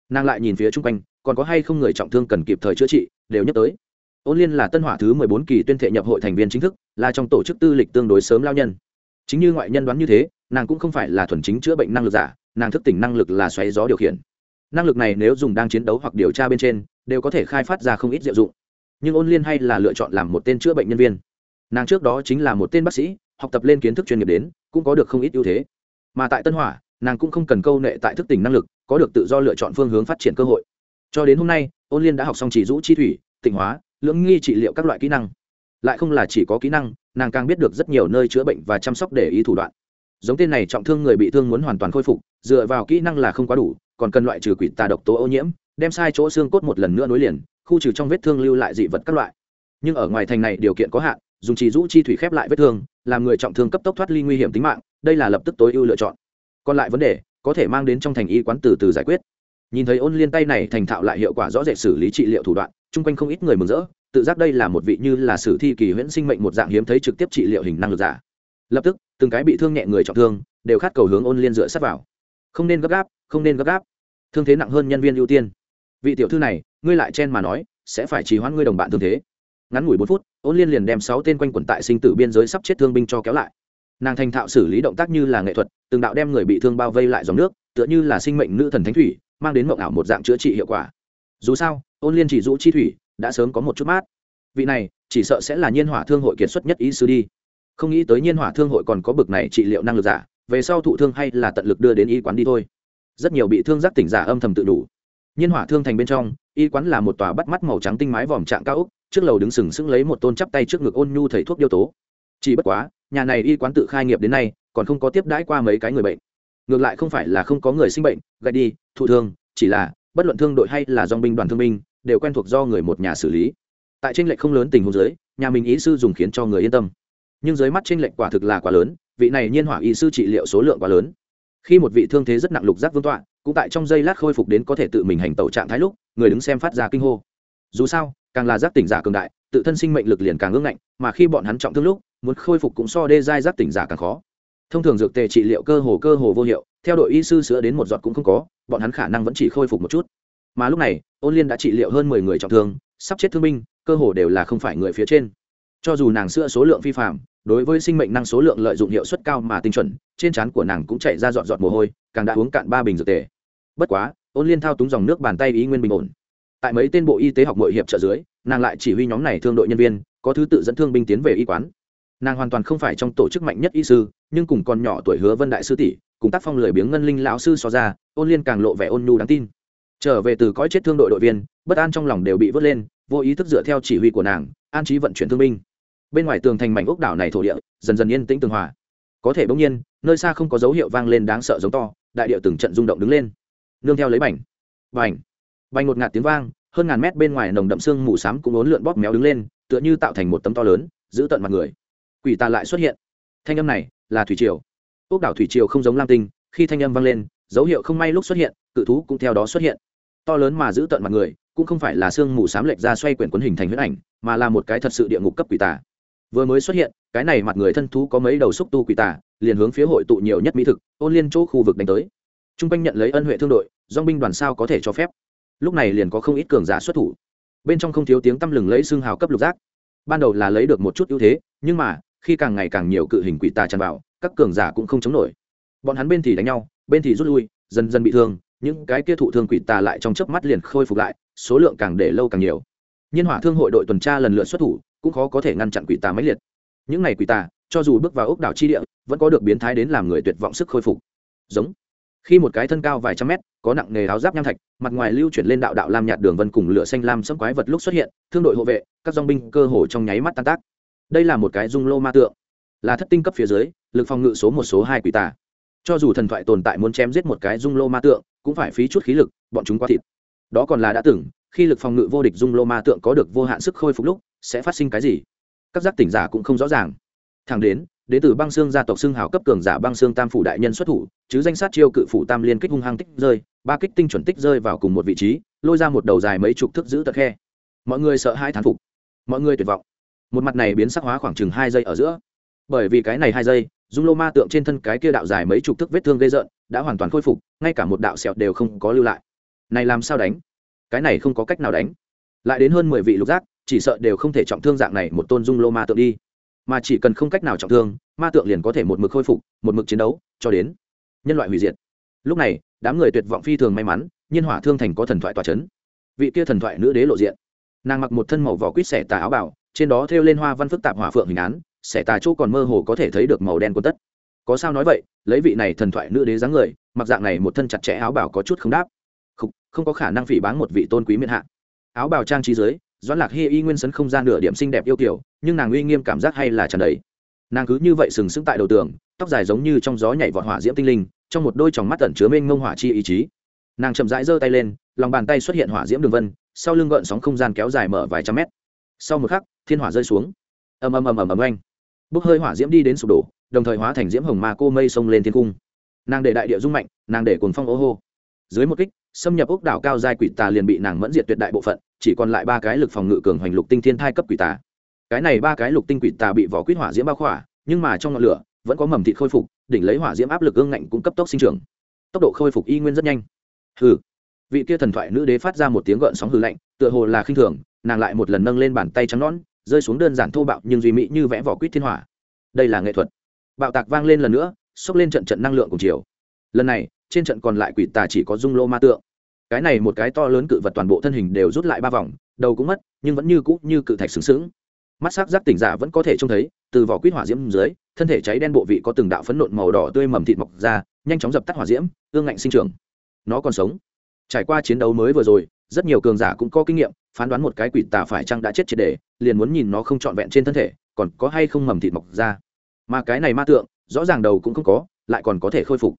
nàng lại nhìn phía chung quanh, còn có hay không người trọng thương cần kịp thời chữa trị, đều nhắc tới. Ôn liên là tân hỏa thứ mười bốn kỳ tuyên thệ nhập hội thành viên chính thức, là trong tổ chức tư lịch tương đối sớm lao nhân. Chính như ngoại nhân đoán như thế, nàng cũng không phải là thuần chính chữa bệnh năng lực giả, nàng thức tỉnh năng lực là xoáy gió điều khiển. Năng lực này nếu dùng đang chiến đấu hoặc điều tra bên trên, đều có thể khai phát ra không ít diệu dụng. Nhưng ôn liên hay là lựa chọn làm một tên chữa bệnh nhân viên. Nàng trước đó chính là một tên bác sĩ, học tập lên kiến thức chuyên nghiệp đến, cũng có được không ít ưu thế. Mà tại tân hỏa, nàng cũng không cần câu nệ tại thức tỉnh năng lực có được tự do lựa chọn phương hướng phát triển cơ hội. Cho đến hôm nay, ôn liên đã học xong chỉ rũ chi thủy, tịnh hóa, lưỡng nghi trị liệu các loại kỹ năng. Lại không là chỉ có kỹ năng, nàng càng biết được rất nhiều nơi chữa bệnh và chăm sóc để ý thủ đoạn. Giống tên này trọng thương người bị thương muốn hoàn toàn khôi phục, dựa vào kỹ năng là không quá đủ, còn cần loại trừ quỷ tà độc tố ô nhiễm, đem sai chỗ xương cốt một lần nữa nối liền, khu trừ trong vết thương lưu lại dị vật các loại. Nhưng ở ngoài thành này điều kiện có hạn, dùng chỉ rũ chi thủy khép lại vết thương, làm người trọng thương cấp tốc thoát ly nguy hiểm tính mạng, đây là lập tức tối ưu lựa chọn. Còn lại vấn đề có thể mang đến trong thành y quán từ từ giải quyết. Nhìn thấy ôn liên tay này thành thạo lại hiệu quả rõ rệt xử lý trị liệu thủ đoạn, chung quanh không ít người mừng rỡ, tự giác đây là một vị như là sử thi kỳ huyễn sinh mệnh một dạng hiếm thấy trực tiếp trị liệu hình năng lực giả. Lập tức, từng cái bị thương nhẹ người trọng thương, đều khát cầu hướng ôn liên dựa sát vào. Không nên gấp gáp, không nên gấp gáp. Thương thế nặng hơn nhân viên ưu tiên. Vị tiểu thư này, ngươi lại chen mà nói, sẽ phải trì hoãn ngươi đồng bạn thương thế. Ngắn ngủi bốn phút, ôn liên liền đem sáu tên quanh quẩn tại sinh tử biên giới sắp chết thương binh cho kéo lại nàng thành thạo xử lý động tác như là nghệ thuật, từng đạo đem người bị thương bao vây lại dòng nước, tựa như là sinh mệnh nữ thần thánh thủy, mang đến mộng ảo một dạng chữa trị hiệu quả. Dù sao, ôn liên chỉ dũ chi thủy, đã sớm có một chút mát. Vị này, chỉ sợ sẽ là nhiên hỏa thương hội kiệt xuất nhất ý sư đi. Không nghĩ tới nhiên hỏa thương hội còn có bực này trị liệu năng lực giả, về sau thụ thương hay là tận lực đưa đến y quán đi thôi. Rất nhiều bị thương giác tỉnh giả âm thầm tự đủ. Nhiên hỏa thương thành bên trong, y quán là một tòa bắt mắt màu trắng tinh mái vòm trạng cao úc trước lầu đứng sừng sững lấy một tôn chắp tay trước ngực ôn nhu thầy thuốc điêu tố chỉ bất quá, nhà này y quán tự khai nghiệp đến nay, còn không có tiếp đãi qua mấy cái người bệnh. Ngược lại không phải là không có người sinh bệnh, gạch đi, thụ thương, chỉ là, bất luận thương đội hay là dong binh đoàn thương binh, đều quen thuộc do người một nhà xử lý. Tại tranh lệch không lớn tình huống dưới, nhà mình ý sư dùng khiến cho người yên tâm. Nhưng dưới mắt tranh lệch quả thực là quá lớn, vị này nhiên hỏa ý sư trị liệu số lượng quá lớn. Khi một vị thương thế rất nặng lục giác vương tọa, cũng tại trong giây lát khôi phục đến có thể tự mình hành tẩu trạng thái lúc, người đứng xem phát ra kinh hô. Dù sao, càng là giác tỉnh giả cường đại, tự thân sinh mệnh lực liền càng ngưng ngạnh, mà khi bọn hắn trọng thương lúc muốn khôi phục cũng so đê giai giác tỉnh giả càng khó. Thông thường dược tề trị liệu cơ hồ cơ hồ vô hiệu, theo đội y sư sữa đến một giọt cũng không có, bọn hắn khả năng vẫn chỉ khôi phục một chút. Mà lúc này, ôn liên đã trị liệu hơn mười người trọng thương, sắp chết thương binh, cơ hồ đều là không phải người phía trên. Cho dù nàng sữa số lượng phi phạm đối với sinh mệnh năng số lượng lợi dụng hiệu suất cao mà tinh chuẩn, trên trán của nàng cũng chạy ra dọn dọn mồ hôi, càng đã uống cạn ba bình dược tề. Bất quá, ôn liên thao túng dòng nước bàn tay ý nguyên bình ổn. Tại mấy tên bộ y tế học nội hiệp trợ dưới, nàng lại chỉ huy nhóm này thương đội nhân viên, có thứ tự dẫn thương binh tiến về y quán nàng hoàn toàn không phải trong tổ chức mạnh nhất y sư, nhưng cùng còn nhỏ tuổi hứa vân đại sư tỷ, cùng tác phong lười biếng ngân linh lão sư so ra, ôn liên càng lộ vẻ ôn nhu đáng tin. Trở về từ cõi chết thương đội đội viên, bất an trong lòng đều bị vớt lên, vô ý thức dựa theo chỉ huy của nàng, an trí vận chuyển thương binh. Bên ngoài tường thành mảnh ốc đảo này thổ địa, dần dần yên tĩnh tường hòa. Có thể bỗng nhiên, nơi xa không có dấu hiệu vang lên đáng sợ giống to, đại địa từng trận rung động đứng lên. Nương theo lấy bảnh bảnh bành một ngạt tiếng vang, hơn ngàn mét bên ngoài nồng đậm xương mù xám cũng ốn lượn bóp méo đứng lên, tựa như tạo thành một tấm to lớn, giữ tận mặt người quỷ tà lại xuất hiện. Thanh âm này là thủy triều. Ốc đảo thủy triều không giống lam tinh, khi thanh âm vang lên, dấu hiệu không may lúc xuất hiện, cự thú cũng theo đó xuất hiện. To lớn mà giữ tận mặt người, cũng không phải là xương mù xám lệch ra xoay quyển quấn hình thành huyết ảnh, mà là một cái thật sự địa ngục cấp quỷ tà. Vừa mới xuất hiện, cái này mặt người thân thú có mấy đầu xúc tu quỷ tà, liền hướng phía hội tụ nhiều nhất mỹ thực, ôn liên chỗ khu vực đánh tới. T r u n g quanh nhận lấy ân huệ thương đội dong binh đoàn sao có thể cho phép? Lúc này liền có không ít cường giả xuất thủ. Bên trong không thiếu tiếng tăm lừng lấy xương hào cấp lục giác. Ban đầu là lấy được một chút ưu thế, nhưng mà khi càng ngày càng nhiều cự hình quỷ tà tràn vào, các cường giả cũng không chống nổi. Bọn hắn bên thì đánh nhau, bên thì rút lui, dần dần bị thương, những cái kia thụ thương quỷ tà lại trong chớp mắt liền khôi phục lại, số lượng càng để lâu càng nhiều. Nhiên hỏa thương hội đội tuần tra lần lượt xuất thủ, cũng khó có thể ngăn chặn quỷ tà máy liệt. Những này quỷ tà, cho dù bước vào ốc đảo chi địa, vẫn có được biến thái đến làm người tuyệt vọng sức khôi phục. Giống. Khi một cái thân cao vài trăm mét, có nặng nghề áo giáp nham thạch, mặt ngoài lưu chuyển lên đạo đạo lam nhạt đường vân cùng lửa xanh lam sẫm quái vật lúc xuất hiện, thương đội hộ vệ, các dòng binh cơ hồ trong nháy mắt tan tác đây là một cái dung lô ma tượng. Là thất tinh cấp phía dưới, lực phòng ngự số một số hai quỷ tà. Cho dù thần thoại tồn tại muốn chém giết một cái dung lô ma tượng, cũng phải phí chút khí lực, bọn chúng quá thịt. Đó còn là đã từng, khi lực phòng ngự vô địch dung lô ma tượng có được vô hạn sức khôi phục lúc, sẽ phát sinh cái gì? Các giác tỉnh giả cũng không rõ ràng. Thẳng đến đến từ băng xương gia tộc xương hào cấp cường giả băng xương tam phủ đại nhân xuất thủ, chứ danh sát chiêu cự phủ tam liên kích hung hăng tích rơi, ba kích tinh chuẩn tích rơi vào cùng một vị trí, lôi ra một đầu dài mấy chục thước giữ tật khe. Mọi người sợ hai thán phục. Mọi người tuyệt vọng một mặt này biến sắc hóa khoảng chừng hai giây ở giữa. Bởi vì cái này hai giây, dung lô ma tượng trên thân cái kia đạo dài mấy chục thước vết thương gây rợn, đã hoàn toàn khôi phục, ngay cả một đạo sẹo đều không có lưu lại. Này làm sao đánh? Cái này không có cách nào đánh. Lại đến hơn mười vị lục giác, chỉ sợ đều không thể trọng thương dạng này một tôn dung lô ma tượng đi. Mà chỉ cần không cách nào trọng thương, ma tượng liền có thể một mực khôi phục, một mực chiến đấu, cho đến nhân loại hủy diệt. Lúc này, đám người tuyệt vọng phi thường may mắn, nhiên hỏa thương thành có thần thoại tòa c h ấ n vị kia thần thoại nữ đế lộ diện. Nàng mặc một thân màu vỏ quýt xẻ tà áo bảo trên đó thêu lên hoa văn phức tạp hỏa phượng hình án xẻ tà chỗ còn mơ hồ có thể thấy được màu đen quân tất. Có sao nói vậy lấy vị này thần thoại nữ đế dáng người mặc dạng này một thân chặt chẽ áo bảo có chút không đáp. Không, không có khả năng phỉ báng một vị tôn quý miền hạ. Áo bào trang trí dưới doãn lạc hy y nguyên sấn không gian nửa điểm xinh đẹp yêu kiểu nhưng nàng uy nghiêm cảm giác hay là tràn đầy. Nàng cứ như vậy sừng sững tại đầu tường tóc dài giống như trong gió nhảy vọt hỏa diễm tinh linh trong một đôi tròng mắt tẩn chứa mênh ngông hỏa chi ý chí. Nàng chậm rãi giơ tay lên lòng bàn tay xuất hiện hỏa diễm đường vân sau lưng gợn sóng không gian kéo dài mở vài trăm mét. Sau một khắc thiên hỏa rơi xuống. Ầm ầm ầm ầm ầm, oanh. Bốc hơi hỏa diễm đi đến sụp đổ, đồng thời hóa thành diễm hồng ma cô mây sông lên thiên cung. Nàng để đại địa rung mạnh, nàng để cồn phong ô hô. Dưới một kích, xâm nhập ốc đảo cao giai quỷ tà liền bị nàng mẫn diệt tuyệt đại bộ phận, chỉ còn lại ba cái lực phòng ngự cường hoành lục tinh thiên thai cấp quỷ tà. Cái này ba cái lục tinh quỷ tà bị vỏ quýt hỏa diễm bao khỏa, nhưng mà trong ngọn lửa, vẫn có mầm thịt khôi phục, đỉnh lấy hỏa diễm áp lực ương ngạnh cũng cấp tốc sinh trưởng. Tốc độ khôi phục y nguyên rất nhanh. Hừ. Vị kia thần thoại nữ đế phát ra một tiếng gợn sóng hư lạnh, tựa hồ là khinh thường, nàng lại một lần nâng lên bàn tay trắng nón rơi xuống đơn giản thô bạo nhưng duy mỹ như vẽ vỏ quýt thiên hỏa. Đây là nghệ thuật. Bạo tạc vang lên lần nữa, xốc lên trận trận năng lượng cùng chiều. Lần này, trên trận còn lại quỷ tà chỉ có dung lô ma tượng. Cái này một cái to lớn cự vật toàn bộ thân hình đều rút lại ba vòng, đầu cũng mất, nhưng vẫn như cũ như cự thạch sướng sướng mắt s ắ c giác tỉnh giả vẫn có thể trông thấy, từ vỏ quýt hỏa diễm dưới, thân thể cháy đen bộ vị có từng đạo phấn nộn màu đỏ tươi mầm thịt mọc ra, nhanh chóng dập tắt hỏa diễm, ương ngạnh sinh trưởng. Nó còn sống. Trải qua chiến đấu mới vừa rồi, rất nhiều cường giả cũng có kinh nghiệm phán đoán một cái quỷ tà phải chăng đã chết triệt đề liền muốn nhìn nó không trọn vẹn trên thân thể, còn có hay không mầm thịt mọc ra. Mà cái này ma tượng, rõ ràng đầu cũng không có, lại còn có thể khôi phục.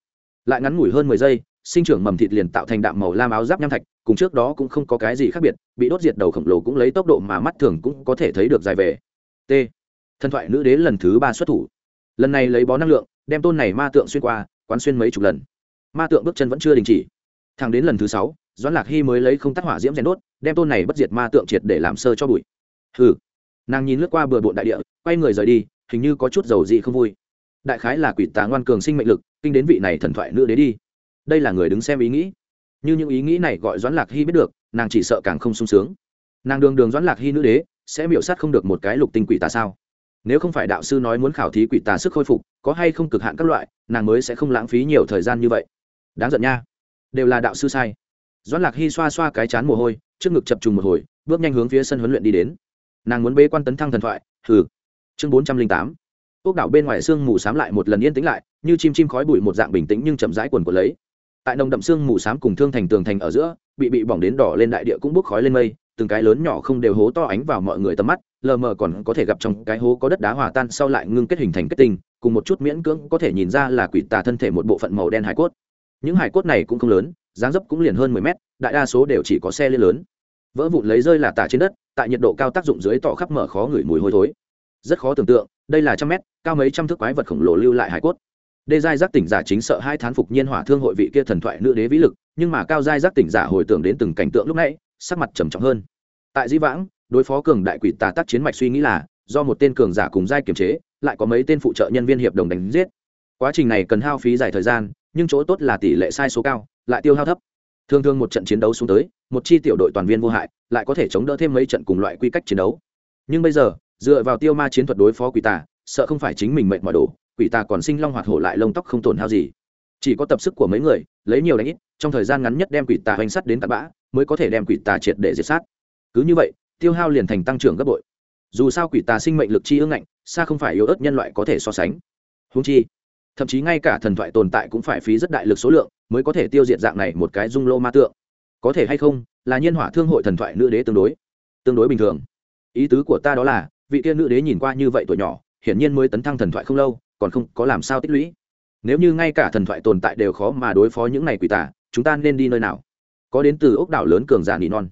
Lại ngắn ngủi hơn mười giây, sinh trưởng mầm thịt liền tạo thành đạm màu lam áo giáp nham thạch, cùng trước đó cũng không có cái gì khác biệt, bị đốt diệt đầu khổng lồ cũng lấy tốc độ mà mắt thường cũng có thể thấy được dài về. T. Thần thoại nữ đế lần thứ ba xuất thủ. Lần này lấy bó năng lượng, đem tôn này ma tượng xuyên qua, quán xuyên mấy chục lần. Ma tượng bước chân vẫn chưa đình chỉ. Thẳng đến lần thứ sáu doãn lạc hy mới lấy không tắt hỏa diễm rèn đốt, đem tôn này bất diệt ma tượng triệt để làm sơ cho bụi. Hừ. Nàng nhìn lướt qua bừa bộn đại địa, quay người rời đi, hình như có chút dầu dị không vui. Đại khái là quỷ tá ngoan cường sinh mệnh lực, kinh đến vị này thần thoại nữ đế đi. Đây là người đứng xem ý nghĩ. Như những ý nghĩ này gọi doãn lạc hy biết được, nàng chỉ sợ càng không sung sướng. Nàng đường đường doãn lạc hy nữ đế, sẽ miểu sát không được một cái lục tinh quỷ tà sao? Nếu không phải đạo sư nói muốn khảo thí quỷ tà sức khôi phục, có hay không cực hạn các loại, nàng mới sẽ không lãng phí nhiều thời gian như vậy. Đáng giận nha. Đều là đạo sư sai doãn lạc hy xoa xoa cái chán mồ hôi, trước ngực chập trùng một hồi, bước nhanh hướng phía sân huấn luyện đi đến. Nàng muốn bế quan tấn thăng thần thoại thử chương bốn trăm linh tám. Ốc đảo bên ngoài sương mù s á m lại một lần yên tĩnh lại, như chim chim khói bụi một dạng bình tĩnh nhưng chậm rãi quần của lấy. Tại nồng đậm sương mù s á m cùng thương thành tường thành ở giữa, bị bị bỏng đến đỏ lên đại địa cũng bốc khói lên mây, từng cái lớn nhỏ không đều hố to ánh vào mọi người tầm mắt, lờ mờ còn có thể gặp trong cái hố có đất đá hòa tan sau lại ngưng kết hình thành kết tinh, cùng một chút miễn cưỡng có thể nhìn ra là quỷ tà thân thể một bộ phận màu đen hải cốt. Những hải cốt này cũng không lớn dáng dấp cũng liền hơn mười mét, đại đa số đều chỉ có xe liên lớn. Vỡ vụn lấy rơi là tả trên đất, tại nhiệt độ cao tác dụng dưới tỏ khắp mở khó ngửi mùi hôi thối. Rất khó tưởng tượng, đây là trăm mét, cao mấy trăm thước quái vật khổng lồ lưu lại hải cốt. Đê giai giác tỉnh giả chính sợ hai thán phục nhiên hỏa thương hội vị kia thần thoại nữ đế vĩ lực, nhưng mà cao giai giác tỉnh giả hồi tưởng đến từng cảnh tượng lúc nãy, sắc mặt trầm trọng hơn. Tại di vãng, đối phó cường đại quỷ tà tác chiến mạch suy nghĩ là, do một tên cường giả cùng giai kiềm chế, lại có mấy tên phụ trợ nhân viên hiệp đồng đánh giết. Quá trình này cần hao phí dài thời gian, nhưng chỗ tốt là tỷ lệ sai số cao lại tiêu hao thấp. Thường thường một trận chiến đấu xuống tới, một chi tiểu đội toàn viên vô hại lại có thể chống đỡ thêm mấy trận cùng loại quy cách chiến đấu. Nhưng bây giờ, dựa vào tiêu ma chiến thuật đối phó quỷ tà, sợ không phải chính mình mệnh mọi đồ quỷ tà còn sinh long hoạt hổ lại lông tóc không tổn hao gì. Chỉ có tập sức của mấy người, lấy nhiều đánh ít, trong thời gian ngắn nhất đem quỷ tà hoành sắt đến tạt bã, mới có thể đem quỷ tà triệt để diệt sát. Cứ như vậy, tiêu hao liền thành tăng trưởng gấp bội. Dù sao quỷ tà sinh mệnh lực chi ương ngạnh, xa không phải yếu ớt nhân loại có thể so sánh. Húng chi thậm chí ngay cả thần thoại tồn tại cũng phải phí rất đại lực số lượng mới có thể tiêu diệt dạng này một cái dung lô ma tượng. Có thể hay không, là nhiên hỏa thương hội thần thoại nữ đế tương đối. Tương đối bình thường. Ý tứ của ta đó là, vị kia nữ đế nhìn qua như vậy tuổi nhỏ, hiển nhiên mới tấn thăng thần thoại không lâu, còn không có làm sao tích lũy. Nếu như ngay cả thần thoại tồn tại đều khó mà đối phó những này quỷ tả chúng ta nên đi nơi nào? Có đến từ ốc đảo lớn cường giả nỉ non.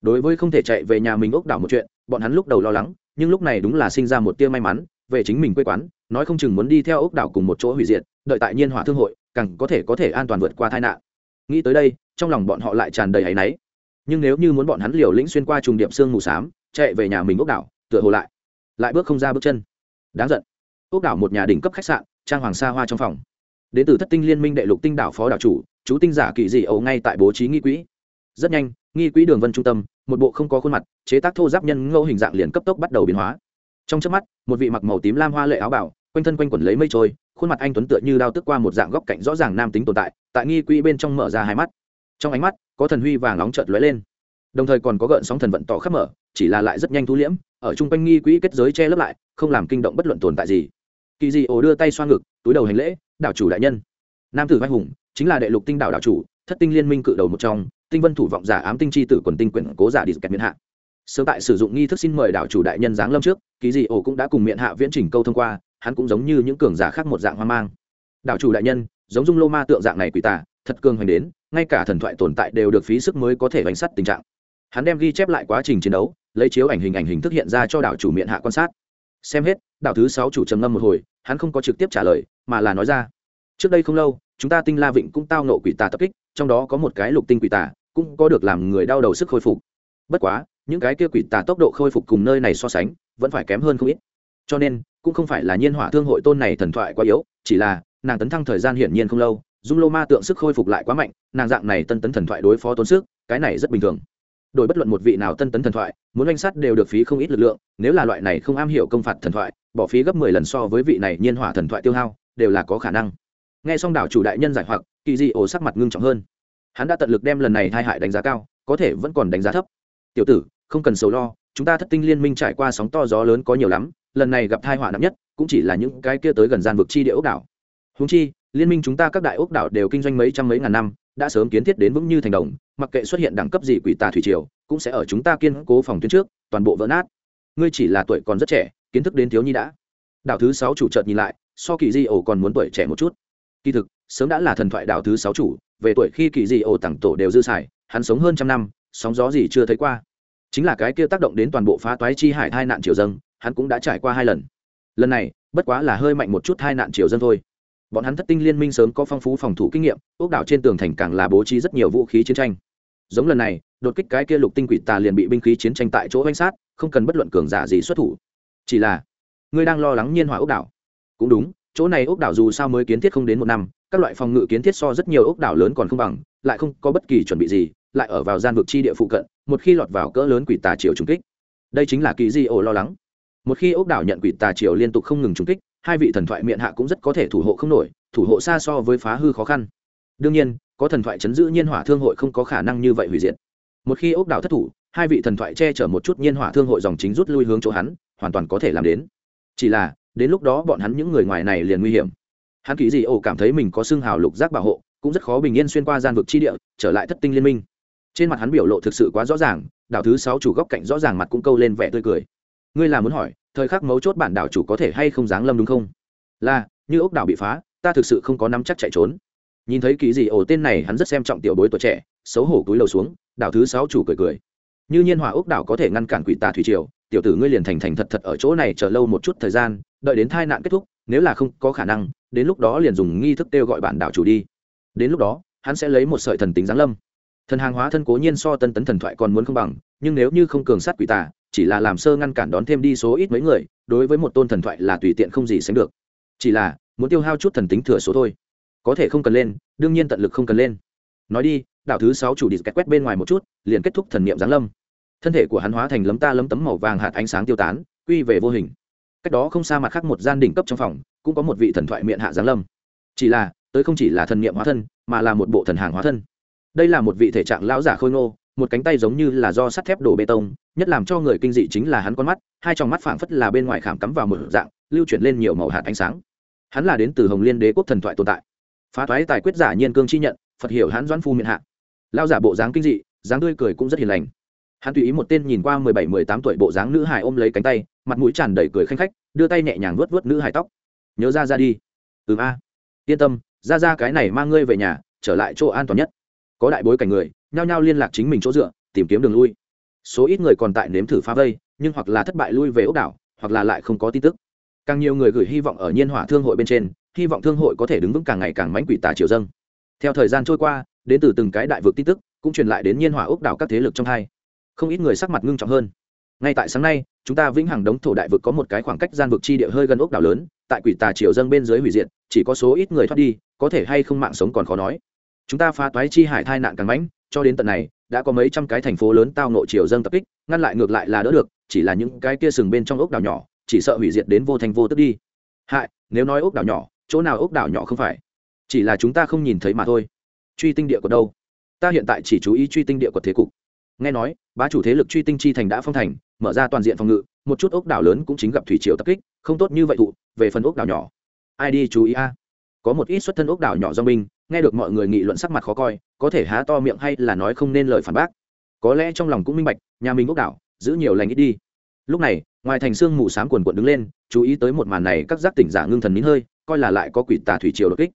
Đối với không thể chạy về nhà mình ốc đảo một chuyện, bọn hắn lúc đầu lo lắng, nhưng lúc này đúng là sinh ra một tia may mắn về chính mình quê quán, nói không chừng muốn đi theo ốc đảo cùng một chỗ hủy diệt, đợi tại nhiên hỏa thương hội, càng có thể có thể an toàn vượt qua tai nạn. Nghĩ tới đây, trong lòng bọn họ lại tràn đầy áy náy. Nhưng nếu như muốn bọn hắn liều lĩnh xuyên qua trùng điểm sương mù s á m chạy về nhà mình ốc đảo, tựa hồ lại lại bước không ra bước chân. Đáng giận. Ốc đảo một nhà đỉnh cấp khách sạn, trang hoàng sa hoa trong phòng. Đến từ thất tinh liên minh đệ lục tinh đảo phó đảo chủ, chú tinh giả kỳ dị ấu ngay tại bố trí nghi quỹ. Rất nhanh, nghi quỹ đường vân trung tâm, một bộ không có khuôn mặt, chế tác thô giáp nhân ngẫu hình dạng liền cấp tốc bắt đầu biến hóa trong trước mắt, một vị mặc màu tím lam hoa lệ áo bảo, quanh thân quanh quẩn lấy mây trôi, khuôn mặt anh tuấn tựa như đao tức qua một dạng góc cạnh rõ ràng nam tính tồn tại tại nghi quỹ bên trong mở ra hai mắt. Trong ánh mắt, có thần huy vàng nóng trợt lóe lên. Đồng thời còn có gợn sóng thần vận tỏ khắp mở, chỉ là lại rất nhanh thu liễm, ở chung quanh nghi quỹ kết giới che lấp lại, không làm kinh động bất luận tồn tại gì. Kỳ dị ổ đưa tay xoa ngực, túi đầu hành lễ đảo chủ đại nhân. Nam tử vai hùng, chính là đệ lục tinh đảo đảo chủ, thất tinh liên minh cự đầu một trong, tinh vân thủ vọng giả ám tinh chi tử quần tinh quyển cố giả đi kẹt miền hạ sớm tại sử dụng nghi thức xin mời đảo chủ đại nhân giáng lâm trước kỳ dị ổ cũng đã cùng miệng hạ viễn trình câu thông qua, hắn cũng giống như những cường giả khác một dạng hoang mang. Đảo chủ đại nhân, giống dung lô ma tượng dạng này quỷ tà, thật cường hoành đến, ngay cả thần thoại tồn tại đều được phí sức mới có thể bánh sắt tình trạng. Hắn đem ghi chép lại quá trình chiến đấu, lấy chiếu ảnh hình ảnh hình thức hiện ra cho đảo chủ miệng hạ quan sát. Xem hết, đảo thứ sáu chủ trầm ngâm một hồi, hắn không có trực tiếp trả lời, mà là nói ra. Trước đây không lâu, chúng ta tinh la vịnh cũng tao nộ quỷ tà tập kích, trong đó có một cái lục tinh quỷ tà, cũng có được làm người đau đầu sức khôi phục. Bất quá những cái kia quỷ tà tốc độ khôi phục cùng nơi này so sánh, vẫn phải kém hơn không ít. Cho nên, cũng không phải là nhiên hỏa thương hội tôn này thần thoại quá yếu, chỉ là, nàng tấn thăng thời gian hiển nhiên không lâu, dung lô ma tượng sức khôi phục lại quá mạnh, nàng dạng này tân tấn thần thoại đối phó tốn sức, cái này rất bình thường. Đổi bất luận một vị nào tân tấn thần thoại, muốn danh sát đều được phí không ít lực lượng, nếu là loại này không am hiểu công phạt thần thoại, bỏ phí gấp mười lần so với vị này nhiên hỏa thần thoại tiêu hao, đều là có khả năng. Nghe xong đảo chủ đại nhân giải hoặc, kỳ dị ổ sắc mặt ngưng trọng hơn. Hắn đã tận lực đem lần này hai hại đánh giá cao, có thể vẫn còn đánh giá thấp tiểu tử, không cần sầu lo, chúng ta thất tinh liên minh trải qua sóng to gió lớn có nhiều lắm, lần này gặp thai họa nặng nhất cũng chỉ là những cái kia tới gần gian vực chi địa ốc đảo. Húng chi, liên minh chúng ta các đại ốc đảo đều kinh doanh mấy trăm mấy ngàn năm, đã sớm kiến thiết đến vững như thành đồng, mặc kệ xuất hiện đẳng cấp gì quỷ tà thủy triều, cũng sẽ ở chúng ta kiên cố phòng tuyến trước, toàn bộ vỡ nát. Ngươi chỉ là tuổi còn rất trẻ, kiến thức đến thiếu nhi đã. Đảo thứ sáu chủ trợt nhìn lại, so kỳ di ổ còn muốn tuổi trẻ một chút. Kỳ thực, sớm đã là thần thoại đảo thứ sáu chủ, về tuổi khi kỳ di ổ tặng tổ đều dư xài, hắn sống hơn trăm năm sóng gió gì chưa thấy qua. Chính là cái kia tác động đến toàn bộ phá toái chi hải hai nạn triều dâng hắn cũng đã trải qua hai lần. Lần này, bất quá là hơi mạnh một chút hai nạn triều dân thôi. Bọn hắn thất tinh liên minh sớm có phong phú phòng thủ kinh nghiệm, ốc đảo trên tường thành càng là bố trí rất nhiều vũ khí chiến tranh. Giống lần này, đột kích cái kia lục tinh quỷ tà liền bị binh khí chiến tranh tại chỗ oanh sát, không cần bất luận cường giả gì xuất thủ. Chỉ là, ngươi đang lo lắng nhiên hỏa ốc đảo. Cũng đúng, chỗ này ốc đảo dù sao mới kiến thiết không đến một năm, các loại phòng ngự kiến thiết so rất nhiều ốc đảo lớn còn không bằng, lại không có bất kỳ chuẩn bị gì lại ở vào gian vực chi địa phụ cận, một khi lọt vào cỡ lớn quỷ tà triều trùng kích. Đây chính là kỳ di ổ lo lắng. Một khi ốc đảo nhận quỷ tà triều liên tục không ngừng trúng kích, hai vị thần thoại miệng hạ cũng rất có thể thủ hộ không nổi, thủ hộ xa so với phá hư khó khăn. Đương nhiên, có thần thoại chấn giữ nhiên hỏa thương hội không có khả năng như vậy hủy diệt. Một khi ốc đảo thất thủ, hai vị thần thoại che chở một chút nhiên hỏa thương hội dòng chính rút lui hướng chỗ hắn, hoàn toàn có thể làm đến. Chỉ là, đến lúc đó bọn hắn những người ngoài này liền nguy hiểm. Hắn kỳ dị ổ cảm thấy mình có xương hào lục giác bảo hộ, cũng rất khó bình yên xuyên qua gian vực chi địa, trở lại thất tinh liên minh trên mặt hắn biểu lộ thực sự quá rõ ràng, đảo thứ sáu chủ góc cạnh rõ ràng mặt cũng câu lên vẻ tươi cười. Ngươi là muốn hỏi, thời khắc mấu chốt bản đảo chủ có thể hay không giáng lâm đúng không? Là, như ốc đảo bị phá, ta thực sự không có nắm chắc chạy trốn. Nhìn thấy kỳ gì ổ tên này, hắn rất xem trọng tiểu bối tuổi trẻ, xấu hổ túi lầu xuống, đảo thứ sáu chủ cười cười. Như nhiên hòa ốc đảo có thể ngăn cản quỷ tà thủy triều, tiểu tử ngươi liền thành thành thật thật ở chỗ này chờ lâu một chút thời gian, đợi đến tai nạn kết thúc, nếu là không có khả năng, đến lúc đó liền dùng nghi thức kêu gọi bản đảo chủ đi. Đến lúc đó, hắn sẽ lấy một sợi thần tính giáng lâm thần hàng hóa thân cố nhiên so tân tấn thần thoại còn muốn không bằng, nhưng nếu như không cường sát quỷ tà, chỉ là làm sơ ngăn cản đón thêm đi số ít mấy người, đối với một tôn thần thoại là tùy tiện không gì sánh được. Chỉ là, muốn tiêu hao chút thần tính thừa số thôi. Có thể không cần lên, đương nhiên tận lực không cần lên. Nói đi, đạo thứ sáu chủ đi kẹt quét bên ngoài một chút, liền kết thúc thần niệm giáng lâm. Thân thể của hắn hóa thành lấm ta lấm tấm màu vàng hạt ánh sáng tiêu tán, quy về vô hình. Cách đó không xa mặt khác một gian đỉnh cấp trong phòng, cũng có một vị thần thoại miệng hạ giáng lâm. Chỉ là, tới không chỉ là thần niệm hóa thân, mà là một bộ thần hàng hóa thân đây là một vị thể trạng lão giả khôi ngô, một cánh tay giống như là do sắt thép đổ bê tông, nhất làm cho người kinh dị chính là hắn con mắt, hai trong mắt phảng phất là bên ngoài khảm cắm vào một dạng, lưu chuyển lên nhiều màu hạt ánh sáng. Hắn là đến từ hồng liên đế quốc thần thoại tồn tại. Phá thoái tài quyết giả nhiên cương chi nhận, phật hiểu hắn doãn phu miệng hạ. Lao giả bộ dáng kinh dị, dáng tươi cười cũng rất hiền lành. Hắn tùy ý một tên nhìn qua mười bảy, mười tám tuổi bộ dáng nữ hải ôm lấy cánh tay, mặt mũi tràn đầy cười khanh khách, đưa tay nhẹ nhàng vuốt vuốt nữ hải tóc. Nhớ ra ra đi. Ừ a. Yên tâm, ra ra cái này mang ngươi về nhà, trở lại chỗ an toàn nhất có đại bối cảnh người, nhao nhao liên lạc chính mình chỗ dựa, tìm kiếm đường lui. Số ít người còn tại nếm thử phá vây, nhưng hoặc là thất bại lui về ốc đảo, hoặc là lại không có tin tức. Càng nhiều người gửi hy vọng ở nhiên hỏa thương hội bên trên, hy vọng thương hội có thể đứng vững càng ngày càng mãnh quỷ tà triều dâng. Theo thời gian trôi qua, đến từ từng cái đại vực tin tức, cũng truyền lại đến nhiên hỏa ốc đảo các thế lực trong hai. Không ít người sắc mặt ngưng trọng hơn. Ngay tại sáng nay, chúng ta vĩnh hằng đống thổ đại vực có một cái khoảng cách gian vực chi địa hơi gần ốc đảo lớn, tại quỷ tà triều dâng bên dưới hủy diệt, chỉ có số ít người thoát đi, có thể hay không mạng sống còn khó nói chúng ta phá toái chi hải thai nạn càng mãnh, cho đến tận này, đã có mấy trăm cái thành phố lớn tao nộ triều dâng tập kích, ngăn lại ngược lại là đỡ được, chỉ là những cái kia sừng bên trong ốc đảo nhỏ, chỉ sợ hủy diệt đến vô thành vô tức đi. Hại, nếu nói ốc đảo nhỏ, chỗ nào ốc đảo nhỏ không phải? Chỉ là chúng ta không nhìn thấy mà thôi. Truy tinh địa của đâu? Ta hiện tại chỉ chú ý truy tinh địa của thế cục. Nghe nói, bá chủ thế lực truy tinh chi thành đã phong thành, mở ra toàn diện phòng ngự, một chút ốc đảo lớn cũng chính gặp thủy triều tập kích, không tốt như vậy thụ về phần ốc đảo nhỏ. Ai đi chú ý a? Có một ít xuất thân ốc đảo nhỏ do mình nghe được mọi người nghị luận sắc mặt khó coi, có thể há to miệng hay là nói không nên lời phản bác. Có lẽ trong lòng cũng minh bạch, nhà mình ốc đảo, giữ nhiều lành ít đi. Lúc này, ngoài thành xương mù s á m quần quận đứng lên, chú ý tới một màn này các giác tỉnh giả ngưng thần nín hơi, coi là lại có quỷ tà thủy triều đột kích.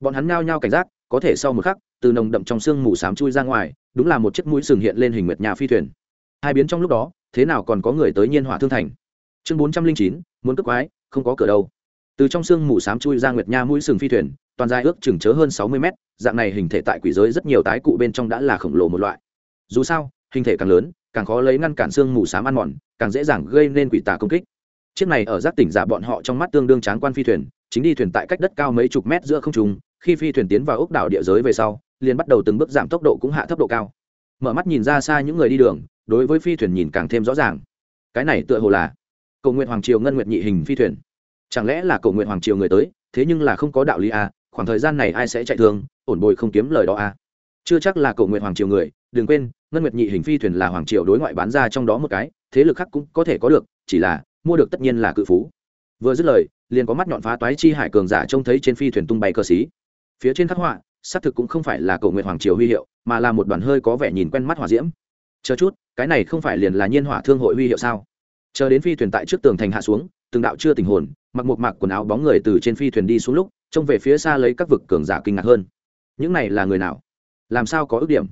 Bọn hắn nhao nhao cảnh giác, có thể sau một khắc, từ nồng đậm trong xương mù s á m chui ra ngoài, đúng là một chiếc mũi sừng hiện lên hình nguyệt nhà phi thuyền. Hai biến trong lúc đó, thế nào còn có người tới nhiên hỏa thương thành? Chương bốn trăm linh chín, muốn cướp quái, không có cửa đâu từ trong xương mù s á m chui ra nguyệt nha mũi sừng phi thuyền, toàn dài ước chừng chớ hơn sáu mươi mét, dạng này hình thể tại quỷ giới rất nhiều tái cụ bên trong đã là khổng lồ một loại. Dù sao, hình thể càng lớn, càng khó lấy ngăn cản xương mù s á m ăn mòn, càng dễ dàng gây nên quỷ tà công kích. Chiếc này ở giác tỉnh giả bọn họ trong mắt tương đương tráng quan phi thuyền, chính đi thuyền tại cách đất cao mấy chục mét giữa không trung, khi phi thuyền tiến vào ốc đảo địa giới về sau, liền bắt đầu từng bước giảm tốc độ cũng hạ thấp độ cao. Mở mắt nhìn ra xa những người đi đường, đối với phi thuyền nhìn càng thêm rõ ràng. Cái này tựa hồ là cầu nguyện hoàng triều ngân nguyện nhị hình phi thuyền chẳng lẽ là cầu nguyện hoàng triều người tới thế nhưng là không có đạo lý à, khoảng thời gian này ai sẽ chạy thương ổn bồi không kiếm lời đó à. chưa chắc là cầu nguyện hoàng triều người đừng quên ngân nguyệt nhị hình phi thuyền là hoàng triều đối ngoại bán ra trong đó một cái thế lực khác cũng có thể có được chỉ là mua được tất nhiên là cự phú. Vừa dứt lời liền có mắt nhọn phá toái chi hải cường giả trông thấy trên phi thuyền tung bay cơ sĩ. Phía trên khắc họa xác thực cũng không phải là cầu nguyện hoàng triều huy hiệu mà là một đoàn hơi có vẻ nhìn quen mắt hỏa diễm. Chờ chút cái này không phải liền là nhiên hỏa thương hội huy hiệu sao? Chờ đến phi thuyền tại trước tường thành hạ xuống từng đạo chưa tình hồn mặc một mặc quần áo bóng người từ trên phi thuyền đi xuống lúc, trông về phía xa lấy các vực cường giả kinh ngạc hơn. Những này là người nào? Làm sao có ước điểm?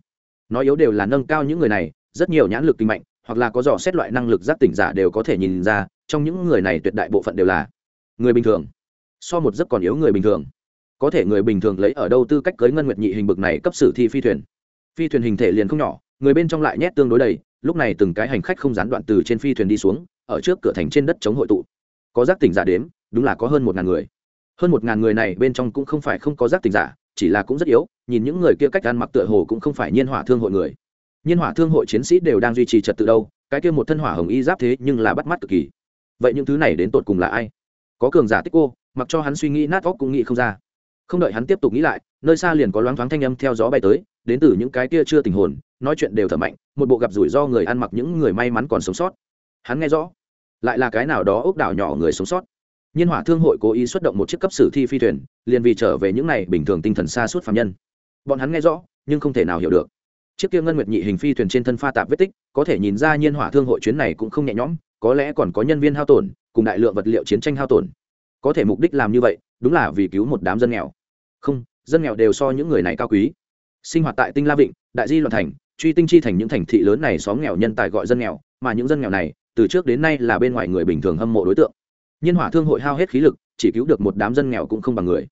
Nói yếu đều là nâng cao những người này, rất nhiều nhãn lực kinh mạnh, hoặc là có dò xét loại năng lực giác tỉnh giả đều có thể nhìn ra, trong những người này tuyệt đại bộ phận đều là người bình thường. So một giấc còn yếu người bình thường. Có thể người bình thường lấy ở đâu tư cách cưới ngân nguyệt nhị hình bực này cấp sử thi phi thuyền? Phi thuyền hình thể liền không nhỏ, người bên trong lại nhét tương đối đầy, lúc này từng cái hành khách không gián đoạn từ trên phi thuyền đi xuống, ở trước cửa thành trên đất chống hội tụ có giác tỉnh giả đếm, đúng là có hơn một ngàn người. Hơn một ngàn người này bên trong cũng không phải không có giác tỉnh giả, chỉ là cũng rất yếu, nhìn những người kia cách ăn mặc tựa hồ cũng không phải nhiên hỏa thương hội người. Nhiên hỏa thương hội chiến sĩ đều đang duy trì trật tự đâu, cái kia một thân hỏa hồng y giáp thế nhưng là bắt mắt cực kỳ. Vậy những thứ này đến tột cùng là ai? Có cường giả tích cô, mặc cho hắn suy nghĩ nát óc cũng nghĩ không ra. Không đợi hắn tiếp tục nghĩ lại, nơi xa liền có loáng thoáng thanh âm theo gió bay tới, đến từ những cái kia chưa tình hồn, nói chuyện đều thở mạnh, một bộ gặp rủi do người ăn mặc những người may mắn còn sống sót. Hắn nghe rõ lại là cái nào đó ốc đảo nhỏ người sống sót. Nhiên hỏa thương hội cố ý xuất động một chiếc cấp sử thi phi thuyền, liền vì trở về những này bình thường tinh thần xa suốt phạm nhân. Bọn hắn nghe rõ, nhưng không thể nào hiểu được. Chiếc kia ngân nguyệt nhị hình phi thuyền trên thân pha tạp vết tích, có thể nhìn ra nhiên hỏa thương hội chuyến này cũng không nhẹ nhõm, có lẽ còn có nhân viên hao tổn, cùng đại lượng vật liệu chiến tranh hao tổn. Có thể mục đích làm như vậy, đúng là vì cứu một đám dân nghèo. Không, dân nghèo đều so những người này cao quý. Sinh hoạt tại tinh la vịnh, đại di loạn thành, truy tinh chi thành những thành thị lớn này xóm nghèo nhân tài gọi dân nghèo, mà những dân nghèo này từ trước đến nay là bên ngoài người bình thường hâm mộ đối tượng. Nhiên hỏa thương hội hao hết khí lực, chỉ cứu được một đám dân nghèo cũng không bằng người.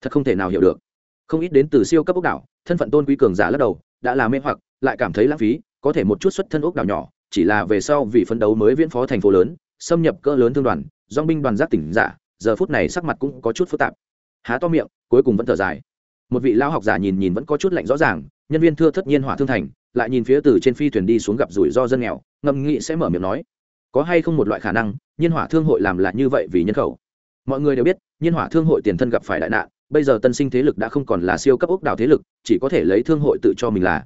Thật không thể nào hiểu được. Không ít đến từ siêu cấp ốc đảo, thân phận tôn quý cường giả lắc đầu, đã là mê hoặc, lại cảm thấy lãng phí, có thể một chút xuất thân ốc đảo nhỏ, chỉ là về sau vì phấn đấu mới viễn phó thành phố lớn, xâm nhập cỡ lớn thương đoàn dong binh đoàn giác tỉnh giả, giờ phút này sắc mặt cũng có chút phức tạp. Há to miệng, cuối cùng vẫn thở dài. Một vị lao học giả nhìn nhìn vẫn có chút lạnh rõ ràng, nhân viên thưa thất nhiên hỏa thương thành, lại nhìn phía từ trên phi thuyền đi xuống gặp rủi ro dân nghèo ngâm nghị sẽ mở miệng nói có hay không một loại khả năng, nhiên hỏa thương hội làm là như vậy vì nhân khẩu? Mọi người đều biết, nhiên hỏa thương hội tiền thân gặp phải đại nạn, bây giờ tân sinh thế lực đã không còn là siêu cấp ốc đảo thế lực, chỉ có thể lấy thương hội tự cho mình là.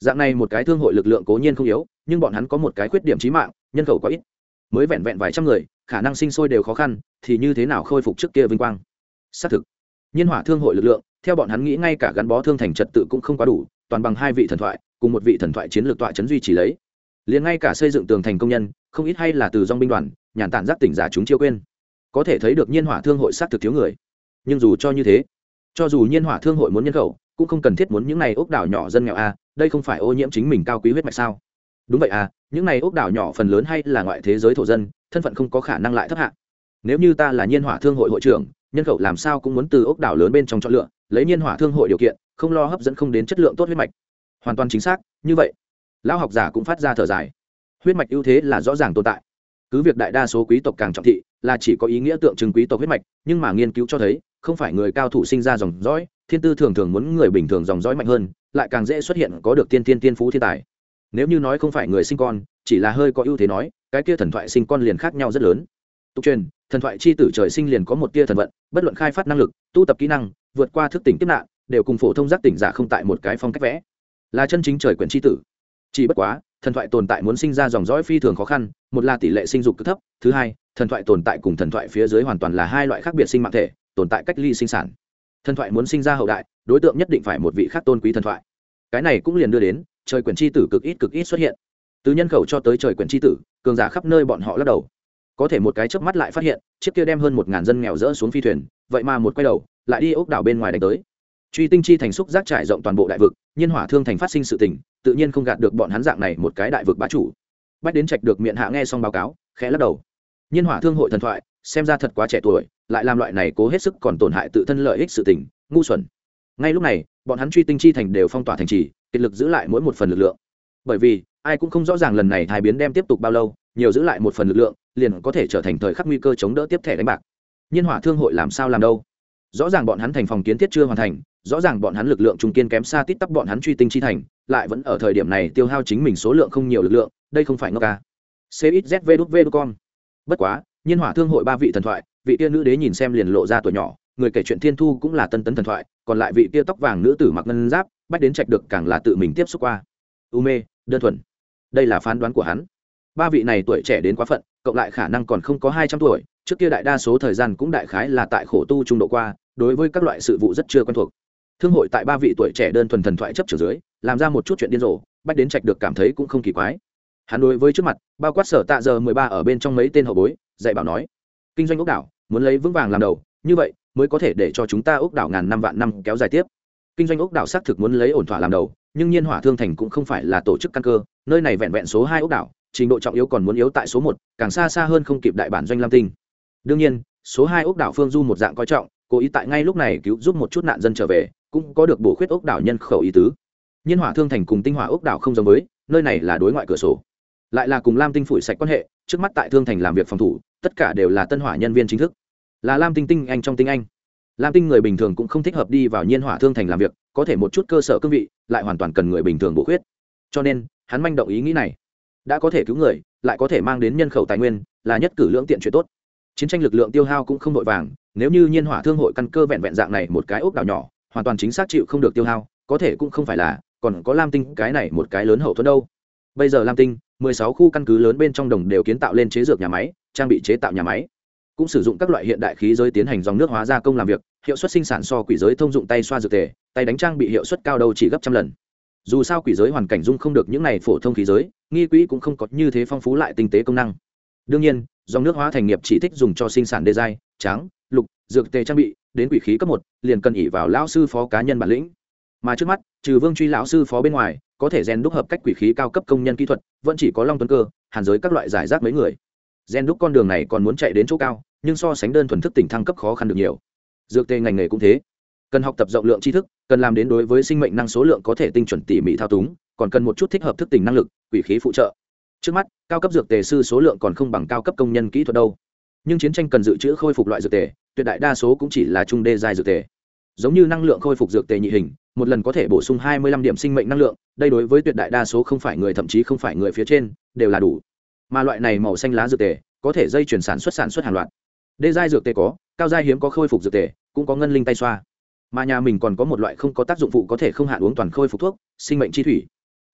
Dạng này một cái thương hội lực lượng cố nhiên không yếu, nhưng bọn hắn có một cái khuyết điểm trí mạng, nhân khẩu quá ít. Mới vẹn vẹn vài trăm người, khả năng sinh sôi đều khó khăn, thì như thế nào khôi phục trước kia vinh quang? Xác thực, nhiên hỏa thương hội lực lượng, theo bọn hắn nghĩ ngay cả gắn bó thương thành trật tự cũng không quá đủ, toàn bằng hai vị thần thoại, cùng một vị thần thoại chiến lược tọa chấn duy trì lấy. Liền ngay cả xây dựng tường thành công nhân không ít hay là từ dong binh đoàn nhàn tản giác tỉnh giả chúng chiêu quên. Có thể thấy được nhiên hỏa thương hội xác thực thiếu người. Nhưng dù cho như thế cho dù nhiên hỏa thương hội muốn nhân khẩu cũng không cần thiết muốn những này ốc đảo nhỏ dân nghèo a à, đây không phải ô nhiễm chính mình cao quý huyết mạch sao? Đúng vậy à những này ốc đảo nhỏ phần lớn hay là ngoại thế giới thổ dân thân phận không có khả năng lại thấp hạ. Nếu như ta là nhiên hỏa thương hội hội trưởng nhân khẩu làm sao cũng muốn từ ốc đảo lớn bên trong chọn lựa lấy nhiên hỏa thương hội điều kiện không lo hấp dẫn không đến chất lượng tốt huyết mạch. Hoàn toàn chính xác như vậy. Lão học giả cũng phát ra thở dài huyết mạch ưu thế là rõ ràng tồn tại. Cứ việc đại đa số quý tộc càng trọng thị, là chỉ có ý nghĩa tượng trưng quý tộc huyết mạch, nhưng mà nghiên cứu cho thấy, không phải người cao thủ sinh ra dòng dõi, thiên tư thường thường muốn người bình thường dòng dõi mạnh hơn, lại càng dễ xuất hiện có được tiên tiên tiên phú thiên tài. Nếu như nói không phải người sinh con, chỉ là hơi có ưu thế nói, cái kia thần thoại sinh con liền khác nhau rất lớn. Tục truyền, thần thoại c h i tử trời sinh liền có một tia thần vận, bất luận khai phát năng lực, tu tập kỹ năng, vượt qua thức tỉnh tiếp nạn, đều cùng phổ thông giác tỉnh giả không tại một cái phong cách vẽ. Là chân chính trời quyền c h i tử. Chỉ bất quá thần thoại tồn tại muốn sinh ra dòng dõi phi thường khó khăn, một là tỷ lệ sinh dục cực thấp, thứ hai, thần thoại tồn tại cùng thần thoại phía dưới hoàn toàn là hai loại khác biệt sinh mạng thể, tồn tại cách ly sinh sản. Thần thoại muốn sinh ra hậu đại, đối tượng nhất định phải một vị khác tôn quý thần thoại. Cái này cũng liền đưa đến, trời quyển c h i tử cực ít cực ít xuất hiện. Từ nhân khẩu cho tới trời quyển c h i tử, cường giả khắp nơi bọn họ lắc đầu. Có thể một cái chớp mắt lại phát hiện, chiếc kia đem hơn một ngàn dân nghèo rỡ xuống phi thuyền, vậy mà một quay đầu, lại đi ốc đảo bên ngoài đánh tới. Truy tinh chi thành xúc giác trải rộng toàn bộ đại vực, nhiên hỏa thương thành phát sinh sự tình tự nhiên không gạt được bọn hắn dạng này một cái đại vực bá chủ. Bách đến trạch được miệng hạ nghe xong báo cáo, khẽ lắc đầu. Nhiên hỏa thương hội thần thoại, xem ra thật quá trẻ tuổi, lại làm loại này cố hết sức còn tổn hại tự thân lợi ích sự tình, ngu xuẩn. Ngay lúc này, bọn hắn truy tinh chi thành đều phong tỏa thành trì, kiệt lực giữ lại mỗi một phần lực lượng. Bởi vì, ai cũng không rõ ràng lần này thái biến đem tiếp tục bao lâu, nhiều giữ lại một phần lực lượng, liền có thể trở thành thời khắc nguy cơ chống đỡ tiếp thẻ đánh bạc. Nhiên hỏa thương hội làm sao làm đâu? Rõ ràng bọn hắn thành phòng kiến thiết chưa hoàn thành, rõ ràng bọn hắn lực lượng trung kiên kém xa tít tắp bọn hắn truy tinh chi thành lại vẫn ở thời điểm này tiêu hao chính mình số lượng không nhiều lực lượng, đây không phải ngốc à. ca cxzv con bất quá, nhiên hỏa thương hội ba vị thần thoại, vị kia nữ đế nhìn xem liền lộ ra tuổi nhỏ, người kể chuyện thiên thu cũng là tân tấn thần thoại, còn lại vị tia tóc vàng nữ tử mặc ngân giáp, bách đến trạch được càng là tự mình tiếp xúc qua. U mê, đơn thuần. Đây là phán đoán của hắn. Ba vị này tuổi trẻ đến quá phận, cộng lại khả năng còn không có hai trăm tuổi, trước kia đại đa số thời gian cũng đại khái là tại khổ tu trung độ qua, đối với các loại sự vụ rất chưa quen thuộc. Thương hội tại ba vị tuổi trẻ đơn thuần thần thoại chấp trở dưới làm ra một chút chuyện điên rồ, bách đến trạch được cảm thấy cũng không kỳ quái. Hắn đối với trước mặt, bao quát sở tạ giờ mười ba ở bên trong mấy tên hậu bối, dạy bảo nói, kinh doanh ốc đảo, muốn lấy vững vàng làm đầu, như vậy mới có thể để cho chúng ta ốc đảo ngàn năm vạn năm kéo dài tiếp. Kinh doanh ốc đảo xác thực muốn lấy ổn thỏa làm đầu, nhưng nhiên hỏa thương thành cũng không phải là tổ chức căn cơ, nơi này vẹn vẹn số hai ốc đảo, trình độ trọng yếu còn muốn yếu tại số một, càng xa xa hơn không kịp đại bản doanh lam tinh. Đương nhiên, số hai ốc đảo phương du một dạng coi trọng, cố ý tại ngay lúc này cứu giúp một chút nạn dân trở về, cũng có được bổ khuyết ốc đảo nhân khẩu ý tứ nhiên hỏa thương thành cùng tinh hỏa ốc đảo không giống với, nơi này là đối ngoại cửa sổ. Lại là cùng lam tinh phủi sạch quan hệ, trước mắt tại thương thành làm việc phòng thủ, tất cả đều là tân hỏa nhân viên chính thức. Là lam tinh tinh anh trong tinh anh. Lam tinh người bình thường cũng không thích hợp đi vào nhiên hỏa thương thành làm việc, có thể một chút cơ sở cương vị, lại hoàn toàn cần người bình thường bổ khuyết. Cho nên, hắn manh động ý nghĩ này. Đã có thể cứu người, lại có thể mang đến nhân khẩu tài nguyên, là nhất cử lưỡng tiện chuyện tốt. Chiến tranh lực lượng tiêu hao cũng không vội vàng, nếu như nhiên hỏa thương hội căn cơ vẹn vẹn dạng này một cái ốc đảo nhỏ, hoàn toàn chính xác chịu không được tiêu hao, có thể cũng không phải là còn có lam tinh, cái này một cái lớn hậu thuẫn đâu. Bây giờ lam tinh, mười sáu khu căn cứ lớn bên trong đồng đều kiến tạo lên chế dược nhà máy, trang bị chế tạo nhà máy. Cũng sử dụng các loại hiện đại khí giới tiến hành dòng nước hóa gia công làm việc, hiệu suất sinh sản so quỷ giới thông dụng tay xoa dược tề, tay đánh trang bị hiệu suất cao đâu chỉ gấp trăm lần. Dù sao quỷ giới hoàn cảnh dung không được những này phổ thông khí giới, nghi quỹ cũng không có như thế phong phú lại tinh tế công năng. Đương nhiên, dòng nước hóa thành nghiệp chỉ thích dùng cho sinh sản đê giai trắng lục, dược tề trang bị, đến quỷ khí cấp một, liền cần ỉ vào lão sư phó cá nhân bản lĩnh mà trước mắt, trừ vương truy lão sư phó bên ngoài, có thể rèn đúc hợp cách quỷ khí cao cấp công nhân kỹ thuật, vẫn chỉ có long tuấn cơ, hàn giới các loại giải rác mấy người. Rèn đúc con đường này còn muốn chạy đến chỗ cao, nhưng so sánh đơn thuần thức tỉnh thăng cấp khó khăn được nhiều. Dược tê ngành nghề cũng thế. Cần học tập rộng lượng tri thức, cần làm đến đối với sinh mệnh năng số lượng có thể tinh chuẩn tỉ mỉ thao túng, còn cần một chút thích hợp thức tỉnh năng lực, quỷ khí phụ trợ. Trước mắt, cao cấp dược tề sư số lượng còn không bằng cao cấp công nhân kỹ thuật đâu. Nhưng chiến tranh cần dự trữ khôi phục loại dược tề, tuyệt đại đa số cũng chỉ là trung đê dài dược tề. Giống như năng lượng khôi phục dược tề nhị hình một lần có thể bổ sung hai mươi lăm điểm sinh mệnh năng lượng đây đối với tuyệt đại đa số không phải người thậm chí không phải người phía trên đều là đủ. Mà loại này màu xanh lá dược tề có thể dây chuyển sản xuất sản xuất hàng loạt. Đê giai dược tề có cao giai hiếm có khôi phục dược tề cũng có ngân linh tay xoa. Mà nhà mình còn có một loại không có tác dụng phụ có thể không hạn uống toàn khôi phục thuốc sinh mệnh chi thủy.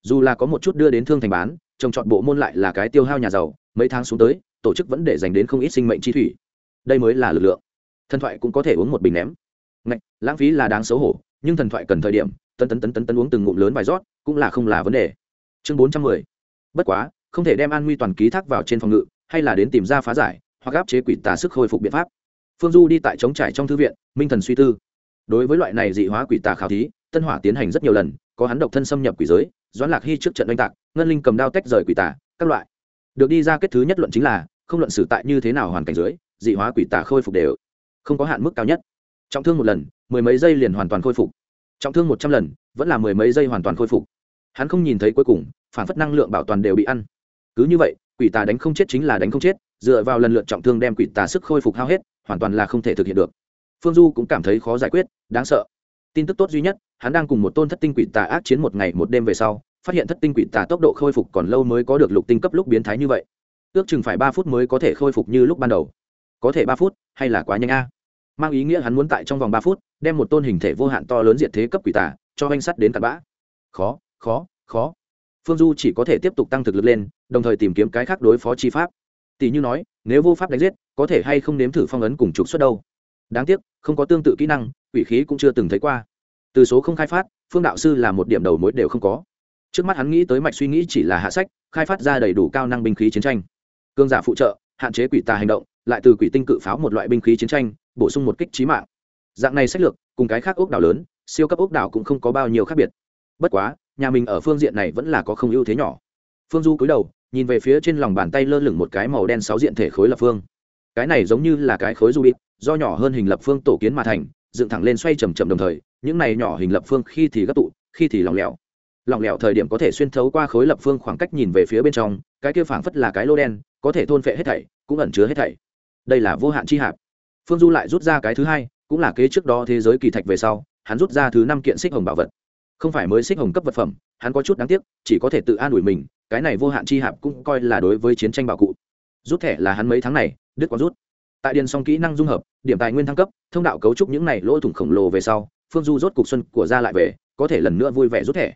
Dù là có một chút đưa đến thương thành bán trồng trọt bộ môn lại là cái tiêu hao nhà giàu mấy tháng xuống tới tổ chức vẫn để dành đến không ít sinh mệnh chi thủy. Đây mới là lực lượng. Thần thoại cũng có thể uống một bình ném. Ngạch, lãng phí là đáng xấu hổ nhưng thần thoại cần thời điểm, tấn tấn tấn tấn tấn uống từng ngụm lớn vài rót cũng là không là vấn đề. Chương bốn trăm mười. Bất quá, không thể đem an nguy toàn ký thác vào trên phòng ngự, hay là đến tìm ra phá giải, hoặc áp chế quỷ tà sức khôi phục biện pháp. Phương du đi tại trống trải trong thư viện, minh thần suy tư. Đối với loại này dị hóa quỷ tà khảo thí, tân hỏa tiến hành rất nhiều lần, có hắn độc thân xâm nhập quỷ giới, doãn lạc hy trước trận oanh tạc, ngân linh cầm đao tách rời quỷ tà, các loại. Được đi ra kết thứ nhất luận chính là, không luận xử tại như thế nào hoàn cảnh dưới, dị hóa quỷ tà khôi phục đều không có hạn mức cao nhất trọng thương một lần, mười mấy giây liền hoàn toàn khôi phục. Trọng thương một trăm lần, vẫn là mười mấy giây hoàn toàn khôi phục. Hắn không nhìn thấy cuối cùng, phản phất năng lượng bảo toàn đều bị ăn. Cứ như vậy, quỷ tà đánh không chết chính là đánh không chết, dựa vào lần lượt trọng thương đem quỷ tà sức khôi phục hao hết, hoàn toàn là không thể thực hiện được. Phương du cũng cảm thấy khó giải quyết, đáng sợ. Tin tức tốt duy nhất, hắn đang cùng một tôn thất tinh quỷ tà ác chiến một ngày một đêm về sau, phát hiện thất tinh quỷ tà tốc độ khôi phục còn lâu mới có được lục tinh cấp lúc biến thái như vậy. Ước chừng phải ba phút mới có thể khôi phục như lúc ban đầu. Có thể ba phút, hay là quá nhanh a? Mang ý nghĩa hắn muốn tại trong vòng ba phút, đem một tôn hình thể vô hạn to lớn diện thế cấp quỷ tà, cho anh sắt đến cặn bã. Khó khó khó. Phương du chỉ có thể tiếp tục tăng thực lực lên, đồng thời tìm kiếm cái khác đối phó chi pháp. Tỷ như nói, nếu vô pháp đánh giết, có thể hay không nếm thử phong ấn cùng trục xuất đâu. Đáng tiếc, không có tương tự kỹ năng, quỷ khí cũng chưa từng thấy qua. Từ số không khai phát, phương đạo sư là một điểm đầu mối đều không có. Trước mắt hắn nghĩ tới mạch suy nghĩ chỉ là hạ sách, khai phát ra đầy đủ cao năng binh khí chiến tranh. Cương giả phụ trợ, hạn chế quỷ tà hành động, lại từ quỷ tinh cự pháo một loại binh khí chiến tranh bổ sung một kích trí mạng. Dạng này sách lược, cùng cái khác ốc đảo lớn, siêu cấp ốc đảo cũng không có bao nhiêu khác biệt. Bất quá, nhà mình ở phương diện này vẫn là có không ưu thế nhỏ. Phương du cúi đầu, nhìn về phía trên lòng bàn tay lơ lửng một cái màu đen sáu diện thể khối lập phương. Cái này giống như là cái khối du bịt do nhỏ hơn hình lập phương tổ kiến mà thành, dựng thẳng lên xoay chầm chậm đồng thời, những này nhỏ hình lập phương khi thì gấp tụ, khi thì lỏng lẻo. Lỏng lẻo thời điểm có thể xuyên thấu qua khối lập phương khoảng cách nhìn về phía bên trong, cái kia phảng phất là cái lô đen, có thể thôn phệ hết thảy, cũng ẩn chứa hết thảy. Đây là vô hạn chi hạp phương du lại rút ra cái thứ hai, cũng là kế trước đó thế giới kỳ thạch về sau, hắn rút ra thứ năm kiện xích hồng bảo vật. Không phải mới xích hồng cấp vật phẩm, hắn có chút đáng tiếc, chỉ có thể tự an ủi mình, cái này vô hạn chi hạp cũng coi là đối với chiến tranh bảo cụ. Rút thẻ là hắn mấy tháng này, đứt quán rút. Tại điền song kỹ năng dung hợp, điểm tài nguyên thăng cấp, thông đạo cấu trúc những này lỗ thủng khổng lồ về sau, phương du rốt cục xuân của ra lại về, có thể lần nữa vui vẻ rút thẻ.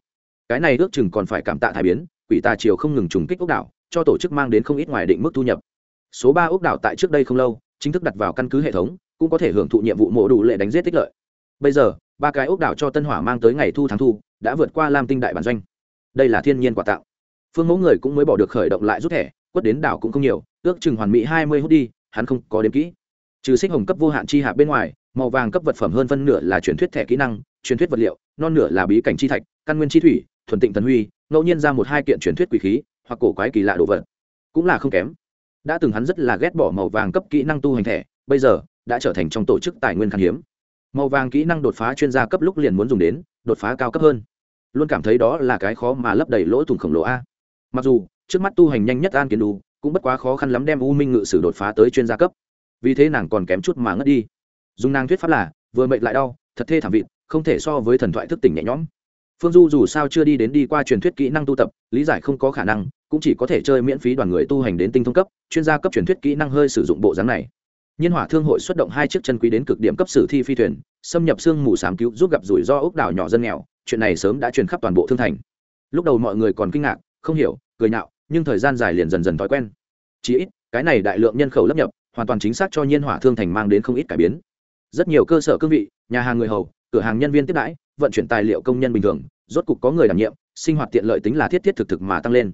Cái này ước chừng còn phải cảm tạ thái biến, quỷ tà triều không ngừng trùng kích ốc đảo, cho tổ chức mang đến không ít ngoài định mức thu nhập. Số ba ốc đảo tại trước đây không lâu chính thức đặt vào căn cứ hệ thống, cũng có thể hưởng thụ nhiệm vụ mộ đủ lệ đánh giết tích lợi. Bây giờ, ba cái ốc đảo cho tân hỏa mang tới ngày thu tháng thu, đã vượt qua lam tinh đại bản doanh. Đây là thiên nhiên quà tạo. Phương mẫu người cũng mới bỏ được khởi động lại rút thẻ, quất đến đảo cũng không nhiều, ước chừng hoàn mỹ hai mươi hút đi, hắn không có đếm kỹ. Trừ xích hồng cấp vô hạn chi hạ bên ngoài, màu vàng cấp vật phẩm hơn phân nửa là truyền thuyết thẻ kỹ năng, truyền thuyết vật liệu, non nửa là bí cảnh chi thạch, căn nguyên chi thủy, thuần tịnh thần huy, ngẫu nhiên ra một hai kiện truyền thuyết quỷ khí, hoặc cổ quái kỳ lạ đồ vật. Cũng là không kém đã từng hắn rất là ghét bỏ màu vàng cấp kỹ năng tu hành thẻ, bây giờ, đã trở thành trong tổ chức tài nguyên khan hiếm. Màu vàng kỹ năng đột phá chuyên gia cấp lúc liền muốn dùng đến, đột phá cao cấp hơn. Luôn cảm thấy đó là cái khó mà lấp đầy lỗ thủng khổng lồ a. Mặc dù, trước mắt tu hành nhanh nhất an kiến đủ cũng bất quá khó khăn lắm đem u minh ngự sử đột phá tới chuyên gia cấp. Vì thế nàng còn kém chút mà ngất đi. Dùng nàng thuyết pháp là, vừa mệt lại đau, thật thê thảm vịt, không thể so với thần thoại thức tỉnh nhẹ nhõm. Phương du dù sao chưa đi đến đi qua truyền thuyết kỹ năng tu tập, lý giải không có khả năng cũng chỉ có thể chơi miễn phí đoàn người tu hành đến tinh thông cấp, chuyên gia cấp truyền thuyết kỹ năng hơi sử dụng bộ dáng này. Nhiên hỏa thương hội xuất động hai chiếc chân quý đến cực điểm cấp sử thi phi thuyền, xâm nhập sương mù sám cứu, giúp gặp rủi ro ốc đảo nhỏ dân nghèo, chuyện này sớm đã truyền khắp toàn bộ thương thành. Lúc đầu mọi người còn kinh ngạc, không hiểu, cười nhạo, nhưng thời gian dài liền dần dần thói quen. Chỉ ít, cái này đại lượng nhân khẩu lấp nhập, hoàn toàn chính xác cho nhiên hỏa thương thành mang đến không ít cải biến. Rất nhiều cơ sở cương vị, nhà hàng người hầu, cửa hàng nhân viên tiếp đãi, vận chuyển tài liệu công nhân bình thường, rốt cục có người đảm nhiệm, sinh hoạt tiện lợi tính là thiết thiết thực thực mà tăng lên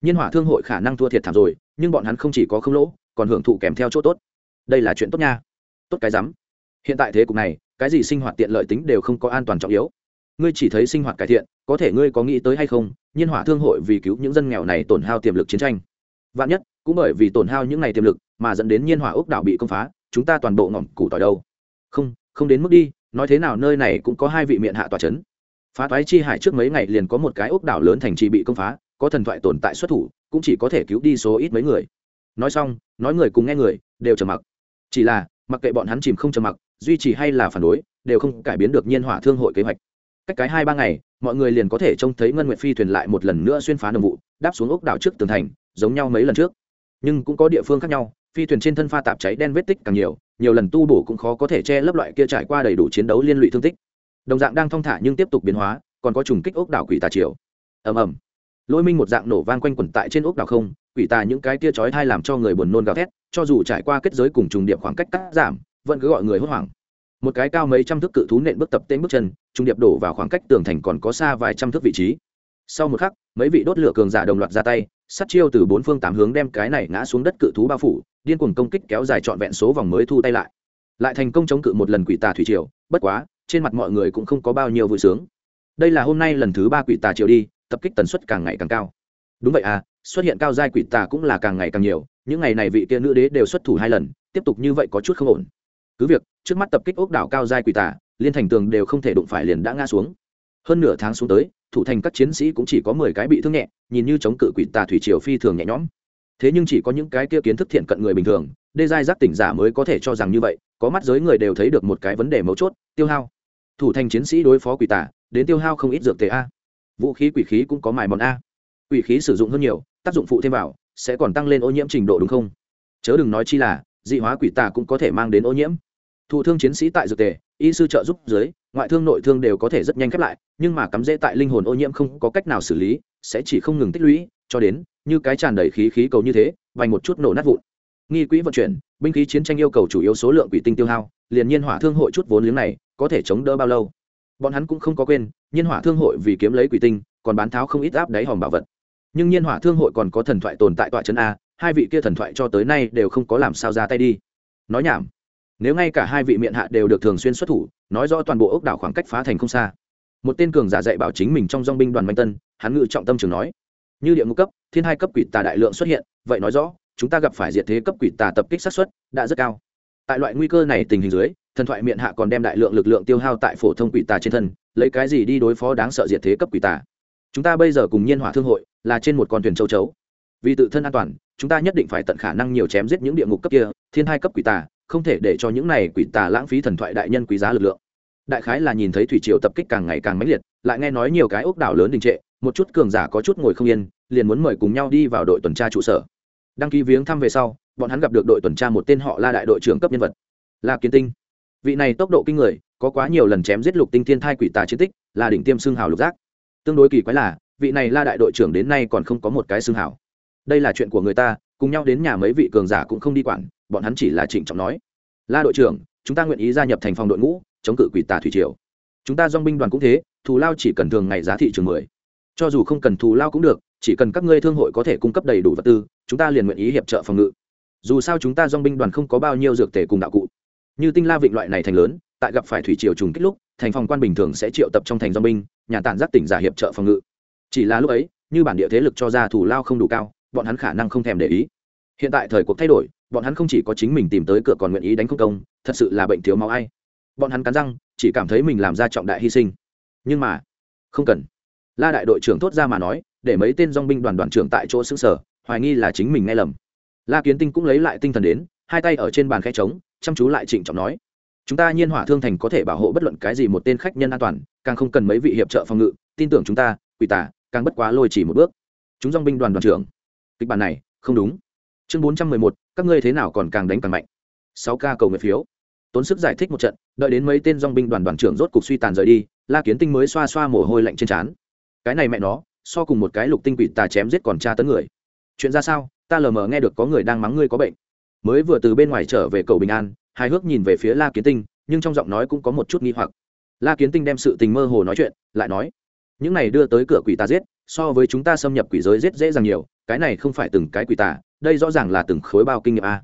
nhiên hỏa thương hội khả năng thua thiệt thảm rồi, nhưng bọn hắn không chỉ có không lỗ, còn hưởng thụ kèm theo chỗ tốt. Đây là chuyện tốt nha. Tốt cái rắm. Hiện tại thế cục này, cái gì sinh hoạt tiện lợi tính đều không có an toàn trọng yếu. Ngươi chỉ thấy sinh hoạt cải thiện, có thể ngươi có nghĩ tới hay không, nhiên hỏa thương hội vì cứu những dân nghèo này tổn hao tiềm lực chiến tranh. Vạn nhất, cũng bởi vì tổn hao những ngày tiềm lực mà dẫn đến nhiên hỏa ốc đảo bị công phá, chúng ta toàn bộ ngỏm củ tỏi đâu? Không không đến mức đi, nói thế nào nơi này cũng có hai vị miệng hạ tòa c h ấ n phá toái chi hải trước mấy ngày liền có một cái ốc đảo lớn thành trì bị công phá có thần thoại tồn tại xuất thủ, cũng chỉ có thể cứu đi số ít mấy người. Nói xong, nói người cùng nghe người, đều trầm mặc. Chỉ là, mặc kệ bọn hắn chìm không trầm mặc, duy trì hay là phản đối, đều không cải biến được nhiên hỏa thương hội kế hoạch. Cách cái hai ba ngày, mọi người liền có thể trông thấy ngân nguyện phi thuyền lại một lần nữa xuyên phá đồng vụ, đáp xuống ốc đảo trước tường thành, giống nhau mấy lần trước. Nhưng cũng có địa phương khác nhau, phi thuyền trên thân pha tạp cháy đen vết tích càng nhiều nhiều lần tu bổ cũng khó có thể che lấp loại kia trải qua đầy đủ chiến đấu liên lụy thương tích. Đồng dạng đang thong thả nhưng tiếp tục biến hóa, còn có trùng kích ốc đảo quỷ tà triều. Ầm ầm lôi minh một dạng nổ vang quanh quẩn tại trên ốc đảo không, quỷ tà những cái kia chói thai làm cho người buồn nôn gào thét, cho dù trải qua kết giới cùng trùng điệp khoảng cách cắt giảm, vẫn cứ gọi người hốt hoảng. Một cái cao mấy trăm thước cự thú nện bước tập tên bước chân, trùng điệp đổ vào khoảng cách tường thành còn có xa vài trăm thước vị trí. Sau một khắc, mấy vị đốt lửa cường giả đồng loạt ra tay sắt chiêu từ bốn phương tám hướng đem cái này ngã xuống đất cự thú bao phủ, điên cuồng công kích kéo dài trọn vẹn số vòng mới thu tay lại. Lại thành công chống cự một lần quỷ tà thủy triều, bất quá, trên mặt mọi người cũng không có bao nhiêu vui sướng. Đây là hôm nay lần thứ ba quỷ tà triều đi tập kích tần suất càng ngày càng cao. Đúng vậy à xuất hiện cao giai quỷ tà cũng là càng ngày càng nhiều, những ngày này vị tiên nữ đế đều xuất thủ hai lần, tiếp tục như vậy có chút không ổn. Cứ việc, trước mắt tập kích ốc đảo cao giai quỷ tà, liên thành tường đều không thể đụng phải liền đã ngã xuống. Hơn nửa tháng xuống tới, thủ thành các chiến sĩ cũng chỉ có mười cái bị thương nhẹ, nhìn như chống cự quỷ tà thủy triều phi thường nhẹ nhõm. Thế nhưng chỉ có những cái kia kiến thức thiện cận người bình thường, đê giai giác tỉnh giả mới có thể cho rằng như vậy, có mắt giới người đều thấy được một cái vấn đề mấu chốt, tiêu hao. Thủ thành chiến sĩ đối phó quỷ tà, đến tiêu hao không ít dược tề a vũ khí quỷ khí cũng có mài mòn a. Quỷ khí sử dụng hơn nhiều, tác dụng phụ thêm vào, sẽ còn tăng lên ô nhiễm trình độ đúng không? Chớ đừng nói chi là, dị hóa quỷ tà cũng có thể mang đến ô nhiễm. Thụ thương chiến sĩ tại dược tề, y sư trợ giúp dưới, ngoại thương nội thương đều có thể rất nhanh khép lại, nhưng mà cắm rễ tại linh hồn ô nhiễm không có cách nào xử lý, sẽ chỉ không ngừng tích lũy, cho đến, như cái tràn đầy khí khí cầu như thế, vành một chút nổ nát vụn. Nghi quỹ vận chuyển, binh khí chiến tranh yêu cầu chủ yếu số lượng quỷ tinh tiêu hao, liền nhiên hỏa thương hội chút vốn liếng này, có thể chống đỡ bao lâu? Bọn hắn cũng không có quên, nhiên hỏa thương hội vì kiếm lấy quỷ tinh, còn bán tháo không ít áp đáy hòm bảo vật. Nhưng nhiên hỏa thương hội còn có thần thoại tồn tại tọa trấn a, hai vị kia thần thoại cho tới nay đều không có làm sao ra tay đi. Nói nhảm. Nếu ngay cả hai vị miệng hạ đều được thường xuyên xuất thủ, nói rõ toàn bộ ốc đảo khoảng cách phá thành không xa. Một tên cường giả dạy bảo chính mình trong dong binh đoàn manh tân, hắn ngự trọng tâm trường nói, như địa ngục cấp, thiên hai cấp quỷ tà đại lượng xuất hiện, vậy nói rõ, chúng ta gặp phải diệt thế cấp quỷ tà tập kích sát xuất đã rất cao. Tại loại nguy cơ này tình hình dưới thần thoại miệng hạ còn đem đại lượng lực lượng tiêu hao tại phổ thông quỷ tà trên thân, lấy cái gì đi đối phó đáng sợ diệt thế cấp quỷ tà? Chúng ta bây giờ cùng nhiên hỏa thương hội là trên một con thuyền châu chấu. Vì tự thân an toàn, chúng ta nhất định phải tận khả năng nhiều chém giết những địa ngục cấp kia, thiên hai cấp quỷ tà, không thể để cho những này quỷ tà lãng phí thần thoại đại nhân quý giá lực lượng. Đại khái là nhìn thấy thủy triều tập kích càng ngày càng mãnh liệt, lại nghe nói nhiều cái ốc đảo lớn đình trệ, một chút cường giả có chút ngồi không yên, liền muốn mời cùng nhau đi vào đội tuần tra trụ sở. Đăng ký viếng thăm về sau, bọn hắn gặp được đội tuần tra một tên họ la đại đội trưởng cấp nhân vật. La kiến tinh vị này tốc độ kinh người, có quá nhiều lần chém giết lục tinh thiên thai quỷ tà chiến tích, là đỉnh tiêm xương hào lục giác. Tương đối kỳ quái là, vị này la đại đội trưởng đến nay còn không có một cái xương hào. Đây là chuyện của người ta, cùng nhau đến nhà mấy vị cường giả cũng không đi quản, bọn hắn chỉ là trịnh trọng nói. La đội trưởng, chúng ta nguyện ý gia nhập thành phòng đội ngũ, chống cự quỷ tà thủy triều. Chúng ta dong binh đoàn cũng thế, thù lao chỉ cần thường ngày giá thị trường mười. Cho dù không cần thù lao cũng được, chỉ cần các ngươi thương hội có thể cung cấp đầy đủ vật tư, chúng ta liền nguyện ý hiệp trợ phòng ngự. Dù sao chúng ta dong binh đoàn không có bao nhiêu dược tể cùng đạo cụ như tinh la vịnh loại này thành lớn, tại gặp phải thủy triều trùng kích lúc, thành phòng quan bình thường sẽ triệu tập trong thành do binh, nhà tản giác tỉnh giả hiệp trợ phòng ngự. Chỉ là lúc ấy, như bản địa thế lực cho ra thủ lao không đủ cao, bọn hắn khả năng không thèm để ý. Hiện tại thời cuộc thay đổi, bọn hắn không chỉ có chính mình tìm tới cửa còn nguyện ý đánh không công, thật sự là bệnh thiếu máu ai. Bọn hắn cắn răng, chỉ cảm thấy mình làm ra trọng đại hy sinh. Nhưng mà, không cần. La đại đội trưởng thốt ra mà nói, để mấy tên dong binh đoàn đoàn trưởng tại chỗ xứng sở hoài nghi là chính mình nghe lầm. La kiến tinh cũng lấy lại tinh thần đến, hai tay ở trên bàn khe trống chăm chú lại trịnh trọng nói, chúng ta nhiên hỏa thương thành có thể bảo hộ bất luận cái gì một tên khách nhân an toàn, càng không cần mấy vị hiệp trợ phòng ngự, tin tưởng chúng ta, quỷ tả càng bất quá lôi chỉ một bước. Chúng dong binh đoàn đoàn trưởng, kịch bản này, không đúng. Chương bốn trăm mười một, các ngươi thế nào còn càng đánh càng mạnh? Sáu ca cầu nguyện phiếu. Tốn sức giải thích một trận, đợi đến mấy tên dong binh đoàn đoàn trưởng rốt cục suy tàn rời đi, la kiến tinh mới xoa xoa mồ hôi lạnh trên trán. Cái này mẹ nó, so cùng một cái lục tinh quỷ tà chém giết còn tra tấn người. Chuyện ra sao? Ta lờ mờ nghe được có người đang mắng ngươi có bệnh mới vừa từ bên ngoài trở về cầu bình an, hài hước nhìn về phía la kiến tinh, nhưng trong giọng nói cũng có một chút nghi hoặc. La kiến tinh đem sự tình mơ hồ nói chuyện, lại nói, những này đưa tới cửa quỷ tà giết, so với chúng ta xâm nhập quỷ giới giết dễ dàng nhiều, cái này không phải từng cái quỷ tà, đây rõ ràng là từng khối bao kinh nghiệm a.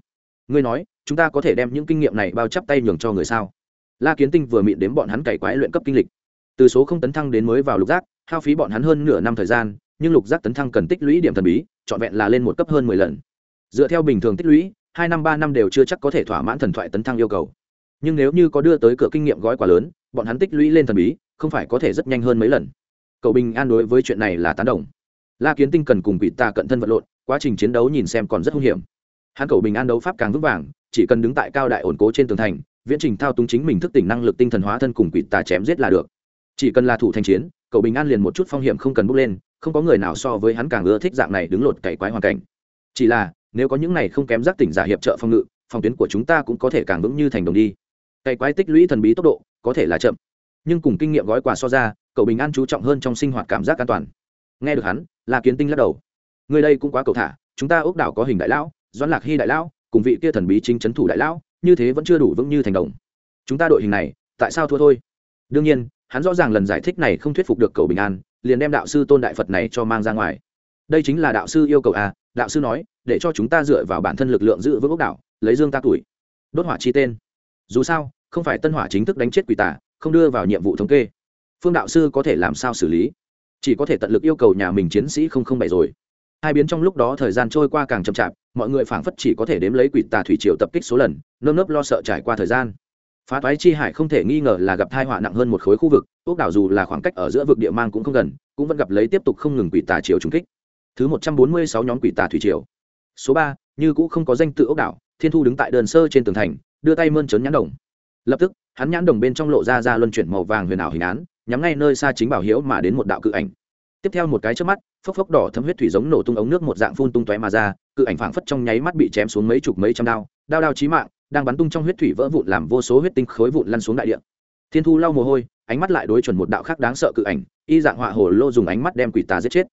Ngươi nói, chúng ta có thể đem những kinh nghiệm này bao chắp tay nhường cho người sao? La kiến tinh vừa mịn đến bọn hắn cày quái luyện cấp kinh lịch. Từ số không tấn thăng đến mới vào lục giác, hao phí bọn hắn hơn nửa năm thời gian, nhưng lục giác tấn thăng cần tích lũy điểm thần bí, trọn vẹn là lên một cấp hơn mười lần. Dựa theo bình thường tích lũy hai năm, ba năm đều chưa chắc có thể thỏa mãn thần thoại tấn thăng yêu cầu. Nhưng nếu như có đưa tới cửa kinh nghiệm gói quá lớn, bọn hắn tích lũy lên thần bí, không phải có thể rất nhanh hơn mấy lần. Cậu bình an đối với chuyện này là tán đồng. La kiến tinh cần cùng quỷ tà cận thân vật lộn, quá trình chiến đấu nhìn xem còn rất hung hiểm. Hắn cậu bình an đấu pháp càng vững vàng, chỉ cần đứng tại cao đại ổn cố trên tường thành, viễn trình thao túng chính mình thức tỉnh năng lực tinh thần hóa thân cùng quỷ tà chém giết là được. Chỉ cần là thủ thành chiến cậu bình an liền một chút phong hiểm không cần bước lên, không có người nào so với hắn càng ưa thích dạng này đứng lột cày quái hoàn cảnh. Chỉ là nếu có những này không kém giác tỉnh giả hiệp trợ phòng ngự, phòng tuyến của chúng ta cũng có thể càng vững như thành đồng đi. Cày quái tích lũy thần bí tốc độ, có thể là chậm. Nhưng cùng kinh nghiệm gói quà so ra, cậu bình an chú trọng hơn trong sinh hoạt cảm giác an toàn. Nghe được hắn là kiến tinh lắc đầu. Người đây cũng quá cầu thả, chúng ta ốc đảo có hình đại lão, doãn lạc hy đại lão, cùng vị kia thần bí chính c thủ đại lão, như thế vẫn chưa đủ vững như thành đồng. Chúng ta đội hình này, tại sao thua thôi? Đương nhiên, hắn rõ ràng lần giải thích này không thuyết phục được cầu bình an, liền đem đạo sư tôn đại phật này cho mang ra ngoài đây chính là đạo sư yêu cầu à? đạo sư nói, để cho chúng ta dựa vào bản thân lực lượng giữ vững ốc đảo, lấy dương ta tuổi. Đốt hỏa chi tên. Dù sao, không phải tân hỏa chính thức đánh chết quỷ tả không đưa vào nhiệm vụ thống kê. Phương đạo sư có thể làm sao xử lý? Chỉ có thể tận lực yêu cầu nhà mình chiến sĩ không không bảy rồi. Hai biến trong lúc đó thời gian trôi qua càng chậm chạp, mọi người phảng phất chỉ có thể đếm lấy quỷ tà thủy triều tập kích số lần, nơm nớp lo sợ trải qua thời gian. Phá toái chi hải không thể nghi ngờ là gặp tai họa nặng hơn một khối khu vực, ốc đảo dù là khoảng cách ở giữa vực địa mang cũng không gần, cũng vẫn gặp lấy tiếp tục không ngừng quỷ tà triều trúng kích thứ một trăm bốn mươi sáu nhóm quỷ tà thủy triều. Số ba, như cũng không có danh tự ốc đảo, thiên thu đứng tại đơn sơ trên tường thành, đưa tay mơn trớn nhãn đồng. Lập tức, hắn nhãn đồng bên trong lộ ra ra luân chuyển màu vàng huyền ảo hình án, nhắm ngay nơi xa chính bảo hiếu mà đến một đạo cự ảnh. Tiếp theo một cái trước mắt, phốc phốc đỏ thấm huyết thủy giống nổ tung ống nước một dạng phun tung tóe mà ra, cự ảnh phảng phất trong nháy mắt bị chém xuống mấy chục mấy trăm đao đao đao chí mạng, đang bắn tung trong huyết thủy vỡ vụn làm vô số huyết tinh khối vụn lăn xuống đại địa. Thiên thu lau mồ hôi, ánh mắt lại đối chuẩn một đạo khác đáng sợ cự ảnh, y dạng họa hồ lô dùng ánh mắt đem quỷ tà giết chết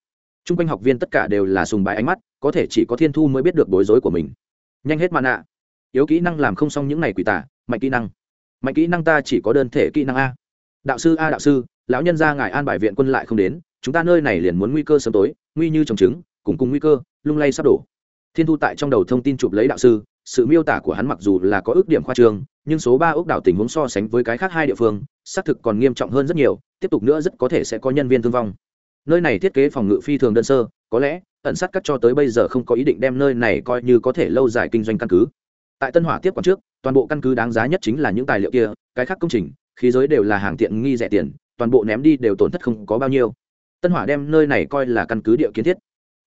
t r u n g quanh học viên tất cả đều là sùng bái ánh mắt, có thể chỉ có thiên thu mới biết được bối rối của mình. Nhanh hết màn ạ. Yếu kỹ năng làm không xong những này quỷ tả, mạnh kỹ năng. Mạnh kỹ năng ta chỉ có đơn thể kỹ năng a. Đạo sư a đạo sư, lão nhân ra ngài an bài viện quân lại không đến, chúng ta nơi này liền muốn nguy cơ sớm tối, nguy như trồng trứng, cùng cùng nguy cơ, lung lay sắp đổ. Thiên thu tại trong đầu thông tin chụp lấy đạo sư, sự miêu tả của hắn mặc dù là có ước điểm khoa trương nhưng số ba ước đảo tình huống so sánh với cái khác hai địa phương, xác thực còn nghiêm trọng hơn rất nhiều, tiếp tục nữa rất có thể sẽ có nhân viên thương vong nơi này thiết kế phòng ngự phi thường đơn sơ, có lẽ, ẩn sát cắt cho tới bây giờ không có ý định đem nơi này coi như có thể lâu dài kinh doanh căn cứ. Tại tân hỏa tiếp quản trước, toàn bộ căn cứ đáng giá nhất chính là những tài liệu kia, cái khác công trình, khí giới đều là hàng tiện nghi rẻ tiền, toàn bộ ném đi đều tổn thất không có bao nhiêu. Tân hỏa đem nơi này coi là căn cứ địa kiến thiết.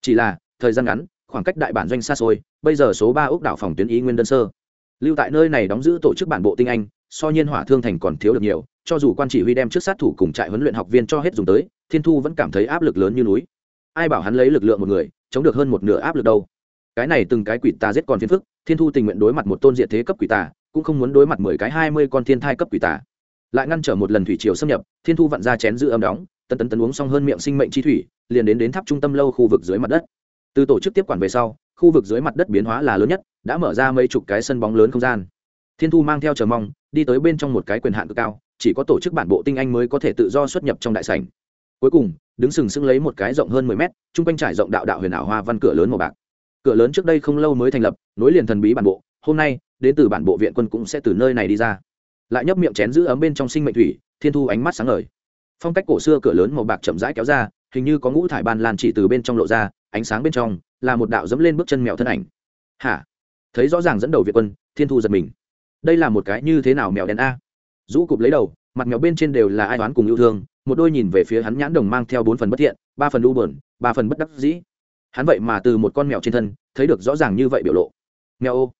Chỉ là, thời gian ngắn, khoảng cách đại bản doanh xa xôi, bây giờ số ba ốc đảo phòng tuyến ý nguyên đơn sơ. Lưu tại nơi này đóng giữ tổ chức bản bộ tinh anh, so nhiên hỏa thương thành còn thiếu được nhiều cho dù quan chỉ huy đem trước sát thủ cùng trại huấn luyện học viên cho hết dùng tới, thiên thu vẫn cảm thấy áp lực lớn như núi. Ai bảo hắn lấy lực lượng một người, chống được hơn một nửa áp lực đâu. Cái này từng cái quỷ tà giết còn phiền phức, thiên thu tình nguyện đối mặt một tôn diện thế cấp quỷ tà, cũng không muốn đối mặt mười cái hai mươi con thiên thai cấp quỷ tà. Lại ngăn trở một lần thủy triều xâm nhập, thiên thu vặn ra chén giữ âm đóng tân tấn tấn uống xong hơn miệng sinh mệnh chi thủy, liền đến đến tháp trung tâm lâu khu vực dưới mặt đất. Từ tổ chức tiếp quản về sau, khu vực dưới mặt đất biến hóa là lớn nhất, đã mở ra mấy chục cái sân bóng lớn không gian. Thiên thu mang theo chờ mong, đi tới bên trong một cái quyền hạn cực cao chỉ có tổ chức bản bộ tinh anh mới có thể tự do xuất nhập trong đại sảnh. Cuối cùng, đứng sừng sững lấy một cái rộng hơn mười mét, chung quanh trải rộng đạo đạo huyền ảo hoa văn cửa lớn màu bạc. Cửa lớn trước đây không lâu mới thành lập, nối liền thần bí bản bộ, hôm nay, đến từ bản bộ viện quân cũng sẽ từ nơi này đi ra. Lại nhấp miệng chén giữ ấm bên trong sinh mệnh thủy, thiên thu ánh mắt sáng ngời. Phong cách cổ xưa cửa lớn màu bạc chậm rãi kéo ra, hình như có ngũ thải ban lan chỉ từ bên trong lộ ra, ánh sáng bên trong, là một đạo dẫm lên bước chân mèo thân ảnh. Hả? Thấy rõ ràng dẫn đầu việt quân, thiên thu giật mình. Đây là một cái như thế nào mèo đen a? Rũ cụp lấy đầu mặt mèo bên trên đều là ai đoán cùng yêu thương một đôi nhìn về phía hắn nhãn đồng mang theo bốn phần bất thiện ba phần u bờn ba phần bất đắc dĩ. Hắn vậy mà từ một con mèo trên thân thấy được rõ ràng như vậy biểu lộ. Mèo ô.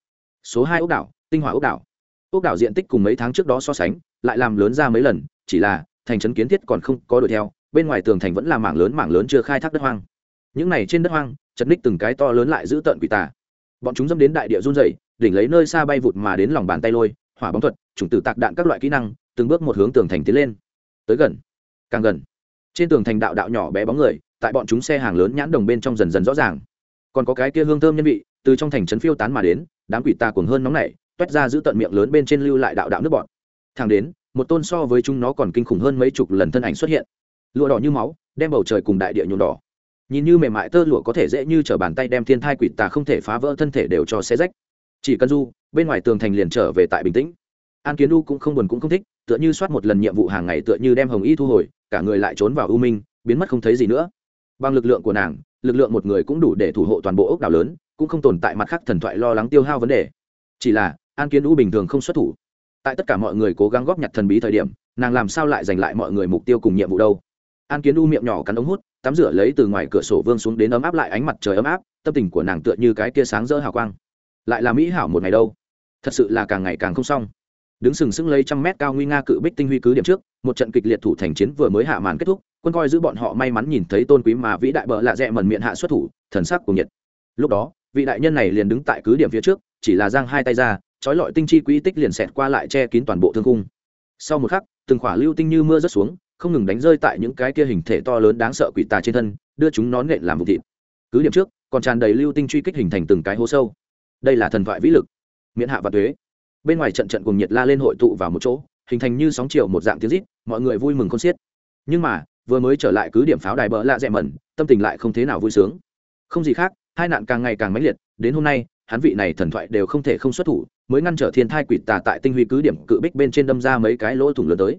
Số hai ốc đảo tinh hỏa ốc đảo. Ốc đảo diện tích cùng mấy tháng trước đó so sánh lại làm lớn ra mấy lần chỉ là thành trấn kiến thiết còn không có đuổi theo bên ngoài tường thành vẫn là mảng lớn mảng lớn chưa khai thác đất hoang. Những này trên đất hoang chật ních từng cái to lớn lại giữ tợn quỷ tà. Bọn chúng dâm đến đại địa run rẩy, đỉnh lấy nơi xa bay vụt mà đến lòng bàn tay lôi hỏa bóng thuật chủng tử tạc đạn các loại kỹ năng, từng bước một hướng tường thành tiến lên. Tới gần, càng gần. Trên tường thành đạo đạo nhỏ bé bóng người, tại bọn chúng xe hàng lớn nhãn đồng bên trong dần dần rõ ràng. Còn có cái kia hương thơm nhân vị, từ trong thành trấn phiêu tán mà đến, đám quỷ tà cuồng hơn nóng nảy, toét ra giữ tận miệng lớn bên trên lưu lại đạo đạo nước bọn thẳng đến, một tôn so với chúng nó còn kinh khủng hơn mấy chục lần thân ảnh xuất hiện. Lụa đỏ như máu, đem bầu trời cùng đại địa nhuộm đỏ. Nhìn như mềm mại tơ lụa có thể dễ như t r ở bàn tay đem thiên thai quỷ tà không thể phá vỡ thân thể đều cho xe rách. Chỉ cần du, bên ngoài tường thành liền trở về tại bình tĩnh an kiến u cũng không buồn cũng không thích, tựa như soát một lần nhiệm vụ hàng ngày tựa như đem hồng y thu hồi, cả người lại trốn vào u minh, biến mất không thấy gì nữa. Bằng lực lượng của nàng, lực lượng một người cũng đủ để thủ hộ toàn bộ ốc đảo lớn, cũng không tồn tại mặt khác thần thoại lo lắng tiêu hao vấn đề. Chỉ là, an kiến u bình thường không xuất thủ. Tại tất cả mọi người cố gắng góp nhặt thần bí thời điểm, nàng làm sao lại giành lại mọi người mục tiêu cùng nhiệm vụ đâu? An kiến u miệng nhỏ cắn ống hút, tắm rửa lấy từ ngoài cửa sổ vương xuống đến ấm áp lại ánh mặt trời ấm áp, tâm tình của nàng tựa như cái kia sáng rỡ hào quang. Lại là mỹ hảo một ngày đâu. Thật sự là càng ngày càng không xong đứng sừng sững lấy trăm mét cao nguy nga cự bích tinh huy cứ điểm trước, một trận kịch liệt thủ thành chiến vừa mới hạ màn kết thúc, quân coi giữ bọn họ may mắn nhìn thấy tôn quý mà vĩ đại bợ lạ rẽ mần miệng hạ xuất thủ, thần sắc cuồng nhiệt. Lúc đó, vị đại nhân này liền đứng tại cứ điểm phía trước, chỉ là giang hai tay ra, trói lọi tinh chi quỹ tích liền xẹt qua lại che kín toàn bộ thương cung sau một khắc, từng khỏa lưu tinh như mưa rớt xuống, không ngừng đánh rơi tại những cái kia hình thể to lớn đáng sợ quỷ tà trên thân, đưa chúng nón nện làm vụ thịt. Cứ điểm trước, còn tràn đầy lưu tinh truy kích hình thành từng cái hố sâu. Đây là thần thoại vĩ lực. Miễn hạ và thuế bên ngoài trận trận cùng nhiệt la lên hội tụ vào một chỗ, hình thành như sóng chiều một dạng tiếng rít, mọi người vui mừng con xiết. Nhưng mà, vừa mới trở lại cứ điểm pháo đài bỡ lạ rẽ mẩn, tâm tình lại không thế nào vui sướng. Không gì khác, hai nạn càng ngày càng mãnh liệt, đến hôm nay, hắn vị này thần thoại đều không thể không xuất thủ, mới ngăn trở thiên thai quỷ tà tại tinh huy cứ điểm cự bích bên trên đâm ra mấy cái lỗ thủng lớn tới.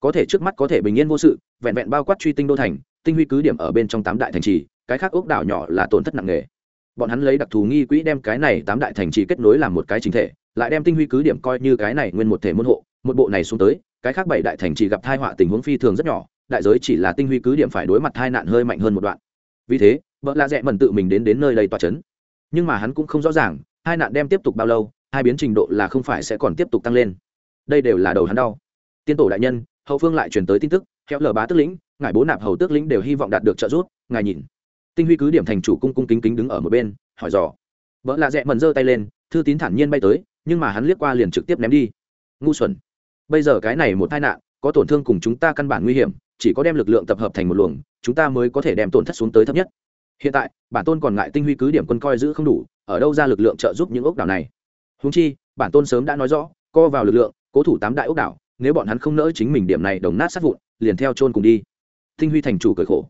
Có thể trước mắt có thể bình yên vô sự, vẹn vẹn bao quát truy tinh đô thành, tinh huy cứ điểm ở bên trong tám đại thành trì, cái khác ốc đảo nhỏ là tổn thất nặng nề. Bọn hắn lấy đặc thù nghi quỹ đem cái này tám đại thành trì kết nối làm một cái chính thể lại đem tinh huy cứ điểm coi như cái này nguyên một thể môn hộ, một bộ này xuống tới, cái khác bảy đại thành chỉ gặp thai họa tình huống phi thường rất nhỏ, đại giới chỉ là tinh huy cứ điểm phải đối mặt tai nạn hơi mạnh hơn một đoạn. Vì thế, vợ lạ rẽ mần tự mình đến đến nơi đây tòa c h ấ n nhưng mà hắn cũng không rõ ràng, hai nạn đem tiếp tục bao lâu, hai biến trình độ là không phải sẽ còn tiếp tục tăng lên. Đây đều là đầu hắn đau. Tiên tổ đại nhân, hậu phương lại truyền tới tin tức kéo lờ bá tức lĩnh, ngài bố nạp hầu tước lĩnh đều hy vọng đạt được trợ giúp, ngài nhìn. Tinh huy cứ điểm thành chủ cung cung kính kính đứng ở một bên, hỏi dò. Vợ lạ rẽ mần giơ tay lên thư tín thản nhiên bay tới, nhưng mà hắn liếc qua liền trực tiếp ném đi. Ngu xuẩn. Bây giờ cái này một tai nạn, có tổn thương cùng chúng ta căn bản nguy hiểm, chỉ có đem lực lượng tập hợp thành một luồng, chúng ta mới có thể đem tổn thất xuống tới thấp nhất. Hiện tại, bản tôn còn ngại tinh huy cứ điểm quân coi giữ không đủ, ở đâu ra lực lượng trợ giúp những ốc đảo này? Húng chi, bản tôn sớm đã nói rõ, co vào lực lượng, cố thủ tám đại ốc đảo, nếu bọn hắn không nỡ chính mình điểm này đồng nát sát vụn, liền theo chôn cùng đi. Tinh huy thành chủ cười khổ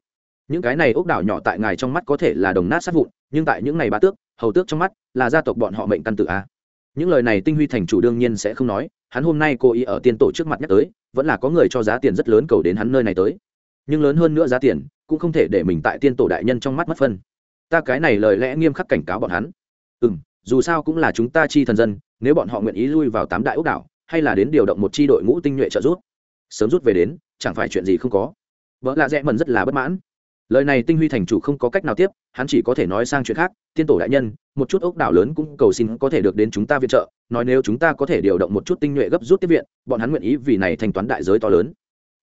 những cái này ốc đảo nhỏ tại ngài trong mắt có thể là đồng nát sát vụn, nhưng tại những ngày bá tước, hầu tước trong mắt là gia tộc bọn họ mệnh căn tự a. Những lời này tinh huy thành chủ đương nhiên sẽ không nói, hắn hôm nay cố ý ở tiên tổ trước mặt nhắc tới, vẫn là có người cho giá tiền rất lớn cầu đến hắn nơi này tới. Nhưng lớn hơn nữa giá tiền, cũng không thể để mình tại tiên tổ đại nhân trong mắt mất phân. Ta cái này lời lẽ nghiêm khắc cảnh cáo bọn hắn. Ừ m dù sao cũng là chúng ta chi thần dân, nếu bọn họ nguyện ý lui vào tám đại ốc đảo, hay là đến điều động một chi đội ngũ tinh nhuệ trợ rút sớm rút về đến, chẳng phải chuyện gì không có. Vợ lạ rẽ mần rất là bất mãn lời này tinh huy thành chủ không có cách nào tiếp, hắn chỉ có thể nói sang chuyện khác, tiên tổ đại nhân, một chút ốc đảo lớn cũng cầu xin có thể được đến chúng ta viện trợ, nói nếu chúng ta có thể điều động một chút tinh nhuệ gấp rút tiếp viện, bọn hắn nguyện ý vì này thanh toán đại giới to lớn.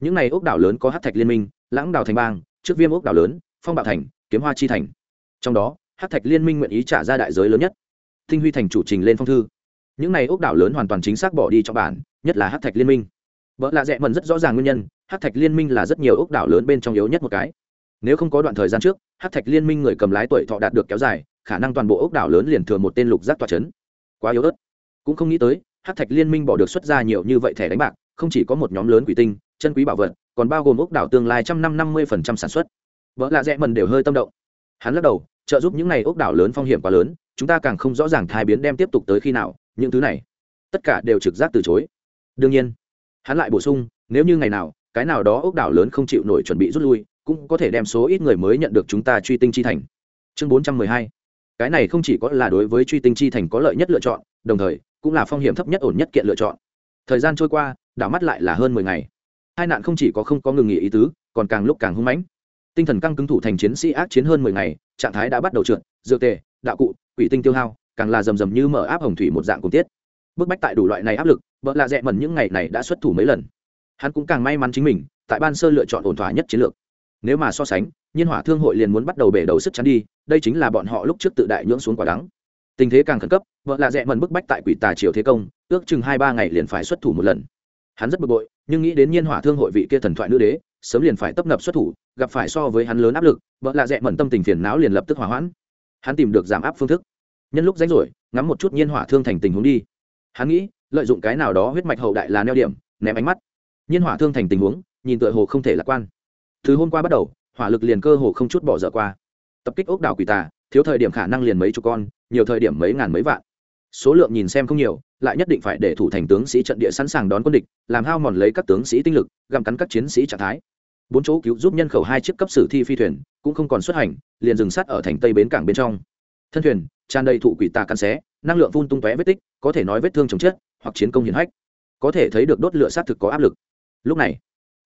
Những này ốc đảo lớn có hát thạch liên minh, lãng đào thành bang, trước viêm ốc đảo lớn, phong bạo thành, kiếm hoa chi thành. Trong đó hát thạch liên minh nguyện ý trả ra đại giới lớn nhất. Tinh huy thành chủ trình lên phong thư. Những này ốc đảo lớn hoàn toàn chính xác bỏ đi cho bản, nhất là hát thạch liên minh. Vợ lạ rẽ mần rất rõ ràng nguyên nhân hát thạch liên minh là rất nhiều ốc đảo lớn bên trong yếu nhất một cái nếu không có đoạn thời gian trước hát thạch liên minh người cầm lái tuổi thọ đạt được kéo dài, khả năng toàn bộ ốc đảo lớn liền thừa một tên lục giác tòa c h ấ n quá yếu ớt. Cũng không nghĩ tới hát thạch liên minh bỏ được xuất ra nhiều như vậy thẻ đánh bạc, không chỉ có một nhóm lớn quỷ tinh, chân quý bảo vật, còn bao gồm ốc đảo tương lai trăm năm năm mươi phần trăm sản xuất. Vợ lạ rẽ mần đều hơi tâm động. Hắn lắc đầu, trợ giúp những n à y ốc đảo lớn phong hiểm quá lớn, chúng ta càng không rõ ràng thai biến đem tiếp tục tới khi nào, những thứ này, tất cả đều trực giác từ chối. Đương nhiên, hắn lại bổ sung, nếu như ngày nào, cái nào đó ốc đảo lớn không chịu nổi chuẩn bị rút lui cũng có thể đem số ít người mới nhận được chúng ta truy tinh chi thành. Chương bốn trăm mười hai. Cái này không chỉ có là đối với truy tinh chi thành có lợi nhất lựa chọn, đồng thời, cũng là phong hiểm thấp nhất ổn nhất kiện lựa chọn. Thời gian trôi qua, đảo mắt lại là hơn mười ngày. Hai nạn không chỉ có không có ngừng nghỉ ý tứ, còn càng lúc càng hung mãnh. Tinh thần căng cứng thủ thành chiến sĩ ác chiến hơn mười ngày, trạng thái đã bắt đầu trượt, dược tề, đạo cụ, quỷ tinh tiêu hao, càng là rầm rầm như mở áp hồng thủy một dạng cùng tiết. Bức bách tại đủ loại này áp lực, vợ lạ dẹ mẩn những ngày này đã xuất thủ mấy lần. Hắn cũng càng may mắn chính mình, tại ban sơ lựa chọn ổn thỏa nhất chiến lược nếu mà so sánh, nhiên hỏa thương hội liền muốn bắt đầu bể đầu sức chắn đi, đây chính là bọn họ lúc trước tự đại nhưỡng xuống quả đắng. Tình thế càng khẩn cấp, vợ lạ rẽ mần bức bách tại quỷ tà triều thế công, ước chừng hai ba ngày liền phải xuất thủ một lần. Hắn rất bực bội, nhưng nghĩ đến nhiên hỏa thương hội vị kia thần thoại nữ đế, sớm liền phải tấp nập xuất thủ, gặp phải so với hắn lớn áp lực, vợ lạ rẽ mần tâm tình phiền não liền lập tức hỏa hoãn. Hắn tìm được giảm áp phương thức. Nhân lúc rảnh rỗi, ngắm một chút nhiên hỏa thương thành tình huống đi. Hắn nghĩ, lợi dụng cái nào đó huyết mạch hậu đại là neo điểm, ném ánh mắt. Nhiên hỏa thương thành tình huống, nhìn tựa hồ không thể lạc quan từ hôm qua bắt đầu, hỏa lực liền cơ hồ không chút bỏ dở qua. Tập kích ốc đảo quỷ tà, thiếu thời điểm khả năng liền mấy chục con, nhiều thời điểm mấy ngàn mấy vạn. Số lượng nhìn xem không nhiều, lại nhất định phải để thủ thành tướng sĩ trận địa sẵn sàng đón quân địch, làm hao mòn lấy các tướng sĩ tinh lực, gặm cắn các chiến sĩ trạng thái. Bốn chỗ cứu giúp nhân khẩu hai chiếc cấp sử thi phi thuyền, cũng không còn xuất hành, liền dừng sát ở thành tây bến cảng bên trong. Thân thuyền, tràn đầy thụ quỷ tà cắn xé, năng lượng phun tung tóe vết tích, có thể nói vết thương chồng chết, hoặc chiến công hiển hách. Có thể thấy được đốt lửa sát thực có áp lực. Lúc này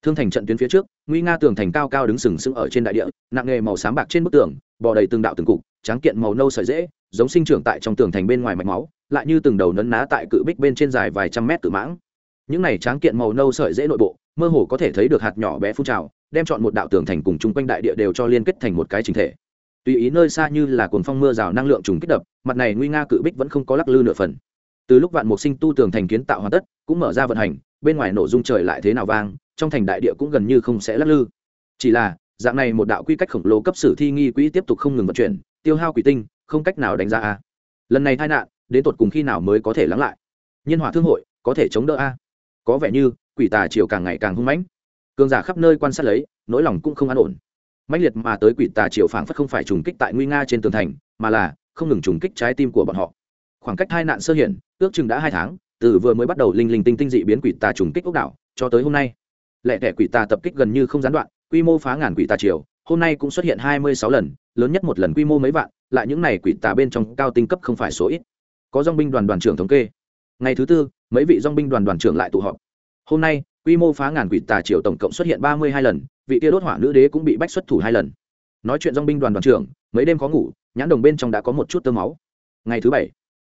thương thành trận tuyến phía trước nguy nga tường thành cao cao đứng sừng sững ở trên đại địa, nặng nghề màu sáng bạc trên bức tường, bò đầy từng đạo từng cục, tráng kiện màu nâu sợi dễ, giống sinh trưởng tại trong tường thành bên ngoài mạch máu, lại như từng đầu nấn ná tại cự bích bên trên dài vài trăm mét tự mãng. Những này tráng kiện màu nâu sợi dễ nội bộ, mơ hồ có thể thấy được hạt nhỏ bé phun trào, đem chọn một đạo tường thành cùng chung quanh đại địa đều cho liên kết thành một cái chính thể. Tùy ý nơi xa như là cuồng phong mưa rào năng lượng trùng kích đập, mặt này nguy nga cự bích vẫn không có lắc lư nửa phần. Từ lúc vạn mục sinh tu tường thành kiến tạo hoàn tất, cũng mở ra vận hành, bên ngoài nổ dung trời lại thế nào vang trong thành đại địa cũng gần như không sẽ lắc lư. Chỉ là, dạng này một đạo quy cách khổng lồ cấp sử thi nghi quỹ tiếp tục không ngừng vận chuyển, tiêu hao quỷ tinh, không cách nào đánh giá a. Lần này tai nạn, đến tột cùng khi nào mới có thể lắng lại? Nhân hỏa thương hội, có thể chống đỡ a? Có vẻ như, quỷ tà chiều càng ngày càng hung mãnh. Cường giả khắp nơi quan sát lấy, nỗi lòng cũng không an ổn. Mãnh liệt mà tới quỷ tà chiều phảng phất không phải trùng kích tại nguy nga trên tường thành, mà là không ngừng trùng kích trái tim của bọn họ. Khoảng cách hai nạn sơ hiện, ước chừng đã hai tháng, từ vừa mới bắt đầu linh linh tinh tinh dị biến quỷ tà trùng kích ốc đảo, cho tới hôm nay lẻ tẻ quỷ tà tập kích gần như không gián đoạn, quy mô phá ngàn quỷ tà triều, hôm nay cũng xuất hiện hai mươi sáu lần, lớn nhất một lần quy mô mấy vạn, lại những này quỷ tà bên trong cao tinh cấp không phải số ít. Có dong binh đoàn đoàn trưởng thống kê. Ngày thứ tư, mấy vị dong binh đoàn đoàn trưởng lại tụ họp. Hôm nay, quy mô phá ngàn quỷ tà triều tổng cộng xuất hiện ba mươi hai lần, vị kia đốt hỏa nữ đế cũng bị bách xuất thủ hai lần. Nói chuyện dong binh đoàn đoàn trưởng, mấy đêm khó ngủ, nhãn đồng bên trong đã có một chút tơ máu. Ngày thứ bảy,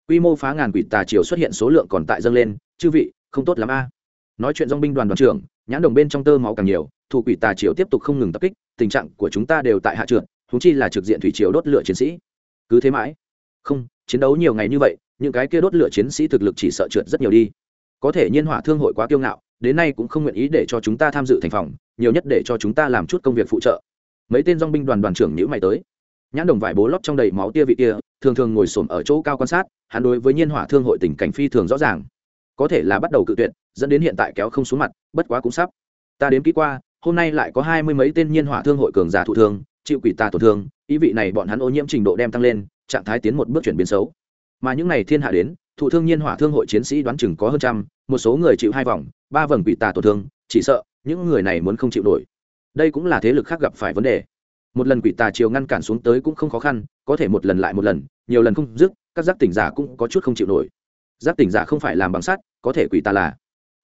quy mô phá ngàn quỷ tà triều xuất hiện số lượng còn tại dâng lên, chư vị, không tốt lắm a. Nói chuyện dong binh đoàn đoàn trưởng nhãn đồng bên trong tơ máu càng nhiều, thủ quỷ tà triều tiếp tục không ngừng tập kích, tình trạng của chúng ta đều tại hạ trượt thúng chi là trực diện thủy triều đốt lửa chiến sĩ. Cứ thế mãi. Không, chiến đấu nhiều ngày như vậy, những cái kia đốt lửa chiến sĩ thực lực chỉ sợ trượt rất nhiều đi. Có thể nhiên hỏa thương hội quá kiêu ngạo, đến nay cũng không nguyện ý để cho chúng ta tham dự thành phòng, nhiều nhất để cho chúng ta làm chút công việc phụ trợ. Mấy tên dong binh đoàn đoàn trưởng nhữ mày tới. Nhãn đồng vải bố lót trong đầy máu tia vị kia, thường thường ngồi xổm ở chỗ cao quan sát, hắn đối với nhiên hỏa thương hội tình cảnh phi thường rõ ràng có thể là bắt đầu cự tuyệt, dẫn đến hiện tại kéo không xuống mặt, bất quá cũng sắp. Ta đếm kỹ qua, hôm nay lại có hai mươi mấy tên nhiên hỏa thương hội cường giả thụ thương, chịu quỷ tà tổn thương, ý vị này bọn hắn ô nhiễm trình độ đem tăng lên, trạng thái tiến một bước chuyển biến xấu. Mà những ngày thiên hạ đến, thụ thương nhiên hỏa thương hội chiến sĩ đoán chừng có hơn trăm, một số người chịu hai vòng, ba vầng quỷ tà tổn thương, chỉ sợ, những người này muốn không chịu nổi. Đây cũng là thế lực khác gặp phải vấn đề. Một lần quỷ tà chiều ngăn cản xuống tới cũng không khó khăn, có thể một lần lại một lần, nhiều lần không dứt, các giác tỉnh giả cũng có chút không chịu nổi giáp tỉnh giả không phải làm bằng sắt, có thể quỷ tà là.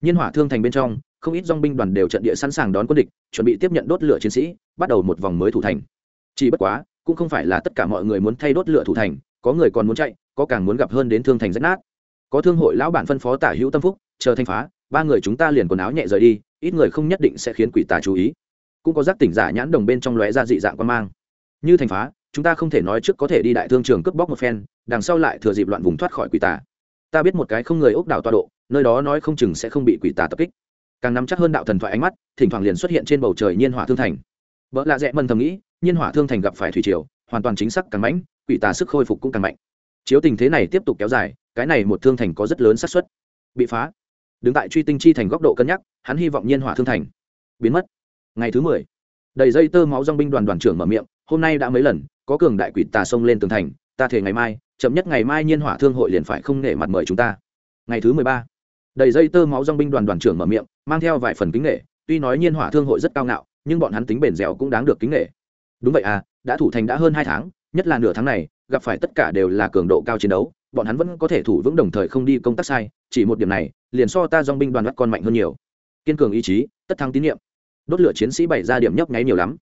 Nhiên hỏa thương thành bên trong, không ít dong binh đoàn đều trận địa sẵn sàng đón quân địch, chuẩn bị tiếp nhận đốt lửa chiến sĩ, bắt đầu một vòng mới thủ thành. Chỉ bất quá, cũng không phải là tất cả mọi người muốn thay đốt lửa thủ thành, có người còn muốn chạy, có càng muốn gặp hơn đến thương thành rách nát. Có thương hội lão bản phân phó tả hữu tâm phúc, chờ thanh phá, ba người chúng ta liền quần áo nhẹ rời đi, ít người không nhất định sẽ khiến quỷ tà chú ý. Cũng có giác tỉnh giả nhãn đồng bên trong lóe ra dị dạng quan mang. Như thành phá, chúng ta không thể nói trước có thể đi đại thương trường cướp bóc một phen, đằng sau lại thừa dịp loạn vùng thoát khỏi quỷ tà ta biết một cái không người ốc đảo tọa độ, nơi đó nói không chừng sẽ không bị quỷ tà tập kích. Càng nắm chắc hơn đạo thần thoại ánh mắt, thỉnh thoảng liền xuất hiện trên bầu trời nhiên hỏa thương thành. Vợ lạ rẽ mần thầm nghĩ, nhiên hỏa thương thành gặp phải thủy triều, hoàn toàn chính xác càng mãnh quỷ tà sức khôi phục cũng càng mạnh. Chiếu tình thế này tiếp tục kéo dài, cái này một thương thành có rất lớn xác suất. Bị phá. Đứng tại truy tinh chi thành góc độ cân nhắc, hắn hy vọng nhiên hỏa thương thành biến mất. Ngày thứ mười, đầy dây tơ máu dong binh đoàn đoàn trưởng mở miệng, hôm nay đã mấy lần, có cường đại quỷ tà xông lên tường thành ta thể ngày mai, chậm nhất ngày mai nhiên hỏa thương hội liền phải không nể mặt mời chúng ta. Ngày thứ mười ba, đầy dây tơ máu dong binh đoàn đoàn trưởng mở miệng, mang theo vài phần kính nghệ tuy nói nhiên hỏa thương hội rất cao ngạo, nhưng bọn hắn tính bền dẻo cũng đáng được kính nghệ đúng vậy à đã thủ thành đã hơn hai tháng, nhất là nửa tháng này, gặp phải tất cả đều là cường độ cao chiến đấu, bọn hắn vẫn có thể thủ vững đồng thời không đi công tác sai, chỉ một điểm này, liền so ta dong binh đoàn bắt con mạnh hơn nhiều. Kiên cường ý chí, tất thắng tín nhiệm. Đốt lửa chiến sĩ bày ra điểm nhấp nháy nhiều lắm.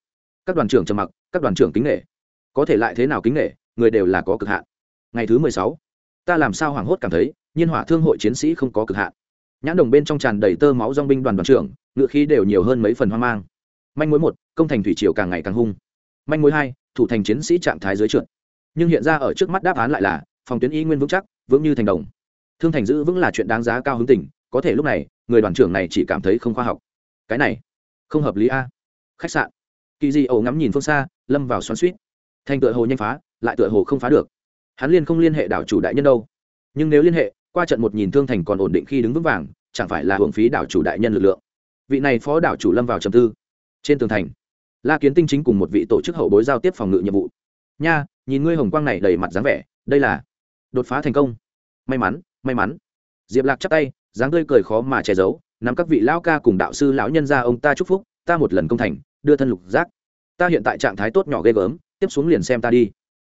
Các đoàn trưởng trầm mặc, các đoàn trưởng kính nghệ có thể lại thế nào kính nghệ người đều là có cực hạn. Ngày thứ mười sáu, ta làm sao hoảng hốt cảm thấy, nhiên hỏa thương hội chiến sĩ không có cực hạn. Nhãn đồng bên trong tràn đầy tơ máu dong binh đoàn đoàn trưởng, ngựa khí đều nhiều hơn mấy phần hoang mang. Manh mối một, công thành thủy triều càng ngày càng hung. Manh mối hai, thủ thành chiến sĩ trạng thái dưới trượt. Nhưng hiện ra ở trước mắt đáp án lại là, phòng tuyến y nguyên vững chắc, vững như thành đồng. Thương thành giữ vững là chuyện đáng giá cao hứng tình, có thể lúc này, người đoàn trưởng này chỉ cảm thấy không khoa học. Cái này, không hợp lý a. Khách sạn. Kỳ di ẩu ngắm nhìn phương xa, lâm vào xoắn suýt thành tựa hồ nhanh phá lại tựa hồ không phá được. Hắn liên không liên hệ đảo chủ đại nhân đâu. Nhưng nếu liên hệ, qua trận một nhìn thương thành còn ổn định khi đứng vững vàng, chẳng phải là hưởng phí đảo chủ đại nhân lực lượng. Vị này phó đảo chủ lâm vào trầm tư. Trên tường thành, la kiến tinh chính cùng một vị tổ chức hậu bối giao tiếp phòng ngự nhiệm vụ. Nha, nhìn ngươi hồng quang này đầy mặt dáng vẻ, đây là đột phá thành công. May mắn may mắn. Diệp lạc chắp tay, dáng tươi cười khó mà che giấu, nắm các vị lão ca cùng đạo sư lão nhân ra ông ta chúc phúc, ta một lần công thành, đưa thân lục giác. Ta hiện tại trạng thái tốt nhỏ ghê gớm, tiếp xuống liền xem ta đi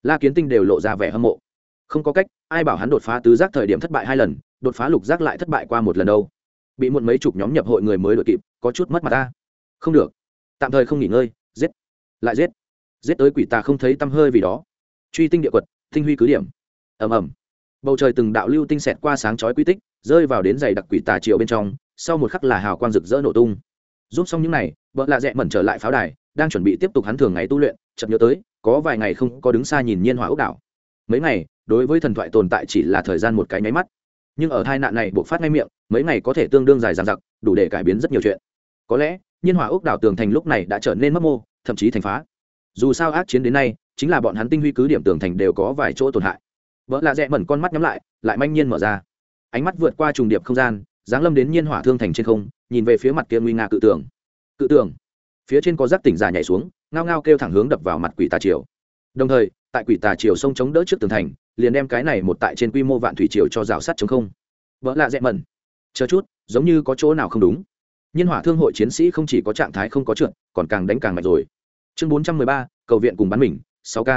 la kiến tinh đều lộ ra vẻ hâm mộ. Không có cách, ai bảo hắn đột phá tứ giác thời điểm thất bại hai lần, đột phá lục giác lại thất bại qua một lần đâu. Bị muộn mấy chục nhóm nhập hội người mới đội kịp, có chút mất mặt ta. Không được. Tạm thời không nghỉ ngơi, giết. Lại giết. Giết tới quỷ tà không thấy tăm hơi vì đó. Truy tinh địa quật, tinh huy cứ điểm. Ầm ầm. Bầu trời từng đạo lưu tinh xẹt qua sáng chói quy tích, rơi vào đến giày đặc quỷ tà chiều bên trong, sau một khắc là hào quang rực rỡ nổ tung. Giúp xong những này, vợ lạ dẹ mẩn trở lại pháo đài, đang chuẩn bị tiếp tục hắn thường ngày tu luyện, chợt nhớ tới có vài ngày không có đứng xa nhìn nhiên hỏa ốc đảo. Mấy ngày, đối với thần thoại tồn tại chỉ là thời gian một cái nháy mắt. Nhưng ở tai nạn này buộc phát ngay miệng, mấy ngày có thể tương đương dài dằng dặc, đủ để cải biến rất nhiều chuyện. Có lẽ, nhiên hỏa ốc đảo tường thành lúc này đã trở nên mất mô, thậm chí thành phá. Dù sao ác chiến đến nay, chính là bọn hắn tinh huy cứ điểm tường thành đều có vài chỗ tổn hại. Vợ lạ rẽ mẩn con mắt nhắm lại lại manh nhiên mở ra. Ánh mắt vượt qua trùng điệp không gian, giáng lâm đến nhiên hỏa thương thành trên không, nhìn về phía mặt kia nguy nga cự tường. Cự tường phía trên có giác tỉnh giả nhảy xuống, ngao ngao kêu thẳng hướng đập vào mặt quỷ tà triều. Đồng thời, tại quỷ tà triều sông chống đỡ trước tường thành, liền đem cái này một tại trên quy mô vạn thủy triều cho rào sắt chống không. Vợ lạ dẹ mẩn. Chờ chút, giống như có chỗ nào không đúng. Nhiên hỏa thương hội chiến sĩ không chỉ có trạng thái không có trượt, còn càng đánh càng mạnh rồi. Chương bốn trăm mười ba, cầu viện cùng bắn mình, sáu k.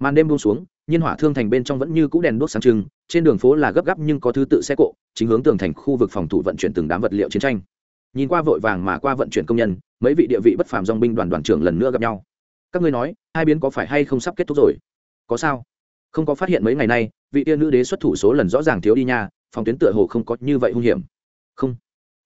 Màn đêm buông xuống nhiên hỏa thương thành bên trong vẫn như cũ đèn đốt sáng trưng, trên đường phố là gấp gáp nhưng có thứ tự xe cộ, chính hướng tường thành khu vực phòng thủ vận chuyển từng đám vật liệu chiến tranh nhìn qua vội vàng mà qua vận chuyển công nhân, mấy vị địa vị bất phàm dong binh đoàn đoàn trưởng lần nữa gặp nhau. Các ngươi nói, hai biến có phải hay không sắp kết thúc rồi? Có sao? Không có phát hiện mấy ngày nay, vị tiên nữ đế xuất thủ số lần rõ ràng thiếu đi nha, phòng tuyến tựa hồ không có như vậy hung hiểm. Không.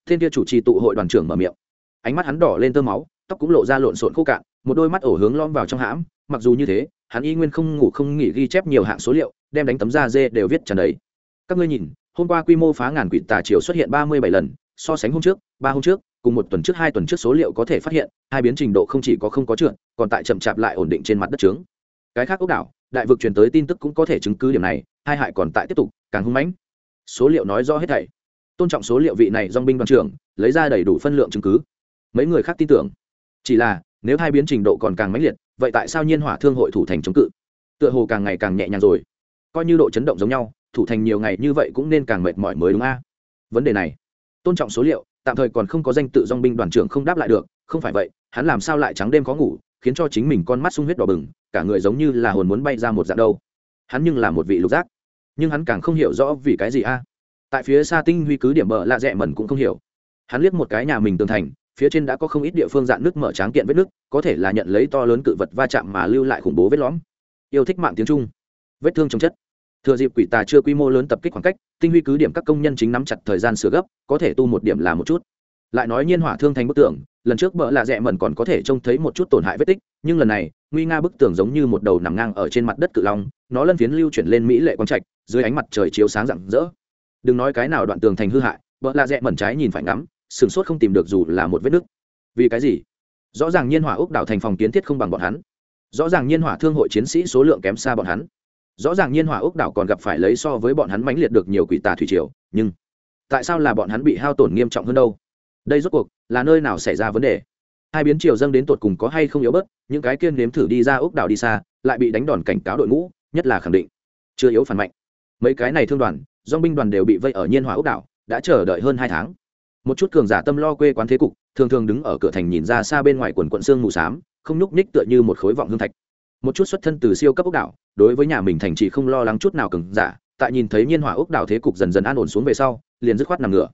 Thiên kia chủ trì tụ hội đoàn trưởng mở miệng. Ánh mắt hắn đỏ lên tơ máu, tóc cũng lộ ra lộn xộn khô cạn, một đôi mắt ổ hướng lom vào trong hãm, mặc dù như thế, hắn y nguyên không ngủ không nghỉ ghi chép nhiều hạng số liệu, đem đánh tấm da dê đều viết tràn đầy. Các ngươi nhìn, hôm qua quy mô phá ngàn quỷ tà triều xuất hiện ba mươi bảy lần so sánh hôm trước, ba hôm trước, cùng một tuần trước, hai tuần trước số liệu có thể phát hiện, hai biến trình độ không chỉ có không có trượt, còn tại chậm chạp lại ổn định trên mặt đất trướng. Cái khác ốc đảo, đại vực truyền tới tin tức cũng có thể chứng cứ điểm này, hai hại còn tại tiếp tục, càng hung mãnh. Số liệu nói rõ hết thảy. Tôn trọng số liệu vị này dong binh đoàn trưởng, lấy ra đầy đủ phân lượng chứng cứ. Mấy người khác tin tưởng. Chỉ là, nếu hai biến trình độ còn càng mãnh liệt, vậy tại sao nhiên hỏa thương hội thủ thành chống cự? Tựa hồ càng ngày càng nhẹ nhàng rồi. Coi như độ chấn động giống nhau, thủ thành nhiều ngày như vậy cũng nên càng mệt mỏi mới đúng a. Vấn đề này tôn trọng số liệu, tạm thời còn không có danh tự dong binh đoàn trưởng không đáp lại được, không phải vậy, hắn làm sao lại trắng đêm khó ngủ, khiến cho chính mình con mắt sung huyết đỏ bừng, cả người giống như là hồn muốn bay ra một dạng đâu. Hắn nhưng là một vị lục giác. Nhưng hắn càng không hiểu rõ vì cái gì a. Tại phía xa tinh huy cứ điểm bờ lạ rẽ mẩn cũng không hiểu. Hắn liếc một cái nhà mình tường thành, phía trên đã có không ít địa phương dạn nước mở tráng kiện vết nước, có thể là nhận lấy to lớn cự vật va chạm mà lưu lại khủng bố vết lõm. Yêu thích mạng tiếng trung. Vết thương trong chất thừa dịp quỷ tà chưa quy mô lớn tập kích khoảng cách, tinh huy cứ điểm các công nhân chính nắm chặt thời gian sửa gấp, có thể tu một điểm là một chút. Lại nói nhiên hỏa thương thành bức tường, lần trước bỡ lạ rẽ mẩn còn có thể trông thấy một chút tổn hại vết tích, nhưng lần này, nguy nga bức tường giống như một đầu nằm ngang ở trên mặt đất cự long, nó lân phiến lưu chuyển lên mỹ lệ quang trạch, dưới ánh mặt trời chiếu sáng rạng rỡ. Đừng nói cái nào đoạn tường thành hư hại bỡ lạ rẽ mẩn trái nhìn phải ngắm sửng sốt không tìm được dù là một vết nứt. Vì cái gì? Rõ ràng nhiên hỏa úc đảo thành phòng kiến thiết không bằng bọn hắn. Rõ ràng nhiên hỏa thương hội chiến sĩ số lượng kém xa bọn hắn rõ ràng nhiên hỏa ốc đảo còn gặp phải lấy so với bọn hắn mãnh liệt được nhiều quỷ tà thủy triều, nhưng tại sao là bọn hắn bị hao tổn nghiêm trọng hơn đâu? Đây rốt cuộc là nơi nào xảy ra vấn đề? Hai biến triều dâng đến tột cùng có hay không yếu bớt, những cái kiên nếm thử đi ra ốc đảo đi xa, lại bị đánh đòn cảnh cáo đội ngũ, nhất là khẳng định chưa yếu phản mạnh. Mấy cái này thương đoàn do binh đoàn đều bị vây ở nhiên hỏa ốc đảo, đã chờ đợi hơn hai tháng. Một chút cường giả tâm lo quê quán thế cục, thường thường đứng ở cửa thành nhìn ra xa bên ngoài quần quận xương mù xám, không nhúc ních tựa như một khối vọng hương thạch một chút xuất thân từ siêu cấp ốc đảo, đối với nhà mình thành chỉ không lo lắng chút nào cứng, giả, tại nhìn thấy nhiên hỏa ốc đảo thế cục dần dần an ổn xuống về sau, liền dứt khoát nằm ngửa.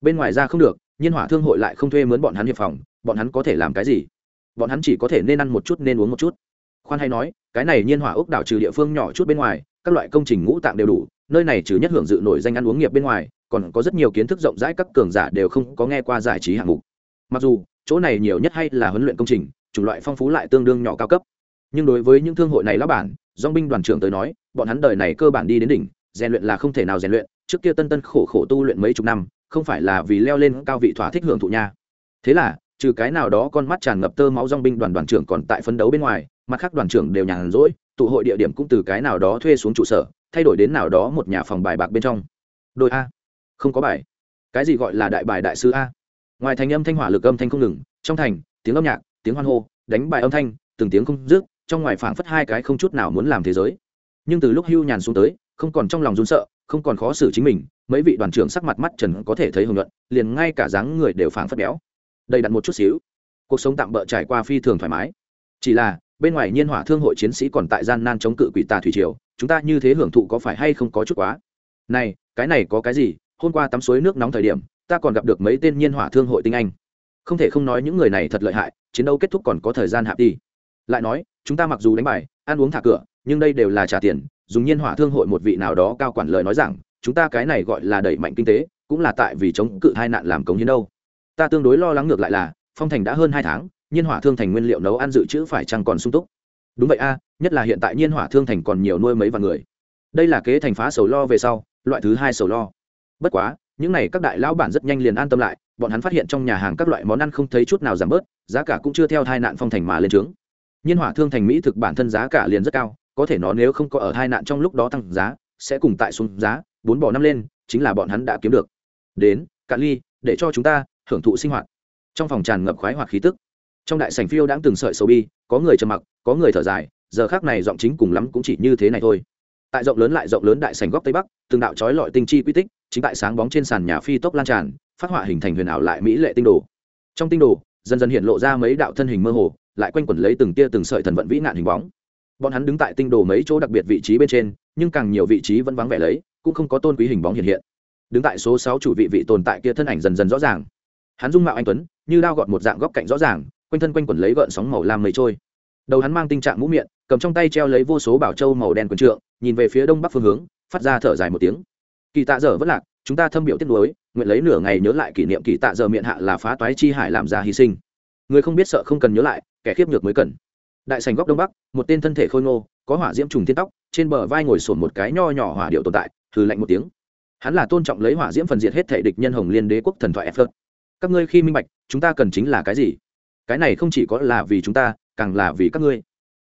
Bên ngoài ra không được, nhiên hỏa thương hội lại không thuê mướn bọn hắn hiệp phòng, bọn hắn có thể làm cái gì? Bọn hắn chỉ có thể nên ăn một chút nên uống một chút. Khoan hay nói, cái này nhiên hỏa ốc đảo trừ địa phương nhỏ chút bên ngoài, các loại công trình ngũ tạng đều đủ, nơi này trừ nhất hưởng dự nổi danh ăn uống nghiệp bên ngoài, còn có rất nhiều kiến thức rộng rãi các cường giả đều không có nghe qua giải trí hạng mục. Mặc dù, chỗ này nhiều nhất hay là huấn luyện công trình, chủng loại phong phú lại tương đương nhỏ cao cấp nhưng đối với những thương hội này lão bản dong binh đoàn trưởng tới nói, bọn hắn đời này cơ bản đi đến đỉnh, rèn luyện là không thể nào rèn luyện, trước kia tân tân khổ khổ tu luyện mấy chục năm, không phải là vì leo lên cao vị thỏa thích hưởng thụ nha. Thế là, trừ cái nào đó con mắt tràn ngập tơ máu dong binh đoàn đoàn trưởng còn tại phấn đấu bên ngoài, mặt khác đoàn trưởng đều nhàn rỗi, tụ hội địa điểm cũng từ cái nào đó thuê xuống trụ sở, thay đổi đến nào đó một nhà phòng bài bạc bên trong. Đôi a. Không có bài. Cái gì gọi là đại bài đại sư a? Ngoài thành âm thanh hỏa lực âm thanh không ngừng, trong thành, tiếng âm nhạc, tiếng hoan hô, đánh bài âm thanh, từng tiếng không dứt trong ngoài phảng phất hai cái không chút nào muốn làm thế giới. Nhưng từ lúc hưu nhàn xuống tới, không còn trong lòng run sợ, không còn khó xử chính mình, mấy vị đoàn trưởng sắc mặt mắt trần có thể thấy hồng nhuận, liền ngay cả dáng người đều phảng phất béo. Đầy đặn một chút xíu, cuộc sống tạm bỡ trải qua phi thường thoải mái. Chỉ là, bên ngoài nhiên hỏa thương hội chiến sĩ còn tại gian nan chống cự quỷ tà thủy triều, chúng ta như thế hưởng thụ có phải hay không có chút quá? Này, cái này có cái gì? Hôm qua tắm suối nước nóng thời điểm, ta còn gặp được mấy tên nhiên hỏa thương hội tinh anh. Không thể không nói những người này thật lợi hại, chiến đấu kết thúc còn có thời gian hạ đi lại nói, chúng ta mặc dù đánh bài, ăn uống thả cửa, nhưng đây đều là trả tiền, dùng nhiên hỏa thương hội một vị nào đó cao quản lời nói rằng chúng ta cái này gọi là đẩy mạnh kinh tế, cũng là tại vì chống cự hai nạn làm cống hiến đâu. Ta tương đối lo lắng ngược lại là, phong thành đã hơn hai tháng, nhiên hỏa thương thành nguyên liệu nấu ăn dự trữ phải chăng còn sung túc? Đúng vậy a, nhất là hiện tại nhiên hỏa thương thành còn nhiều nuôi mấy vạn người. Đây là kế thành phá sầu lo về sau, loại thứ hai sầu lo. Bất quá, những n à y các đại lão bản rất nhanh liền an tâm lại, bọn hắn phát hiện trong nhà hàng các loại món ăn không thấy chút nào giảm bớt, giá cả cũng chưa theo tai nạn phong thành mà lên trướng nhiên hỏa thương thành mỹ thực bản thân giá cả liền rất cao, có thể nó nếu không có ở hai nạn trong lúc đó tăng giá, sẽ cùng tại xuống giá, bốn bỏ năm lên, chính là bọn hắn đã kiếm được. Đến, cạn ly, để cho chúng ta hưởng thụ sinh hoạt. Trong phòng tràn ngập khoái hoạt khí tức. Trong đại sảnh phiêu đã từng sợi sầu bi, có người trầm mặc, có người thở dài, giờ khác này giọng chính cùng lắm cũng chỉ như thế này thôi. Tại rộng lớn lại rộng lớn đại sảnh góc tây bắc, từng đạo trói lọi tinh chi quy tích, chính tại sáng bóng trên sàn nhà phi tốc lan tràn, phát họa hình thành huyền ảo lại mỹ lệ tinh đồ. Trong tinh đồ, dần dần hiện lộ ra mấy đạo thân hình mơ hồ lại quanh quẩn lấy từng tia từng sợi thần vận vĩ nạn hình bóng. Bọn hắn đứng tại tinh đồ mấy chỗ đặc biệt vị trí bên trên, nhưng càng nhiều vị trí vẫn vắng vẻ lấy, cũng không có tôn quý hình bóng hiện hiện. Đứng tại số sáu chủ vị vị tồn tại kia thân ảnh dần dần rõ ràng. Hắn dung mạo anh tuấn, như đao gọt một dạng góc cạnh rõ ràng, quanh thân quanh quẩn lấy gợn sóng màu lam mây trôi. Đầu hắn mang tình trạng mũ miệng, cầm trong tay treo lấy vô số bảo châu màu đen quần trượng, nhìn về phía đông bắc phương hướng, phát ra thở dài một tiếng. Kỳ tạ dở vẫn lạc, chúng ta thâm biểu tiết lối nguyện lấy nửa ngày nhớ lại kỷ niệm kỳ tạ dở miệng hạ là phá toái chi hải làm ra hy sinh. Người không biết sợ không cần nhớ lại kẻ khiếp nhược mới cần. Đại sành góc đông bắc, một tên thân thể khôi ngô, có hỏa diễm trùng thiên tóc, trên bờ vai ngồi sổn một cái nho nhỏ hỏa điệu tồn tại thử lạnh một tiếng. Hắn là tôn trọng lấy hỏa diễm phần diệt hết thể địch nhân hồng liên đế quốc thần thoại effort các ngươi khi minh bạch, chúng ta cần chính là cái gì? Cái này không chỉ có là vì chúng ta, càng là vì các ngươi.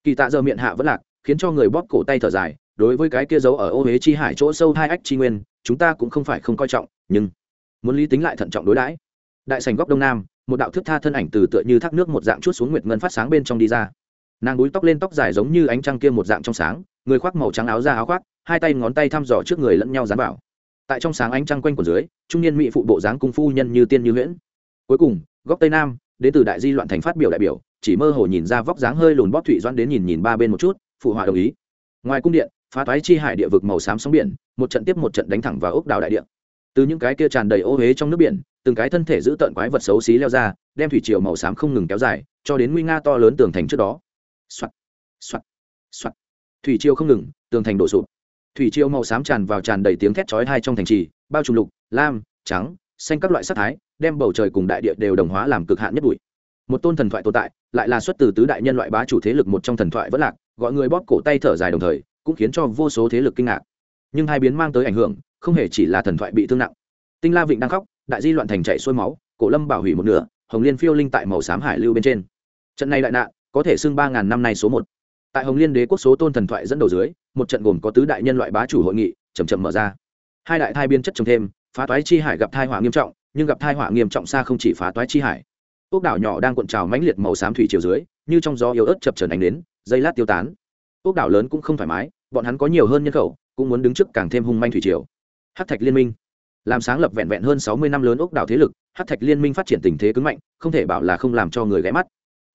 Kỳ tạ giờ miệng hạ vẫn lạc, khiến cho người bóp cổ tay thở dài, đối với cái kia giấu ở ô huế chi hải chỗ sâu hai ách chi nguyên, chúng ta cũng không phải không coi trọng, nhưng muốn lý tính lại thận trọng đối đãi. Đại sành góc đông nam một đạo thức tha thân ảnh từ tựa như thác nước một dạng chút xuống nguyệt ngân phát sáng bên trong đi ra. Nàng búi tóc lên tóc dài giống như ánh trăng kia một dạng trong sáng, người khoác màu trắng áo ra áo khoác, hai tay ngón tay thăm dò trước người lẫn nhau dán vào. Tại trong sáng ánh trăng quanh của dưới, trung niên mỹ phụ bộ dáng cung phu nhân như tiên như huyễn. Cuối cùng, góc tây nam, đến từ đại di loạn thành phát biểu đại biểu, chỉ mơ hồ nhìn ra vóc dáng hơi lùn bóp thụy doãn đến nhìn nhìn ba bên một chút, phụ họa đồng ý. Ngoài cung điện, phá toái chi hải địa vực màu xám sóng biển, một trận tiếp một trận đánh thẳng vào ốc đảo đại địa. Từ những cái kia tràn đầy ô huế trong nước biển từng cái thân thể giữ tợn quái vật xấu xí leo ra, đem thủy triều màu xám không ngừng kéo dài, cho đến nguy nga to lớn tường thành trước đó. Soạt soạt soạt. Thủy triều không ngừng, tường thành đổ sụp. Thủy triều màu xám tràn vào tràn đầy tiếng thét chói hai trong thành trì, bao trùm lục, lam, trắng, xanh các loại sắc thái, đem bầu trời cùng đại địa đều đồng hóa làm cực hạn nhất bụi. Một tôn thần thoại tồn tại, lại là xuất từ tứ đại nhân loại bá chủ thế lực một trong thần thoại vẫn lạc, gọi người bóp cổ tay thở dài đồng thời, cũng khiến cho vô số thế lực kinh ngạc. Nhưng hai biến mang tới ảnh hưởng, không hề chỉ là thần thoại bị thương nặng. Tinh la vịnh đang khóc đại di loạn thành chạy xuôi máu, cổ lâm bảo hủy một nửa, hồng liên phiêu linh tại màu xám hải lưu bên trên. Trận này đại nạn, có thể xưng ba ngàn năm nay số một. Tại hồng liên đế quốc số tôn thần thoại dẫn đầu dưới, một trận gồm có tứ đại nhân loại bá chủ hội nghị chầm chậm mở ra. Hai đại thai biên chất trồng thêm, phá toái chi hải gặp thai họa nghiêm trọng, nhưng gặp thai họa nghiêm trọng xa không chỉ phá toái chi hải. Quốc đảo nhỏ đang cuộn trào mãnh liệt màu xám thủy chiều dưới, như trong gió yếu ớt chập trần ánh đến, dây lát tiêu tán. Quốc đảo lớn cũng không thoải mái, bọn hắn có nhiều hơn nhân khẩu, cũng muốn đứng trước càng thêm hung manh thủy triều. Hắc thạch liên minh làm sáng lập vẹn vẹn hơn sáu mươi năm lớn ốc đảo thế lực hát thạch liên minh phát triển tình thế cứng mạnh, không thể bảo là không làm cho người ghé mắt.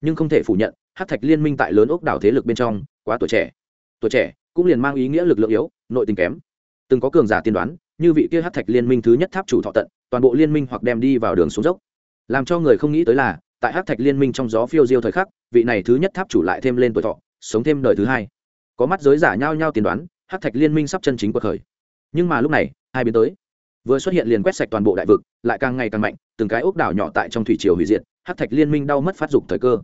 Nhưng không thể phủ nhận hát thạch liên minh tại lớn ốc đảo thế lực bên trong, quá tuổi trẻ. Tuổi trẻ cũng liền mang ý nghĩa lực lượng yếu, nội tình kém. Từng có cường giả tiên đoán, như vị kia hát thạch liên minh thứ nhất tháp chủ thọ tận, toàn bộ liên minh hoặc đem đi vào đường xuống dốc. Làm cho người không nghĩ tới là, tại hát thạch liên minh trong gió phiêu diêu thời khắc, vị này thứ nhất tháp chủ lại thêm lên tuổi thọ, sống thêm đời thứ hai. Có mắt giới giả nhao nhao tiên đoán hát thạch liên minh sắp chân chính cuộc khởi. Nhưng mà lúc này hai biến tới? Vừa xuất hiện liền quét sạch toàn bộ đại vực, lại càng ngày càng mạnh, từng cái ốc đảo nhỏ tại trong thủy triều hủy diệt hát thạch liên minh đau mất phát dục thời cơ.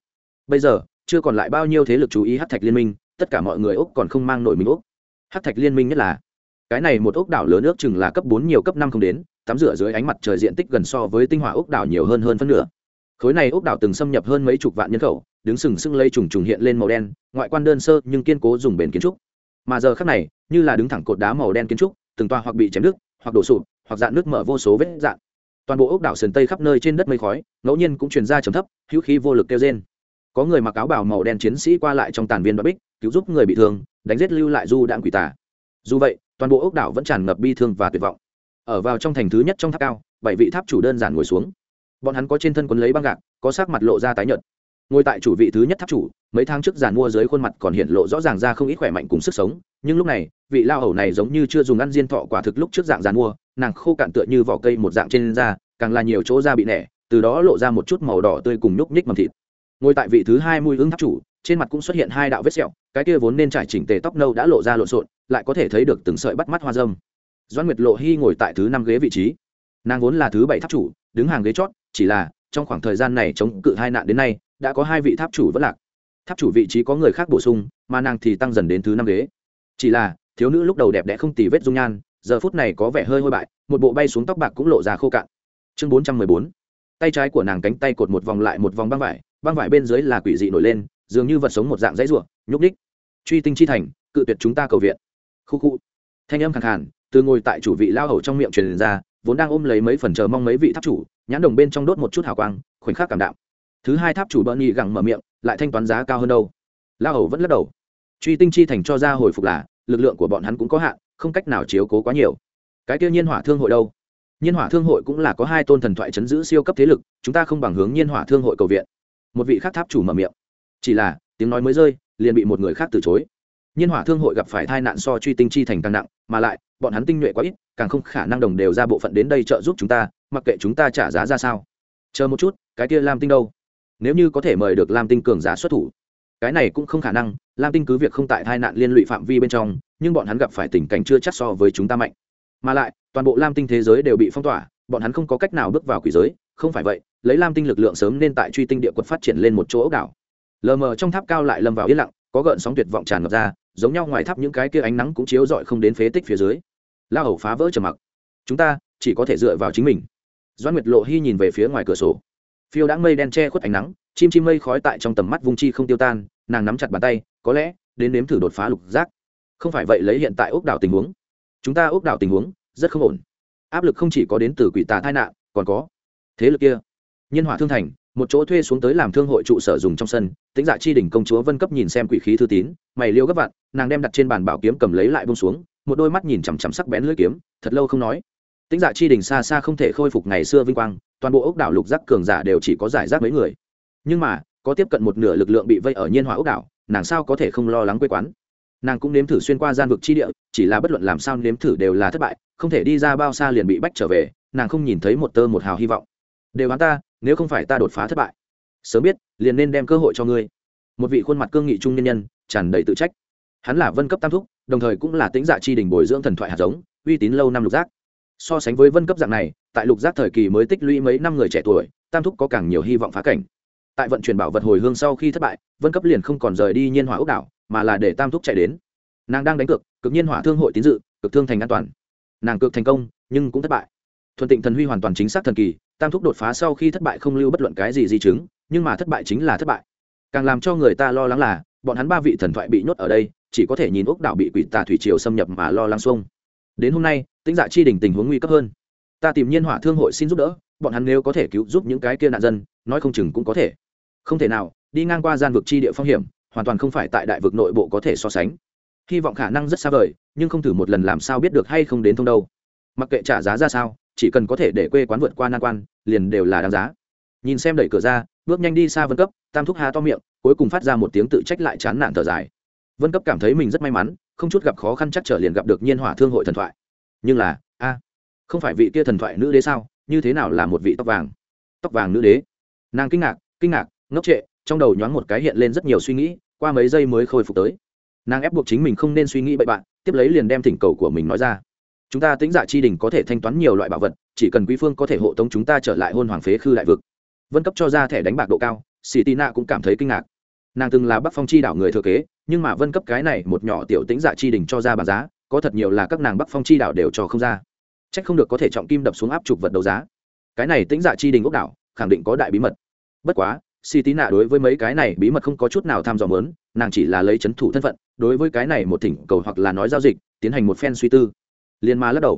Bây giờ, chưa còn lại bao nhiêu thế lực chú ý hát thạch liên minh, tất cả mọi người ốc còn không mang nổi mình ốc. Hát thạch liên minh nhất là, cái này một ốc đảo lớn ước chừng là cấp bốn nhiều cấp năm không đến, tắm rửa dưới ánh mặt trời diện tích gần so với tinh hoa ốc đảo nhiều hơn hơn phân nửa. Khối này ốc đảo từng xâm nhập hơn mấy chục vạn nhân khẩu, đứng sừng sững lây trùng trùng hiện lên màu đen, ngoại quan đơn sơ nhưng kiên cố dùng bền kiến trúc. Mà giờ khác này, như là đứng thẳng cột đá màu đen kiến trúc, từng toa hoặc bị chém đứt hoặc đổ sụp, hoặc dạn nước mở vô số vết dạn. Toàn bộ ốc đảo sườn tây khắp nơi trên đất mây khói, ngẫu nhiên cũng truyền ra trầm thấp, hữu khí vô lực kêu trên có người mặc áo bảo màu đen chiến sĩ qua lại trong tàn viên đoạn bích, cứu giúp người bị thương, đánh giết lưu lại du đạn quỷ tà. Dù vậy, toàn bộ ốc đảo vẫn tràn ngập bi thương và tuyệt vọng. Ở vào trong thành thứ nhất trong tháp cao, bảy vị tháp chủ đơn giản ngồi xuống. Bọn hắn có trên thân quấn lấy băng gạc, có sắc mặt lộ ra tái nhợt ngồi tại chủ vị thứ nhất tháp chủ, mấy tháng trước giàn mua dưới khuôn mặt còn hiện lộ rõ ràng ra không ít khỏe mạnh cùng sức sống, nhưng lúc này, vị lao hầu này giống như chưa dùng ăn diên thọ quả thực lúc trước dạng giàn mua, nàng khô cạn tựa như vỏ cây một dạng trên da, càng là nhiều chỗ da bị nẻ, từ đó lộ ra một chút màu đỏ tươi cùng nhúc nhích mầm thịt. Ngồi tại vị thứ hai mùi ứng tháp chủ, trên mặt cũng xuất hiện hai đạo vết sẹo, cái kia vốn nên trải chỉnh tề tóc nâu đã lộ ra lộn xộn, lại có thể thấy được từng sợi bắt mắt hoa dâm. Doan nguyệt lộ hy ngồi tại thứ năm ghế vị trí. Nàng vốn là thứ bảy tháp chủ, đứng hàng ghế chót, chỉ là, trong khoảng thời gian này chống cự hai nạn đến nay đã có hai vị tháp chủ vẫn lạc. Tháp chủ vị trí có người khác bổ sung, mà nàng thì tăng dần đến thứ năm ghế. Chỉ là, thiếu nữ lúc đầu đẹp đẽ không tì vết dung nhan, giờ phút này có vẻ hơi hôi bại, một bộ bay xuống tóc bạc cũng lộ ra khô cạn. Chương bốn trăm mười bốn. Tay trái của nàng cánh tay cột một vòng lại một vòng băng vải băng vải bên dưới là quỷ dị nổi lên, dường như vật sống một dạng dãy ruộng nhúc ních truy tinh chi thành, cự tuyệt chúng ta cầu viện. Khu khu. Thanh âm khẳng hẳn từ ngồi tại chủ vị lao hầu trong miệng truyền ra, vốn đang ôm lấy mấy phần chờ mong mấy vị tháp chủ, nhãn đồng bên trong đốt một chút hào quang, khoảnh khắc cảm đạm thứ hai tháp chủ bợn nhị gẳng mở miệng, lại thanh toán giá cao hơn đâu? La hầu vẫn lắc đầu. Truy tinh chi thành cho ra hồi phục là, lực lượng của bọn hắn cũng có hạn, không cách nào chiếu cố quá nhiều. Cái tiêu nhiên hỏa thương hội đâu? Nhiên hỏa thương hội cũng là có hai tôn thần thoại chấn giữ siêu cấp thế lực, chúng ta không bằng hướng nhiên hỏa thương hội cầu viện. Một vị khác tháp chủ mở miệng. Chỉ là, tiếng nói mới rơi, liền bị một người khác từ chối. Nhiên hỏa thương hội gặp phải tai nạn so truy tinh chi thành càng nặng, mà lại, bọn hắn tinh nhuệ quá ít, càng không khả năng đồng đều ra bộ phận đến đây trợ giúp chúng ta, mặc kệ chúng ta trả giá ra sao. Chờ một chút, cái kia lam tinh đâu? Nếu như có thể mời được lam tinh cường giả xuất thủ, cái này cũng không khả năng, lam tinh cứ việc không tại tai nạn liên lụy phạm vi bên trong, nhưng bọn hắn gặp phải tình cảnh chưa chắc so với chúng ta mạnh. Mà lại, toàn bộ lam tinh thế giới đều bị phong tỏa, bọn hắn không có cách nào bước vào quỷ giới, không phải vậy, lấy lam tinh lực lượng sớm nên tại truy tinh địa quật phát triển lên một chỗ ốc đảo. Lờ mờ trong tháp cao lại lâm vào yên lặng, có gợn sóng tuyệt vọng tràn ngập ra, giống nhau ngoài tháp những cái kia ánh nắng cũng chiếu rọi không đến phế tích phía dưới. La hầu phá vỡ trầm mặc. Chúng ta chỉ có thể dựa vào chính mình. Doan nguyệt lộ hy nhìn về phía ngoài cửa sổ phiêu đã mây đen che khuất ánh nắng, chim chim mây khói tại trong tầm mắt vung chi không tiêu tan, nàng nắm chặt bàn tay, có lẽ, đến nếm thử đột phá lục giác. Không phải vậy lấy hiện tại ốc đảo tình huống. Chúng ta ốc đảo tình huống, rất không ổn. Áp lực không chỉ có đến từ quỷ tà tai nạn, còn có thế lực kia. Nhân hỏa thương thành, một chỗ thuê xuống tới làm thương hội trụ sở dùng trong sân, tĩnh dạ chi đỉnh công chúa vân cấp nhìn xem quỷ khí thư tín, mày liêu gấp vặn, nàng đem đặt trên bàn bảo kiếm cầm lấy lại bông xuống, một đôi mắt nhìn chằm chằm sắc bén lưỡi kiếm, thật lâu không nói tính dạ chi đỉnh xa xa không thể khôi phục ngày xưa vinh quang, toàn bộ ốc đảo lục giác cường giả đều chỉ có giải rác mấy người. Nhưng mà, có tiếp cận một nửa lực lượng bị vây ở nhiên hỏa ốc đảo, nàng sao có thể không lo lắng quê quán? Nàng cũng nếm thử xuyên qua gian vực chi địa, chỉ là bất luận làm sao nếm thử đều là thất bại, không thể đi ra bao xa liền bị bách trở về, nàng không nhìn thấy một tơ một hào hy vọng. Đều hắn ta, nếu không phải ta đột phá thất bại, sớm biết, liền nên đem cơ hội cho ngươi. Một vị khuôn mặt cương nghị trung nhân nhân, tràn đầy tự trách. Hắn là vân cấp tam thúc, đồng thời cũng là tính dạ chi đình bồi dưỡng thần thoại hạt giống, uy tín lâu năm lục giác so sánh với vân cấp dạng này, tại lục giác thời kỳ mới tích lũy mấy năm người trẻ tuổi, tam thúc có càng nhiều hy vọng phá cảnh. Tại vận chuyển bảo vật hồi hương sau khi thất bại, vân cấp liền không còn rời đi nhiên hỏa ốc đảo, mà là để tam thúc chạy đến. Nàng đang đánh cược, cực nhiên hỏa thương hội tín dự, cực thương thành an toàn. Nàng cược thành công, nhưng cũng thất bại. Thuận tịnh thần huy hoàn toàn chính xác thần kỳ, tam thúc đột phá sau khi thất bại không lưu bất luận cái gì di chứng, nhưng mà thất bại chính là thất bại. Càng làm cho người ta lo lắng là, bọn hắn ba vị thần thoại bị nhốt ở đây, chỉ có thể nhìn ốc đảo bị quỷ tà thủy triều xâm nhập mà lo lắng xuông đến hôm nay, tĩnh dạ chi đỉnh tình huống nguy cấp hơn. Ta tìm nhiên hỏa thương hội xin giúp đỡ, bọn hắn nếu có thể cứu giúp những cái kia nạn dân, nói không chừng cũng có thể. Không thể nào, đi ngang qua gian vực chi địa phong hiểm, hoàn toàn không phải tại đại vực nội bộ có thể so sánh. Hy vọng khả năng rất xa vời, nhưng không thử một lần làm sao biết được hay không đến thông đâu. Mặc kệ trả giá ra sao, chỉ cần có thể để quê quán vượt qua nan quan, liền đều là đáng giá. Nhìn xem đẩy cửa ra, bước nhanh đi xa vân cấp, tam thúc hà to miệng, cuối cùng phát ra một tiếng tự trách lại chán nản thở dài. Vân cấp cảm thấy mình rất may mắn không chút gặp khó khăn chắc trở liền gặp được nhiên hỏa thương hội thần thoại. Nhưng là, a, không phải vị kia thần thoại nữ đế sao? Như thế nào là một vị tóc vàng? Tóc vàng nữ đế? Nàng kinh ngạc kinh ngạc, ngốc trệ, trong đầu nhoáng một cái hiện lên rất nhiều suy nghĩ, qua mấy giây mới khôi phục tới. Nàng ép buộc chính mình không nên suy nghĩ bậy bạn, tiếp lấy liền đem thỉnh cầu của mình nói ra. Chúng ta tính giả chi đình có thể thanh toán nhiều loại bảo vật, chỉ cần quý phương có thể hộ tống chúng ta trở lại hôn hoàng phế khư đại vực. Vân cấp cho ra thẻ đánh bạc độ cao sĩ tị nạ cũng cảm thấy kinh ngạc nàng từng là bắc phong chi đảo người thừa kế, nhưng mà vân cấp cái này một nhỏ tiểu tính dạ chi đình cho ra bàn giá, có thật nhiều là các nàng bắc phong chi đảo đều cho không ra. C h ắ c không được có thể trọng kim đập xuống áp trục vật đấu giá. Cái này tính dạ chi đình ốc đảo, khẳng định có đại bí mật. Bất quá si tí nạ đối với mấy cái này bí mật không có chút nào tham dò mớn nàng chỉ là lấy c h ấ n thủ thân phận, đối với cái này một thỉnh cầu hoặc là nói giao dịch, tiến hành một phen suy tư. Liên ma lắc đầu.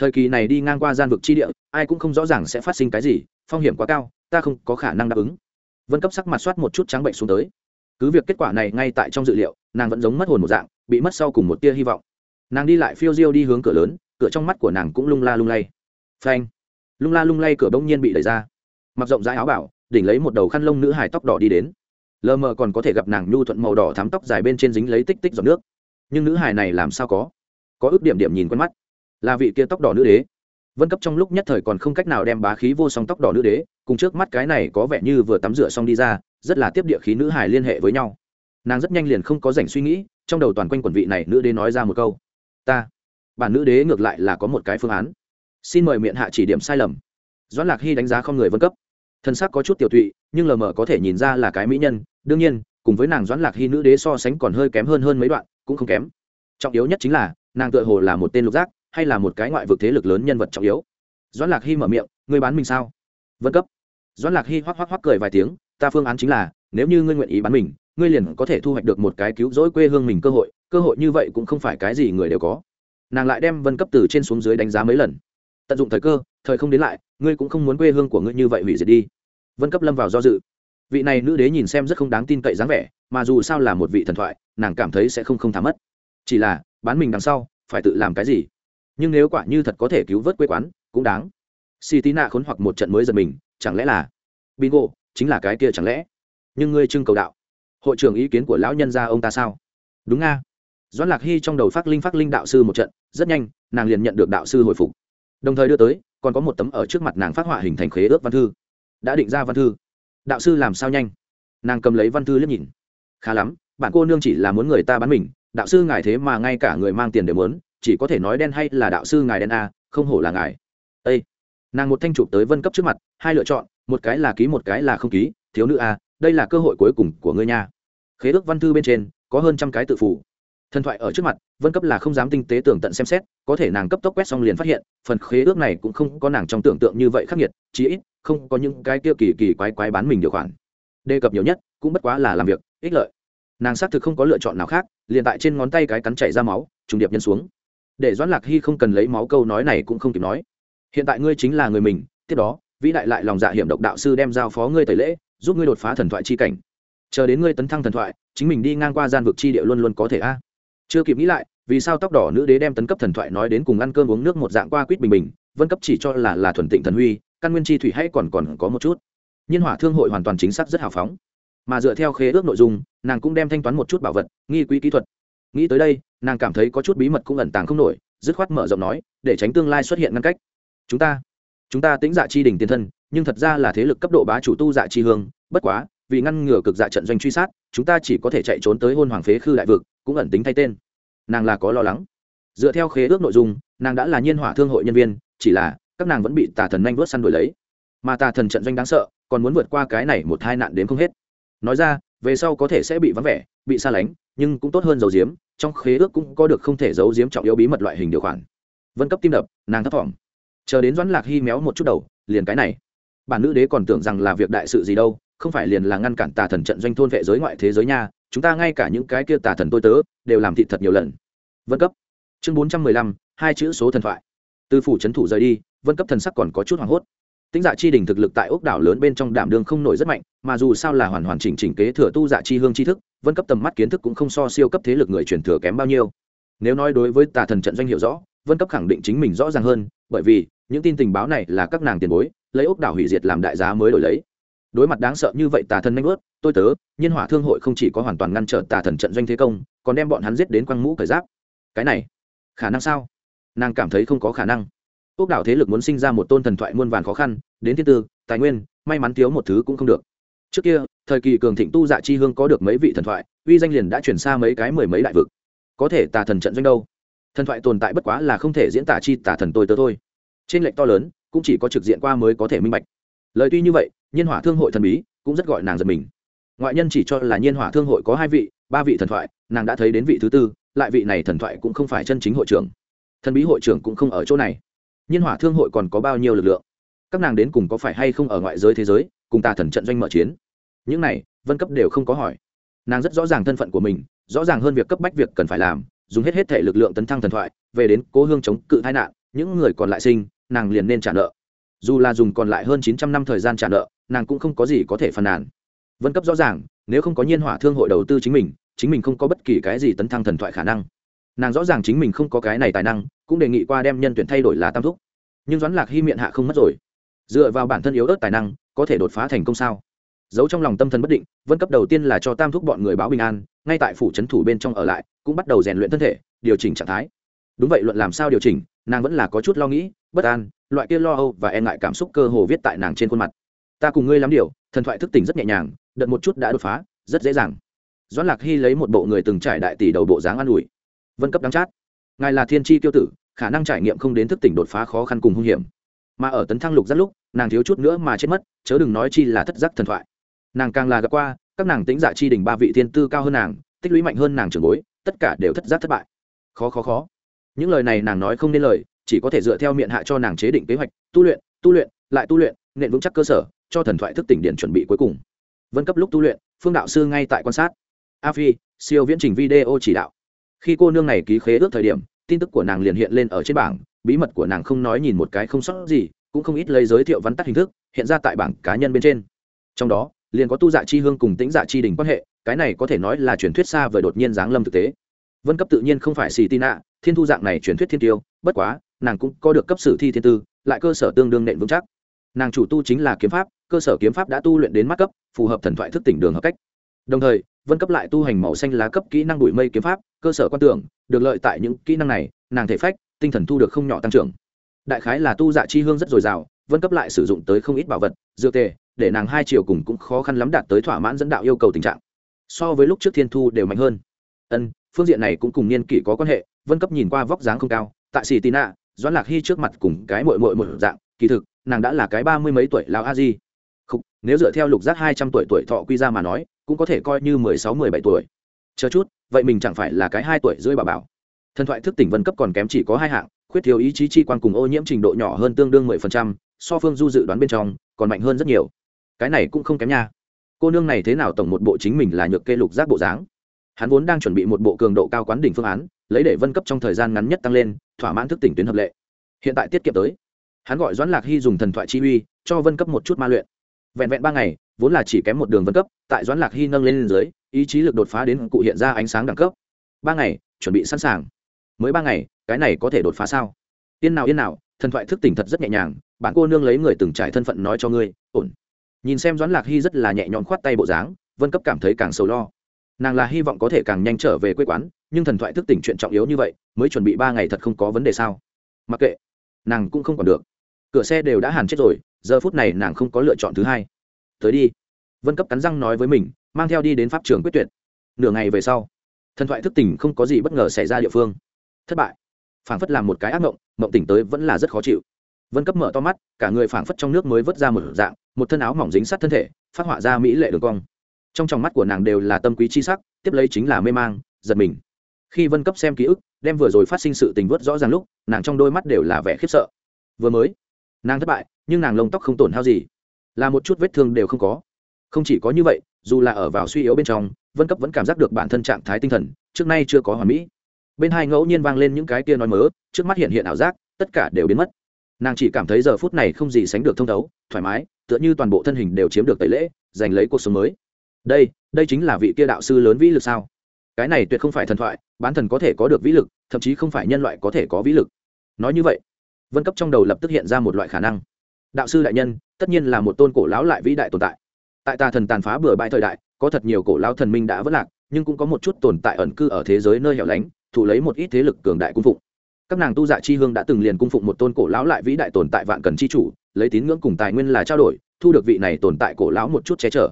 Thời kỳ này đi ngang qua gian vực chi địa, ai cũng không rõ ràng sẽ phát sinh cái gì, phong hiểm quá cao, ta không có khả năng đáp ứng. Vân cấp sắc mặt soát một chút trắng bệnh xuống tới cứ việc kết quả này ngay tại trong dự liệu, nàng vẫn giống mất hồn một dạng, bị mất sau cùng một tia hy vọng. Nàng đi lại phiêu diêu đi hướng cửa lớn, cửa trong mắt của nàng cũng lung la lung lay. Phanh! Lung la lung lay cửa bỗng nhiên bị đẩy ra. Mặc rộng rãi áo bảo, đỉnh lấy một đầu khăn lông nữ hài tóc đỏ đi đến. Lờ mờ còn có thể gặp nàng nhu thuận màu đỏ thám tóc dài bên trên dính lấy tích tích giọt nước. Nhưng nữ hài này làm sao có? Có ước điểm điểm nhìn quen mắt. Là vị kia tóc đỏ nữ đế vân cấp trong lúc nhất thời còn không cách nào đem bá khí vô song tóc đỏ nữ đế, cùng trước mắt cái này có vẻ như vừa tắm rửa xong đi ra, rất là tiếp địa khí nữ hài liên hệ với nhau. Nàng rất nhanh liền không có rảnh suy nghĩ, trong đầu toàn quanh quần vị này nữ đế nói ra một câu. Ta, bản nữ đế ngược lại là có một cái phương án. Xin mời miệng hạ chỉ điểm sai lầm. Doãn lạc hy đánh giá không người vân cấp. Thân sắc có chút tiểu tụy, nhưng lờ mờ có thể nhìn ra là cái mỹ nhân, đương nhiên, cùng với nàng doãn lạc hy nữ đế so sánh còn hơi kém hơn hơn mấy đoạn, cũng không kém. Trọng yếu nhất chính là, nàng tựa hồ là một tên lục giác hay là một cái ngoại vực thế lực lớn nhân vật trọng yếu? Doãn lạc hy mở miệng, ngươi bán mình sao? Vân cấp. Doãn lạc hy hoắc hoắc hoắc cười vài tiếng, ta phương án chính là, nếu như ngươi nguyện ý bán mình, ngươi liền có thể thu hoạch được một cái cứu rỗi quê hương mình cơ hội cơ hội như vậy cũng không phải cái gì người đều có. Nàng lại đem vân cấp từ trên xuống dưới đánh giá mấy lần. Tận dụng thời cơ, thời không đến lại, ngươi cũng không muốn quê hương của ngươi như vậy hủy diệt đi. Vân cấp lâm vào do dự. Vị này nữ đế nhìn xem rất không đáng tin cậy dáng vẻ, mà dù sao là một vị thần thoại, nàng cảm thấy sẽ không không thả mất. Chỉ là, bán mình đằng sau, phải tự làm cái gì? Nhưng nếu quả như thật có thể cứu vớt quê quán, cũng đáng. Si tí nạ khốn hoặc một trận mới giật mình, chẳng lẽ là bingo, chính là cái kia chẳng lẽ? Nhưng ngươi trưng cầu đạo. Hội trưởng ý kiến của lão nhân gia ông ta sao? Đúng nga. Doãn lạc hy trong đầu phát linh phát linh đạo sư một trận, rất nhanh, nàng liền nhận được đạo sư hồi phục. Đồng thời đưa tới, còn có một tấm ở trước mặt nàng phát họa hình thành khế ước văn thư. Đã định ra văn thư. Đạo sư làm sao nhanh? Nàng cầm lấy văn thư liếc nhìn. Khá lắm, bạn cô nương chỉ là muốn người ta bán mình, đạo sư ngài thế mà ngay cả người mang tiền đều muốn chỉ có thể nói đen hay là đạo sư ngài đen a, không hổ là ngài. Â nàng một thanh chụp tới vân cấp trước mặt, hai lựa chọn, một cái là ký, một cái là không ký, thiếu nữ a, đây là cơ hội cuối cùng của ngươi nha. Khế ước văn thư bên trên, có hơn trăm cái tự phủ thần thoại ở trước mặt, vân cấp là không dám tinh tế tưởng tận xem xét, có thể nàng cấp tốc quét xong liền phát hiện, phần khế ước này cũng không có nàng trong tưởng tượng như vậy khắc nghiệt, chí ít, không có những cái kia kỳ kỳ quái quái bán mình điều khoản. Đề cập nhiều nhất, cũng bất quá là làm việc, ích lợi. Nàng xác thực không có lựa chọn nào khác, liền tại trên ngón tay cái cắn chảy ra máu, trùng điệp nhân xuống để doãn lạc hy không cần lấy máu câu nói này cũng không kịp nói. Hiện tại ngươi chính là người mình, tiếp đó, vĩ đại lại lòng dạ hiểm độc đạo sư đem giao phó ngươi tẩy lễ, giúp ngươi đột phá thần thoại chi cảnh. Chờ đến ngươi tấn thăng thần thoại, chính mình đi ngang qua gian vực chi địa luôn luôn có thể a. Chưa kịp nghĩ lại, vì sao tóc đỏ nữ đế đem tấn cấp thần thoại nói đến cùng ăn cơm uống nước một dạng qua quýt bình bình, vân cấp chỉ cho là là thuần tịnh thần huy, căn nguyên chi thủy hay còn còn có một chút. Nhiên hỏa thương hội hoàn toàn chính xác rất hào phóng. Mà dựa theo khế ước nội dung, nàng cũng đem thanh toán một chút bảo vật, nghi quỹ kỹ thuật nghĩ tới đây, nàng cảm thấy có chút bí mật cũng ẩn tàng không nổi, dứt khoát mở rộng nói, để tránh tương lai xuất hiện ngăn cách. Chúng ta chúng ta tính dạ chi đỉnh tiền thân, nhưng thật ra là thế lực cấp độ bá chủ tu dạ chi hương, bất quá, vì ngăn ngừa cực dạ trận doanh truy sát, chúng ta chỉ có thể chạy trốn tới hôn hoàng phế khư đại vực, cũng ẩn tính thay tên. Nàng là có lo lắng. Dựa theo khế ước nội dung, nàng đã là nhiên hỏa thương hội nhân viên, chỉ là, các nàng vẫn bị tà thần nhanh vớt săn đuổi lấy. Mà tà thần trận doanh đáng sợ, còn muốn vượt qua cái này một hai nạn đến không hết. Nói ra, về sau có thể sẽ bị vắng vẻ, bị xa lánh, nhưng cũng tốt hơn dầu diếm trong khế ước cũng có được không thể giấu diếm trọng yếu bí mật loại hình điều khoản. Vân cấp tim đập, nàng thấp thỏm. Chờ đến doãn lạc hy méo một chút đầu, liền cái này. Bản nữ đế còn tưởng rằng là việc đại sự gì đâu, không phải liền là ngăn cản tà thần trận doanh thôn vệ giới ngoại thế giới nha, chúng ta ngay cả những cái kia tà thần tôi tớ, đều làm thị thật nhiều lần. Vân cấp. Chương bốn trăm mười lăm, hai chữ số thần thoại. Từ phủ trấn thủ rời đi, vân cấp thần sắc còn có chút hoảng hốt tính dạ chi đỉnh thực lực tại ốc đảo lớn bên trong đảm đường không nổi rất mạnh, mà dù sao là hoàn hoàn chỉnh chỉnh kế thừa tu dạ chi hương tri thức, vân cấp tầm mắt kiến thức cũng không so siêu cấp thế lực người truyền thừa kém bao nhiêu. Nếu nói đối với tà thần trận doanh hiệu rõ, vân cấp khẳng định chính mình rõ ràng hơn, bởi vì, những tin tình báo này là các nàng tiền bối, lấy ốc đảo hủy diệt làm đại giá mới đổi lấy. Đối mặt đáng sợ như vậy tà thần nanh ướt tôi tớ nhiên hỏa thương hội không chỉ có hoàn toàn ngăn trở tà thần trận doanh thế công, còn đem bọn hắn giết đến quăng mũ cởi giáp. Cái này, khả năng sao? Nàng cảm thấy không có khả năng. Ốc đảo thế lực muốn sinh ra một tôn thần thoại muôn vàn khó khăn đến thiên tư, tài nguyên, may mắn thiếu một thứ cũng không được. Trước kia, thời kỳ cường thịnh tu dạ chi hương có được mấy vị thần thoại, uy danh liền đã chuyển xa mấy cái mười mấy đại vực. Có thể tà thần trận doanh đâu? Thần thoại tồn tại bất quá là không thể diễn tả chi tà thần tôi tớ thôi. Trên lệnh to lớn, cũng chỉ có trực diện qua mới có thể minh bạch. Lời tuy như vậy, nhiên hỏa thương hội thần bí cũng rất gọi nàng giật mình. Ngoại nhân chỉ cho là nhiên hỏa thương hội có hai vị, ba vị thần thoại, nàng đã thấy đến vị thứ tư, lại vị này thần thoại cũng không phải chân chính hội trưởng. Thần bí hội trưởng cũng không ở chỗ này. Nhiên hỏa thương hội còn có bao nhiêu lực lượng? Các nàng đến cùng có phải hay không ở ngoại giới thế giới, cùng tà thần trận doanh mở chiến? Những này, vân cấp đều không có hỏi. Nàng rất rõ ràng thân phận của mình, rõ ràng hơn việc cấp bách việc cần phải làm, dùng hết hết thể lực lượng tấn thăng thần thoại, về đến cố hương chống cự tai nạn, những người còn lại sinh, nàng liền nên trả nợ. Dù là dùng còn lại hơn chín trăm năm thời gian trả nợ, nàng cũng không có gì có thể phàn nàn. Vân cấp rõ ràng, nếu không có nhiên hỏa thương hội đầu tư chính mình chính mình không có bất kỳ cái gì tấn thăng thần thoại khả năng. Nàng rõ ràng chính mình không có cái này tài năng, cũng đề nghị qua đem nhân tuyển thay đổi là tam thúc. Nhưng doãn lạc hy miệng hạ không mất rồi dựa vào bản thân yếu ớt tài năng, có thể đột phá thành công sao? Giấu trong lòng tâm thần bất định, vân cấp đầu tiên là cho tam thúc bọn người báo bình an, ngay tại phủ trấn thủ bên trong ở lại, cũng bắt đầu rèn luyện thân thể, điều chỉnh trạng thái. Đúng vậy, luận làm sao điều chỉnh, nàng vẫn là có chút lo nghĩ, bất an, loại kia lo âu và e ngại cảm xúc cơ hồ viết tại nàng trên khuôn mặt. Ta cùng ngươi lắm điều, thần thoại thức tỉnh rất nhẹ nhàng, đợt một chút đã đột phá, rất dễ dàng. Doãn lạc hy lấy một bộ người từng trải đại tỷ đầu bộ dáng an ủi. Vân cấp đáng chát. Ngài là thiên tri tiêu tử, khả năng trải nghiệm không đến thức tỉnh đột phá khó khăn cùng hung hiểm mà ở tấn thăng lục rất lúc, nàng thiếu chút nữa mà chết mất, chớ đừng nói chi là thất giác thần thoại. Nàng càng là gặp qua, các nàng tính dạ chi đỉnh ba vị thiên tư cao hơn nàng, tích lũy mạnh hơn nàng trường bối, tất cả đều thất giác thất bại. Khó khó khó. Những lời này nàng nói không nên lời, chỉ có thể dựa theo miệng hạ cho nàng chế định kế hoạch, tu luyện tu luyện, lại tu luyện, nện vững chắc cơ sở, cho thần thoại thức tỉnh điện chuẩn bị cuối cùng. Vân cấp lúc tu luyện, phương đạo sư ngay tại quan sát. A phi, siêu viễn trình video chỉ đạo. Khi cô nương này ký khế ước thời điểm, tin tức của nàng liền hiện lên ở trên bảng bí mật của nàng không nói nhìn một cái không sót gì, cũng không ít lấy giới thiệu vắn tắt hình thức, hiện ra tại bảng cá nhân bên trên. Trong đó, liền có tu dạ chi hương cùng tĩnh dạ chi đình quan hệ, cái này có thể nói là truyền thuyết xa vời đột nhiên giáng lâm thực tế. Vân cấp tự nhiên không phải xì tin ạ thiên thu dạng này truyền thuyết thiên tiêu, bất quá, nàng cũng có được cấp sử thi thiên tư, lại cơ sở tương đương nện vững chắc. Nàng chủ tu chính là kiếm pháp, cơ sở kiếm pháp đã tu luyện đến mắt cấp, phù hợp thần thoại thức tỉnh đường hợp cách. Đồng thời, vân cấp lại tu hành màu xanh lá cấp kỹ năng đuổi mây kiếm pháp, cơ sở quan tưởng, được lợi tại những kỹ năng này, nàng thể phách tinh thần thu được không nhỏ tăng trưởng. Đại khái là tu dạ chi hương rất dồi dào, vân cấp lại sử dụng tới không ít bảo vật, dược tề, để nàng hai chiều cùng cũng khó khăn lắm đạt tới thỏa mãn dẫn đạo yêu cầu tình trạng. So với lúc trước thiên thu đều mạnh hơn. Ân, phương diện này cũng cùng niên kỷ có quan hệ, vân cấp nhìn qua vóc dáng không cao, tại xì tì nạ, doãn lạc hy trước mặt cùng cái mội mội một dạng, kỳ thực, nàng đã là cái ba mươi mấy tuổi lao a di. Không nếu dựa theo lục giác hai trăm tuổi tuổi thọ quy ra mà nói, cũng có thể coi như mười sáu, mười bảy tuổi. Chờ chút, vậy mình chẳng phải là cái hai tuổi rưỡi bà bảo thần thoại thức tỉnh vân cấp còn kém chỉ có hai hạng, khuyết thiếu ý chí chi quan cùng ô nhiễm trình độ nhỏ hơn tương đương mười phần trăm, so phương du dự đoán bên trong, còn mạnh hơn rất nhiều. Cái này cũng không kém nha. Cô nương này thế nào tổng một bộ chính mình là nhược kê lục giác bộ dáng? Hắn vốn đang chuẩn bị một bộ cường độ cao quán đỉnh phương án, lấy để vân cấp trong thời gian ngắn nhất tăng lên, thỏa mãn thức tỉnh tuyến hợp lệ. Hiện tại tiết kiệm tới. Hắn gọi doãn lạc hy dùng thần thoại chi uy, cho vân cấp một chút ma luyện. Vẹn vẹn ba ngày, vốn là chỉ kém một đường vân cấp, tại doãn lạc hy nâng lên dưới, ý chí lực đột phá đến cụ hiện ra ánh sáng đẳng cấp. Ba ngày, chuẩn bị sẵn sàng mới ba ngày, cái này có thể đột phá sao? Yên nào yên nào, thần thoại thức tỉnh thật rất nhẹ nhàng, bạn cô nương lấy người từng trải thân phận nói cho ngươi, ổn. Nhìn xem doãn lạc hy rất là nhẹ nhõm khoát tay bộ dáng, vân cấp cảm thấy càng sầu lo. Nàng là hy vọng có thể càng nhanh trở về quê quán, nhưng thần thoại thức tỉnh chuyện trọng yếu như vậy, mới chuẩn bị ba ngày thật không có vấn đề sao? Mặc kệ, nàng cũng không còn được. Cửa xe đều đã hàn chết rồi, giờ phút này nàng không có lựa chọn thứ hai. Tới đi. Vân cấp cắn răng nói với mình, mang theo đi đến pháp trường quyết tuyệt. Nửa ngày về sau, thần thoại thức tỉnh không có gì bất ngờ xảy ra địa phương thất bại. Phảng phất làm một cái ác mộng mộng tỉnh tới vẫn là rất khó chịu. Vân cấp mở to mắt, cả người phảng phất trong nước mới vớt ra một dạng, một thân áo mỏng dính sát thân thể, phát họa ra mỹ lệ đường cong. Trong tròng mắt của nàng đều là tâm quý chi sắc, tiếp lấy chính là mê mang, giật mình. Khi vân cấp xem ký ức, đem vừa rồi phát sinh sự tình vớt rõ ràng lúc, nàng trong đôi mắt đều là vẻ khiếp sợ. Vừa mới, nàng thất bại, nhưng nàng lông tóc không tổn hao gì. Là một chút vết thương đều không có. Không chỉ có như vậy, dù là ở vào suy yếu bên trong, vân cấp vẫn cảm giác được bản thân trạng thái tinh thần, trước nay chưa có hoàn mỹ bên hai ngẫu nhiên vang lên những cái kia nói mớ, trước mắt hiện hiện ảo giác, tất cả đều biến mất. Nàng chỉ cảm thấy giờ phút này không gì sánh được thông thấu, thoải mái, tựa như toàn bộ thân hình đều chiếm được tẩy lễ, giành lấy cuộc sống mới. Đây đây chính là vị kia đạo sư lớn vĩ lực sao? Cái này tuyệt không phải thần thoại, bán thần có thể có được vĩ lực, thậm chí không phải nhân loại có thể có vĩ lực. Nói như vậy, vân cấp trong đầu lập tức hiện ra một loại khả năng. Đạo sư đại nhân, tất nhiên là một tôn cổ lão lại vĩ đại tồn tại. Tại tà thần tàn phá bừa bãi thời đại, có thật nhiều cổ lão thần minh đã vất lạc, nhưng cũng có một chút tồn tại ẩn cư ở thế giới nơi hẻo lánh thụ lấy một ít thế lực cường đại cung phụng. Các nàng tu dạ chi hương đã từng liền cung phụng một tôn cổ lão lại vĩ đại tồn tại vạn cần chi chủ, lấy tín ngưỡng cùng tài nguyên là trao đổi, thu được vị này tồn tại cổ lão một chút che chở.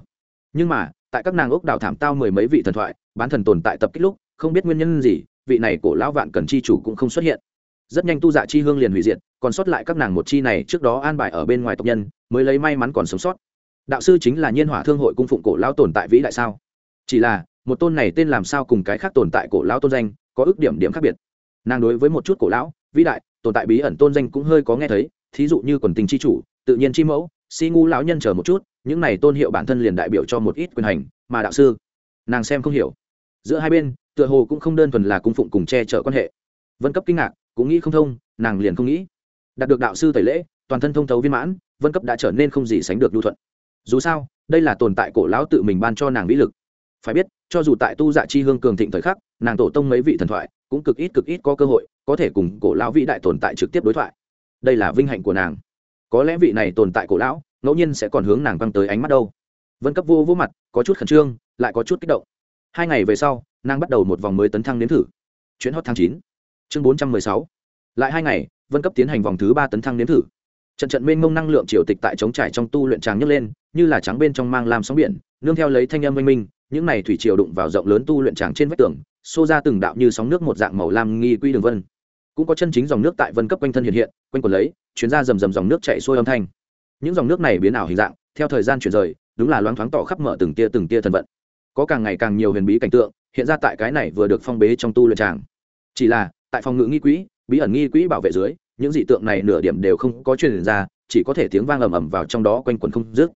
Nhưng mà, tại các nàng ốc đào thảm tao mười mấy vị thần thoại, bán thần tồn tại tập kích lúc, không biết nguyên nhân gì, vị này cổ lão vạn cần chi chủ cũng không xuất hiện. Rất nhanh tu dạ chi hương liền hủy diệt, còn sót lại các nàng một chi này trước đó an bài ở bên ngoài tộc nhân, mới lấy may mắn còn sống sót. Đạo sư chính là nhiên hỏa thương hội cung phụng cổ lão tồn tại vĩ đại sao? Chỉ là, một tôn này tên làm sao cùng cái khác tồn tại cổ lão tôn danh có ước điểm điểm khác biệt. Nàng đối với một chút cổ lão, vĩ đại, tồn tại bí ẩn tôn danh cũng hơi có nghe thấy, thí dụ như quần tình chi chủ, tự nhiên chi mẫu, si ngu lão nhân chờ một chút, những này tôn hiệu bản thân liền đại biểu cho một ít quyền hành, mà đạo sư, nàng xem không hiểu. Giữa hai bên, tựa hồ cũng không đơn thuần là cung phụng cùng che chở quan hệ. Vân cấp kinh ngạc, cũng nghĩ không thông, nàng liền không nghĩ. Đạt được đạo sư tẩy lễ, toàn thân thông thấu viên mãn, vân cấp đã trở nên không gì sánh được lưu thuận. Dù sao, đây là tồn tại cổ lão tự mình ban cho nàng vĩ lực. Phải biết, cho dù tại tu dạ chi hương cường thịnh thời khắc nàng tổ tông mấy vị thần thoại cũng cực ít cực ít có cơ hội có thể cùng cổ lão vĩ đại tồn tại trực tiếp đối thoại. Đây là vinh hạnh của nàng. Có lẽ vị này tồn tại cổ lão, ngẫu nhiên sẽ còn hướng nàng băng tới ánh mắt đâu. Vân cấp vô vô mặt, có chút khẩn trương, lại có chút kích động. Hai ngày về sau, nàng bắt đầu một vòng mới tấn thăng nếm thử. Chuyến hot tháng chín, chương bốn trăm mười sáu. Lại hai ngày, vân cấp tiến hành vòng thứ ba tấn thăng nếm thử. Trận trận mênh mông năng lượng triều tịch tại chống trải trong tu luyện tràng nhấc lên, như là trắng bên trong mang làm sóng biển, nương theo lấy thanh âm minh minh những này thủy triều đụng vào rộng lớn tu luyện tràng trên vách tường, xô ra từng đạo như sóng nước một dạng màu lam nghi quy đường vân. Cũng có chân chính dòng nước tại vân cấp quanh thân hiện hiện, quanh quần lấy, chuyến ra rầm rầm dòng nước chạy xuôi âm thanh. Những dòng nước này biến ảo hình dạng, theo thời gian chuyển rời, đúng là loáng thoáng tỏ khắp mở từng tia từng tia thần vận. Có càng ngày càng nhiều huyền bí cảnh tượng, hiện ra tại cái này vừa được phong bế trong tu luyện tràng. Chỉ là, tại phòng ngự nghi quỹ, bí ẩn nghi quỹ bảo vệ dưới, những dị tượng này nửa điểm đều không có truyền ra, chỉ có thể tiếng vang ầm ầm vào trong đó quanh quần không dứt.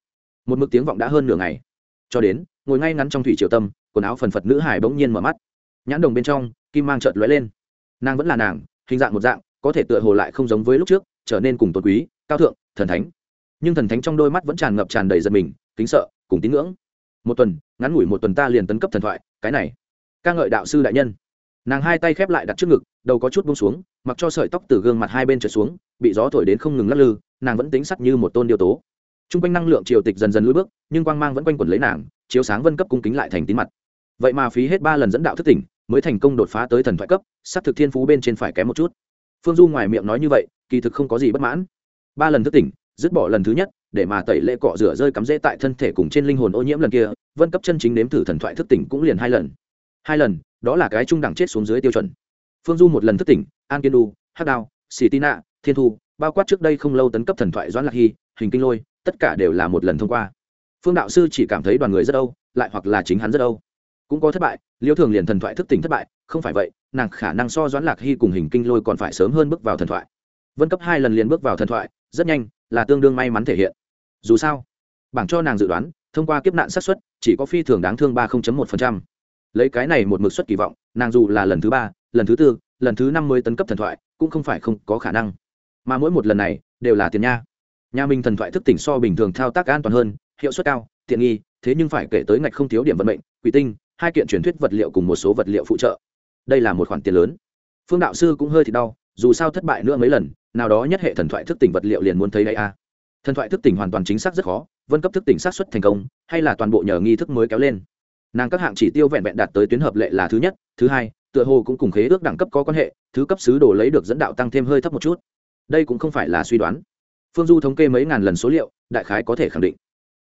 Một mực tiếng vọng đã hơn nửa ngày cho đến, ngồi ngay ngắn trong thủy triều tâm, quần áo phần phật nữ hải bỗng nhiên mở mắt. Nhãn đồng bên trong, kim mang trợt lóe lên. Nàng vẫn là nàng, hình dạng một dạng, có thể tựa hồ lại không giống với lúc trước, trở nên cùng tôn quý, cao thượng, thần thánh. Nhưng thần thánh trong đôi mắt vẫn tràn ngập tràn đầy giật mình, kính sợ, cùng tín ngưỡng. Một tuần, ngắn ngủi một tuần ta liền tấn cấp thần thoại, cái này. Ca ngợi đạo sư đại nhân. Nàng hai tay khép lại đặt trước ngực, đầu có chút bông xuống, mặc cho sợi tóc từ gương mặt hai bên trở xuống, bị gió thổi đến không ngừng lắc lư, nàng vẫn tính sắt như một tôn điêu tố t r u n g quanh năng lượng triều tịch dần dần lưỡi bước, nhưng quang mang vẫn quanh quẩn lấy nàng, chiếu sáng vân cấp cung kính lại thành tín mặt. Vậy mà phí hết ba lần dẫn đạo thức tỉnh, mới thành công đột phá tới thần thoại cấp s c thực thiên phú bên trên phải kém một chút. Phương du ngoài miệng nói như vậy, kỳ thực không có gì bất mãn. Ba lần thức tỉnh, dứt bỏ lần thứ nhất, để mà tẩy lệ cọ rửa rơi cắm rễ tại thân thể cùng trên linh hồn ô nhiễm lần kia, vân cấp chân chính nếm thử thần thoại thức tỉnh cũng liền hai lần. Hai lần, đó là cái trung đẳng chết xuống dưới tiêu chuẩn. Phương du một lần thức tỉnh, an kiên đu hắc đao xì tina thiên thu, bao quát trước đây không lâu tấn cấp thần thoại doãn lạc hy, hình kinh lôi tất cả đều là một lần thông qua. Phương đạo sư chỉ cảm thấy đoàn người rất âu, lại hoặc là chính hắn rất âu. Cũng có thất bại liêu thường liền thần thoại thức tỉnh thất bại, không phải vậy, nàng khả năng so doãn lạc hy cùng hình kinh lôi còn phải sớm hơn bước vào thần thoại. Vân cấp hai lần liền bước vào thần thoại, rất nhanh, là tương đương may mắn thể hiện. Dù sao, bảng cho nàng dự đoán, thông qua kiếp nạn sát xuất chỉ có phi thường đáng thương ba một lấy cái này một mực suất kỳ vọng, nàng dù là lần thứ ba, lần thứ tư, lần thứ năm mươi tấn cấp thần thoại, cũng không phải không có khả năng. Mà mỗi một lần này, đều là tiền nha nhà mình thần thoại thức tỉnh so bình thường thao tác an toàn hơn, hiệu suất cao, tiện nghi, thế nhưng phải kể tới ngạch không thiếu điểm vận mệnh, quỷ tinh, hai kiện truyền thuyết vật liệu cùng một số vật liệu phụ trợ. Đây là một khoản tiền lớn. Phương đạo sư cũng hơi thì đau, dù sao thất bại nữa mấy lần, nào đó nhất hệ thần thoại thức tỉnh vật liệu liền muốn thấy đây a à. thần thoại thức tỉnh hoàn toàn chính xác rất khó, vân cấp thức tỉnh xác suất thành công, hay là toàn bộ nhờ nghi thức mới kéo lên. Nàng các hạng chỉ tiêu vẹn vẹn đạt tới tuyến hợp lệ là thứ nhất, thứ hai, tựa hồ cũng cùng khế ước đẳng cấp có quan hệ, thứ cấp sứ đồ lấy được dẫn đạo tăng thêm hơi thấp một chút. Đây cũng không phải là suy đoán phương du thống kê mấy ngàn lần số liệu, đại khái có thể khẳng định.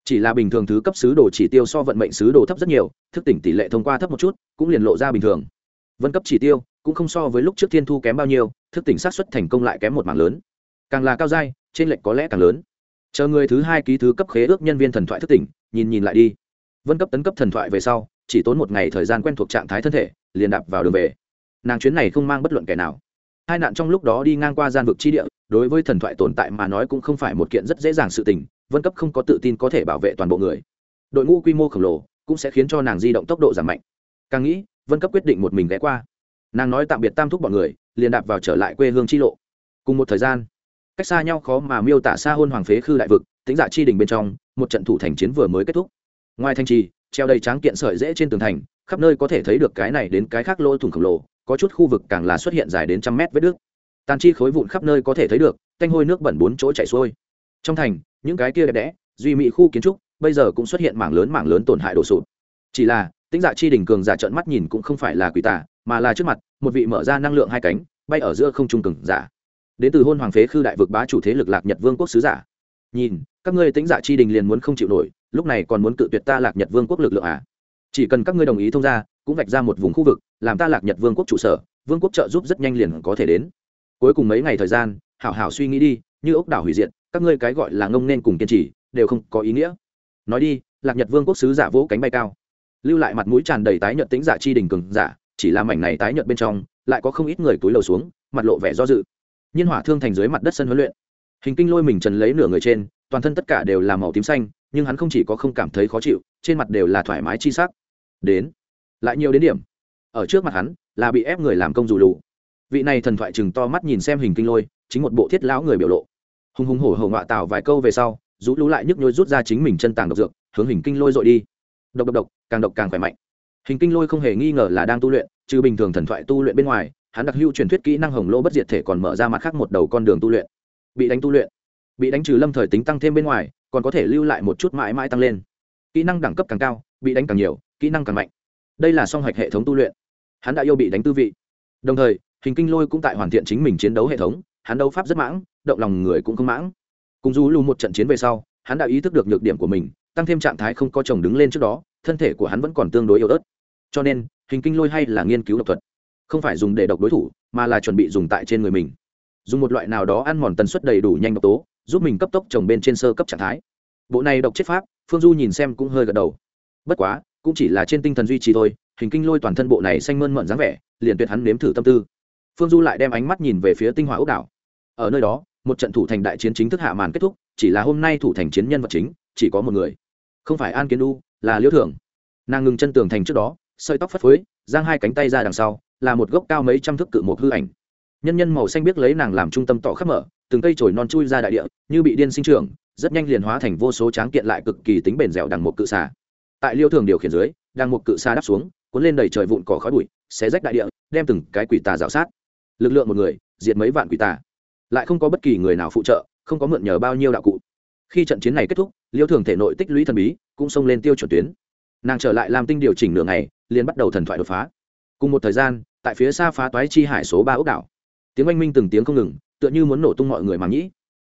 Chỉ là bình thường thứ cấp sứ đồ chỉ tiêu so vận mệnh sứ đồ thấp rất nhiều, thức tỉnh tỷ lệ thông qua thấp một chút, cũng liền lộ ra bình thường. Vân cấp chỉ tiêu, cũng không so với lúc trước thiên thu kém bao nhiêu, thức tỉnh sát xuất thành công lại kém một mảng lớn. Càng là cao dai, trên lệnh có lẽ càng lớn. Chờ người thứ hai ký thứ cấp khế ước nhân viên thần thoại thức tỉnh, nhìn nhìn lại đi. Vân cấp tấn cấp thần thoại về sau, chỉ tốn một ngày thời gian quen thuộc trạng thái thân thể, liền đạp vào đường về. Nàng chuyến này không mang bất luận kẻ nào hai nạn trong lúc đó đi ngang qua gian vực chi địa, đối với thần thoại tồn tại mà nói cũng không phải một kiện rất dễ dàng sự tình, vân cấp không có tự tin có thể bảo vệ toàn bộ người. Đội ngũ quy mô khổng lồ cũng sẽ khiến cho nàng di động tốc độ giảm mạnh. Càng nghĩ, vân cấp quyết định một mình ghé qua. Nàng nói tạm biệt tam thúc bọn người, liền đạp vào trở lại quê hương chi lộ. Cùng một thời gian, cách xa nhau khó mà miêu tả xa hôn hoàng phế khư đại vực tính giả dạ chi đình bên trong, một trận thủ thành chiến vừa mới kết thúc. Ngoài thành trì, treo đầy tráng kiện sợi dễ trên tường thành, khắp nơi có thể thấy được cái này đến cái khác lỗ thủng khổng lồ có chút khu vực càng là xuất hiện dài đến trăm mét vết nước tàn chi khối vụn khắp nơi có thể thấy được canh hôi nước bẩn bốn chỗ chảy xuôi. Trong thành, những cái kia đẹp đẽ, duy mỹ khu kiến trúc, bây giờ cũng xuất hiện mảng lớn mảng lớn tổn hại đổ sụp. Chỉ là tính dạ chi đỉnh cường giả trợn mắt nhìn cũng không phải là quỷ tà, mà là trước mặt, một vị mở ra năng lượng hai cánh, bay ở giữa không trung cường giả. Đến từ hôn hoàng phế khư đại vực bá chủ thế lực lạc nhật vương quốc sứ giả. Nhìn, các ngươi tính dạ chi đình liền muốn không chịu nổi, lúc này còn muốn cự tuyệt ta lạc nhật vương quốc lực lượng à? Chỉ cần các ngươi đồng ý thông ra cũng vạch ra một vùng khu vực, làm ta lạc nhật vương quốc trụ sở, vương quốc trợ giúp rất nhanh liền có thể đến. Cuối cùng mấy ngày thời gian, hảo hảo suy nghĩ đi, như ốc đảo hủy diệt, các ngươi cái gọi là ngông nên cùng kiên trì, đều không có ý nghĩa. Nói đi, lạc nhật vương quốc sứ giả vỗ cánh bay cao. Lưu lại mặt mũi tràn đầy tái nhợt tính giả chi đình cường giả, chỉ là mảnh này tái nhợt bên trong, lại có không ít người túi lầu xuống, mặt lộ vẻ do dự. Nhiên hỏa thương thành dưới mặt đất sân huấn luyện. Hình kinh lôi mình trần lấy nửa người trên, toàn thân tất cả đều là màu tím xanh, nhưng hắn không chỉ có không cảm thấy khó chịu, trên mặt đều là thoải mái chi sắc. Đến lại nhiều đến điểm. Ở trước mặt hắn là bị ép người làm công dù lù. Vị này thần thoại chừng to mắt nhìn xem hình kinh lôi, chính một bộ thiết lão người biểu lộ. Hùng hùng hổ hổ ngọa tạo vài câu về sau, rũ lũ lại nhức nhối rút ra chính mình chân tàng độc dược, hướng hình kinh lôi dội đi. Độc độc độc, càng độc càng khỏe mạnh. Hình kinh lôi không hề nghi ngờ là đang tu luyện, trừ bình thường thần thoại tu luyện bên ngoài, hắn đặc hữu truyền thuyết kỹ năng hồng lô bất diệt thể còn mở ra mặt khác một đầu con đường tu luyện. Bị đánh tu luyện. Bị đánh trừ lâm thời tính tăng thêm bên ngoài, còn có thể lưu lại một chút mãi mãi tăng lên. Kỹ năng đẳng cấp càng cao, bị đánh càng nhiều, kỹ năng càng mạnh đây là song hạch hệ thống tu luyện. Hắn đã yêu bị đánh tư vị. Đồng thời, hình kinh lôi cũng tại hoàn thiện chính mình chiến đấu hệ thống, hắn đấu pháp rất mãng, động lòng người cũng không mãng. Cùng du lù một trận chiến về sau, hắn đã ý thức được nhược điểm của mình, tăng thêm trạng thái không có chồng đứng lên trước đó, thân thể của hắn vẫn còn tương đối yếu ớt. Cho nên, hình kinh lôi hay là nghiên cứu độc thuật. Không phải dùng để độc đối thủ, mà là chuẩn bị dùng tại trên người mình. Dùng một loại nào đó ăn mòn tần suất đầy đủ nhanh độc tố, giúp mình cấp tốc trồng bên trên sơ cấp trạng thái. Bộ này độc chết pháp, phương du nhìn xem cũng hơi gật đầu. Bất quá cũng chỉ là trên tinh thần duy trì thôi, hình kinh lôi toàn thân bộ này xanh mơn mận dáng vẻ, liền tuyệt hắn nếm thử tâm tư. Phương du lại đem ánh mắt nhìn về phía tinh hoa ốc đảo. Ở nơi đó, một trận thủ thành đại chiến chính thức hạ màn kết thúc, chỉ là hôm nay thủ thành chiến nhân vật chính, chỉ có một người. Không phải an kiến U là liễu thưởng. Nàng ngừng chân tường thành trước đó, sợi tóc phất phới, giang hai cánh tay ra đằng sau, là một gốc cao mấy trăm thước cự một hư ảnh. Nhân nhân màu xanh biết lấy nàng làm trung tâm tỏ khắp mở, từng cây chồi non chui ra đại địa, như bị điên sinh trưởng, rất nhanh liền hóa thành vô số tráng kiện lại cực kỳ tính bền dẻo đằng một cự xà tại liêu thường điều khiển dưới, đang một cự xa đắp xuống, cuốn lên đầy trời vụn cỏ khói bụi, xé rách đại địa, đem từng cái quỷ tà rào sát. Lực lượng một người, diệt mấy vạn quỷ tà. Lại không có bất kỳ người nào phụ trợ, không có mượn nhờ bao nhiêu đạo cụ. Khi trận chiến này kết thúc, liêu thường thể nội tích lũy thần bí cũng xông lên tiêu chuẩn tuyến. Nàng trở lại làm tinh điều chỉnh nửa ngày, liền bắt đầu thần thoại đột phá. Cùng một thời gian, tại phía xa phá toái chi hải số ba ốc đảo. Tiếng oanh minh từng tiếng không ngừng, tựa như muốn nổ tung mọi người mà nghĩ.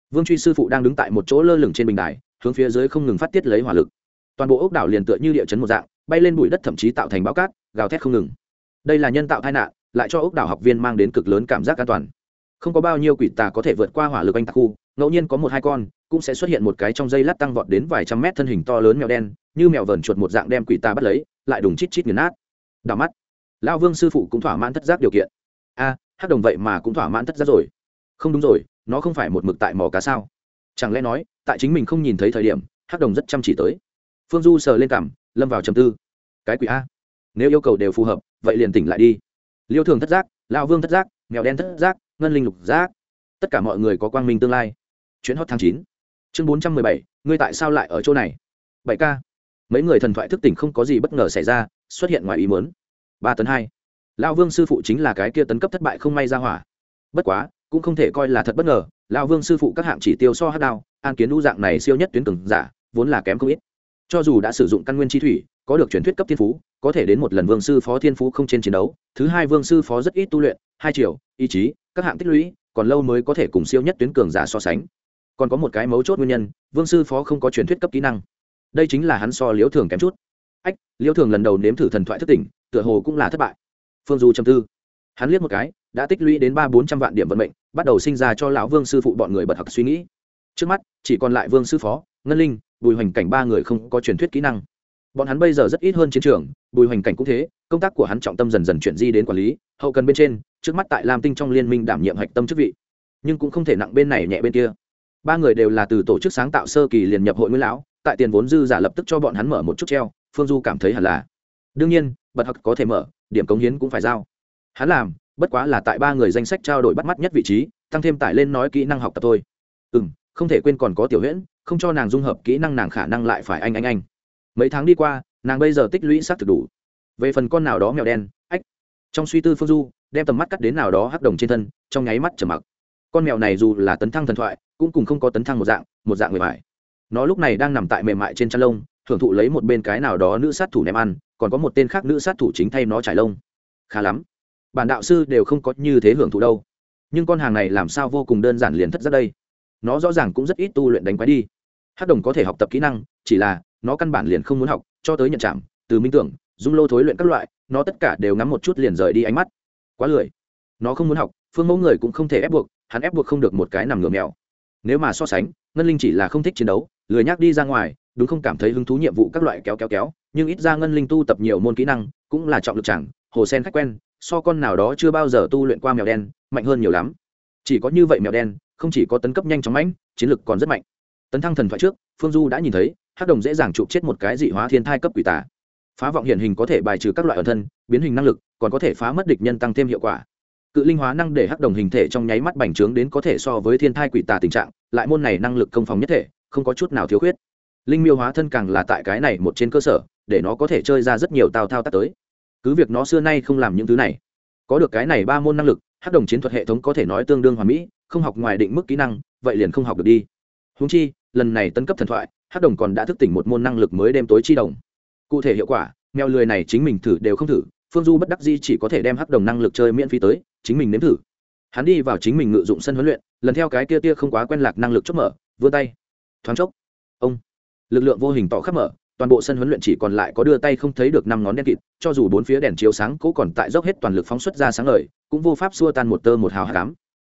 Vương truy sư phụ đang đứng tại một chỗ lơ lửng trên bình đài, hướng phía dưới không ngừng phát tiết lấy hỏa lực toàn bộ ốc đảo liền tựa như địa chấn một dạng bay lên bụi đất thậm chí tạo thành bão cát gào thét không ngừng. Đây là nhân tạo tai nạn lại cho ốc đảo học viên mang đến cực lớn cảm giác an toàn. Không có bao nhiêu quỷ tà có thể vượt qua hỏa lực anh tạc khu ngẫu nhiên có một hai con cũng sẽ xuất hiện một cái trong dây lát tăng vọt đến vài trăm mét thân hình to lớn mèo đen như mèo vờn chuột một dạng đem quỷ tà bắt lấy lại đùng chít chít nghiền nát. Đào mắt lao vương sư phụ cũng thỏa mãn thất giác điều kiện. A à, hát đồng vậy mà cũng thỏa mãn thất giác rồi. Không đúng rồi nó không phải một mực tại mỏ cá sao? Chẳng lẽ nói tại chính mình không nhìn thấy thời điểm hát đồng rất chăm chỉ tới phương du sờ lên cảm, lâm vào trầm tư. Cái quỷ a. Nếu yêu cầu đều phù hợp, vậy liền tỉnh lại đi. Liêu thường thất giác lao vương thất giác, mèo đen thất giác, ngân linh lục giác. Tất cả mọi người có quang minh tương lai. Chuyến hot tháng chín. Chương bốn trăm mười bảy, ngươi tại sao lại ở chỗ này? Bảy k mấy người thần thoại thức tỉnh không có gì bất ngờ xảy ra, xuất hiện ngoài ý muốn. Ba tấn hai. Lao vương sư phụ chính là cái kia tấn cấp thất bại không may ra hỏa. Bất quá, cũng không thể coi là thật bất ngờ lao vương sư phụ các hạng chỉ tiêu so hát đao, an kiến lũ dạng này siêu nhất tuyến cường giả, vốn là kém không ít cho dù đã sử dụng căn nguyên chi thủy, có được truyền thuyết cấp thiên phú, có thể đến một lần vương sư phó thiên phú không trên chiến đấu, thứ hai vương sư phó rất ít tu luyện, hai triệu ý chí, các hạng tích lũy, còn lâu mới có thể cùng siêu nhất tuyến cường giả so sánh. Còn có một cái mấu chốt nguyên nhân, vương sư phó không có truyền thuyết cấp kỹ năng. Đây chính là hắn so liễu thường kém chút. Ách, liễu thường lần đầu nếm thử thần thoại thất tỉnh, tựa hồ cũng là thất bại. Phương du châm tư. Hắn liếc một cái, đã tích lũy đến ba bốn trăm vạn điểm vận mệnh, bắt đầu sinh ra cho lão vương sư phụ bọn người bật học suy nghĩ. Trước mắt, chỉ còn lại vương sư phó, ngân linh bùi hoành cảnh ba người không có truyền thuyết kỹ năng. Bọn hắn bây giờ rất ít hơn chiến trường, bùi hoành cảnh cũng thế, công tác của hắn trọng tâm dần dần chuyển di đến quản lý, hậu cần bên trên, trước mắt tại lam tinh trong liên minh đảm nhiệm hạch tâm chức vị. Nhưng cũng không thể nặng bên này nhẹ bên kia. Ba người đều là từ tổ chức sáng tạo sơ kỳ liền nhập hội nguyên lão, tại tiền vốn dư giả lập tức cho bọn hắn mở một chút treo, phương du cảm thấy hẳn là. Đương nhiên, bật học có thể mở, điểm cống hiến cũng phải giao. Hắn làm, bất quá là tại ba người danh sách trao đổi bắt mắt nhất vị trí, tăng thêm tải lên nói kỹ năng học tập thôi. Ừ m không thể quên còn có tiểu huyễn không cho nàng dung hợp kỹ năng nàng khả năng lại phải anh anh anh. Mấy tháng đi qua, nàng bây giờ tích lũy s á c thực đủ. Về phần con nào đó mèo đen, ách. Trong suy tư phương du, đem tầm mắt cắt đến nào đó hắc đồng trên thân, trong nháy mắt trở mặc. Con mèo này dù là tấn thăng thần thoại, cũng cùng không có tấn thăng một dạng một dạng người mải nó lúc này đang nằm tại mềm mại trên chăn lông thưởng thụ lấy một bên cái nào đó nữ sát thủ ném ăn, còn có một tên khác nữ sát thủ chính thay nó trải lông. Khá lắm. Bản đạo sư đều không có như thế hưởng thụ đâu. Nhưng con hàng này làm sao vô cùng đơn giản liền thất ra đây. Nó rõ ràng cũng rất ít tu luyện đánh quái đi hát đồng có thể học tập kỹ năng, chỉ là nó căn bản liền không muốn học, cho tới nhận chạm, từ minh tưởng, dung lô thối luyện các loại, nó tất cả đều ngắm một chút liền rời đi ánh mắt. Quá lười. Nó không muốn học, phương mẫu người cũng không thể ép buộc, hắn ép buộc không được một cái nằm ngửa mèo. Nếu mà so sánh, ngân linh chỉ là không thích chiến đấu, lười nhác đi ra ngoài, đúng không cảm thấy hứng thú nhiệm vụ các loại kéo kéo kéo, nhưng ít ra ngân linh tu tập nhiều môn kỹ năng, cũng là trọng lực chẳng, hồ sen khách quen, so con nào đó chưa bao giờ tu luyện qua mèo đen, mạnh hơn nhiều lắm. Chỉ có như vậy mèo đen, không chỉ có tấn cấp nhanh chóng mãnh, chiến lực còn rất mạnh tấn thăng thần thoại trước, phương du đã nhìn thấy, hắc đồng dễ dàng chụp chết một cái dị hóa thiên thai cấp quỷ tà. Phá vọng hiện hình có thể bài trừ các loại ẩn thân, biến hình năng lực, còn có thể phá mất địch nhân tăng thêm hiệu quả. Cự linh hóa năng để hắc đồng hình thể trong nháy mắt bành trướng đến có thể so với thiên thai quỷ tà tình trạng, lại môn này năng lực công phòng nhất thể, không có chút nào thiếu khuyết. Linh miêu hóa thân càng là tại cái này một trên cơ sở, để nó có thể chơi ra rất nhiều tào thao tác tới. Cứ việc nó xưa nay không làm những thứ này, có được cái này ba môn năng lực, hắc đồng chiến thuật hệ thống có thể nói tương đương hoàn mỹ, không học ngoài định mức kỹ năng, vậy liền không học được đi. Húng chi lần này tân cấp thần thoại, hắc đồng còn đã thức tỉnh một môn năng lực mới đêm tối chi đồng. Cụ thể hiệu quả, mèo lười này chính mình thử đều không thử, phương du bất đắc di chỉ có thể đem hắc đồng năng lực chơi miễn phí tới, chính mình nếm thử. Hắn đi vào chính mình ngự dụng sân huấn luyện, lần theo cái kia tia không quá quen lạc năng lực chốt mở, vươn tay. Thoáng chốc, ông, lực lượng vô hình tỏ khắp mở, toàn bộ sân huấn luyện chỉ còn lại có đưa tay không thấy được năm ngón đen kịt, cho dù bốn phía đèn chiếu sáng cố còn tại dốc hết toàn lực phóng xuất ra sáng lời cũng vô pháp xua tan một tơ một hào hạ cám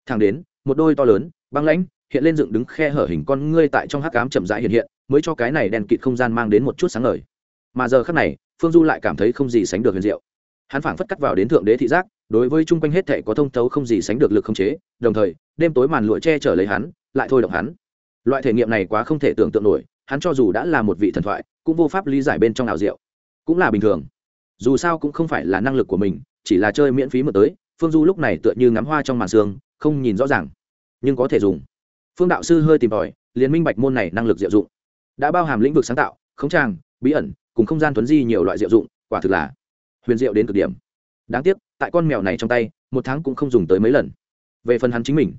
thẳng đến, một đôi to lớn, băng lãnh hiện lên dựng đứng khe hở hình con ngươi tại trong hắc ám chậm rãi hiện hiện mới cho cái này đèn kịt không gian mang đến một chút sáng ngời. Mà giờ khắc này phương du lại cảm thấy không gì sánh được huyền diệu. Hắn phảng phất cắt vào đến thượng đế thị giác đối với chung quanh hết thể có thông thấu không gì sánh được lực không chế đồng thời đêm tối màn lụa che chở lấy hắn lại thôi động hắn. Loại thể nghiệm này quá không thể tưởng tượng nổi hắn cho dù đã là một vị thần thoại cũng vô pháp lý giải bên trong nào diệu. Cũng là bình thường. Dù sao cũng không phải là năng lực của mình chỉ là chơi miễn phí một tới phương du lúc này tựa như ngắm hoa trong màn sương, không nhìn rõ ràng nhưng có thể dùng phương đạo sư hơi tìm tòi, liền minh bạch môn này năng lực diệu dụng. Đã bao hàm lĩnh vực sáng tạo, khống trang bí ẩn, cùng không gian tuấn di nhiều loại diệu dụng, quả thực là huyền diệu đến cực điểm. Đáng tiếc, tại con mèo này trong tay, một tháng cũng không dùng tới mấy lần. Về phần hắn chính mình,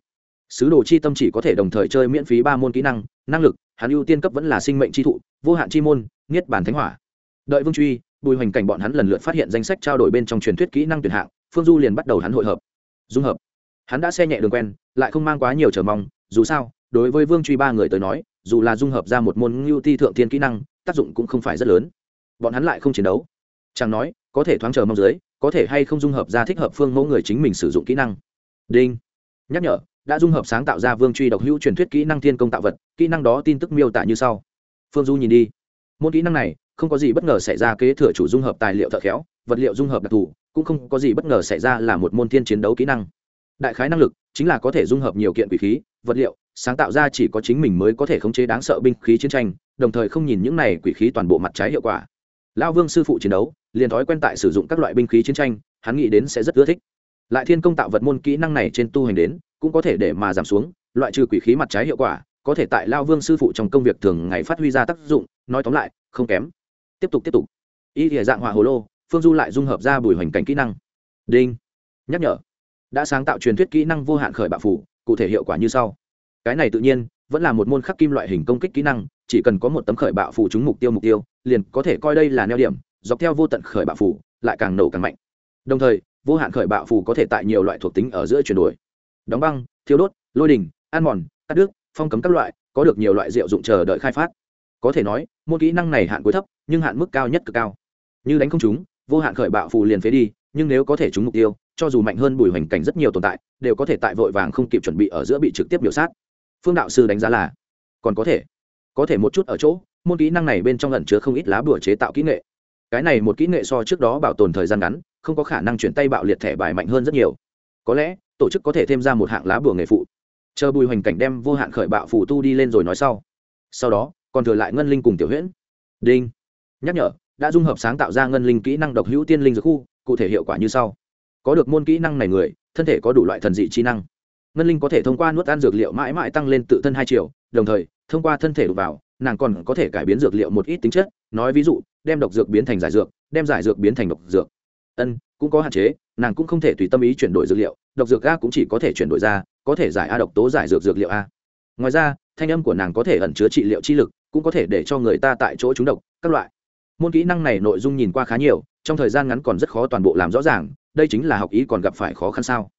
sứ đồ chi tâm chỉ có thể đồng thời chơi miễn phí ba môn kỹ năng năng lực, hắn ưu tiên cấp vẫn là sinh mệnh chi thụ, vô hạn chi môn, niết bàn thánh hỏa. Đợi vương truy, bùi hoành cảnh bọn hắn lần lượt phát hiện danh sách trao đổi bên trong truyền thuyết kỹ năng tuyển hạng, phương du liền bắt đầu hắn hội hợp, dung hợp. Hắn đã xe nhẹ đường quen, lại không mang quá nhiều trở mong dù sao, đối với vương truy ba người tới nói, dù là dung hợp ra một môn ngưu ti thượng thiên kỹ năng, tác dụng cũng không phải rất lớn. Bọn hắn lại không chiến đấu. Chẳng nói, có thể thoáng chờ mong dưới, có thể hay không dung hợp ra thích hợp phương mẫu người chính mình sử dụng kỹ năng. Đinh. Nhắc nhở, đã dung hợp sáng tạo ra vương truy độc hữu truyền thuyết kỹ năng thiên công tạo vật, kỹ năng đó tin tức miêu tả như sau. Phương du nhìn đi. Môn kỹ năng này, không có gì bất ngờ xảy ra kế thừa chủ dung hợp tài liệu thợ khéo, vật liệu dung hợp đặc thù, cũng không có gì bất ngờ xảy ra là một môn thiên chiến đấu kỹ năng đại khái năng lực chính là có thể dung hợp nhiều kiện quỷ khí, vật liệu, sáng tạo ra chỉ có chính mình mới có thể khống chế đáng sợ binh khí chiến tranh, đồng thời không nhìn những này quỷ khí toàn bộ mặt trái hiệu quả. Lao vương sư phụ chiến đấu, liền thói quen tại sử dụng các loại binh khí chiến tranh, hắn nghĩ đến sẽ rất ưa thích. Lại thiên công tạo vật môn kỹ năng này trên tu hành đến, cũng có thể để mà giảm xuống, loại trừ quỷ khí mặt trái hiệu quả, có thể tại lao vương sư phụ trong công việc thường ngày phát huy ra tác dụng, nói tóm lại, không kém. Tiếp tục tiếp tục. Y địa dạng hỏa hồ lô, phương du lại dung hợp ra bùi hoành cảnh kỹ năng. Đinh. Nhắc nhở đã sáng tạo truyền thuyết kỹ năng vô hạn khởi bạo phủ, cụ thể hiệu quả như sau. Cái này tự nhiên, vẫn là một môn khắc kim loại hình công kích kỹ năng, chỉ cần có một tấm khởi bạo phủ trúng mục tiêu mục tiêu, liền có thể coi đây là neo điểm, dọc theo vô tận khởi bạo phủ, lại càng nổ càng mạnh. Đồng thời, vô hạn khởi bạo phủ có thể tại nhiều loại thuộc tính ở giữa chuyển đổi. Đóng băng thiếu đốt, lôi đình, ăn mòn, cắt đứt, phong cấm các loại, có được nhiều loại rượu dụng chờ đợi khai phát. Có thể nói, môn kỹ năng này hạn cuối thấp, nhưng hạn mức cao nhất cực cao. Như đánh không chúng vô hạn khởi bạo phù liền phế đi, nhưng nếu có thể trúng mục tiêu cho dù mạnh hơn bùi hoành cảnh rất nhiều tồn tại, đều có thể tại vội vàng không kịp chuẩn bị ở giữa bị trực tiếp biểu sát. Phương đạo sư đánh giá là, còn có thể có thể một chút ở chỗ, môn kỹ năng này bên trong lẩn chứa không ít lá bùa chế tạo kỹ nghệ. Cái này một kỹ nghệ so trước đó bảo tồn thời gian ngắn, không có khả năng chuyển tay bạo liệt thẻ bài mạnh hơn rất nhiều. Có lẽ, tổ chức có thể thêm ra một hạng lá bùa nghề phụ. Chờ bùi hoành cảnh đem vô hạn khởi bạo phù tu đi lên rồi nói sau. Sau đó, còn thừa lại ngân linh cùng tiểu huyễn. Đinh. Nhắc nhở, đã dung hợp sáng tạo ra ngân linh kỹ năng độc hữu tiên linh dược khu, cụ thể hiệu quả như sau có được môn kỹ năng này người, thân thể có đủ loại thần dị trí năng. Ngân linh có thể thông qua nuốt ăn dược liệu mãi mãi tăng lên tự thân hai triệu đồng thời, thông qua thân thể đục vào, nàng còn có thể cải biến dược liệu một ít tính chất, nói ví dụ, đem độc dược biến thành giải dược, đem giải dược biến thành độc dược. Ân, cũng có hạn chế, nàng cũng không thể tùy tâm ý chuyển đổi dược liệu, độc dược a cũng chỉ có thể chuyển đổi ra, có thể giải a độc tố giải dược dược liệu a. Ngoài ra, thanh âm của nàng có thể ẩn chứa trị liệu chi lực, cũng có thể để cho người ta tại chỗ trúng độc, các loại. Môn kỹ năng này nội dung nhìn qua khá nhiều trong thời gian ngắn còn rất khó toàn bộ làm rõ ràng, đây chính là học ý còn gặp phải khó khăn sao?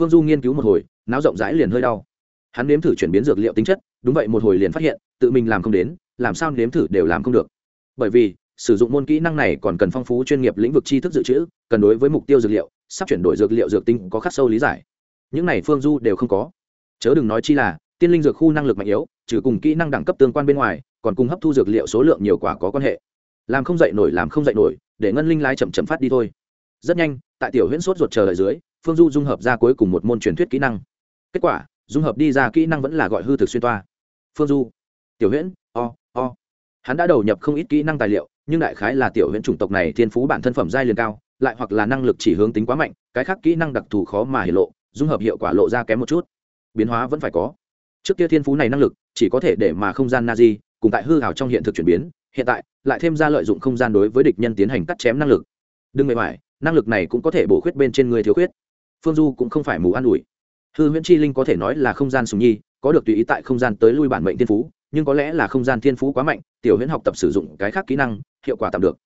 Phương du nghiên cứu một hồi, não rộng rãi liền hơi đau. Hắn nếm thử chuyển biến dược liệu tính chất, đúng vậy một hồi liền phát hiện, tự mình làm không đến, làm sao nếm thử đều làm không được. Bởi vì, sử dụng môn kỹ năng này còn cần phong phú chuyên nghiệp lĩnh vực tri thức dự trữ, cần đối với mục tiêu dược liệu, sắp chuyển đổi dược liệu dược tinh có khắc sâu lý giải. Những này phương du đều không có. Chớ đừng nói chi là, tiên linh dược khu năng lực mạnh yếu, trừ cùng kỹ năng đẳng cấp tương quan bên ngoài, còn cùng hấp thu dược liệu số lượng nhiều quả có quan hệ. Làm không dậy nổi, làm không dậy nổi để ngân linh lái chậm chậm phát đi thôi. Rất nhanh, tại tiểu huyễn sốt ruột chờ đợi dưới, phương du dung hợp ra cuối cùng một môn truyền thuyết kỹ năng. Kết quả, dung hợp đi ra kỹ năng vẫn là gọi hư thực xuyên toa. Phương du, tiểu huyễn, o o. Hắn đã đầu nhập không ít kỹ năng tài liệu, nhưng đại khái là tiểu huyễn chủng tộc này thiên phú bản thân phẩm giai liền cao, lại hoặc là năng lực chỉ hướng tính quá mạnh, cái khác kỹ năng đặc thù khó mà hiện lộ, dung hợp hiệu quả lộ ra kém một chút. Biến hóa vẫn phải có. Trước kia thiên phú này năng lực, chỉ có thể để mà không gian na di cùng tại hư hào trong hiện thực chuyển biến hiện tại lại thêm ra lợi dụng không gian đối với địch nhân tiến hành cắt chém năng lực. Đừng mệt mỏi, năng lực này cũng có thể bổ khuyết bên trên người thiếu khuyết. Phương du cũng không phải mù an ủi. Hư huyễn chi linh có thể nói là không gian sùng nhi, có được tùy ý tại không gian tới lui bản mệnh thiên phú, nhưng có lẽ là không gian thiên phú quá mạnh, tiểu huyễn học tập sử dụng cái khác kỹ năng, hiệu quả tạm được.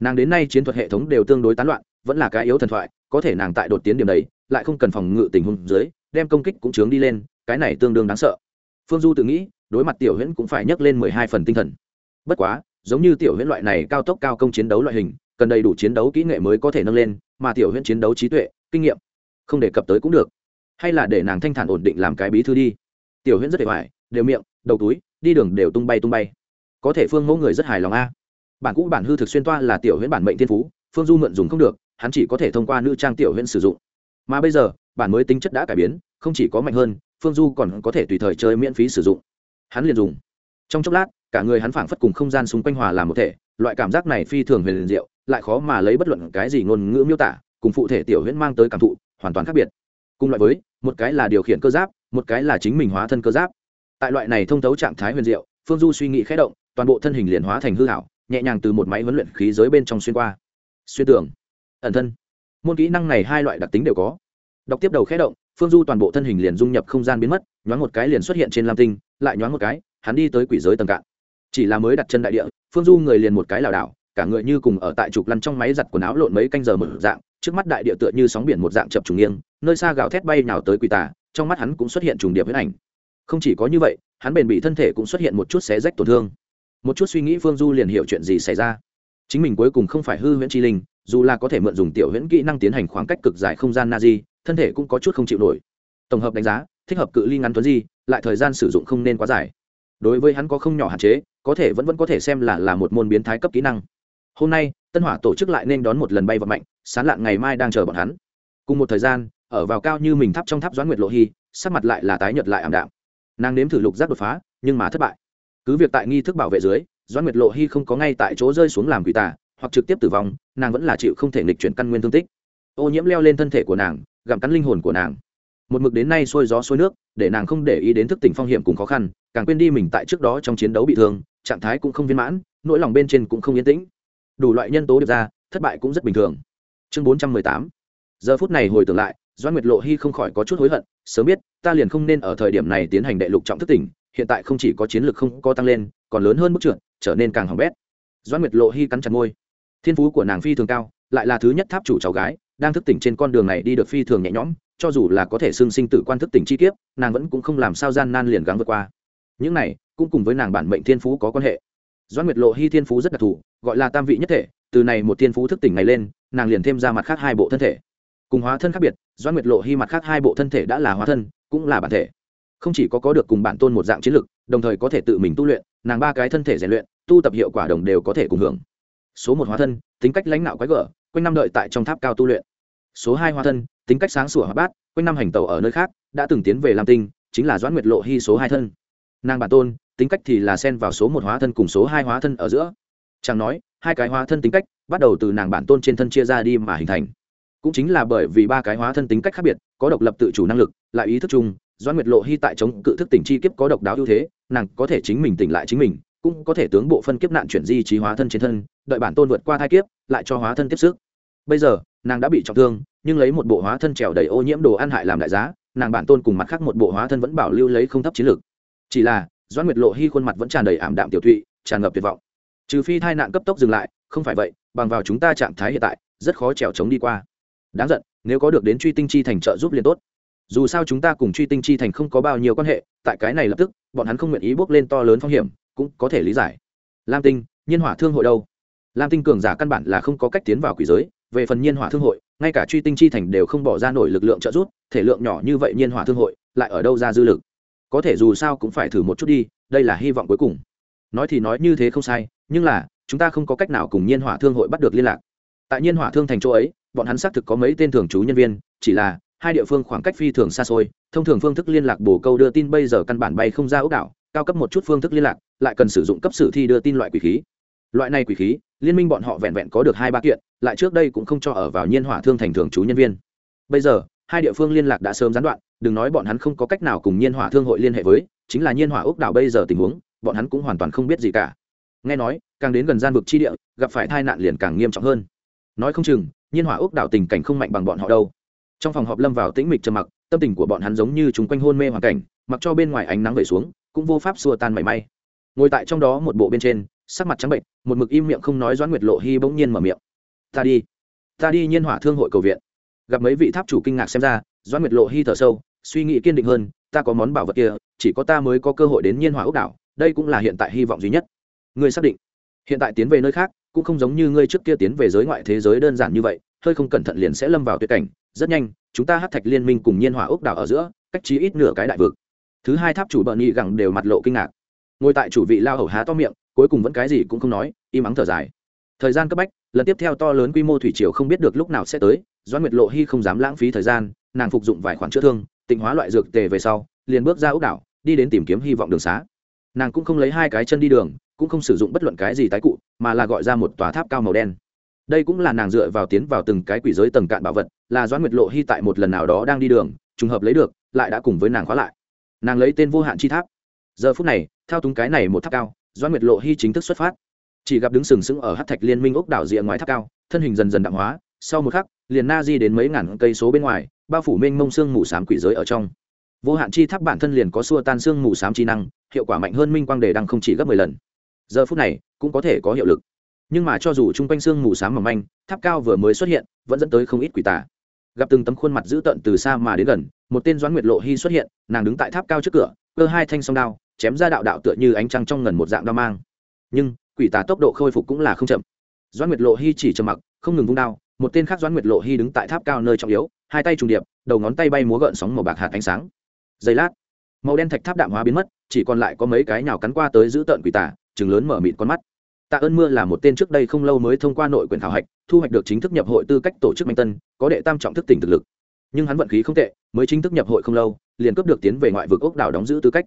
Nàng đến nay chiến thuật hệ thống đều tương đối tán loạn, vẫn là cái yếu thần thoại, có thể nàng tại đột tiến điểm đấy, lại không cần phòng ngự tình huống dưới, đem công kích cũng chướng đi lên, cái này tương đương đáng sợ. Phương du tự nghĩ, đối mặt tiểu huyễn cũng phải nhấc lên mười hai phần tinh thần. Bất quá giống như tiểu huyễn loại này cao tốc cao công chiến đấu loại hình, cần đầy đủ chiến đấu kỹ nghệ mới có thể nâng lên, mà tiểu huyễn chiến đấu trí tuệ, kinh nghiệm, không đề cập tới cũng được. Hay là để nàng thanh thản ổn định làm cái bí thư đi. Tiểu huyễn rất để hoài, đều miệng, đầu túi, đi đường đều tung bay tung bay. Có thể phương mẫu người rất hài lòng a. Bản cũ bản hư thực xuyên toa là tiểu huyễn bản mệnh thiên phú, phương du mượn dùng không được, hắn chỉ có thể thông qua nữ trang tiểu huyễn sử dụng. Mà bây giờ, bản mới tính chất đã cải biến, không chỉ có mạnh hơn, phương du còn có thể tùy thời chơi miễn phí sử dụng. Hắn liền dùng trong chốc lát, cả người hắn phảng phất cùng không gian xung quanh hòa làm một thể, loại cảm giác này phi thường huyền diệu, lại khó mà lấy bất luận cái gì ngôn ngữ miêu tả, cùng phụ thể tiểu huyễn mang tới cảm thụ, hoàn toàn khác biệt. Cùng loại với, một cái là điều khiển cơ giáp, một cái là chính mình hóa thân cơ giáp. Tại loại này thông thấu trạng thái huyền diệu, phương du suy nghĩ khẽ động, toàn bộ thân hình liền hóa thành hư hảo nhẹ nhàng từ một máy huấn luyện khí giới bên trong xuyên qua. Xuyên tưởng ẩn thân. Môn kỹ năng này hai loại đặc tính đều có. Đọc tiếp đầu khẽ động, phương du toàn bộ thân hình liền dung nhập không gian biến mất, nhoáng một cái liền xuất hiện trên lam tinh, lại nhoáng một cái hắn đi tới quỷ giới tầng cạn. Chỉ là mới đặt chân đại địa, phương du người liền một cái lảo đảo, cả người như cùng ở tại trục lăn trong máy giặt quần áo lộn mấy canh giờ một dạng, trước mắt đại địa tựa như sóng biển một dạng chập trùng nghiêng, nơi xa gào thét bay nào tới quỷ tà, trong mắt hắn cũng xuất hiện trùng điệp huyết ảnh. Không chỉ có như vậy, hắn bền bị thân thể cũng xuất hiện một chút xé rách tổn thương. Một chút suy nghĩ phương du liền hiểu chuyện gì xảy ra. Chính mình cuối cùng không phải hư huyễn chi linh, dù là có thể mượn dùng tiểu huyễn kỹ năng tiến hành khoảng cách cực dài không gian na di thân thể cũng có chút không chịu nổi. Tổng hợp đánh giá, thích hợp cự ly ngắn tuấn di, lại thời gian sử dụng không nên quá dài đối với hắn có không nhỏ hạn chế, có thể vẫn vẫn có thể xem là là một môn biến thái cấp kỹ năng. Hôm nay, tân hỏa tổ chức lại nên đón một lần bay vận mạnh sán lạn ngày mai đang chờ bọn hắn. Cùng một thời gian, ở vào cao như mình thắp trong tháp doãn nguyệt lộ hy, sắc mặt lại là tái nhật lại ảm đạm. Nàng nếm thử lục giác đột phá, nhưng mà thất bại. Cứ việc tại nghi thức bảo vệ dưới, doãn nguyệt lộ hy không có ngay tại chỗ rơi xuống làm quỷ tả hoặc trực tiếp tử vong, nàng vẫn là chịu không thể nghịch chuyển căn nguyên thương tích. Ô nhiễm leo lên thân thể của nàng, gặm cắn linh hồn của nàng. Một mực đến nay xuôi gió xuôi nước, để nàng không để ý đến thức tỉnh phong hiểm cùng khó khăn càng quên đi mình tại trước đó trong chiến đấu bị thương, trạng thái cũng không viên mãn, nỗi lòng bên trên cũng không yên tĩnh. Đủ loại nhân tố được ra, thất bại cũng rất bình thường. Chương bốn trăm mười tám. Giờ phút này hồi tưởng lại doan nguyệt lộ hy không khỏi có chút hối hận, sớm biết, ta liền không nên ở thời điểm này tiến hành đệ lục trọng thức tỉnh, hiện tại không chỉ có chiến lược không có tăng lên, còn lớn hơn mức trượt, trở nên càng hỏng bét. Doan nguyệt lộ hy cắn chặt môi. Thiên phú của nàng phi thường cao, lại là thứ nhất tháp chủ cháu gái, đang thức tỉnh trên con đường này đi được phi thường nhẹ nhõm, cho dù là có thể xưng sinh tử quan thức tỉnh chi kiếp, nàng vẫn cũng không làm sao gian nan liền gắng vượt qua những này, cũng cùng với nàng bản mệnh thiên phú có quan hệ. Doan nguyệt lộ hy thiên phú rất đặc thù, gọi là tam vị nhất thể, từ này một thiên phú thức tỉnh này lên, nàng liền thêm ra mặt khác hai bộ thân thể. Cùng hóa thân khác biệt doan nguyệt lộ hy mặt khác hai bộ thân thể đã là hóa thân, cũng là bản thể. Không chỉ có có được cùng bản tôn một dạng chiến lực, đồng thời có thể tự mình tu luyện, nàng ba cái thân thể rèn luyện, tu tập hiệu quả đồng đều có thể cùng hưởng. Số một hóa thân, tính cách lãnh đạo quái gở, quanh năm đợi tại trong tháp cao tu luyện. Số hai hóa thân, tính cách sáng sủa hóa bát, quanh năm hành tàu ở nơi khác, đã từng tiến về lam tinh, chính là doãn nguyệt lộ hy số hai thân nàng bản tôn, tính cách thì là xen vào số một hóa thân cùng số hai hóa thân ở giữa. Chẳng nói, hai cái hóa thân tính cách bắt đầu từ nàng bản tôn trên thân chia ra đi mà hình thành. Cũng chính là bởi vì ba cái hóa thân tính cách khác biệt, có độc lập tự chủ năng lực, lại ý thức chung doan nguyệt lộ hy tại chống cự thức tỉnh chi kiếp có độc đáo ưu thế, nàng có thể chính mình tỉnh lại chính mình, cũng có thể tướng bộ phân kiếp nạn chuyển di trí hóa thân trên thân, đợi bản tôn vượt qua thai kiếp, lại cho hóa thân tiếp sức. Bây giờ, nàng đã bị trọng thương, nhưng lấy một bộ hóa thân trèo đầy ô nhiễm đồ ăn hại làm đại giá, nàng bản tôn cùng mặt khác một bộ hóa thân vẫn bảo lưu lấy không thấp chiến lược chỉ là, doãn nguyệt lộ hy khuôn mặt vẫn tràn đầy ảm đạm tiểu thụy, tràn ngập tuyệt vọng. Trừ phi tai nạn cấp tốc dừng lại, không phải vậy, bằng vào chúng ta trạng thái hiện tại, rất khó trèo trống đi qua. Đáng giận, nếu có được đến truy tinh chi thành trợ giúp liền tốt. Dù sao chúng ta cùng truy tinh chi thành không có bao nhiêu quan hệ, tại cái này lập tức, bọn hắn không nguyện ý bước lên to lớn phong hiểm, cũng có thể lý giải. Lam tinh, nhiên hỏa thương hội đâu? Lam tinh cường giả căn bản là không có cách tiến vào quỷ giới, về phần nhiên hỏa thương hội, ngay cả truy tinh chi thành đều không bỏ ra nổi lực lượng trợ giúp, thể lượng nhỏ như vậy nhiên hỏa thương hội, lại ở đâu ra dư lực? Có thể dù sao cũng phải thử một chút đi, đây là hy vọng cuối cùng. Nói thì nói như thế không sai, nhưng là, chúng ta không có cách nào cùng nhiên hỏa thương hội bắt được liên lạc. Tại nhiên hỏa thương thành chỗ ấy, bọn hắn xác thực có mấy tên thường trú nhân viên, chỉ là, hai địa phương khoảng cách phi thường xa xôi, thông thường phương thức liên lạc bổ câu đưa tin bây giờ căn bản bay không ra ốc đảo, cao cấp một chút phương thức liên lạc, lại cần sử dụng cấp sử thi đưa tin loại quỷ khí. Loại này quỷ khí, liên minh bọn họ vẹn vẹn có được hai ba kiện, lại trước đây cũng không cho ở vào nhiên hỏa thương thành thường trú nhân viên. Bây giờ hai địa phương liên lạc đã sớm gián đoạn, đừng nói bọn hắn không có cách nào cùng nhiên hỏa thương hội liên hệ với, chính là nhiên hỏa ốc đảo bây giờ tình huống, bọn hắn cũng hoàn toàn không biết gì cả. Nghe nói, càng đến gần gian vực chi địa, gặp phải tai nạn liền càng nghiêm trọng hơn. Nói không chừng, nhiên hỏa ốc đảo tình cảnh không mạnh bằng bọn họ đâu. Trong phòng họp lâm vào tĩnh mịch trầm mặc, tâm tình của bọn hắn giống như chúng quanh hôn mê hoàn cảnh, mặc cho bên ngoài ánh nắng về xuống, cũng vô pháp xua tan mảy may. Ngồi tại trong đó một bộ bên trên, sắc mặt trắng bệnh, một mực im miệng không nói doãn nguyệt lộ hy bỗng nhiên mở miệng. Ta đi ta đi nhiên hỏa thương hội cầu viện gặp mấy vị tháp chủ kinh ngạc xem ra, doãn nguyệt lộ hy thở sâu, suy nghĩ kiên định hơn, ta có món bảo vật kia, chỉ có ta mới có cơ hội đến nhiên hỏa ốc đảo, đây cũng là hiện tại hy vọng duy nhất. Ngươi xác định. Hiện tại tiến về nơi khác, cũng không giống như ngươi trước kia tiến về giới ngoại thế giới đơn giản như vậy, hơi không cẩn thận liền sẽ lâm vào tuyệt cảnh. Rất nhanh, chúng ta hát thạch liên minh cùng nhiên hỏa ốc đảo ở giữa, cách chí ít nửa cái đại vực. Thứ hai tháp chủ bợn nhị gẳng đều mặt lộ kinh ngạc. Ngồi tại chủ vị lao hầu há to miệng, cuối cùng vẫn cái gì cũng không nói, im ắng thở dài. Thời gian cấp bách, lần tiếp theo to lớn quy mô thủy triều không biết được lúc nào sẽ tới doan nguyệt lộ hy không dám lãng phí thời gian, nàng phục dụng vài khoản chữa thương, tịnh hóa loại dược tề về sau, liền bước ra ốc đảo, đi đến tìm kiếm hy vọng đường xá. Nàng cũng không lấy hai cái chân đi đường, cũng không sử dụng bất luận cái gì tái cụ, mà là gọi ra một tòa tháp cao màu đen. Đây cũng là nàng dựa vào tiến vào từng cái quỷ giới tầng cạn bảo vật, là doãn nguyệt lộ hy tại một lần nào đó đang đi đường, trùng hợp lấy được, lại đã cùng với nàng khóa lại. Nàng lấy tên vô hạn chi tháp. Giờ phút này, thao túng cái này một tháp cao, doãn nguyệt lộ hy chính thức xuất phát. Chỉ gặp đứng sừng sững ở hát thạch liên minh ốc đảo rìa ngoài tháp cao, thân hình dần dần đạm hóa, sau một khắc liền na di đến mấy ngàn cây số bên ngoài, bao phủ mênh mông xương mù s á m quỷ giới ở trong. Vô hạn chi tháp bản thân liền có xua tan xương mù s á m chi năng, hiệu quả mạnh hơn minh quang đề đăng không chỉ gấp mười lần. Giờ phút này, cũng có thể có hiệu lực. Nhưng mà cho dù chung quanh xương mù s á m mỏng manh, tháp cao vừa mới xuất hiện, vẫn dẫn tới không ít quỷ tả gặp từng tấm khuôn mặt dữ tợn từ xa mà đến gần, một tên doãn nguyệt lộ hy xuất hiện, nàng đứng tại tháp cao trước cửa, cơ hai thanh song đao, chém ra đạo đạo tựa như ánh trăng trong ngần một dạng đao mang. Nhưng, quỷ tà tốc độ khôi phục cũng là không chậm. Doãn nguyệt lộ hy chỉ trầm mặc, không ngừng vung đao một tên khác doãn nguyệt lộ hy đứng tại tháp cao nơi trọng yếu hai tay trùng điệp đầu ngón tay bay múa gợn sóng màu bạc hạt ánh sáng. Giây lát màu đen thạch tháp đạm hóa biến mất chỉ còn lại có mấy cái nhào cắn qua tới giữ tợn quỷ tả, chừng lớn mở mịt con mắt. Tạ ơn mưa là một tên trước đây không lâu mới thông qua nội quyền thảo hạch thu hoạch được chính thức nhập hội tư cách tổ chức manh tân có đệ tam trọng thức tỉnh thực lực. Nhưng hắn vận khí không tệ mới chính thức nhập hội không lâu liền cấp được tiến về ngoại vực ốc đảo đóng giữ tư cách.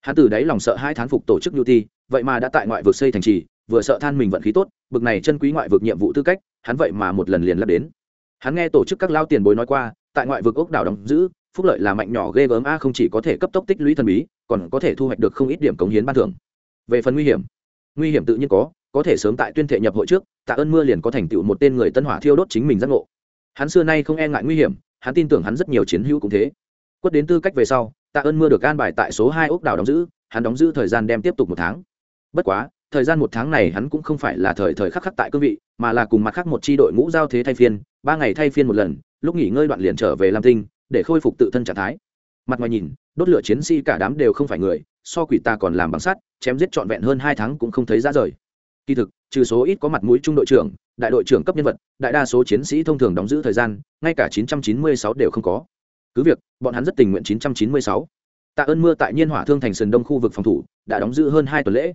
Hắn từ đáy lòng sợ hai thán phục tổ chức nhu ti vậy mà đã tại ngoại vực xây thành trì vừa sợ than mình vận khí tốt bực này chân quý ngoại vực nhiệm vụ tư cách hắn vậy mà một lần liền lắp đến. Hắn nghe tổ chức các lao tiền bối nói qua, tại ngoại vực ốc đảo đóng giữ, phúc lợi là mạnh nhỏ ghê gớm a, không chỉ có thể cấp tốc tích lũy thần bí, còn có thể thu hoạch được không ít điểm cống hiến ban thưởng. Về phần nguy hiểm nguy hiểm tự nhiên có có thể sớm tại tuyên thệ nhập hội trước, tạ ơn mưa liền có thành tựu một tên người tân hỏa thiêu đốt chính mình giác ngộ. Hắn xưa nay không e ngại nguy hiểm, hắn tin tưởng hắn rất nhiều chiến hữu cũng thế. Quất đến tư cách về sau, tạ ơn mưa được an bài tại số hai ốc đảo đóng giữ, hắn đóng giữ thời gian đem tiếp tục một tháng. Bất quá thời gian một tháng này hắn cũng không phải là thời thời khắc khắc tại cương vị, mà là cùng mặt khác một c h i đội ngũ giao thế thay phiên, ba ngày thay phiên một lần, lúc nghỉ ngơi đoạn liền trở về lam tinh, để khôi phục tự thân trạng thái. Mặt ngoài nhìn, đốt lửa chiến sĩ cả đám đều không phải người, so quỷ ta còn làm bằng sắt, chém giết trọn vẹn hơn hai tháng cũng không thấy ra rời. Kỳ thực, trừ số ít có mặt mũi trung đội trưởng, đại đội trưởng cấp nhân vật, đại đa số chiến sĩ thông thường đóng giữ thời gian, ngay cả 996 đều không có. Cứ việc, bọn hắn rất tình nguyện 996. tạ ơn mưa tại nhiên hỏa thương thành sườn đông khu vực phòng thủ, đã đóng giữ hơn hai tuần lễ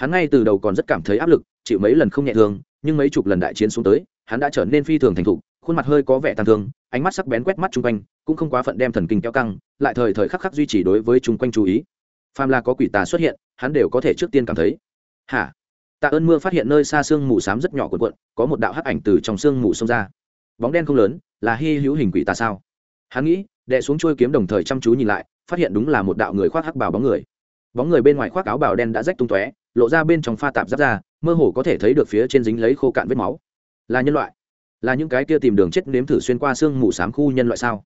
hắn ngay từ đầu còn rất cảm thấy áp lực, chịu mấy lần không nhẹ thương nhưng mấy chục lần đại chiến xuống tới, hắn đã trở nên phi thường thành thục, khuôn mặt hơi có vẻ tàn thương, ánh mắt sắc bén quét mắt chung quanh, cũng không quá phận đem thần kinh kéo căng, lại thời thời khắc khắc duy trì đối với chung quanh chú ý. Phàm là có quỷ tà xuất hiện, hắn đều có thể trước tiên cảm thấy. Hả? Tạ ơn mưa phát hiện nơi xa sương mù xám rất nhỏ cuộn cuộn, có một đạo hắc ảnh từ trong sương mù xông ra. Bóng đen không lớn, là hy hữu hình quỷ tà sao? Hắn nghĩ đệ xuống trôi kiếm đồng thời chăm chú nhìn lại, phát hiện đúng là một đạo người khoác hắc bào bóng người. Bóng người bên ngoài khoác áo bào đen đã rách tung tóe lộ ra bên trong pha tạp giáp ra mơ hồ có thể thấy được phía trên dính lấy khô cạn vết máu. Là nhân loại. Là những cái kia tìm đường chết nếm thử xuyên qua xương mù xám khu nhân loại sao?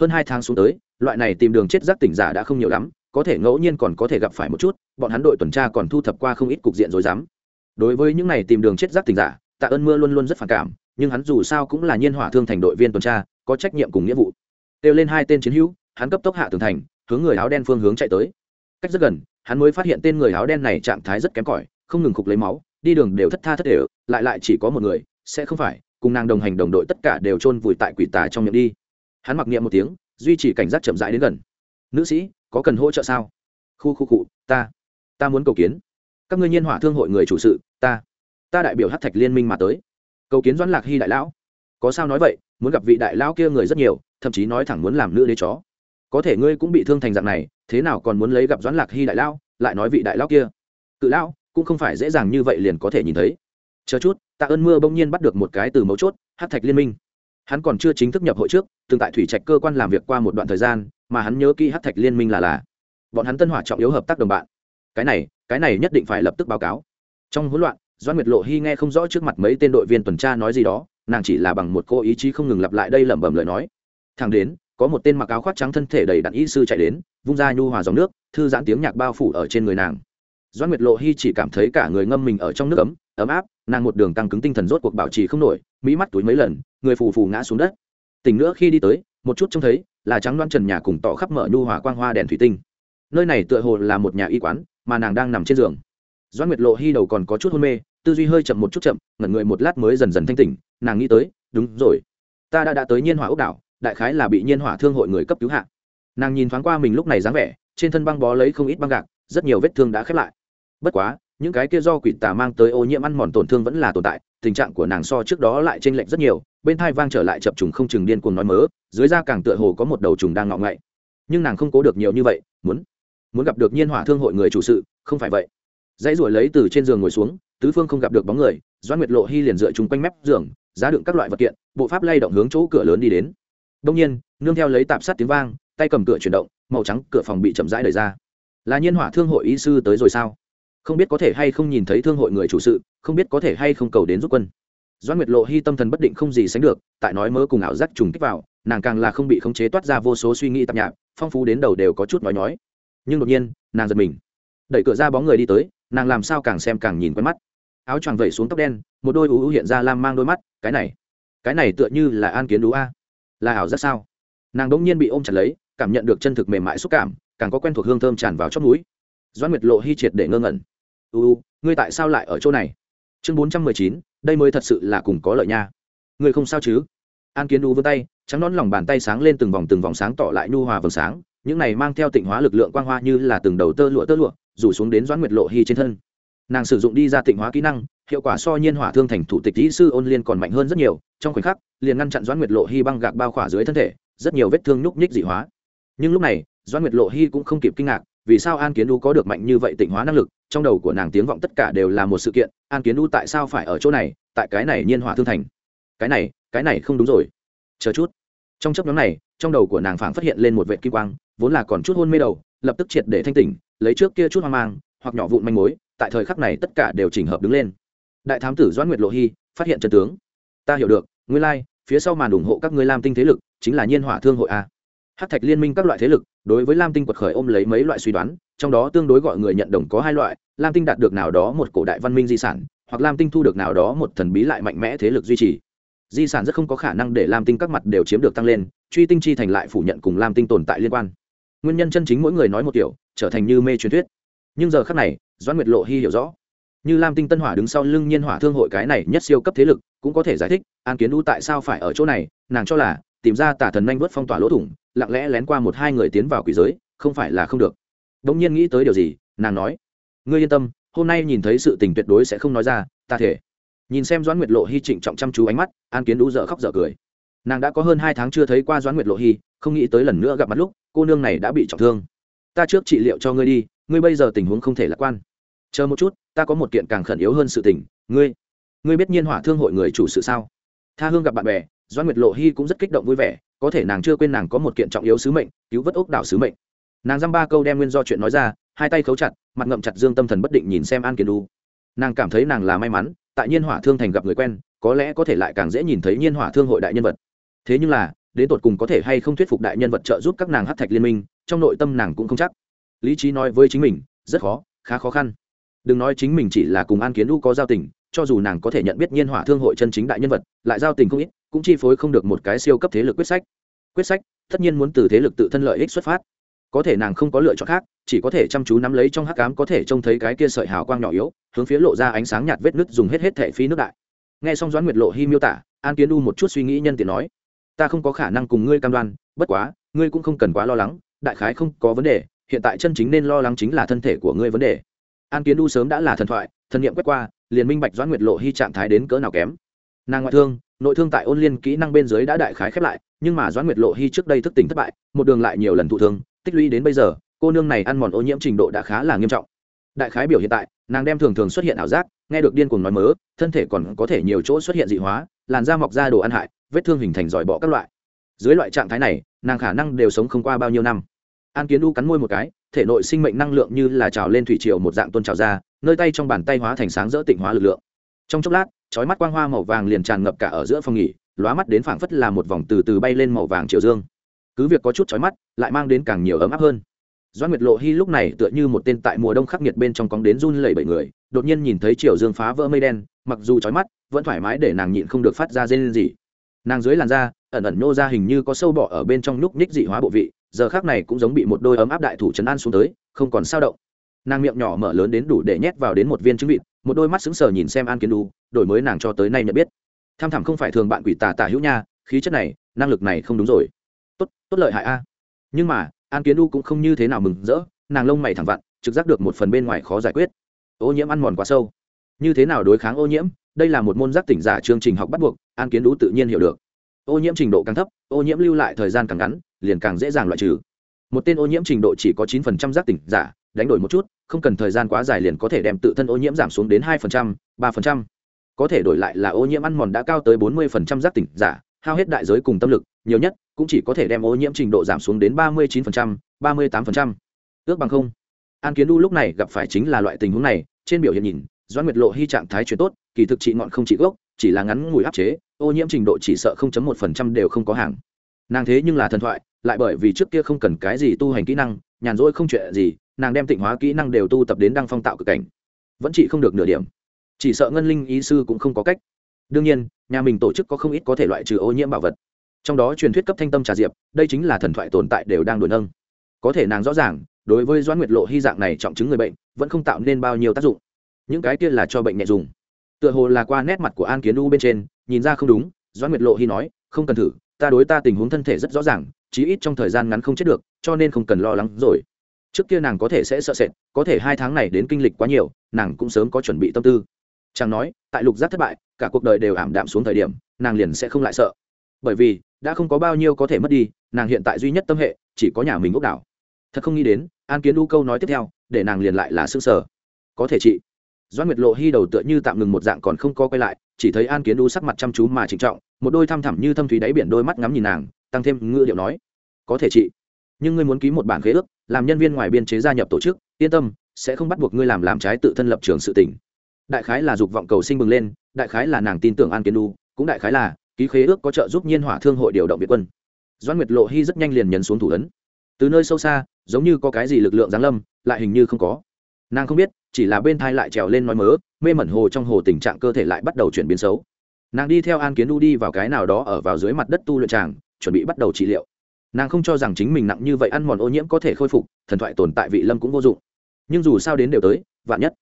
Hơn hai tháng xuống tới, loại này tìm đường chết giác tỉnh giả đã không nhiều lắm, có thể ngẫu nhiên còn có thể gặp phải một chút, bọn hắn đội tuần tra còn thu thập qua không ít cục diện rồi dám đối với những này tìm đường chết giác tỉnh giả, tạ ơn mưa luôn luôn rất phản cảm, nhưng hắn dù sao cũng là nhiên hỏa thương thành đội viên tuần tra, có trách nhiệm cùng nghĩa vụ. Kêu lên hai tên chiến hữu, hắn cấp tốc hạ tường thành, hướng người áo đen phương hướng chạy tới. Cách rất gần hắn mới phát hiện tên người áo đen này trạng thái rất kém cỏi, không ngừng khục lấy máu, đi đường đều thất tha thất đều, lại lại chỉ có một người, sẽ không phải, cùng nàng đồng hành đồng đội tất cả đều chôn vùi tại quỷ tà trong miệng đi. Hắn mặc niệm một tiếng, duy trì cảnh giác chậm rãi đến gần. Nữ sĩ, có cần hỗ trợ sao? Khu khu cụ ta ta muốn cầu kiến. Các ngươi nhiên hỏa thương hội người chủ sự, ta ta đại biểu hát thạch liên minh mà tới. Cầu kiến doãn lạc hy đại lão. Có sao nói vậy, muốn gặp vị đại lão kia người rất nhiều, thậm chí nói thẳng muốn làm nữ đế chó. Có thể ngươi cũng bị thương thành dạng này thế nào còn muốn lấy gặp doãn lạc hy đại lão, lại nói vị đại lão kia? Cự lão, cũng không phải dễ dàng như vậy liền có thể nhìn thấy. Chờ chút, tạ ơn mưa bỗng nhiên bắt được một cái từ mấu chốt, hát thạch liên minh. Hắn còn chưa chính thức nhập hội trước, từng tại thủy trạch cơ quan làm việc qua một đoạn thời gian, mà hắn nhớ kỹ hát thạch liên minh là là. Bọn hắn tân hỏa trọng yếu hợp tác đồng bạn. Cái này cái này nhất định phải lập tức báo cáo. Trong hỗn loạn doan nguyệt lộ hy nghe không rõ trước mặt mấy tên đội viên tuần tra nói gì đó, nàng chỉ là bằng một cô ý chí không ngừng lặp lại đây lẩm bẩm lời nói. Thằng đến có một tên mặc áo khoác trắng thân thể đầy đặn y sư chạy đến, vung ra nhu hòa dòng nước, thư giãn tiếng nhạc bao phủ ở trên người nàng. Doan nguyệt lộ hy chỉ cảm thấy cả người ngâm mình ở trong nước ấm ấm áp, nàng một đường tăng cứng tinh thần rốt cuộc bảo trì không nổi, mỹ mắt túi mấy lần, người phù phù ngã xuống đất. Tỉnh nữa khi đi tới, một chút trông thấy, là trắng đoan trần nhà cùng tỏ khắp mở nhu hòa quang hoa đèn thủy tinh. Nơi này tựa hồ là một nhà y quán, mà nàng đang nằm trên giường. Doan nguyệt lộ hy đầu còn có chút hôn mê, tư duy hơi chậm một chút chậm, ngẩn người một lát mới dần dần thanh tỉnh, nàng nghĩ tới, đúng rồi, ta đã đã tới nhiên hỏa ốc đảo đại khái là bị nhiên hỏa thương hội người cấp cứu hạ. Nàng nhìn thoáng qua mình lúc này dáng vẻ, trên thân băng bó lấy không ít băng gạc, rất nhiều vết thương đã khép lại. Bất quá, những cái kia do quỷ tà mang tới ô nhiễm ăn mòn tổn thương vẫn là tồn tại, tình trạng của nàng so trước đó lại t r ê n lệch rất nhiều, bên thai vang trở lại chập trùng không chừng điên cuồng nói mớ, dưới da càng tựa hồ có một đầu trùng đang ngọ ngậy. Nhưng nàng không cố được nhiều như vậy, muốn muốn gặp được nhiên hỏa thương hội người chủ sự, không phải vậy. Dãy ruổi lấy từ trên giường ngồi xuống, tứ phương không gặp được bóng người doan nguyệt lộ hy liền dựa chung quanh mép giường, giá đựng các loại vật kiện, bộ pháp lay động hướng chỗ cửa lớn đi đến đông nhiên, nương theo lấy tạp sát tiếng vang, tay cầm cửa chuyển động, màu trắng cửa phòng bị chậm rãi đẩy ra. Là nhiên hỏa thương hội y sư tới rồi sao? Không biết có thể hay không nhìn thấy thương hội người chủ sự, không biết có thể hay không cầu đến giúp quân. Doan nguyệt lộ hy tâm thần bất định không gì sánh được, tại nói mớ cùng ảo giác trùng kích vào, nàng càng là không bị khống chế toát ra vô số suy nghĩ tạp nhạp, phong phú đến đầu đều có chút nói nói nhưng đột nhiên, nàng giật mình. Đẩy cửa ra bóng người đi tới, nàng làm sao càng xem càng nhìn quen mắt. Áo choàng vẩy xuống tóc đen, một đôi ú hiện ra lam mang đôi mắt, cái này cái này tựa như là an kiến đú a là ảo giác sao? Nàng đ ỗ n g nhiên bị ôm chặt lấy, cảm nhận được chân thực mềm mại xúc cảm, càng có quen thuộc hương thơm tràn vào chót núi doãn nguyệt lộ hy triệt để ngơ ngẩn. U ngươi tại sao lại ở chỗ này? Chương bốn trăm mười chín, đây mới thật sự là cùng có lợi nha. Ngươi không sao chứ? An kiến đu vươn tay, trắng nón lòng bàn tay sáng lên từng vòng từng vòng sáng tỏ lại nhu hòa vầng sáng, những này mang theo tịnh hóa lực lượng quang hoa như là từng đầu tơ lụa tơ lụa, rủ xuống đến doãn nguyệt lộ hy trên thân nàng sử dụng đi ra tịnh hóa kỹ năng, hiệu quả so nhiên hỏa thương thành thủ tịch kỹ sư ôn liên còn mạnh hơn rất nhiều, trong khoảnh khắc, liền ngăn chặn doãn nguyệt lộ hy băng gạc bao khỏa dưới thân thể, rất nhiều vết thương nhúc nhích dị hóa. Nhưng lúc này, doãn nguyệt lộ hy cũng không kịp kinh ngạc, vì sao an kiến u có được mạnh như vậy tịnh hóa năng lực, trong đầu của nàng tiếng vọng tất cả đều là một sự kiện, an kiến u tại sao phải ở chỗ này, tại cái này nhiên hỏa thương thành? Cái này cái này không đúng rồi. Chờ chút. Trong chấp nhóm này, trong đầu của nàng phảng phát hiện lên một vệ kim quang, vốn là còn chút hôn mê đầu, lập tức triệt để thanh tỉnh, lấy trước kia chút hoang mang, hoặc nhỏ vụn manh mối tại thời khắc này tất cả đều chỉnh hợp đứng lên. Đại thám tử doãn nguyệt lộ hy phát hiện chân tướng. Ta hiểu được ngươi lai、like, phía sau màn ủng hộ các ngươi lam tinh thế lực chính là nhiên hỏa thương hội a. Hát thạch liên minh các loại thế lực đối với lam tinh quật khởi ôm lấy mấy loại suy đoán trong đó tương đối gọi người nhận đồng có hai loại lam tinh đạt được nào đó một cổ đại văn minh di sản hoặc lam tinh thu được nào đó một thần bí lại mạnh mẽ thế lực duy trì. Di sản rất không có khả năng để lam tinh các mặt đều chiếm được tăng lên truy tinh chi thành lại phủ nhận cùng lam tinh tồn tại liên quan. Nguyên nhân chân chính mỗi người nói một kiểu trở thành như mê truyền thuyết. Nhưng giờ khác này doãn nguyệt lộ hy hiểu rõ. Như lam tinh tân hỏa đứng sau lưng nhiên hỏa thương hội cái này nhất siêu cấp thế lực, cũng có thể giải thích, an kiến đu tại sao phải ở chỗ này, nàng cho là, tìm ra tả thần nhanh vớt phong tỏa lỗ thủng, lặng lẽ lén qua một hai người tiến vào quỷ giới, không phải là không được. Đ ỗ n g nhiên nghĩ tới điều gì, nàng nói, ngươi yên tâm, hôm nay nhìn thấy sự tình tuyệt đối sẽ không nói ra, ta thể. Nhìn xem doãn nguyệt lộ hy trịnh trọng chăm chú ánh mắt, an kiến đu dợ khóc dở cười. Nàng đã có hơn hai tháng chưa thấy qua doãn nguyệt lộ hy không nghĩ tới lần nữa gặp mặt lúc, cô nương này đã bị trọng thương ta trước trị liệu cho ngươi đi, ngươi bây giờ tình huống không thể lạc quan. Chờ một chút, ta có một kiện càng khẩn yếu hơn sự tình, ngươi ngươi biết nhiên hỏa thương hội người chủ sự sao? Tha hương gặp bạn bè doan nguyệt lộ hy cũng rất kích động vui vẻ, có thể nàng chưa quên nàng có một kiện trọng yếu sứ mệnh, cứu vớt ốc đảo sứ mệnh. Nàng dăm ba câu đem nguyên do chuyện nói ra, hai tay khấu chặt, mặt ngậm chặt dương tâm thần bất định nhìn xem an kiền đu nàng cảm thấy nàng là may mắn, tại nhiên hỏa thương thành gặp người quen, có lẽ có thể lại càng dễ nhìn thấy nhiên hỏa thương hội đại nhân vật. Thế nhưng là, đến tột cùng có thể hay không thuyết phục đại nhân vật trợ giúp các nàng hát thạch liên minh trong nội tâm nàng cũng không chắc. Lý trí nói với chính mình, rất khó, khá khó khăn. Đừng nói chính mình chỉ là cùng an kiến u có giao tình, cho dù nàng có thể nhận biết nhiên hỏa thương hội chân chính đại nhân vật, lại giao tình không ít, cũng chi phối không được một cái siêu cấp thế lực quyết sách. Quyết sách, tất nhiên muốn từ thế lực tự thân lợi ích xuất phát. Có thể nàng không có lựa chọn khác, chỉ có thể chăm chú nắm lấy trong hắc cám có thể trông thấy cái kia sợi hào quang nhỏ yếu, hướng phía lộ ra ánh sáng nhạt vết nứt dùng hết hết thẻ phi nước đại. Nghe xong doãn nguyệt lộ hy miêu tả, an kiến u một chút suy nghĩ nhân tiện nói, ta không có khả năng cùng ngươi cam đoan, bất quá, ngươi cũng không cần quá lo lắng đại khái không có vấn đề, hiện tại chân chính nên lo lắng chính là thân thể của ngươi vấn đề. An kiến đu sớm đã là thần thoại, thần niệm quét qua, liền minh bạch doãn nguyệt lộ hy trạng thái đến cỡ nào kém. Nàng ngoại thương, nội thương tại ôn liên kỹ năng bên dưới đã đại khái khép lại, nhưng mà doãn nguyệt lộ hy trước đây thức tỉnh thất bại, một đường lại nhiều lần thụ thương, tích lũy đến bây giờ, cô nương này ăn mòn ô nhiễm trình độ đã khá là nghiêm trọng. Đại khái biểu hiện tại, nàng đem thường thường xuất hiện ảo giác, nghe được điên cuồng nói mớ, thân thể còn có thể nhiều chỗ xuất hiện dị hóa, làn da mọc ra đồ ăn hại, vết thương hình thành giỏi bọ các loại. Dưới loại trạng thái này, nàng khả năng đều sống không qua bao nhiêu năm an kiến u cắn môi một cái, thể nội sinh mệnh năng lượng như là trào lên thủy triều một dạng tôn trào ra, nơi tay trong bàn tay hóa thành sáng rỡ tịnh hóa lực lượng. Trong chốc lát, chói mắt quang hoa màu vàng liền tràn ngập cả ở giữa phòng nghỉ, lóa mắt đến phảng phất là một vòng từ từ bay lên màu vàng triều dương. Cứ việc có chút chói mắt, lại mang đến càng nhiều ấm áp hơn. Doan nguyệt lộ hy lúc này tựa như một tên tại mùa đông khắc nghiệt bên trong cóng đến run lẩy bẩy người, đột nhiên nhìn thấy triều dương phá vỡ mây đen, mặc dù chói mắt, vẫn thoải mái để nàng nhịn không được phát ra dây lên gì nàng dưới làn da, ẩn ẩn nô ra hình như có sâu bọ ở bên trong lúc nhích dị hóa bộ vị giờ khác này cũng giống bị một đôi ấm áp đại thủ chấn an xuống tới, không còn sao động. Nàng miệng nhỏ mở lớn đến đủ để nhét vào đến một viên trứng vịt, một đôi mắt sững sờ nhìn xem an kiến đu, đổi mới nàng cho tới nay nhận biết. Tham thẳm không phải thường bạn quỷ tà tả hữu nha, khí chất này, năng lực này không đúng rồi. Tốt tốt lợi hại a. Nhưng mà, an kiến đu cũng không như thế nào mừng rỡ, nàng lông mày thẳng vặn, trực giác được một phần bên ngoài khó giải quyết. Ô nhiễm ăn mòn quá sâu. Như thế nào đối kháng ô nhiễm? Đây là một môn giác tỉnh giả chương trình học bắt buộc, an kiến đu tự nhiên hiểu được. Ô nhiễm trình độ càng thấp, ô nhiễm lưu lại thời gian càng ngắn liền càng dễ dàng loại trừ. Một tên ô nhiễm trình độ chỉ có chín phần trăm giác tỉnh giả, đánh đổi một chút, không cần thời gian quá dài liền có thể đem tự thân ô nhiễm giảm xuống đến hai phần trăm, ba phần trăm. Có thể đổi lại là ô nhiễm ăn mòn đã cao tới bốn mươi phần trăm giác tỉnh giả, hao hết đại giới cùng tâm lực, nhiều nhất cũng chỉ có thể đem ô nhiễm trình độ giảm xuống đến ba mươi chín phần trăm, ba mươi tám phần trăm. Ước bằng không, an kiến đu lúc này gặp phải chính là loại tình huống này, trên biểu hiện nhìn doan nguyệt lộ hy trạng thái chuyển tốt, kỳ thực trị ngọn không trị gốc, chỉ là ngắn ngủi áp chế, ô nhiễm trình độ chỉ sợ 0.1% đều không có hàng. Nàng thế nhưng là thần thoại lại bởi vì trước kia không cần cái gì tu hành kỹ năng, nhàn rỗi không chuyện gì, nàng đem tịnh hóa kỹ năng đều tu tập đến đăng phong tạo cực cảnh. Vẫn chỉ không được nửa điểm. Chỉ sợ ngân linh ý sư cũng không có cách. Đương nhiên, nhà mình tổ chức có không ít có thể loại trừ ô nhiễm bảo vật. Trong đó truyền thuyết cấp thanh tâm trà diệp, đây chính là thần thoại tồn tại đều đang đổi nâng. Có thể nàng rõ ràng, đối với doãn nguyệt lộ hy dạng này trọng chứng người bệnh, vẫn không tạo nên bao nhiêu tác dụng. Những cái kia là cho bệnh nhẹ dùng. Tựa hồ là qua nét mặt của an kiến u bên trên, nhìn ra không đúng, doãn nguyệt lộ hy nói, không cần thử ta đối ta tình huống thân thể rất rõ ràng, chí ít trong thời gian ngắn không chết được, cho nên không cần lo lắng rồi. Trước kia nàng có thể sẽ sợ sệt, có thể hai tháng này đến kinh lịch quá nhiều, nàng cũng sớm có chuẩn bị tâm tư. Chàng nói, tại lục giác thất bại, cả cuộc đời đều ảm đạm xuống thời điểm, nàng liền sẽ không lại sợ. Bởi vì, đã không có bao nhiêu có thể mất đi, nàng hiện tại duy nhất tâm hệ, chỉ có nhà mình ốc đảo. Thật không nghĩ đến, an kiến u câu nói tiếp theo, để nàng liền lại là s ư ơ n g sở có thể chị doan nguyệt lộ hy đầu tựa như tạm ngừng một dạng còn không có quay lại, chỉ thấy an kiến u sắc mặt chăm chú mà trịnh trọng, một đôi thăm thẳm như thâm thúy đáy biển đôi mắt ngắm nhìn nàng, tăng thêm ngư điệu nói, có thể chị, nhưng ngươi muốn ký một bản khế ước, làm nhân viên ngoài biên chế gia nhập tổ chức, yên tâm, sẽ không bắt buộc ngươi làm làm trái tự thân lập trường sự tỉnh đại khái là dục vọng cầu sinh bừng lên, đại khái là nàng tin tưởng an kiến u, cũng đại khái là ký khế ước có trợ giúp nhiên hỏa thương hội điều động việt quân. Doan nguyệt lộ hy rất nhanh liền nhấn xuống thủ ấn. Từ nơi sâu xa, giống như có cái gì lực lượng giáng lâm, lại hình như không có nàng không biết, chỉ là bên thai lại trèo lên nói mớ, mê mẩn hồ trong hồ tình trạng cơ thể lại bắt đầu chuyển biến xấu. Nàng đi theo an kiến u đi vào cái nào đó ở vào dưới mặt đất tu luyện tràng, chuẩn bị bắt đầu trị liệu. Nàng không cho rằng chính mình nặng như vậy ăn mòn ô nhiễm có thể khôi phục, thần thoại tồn tại vị lâm cũng vô dụng. Nhưng dù sao đến đều tới, vạn nhất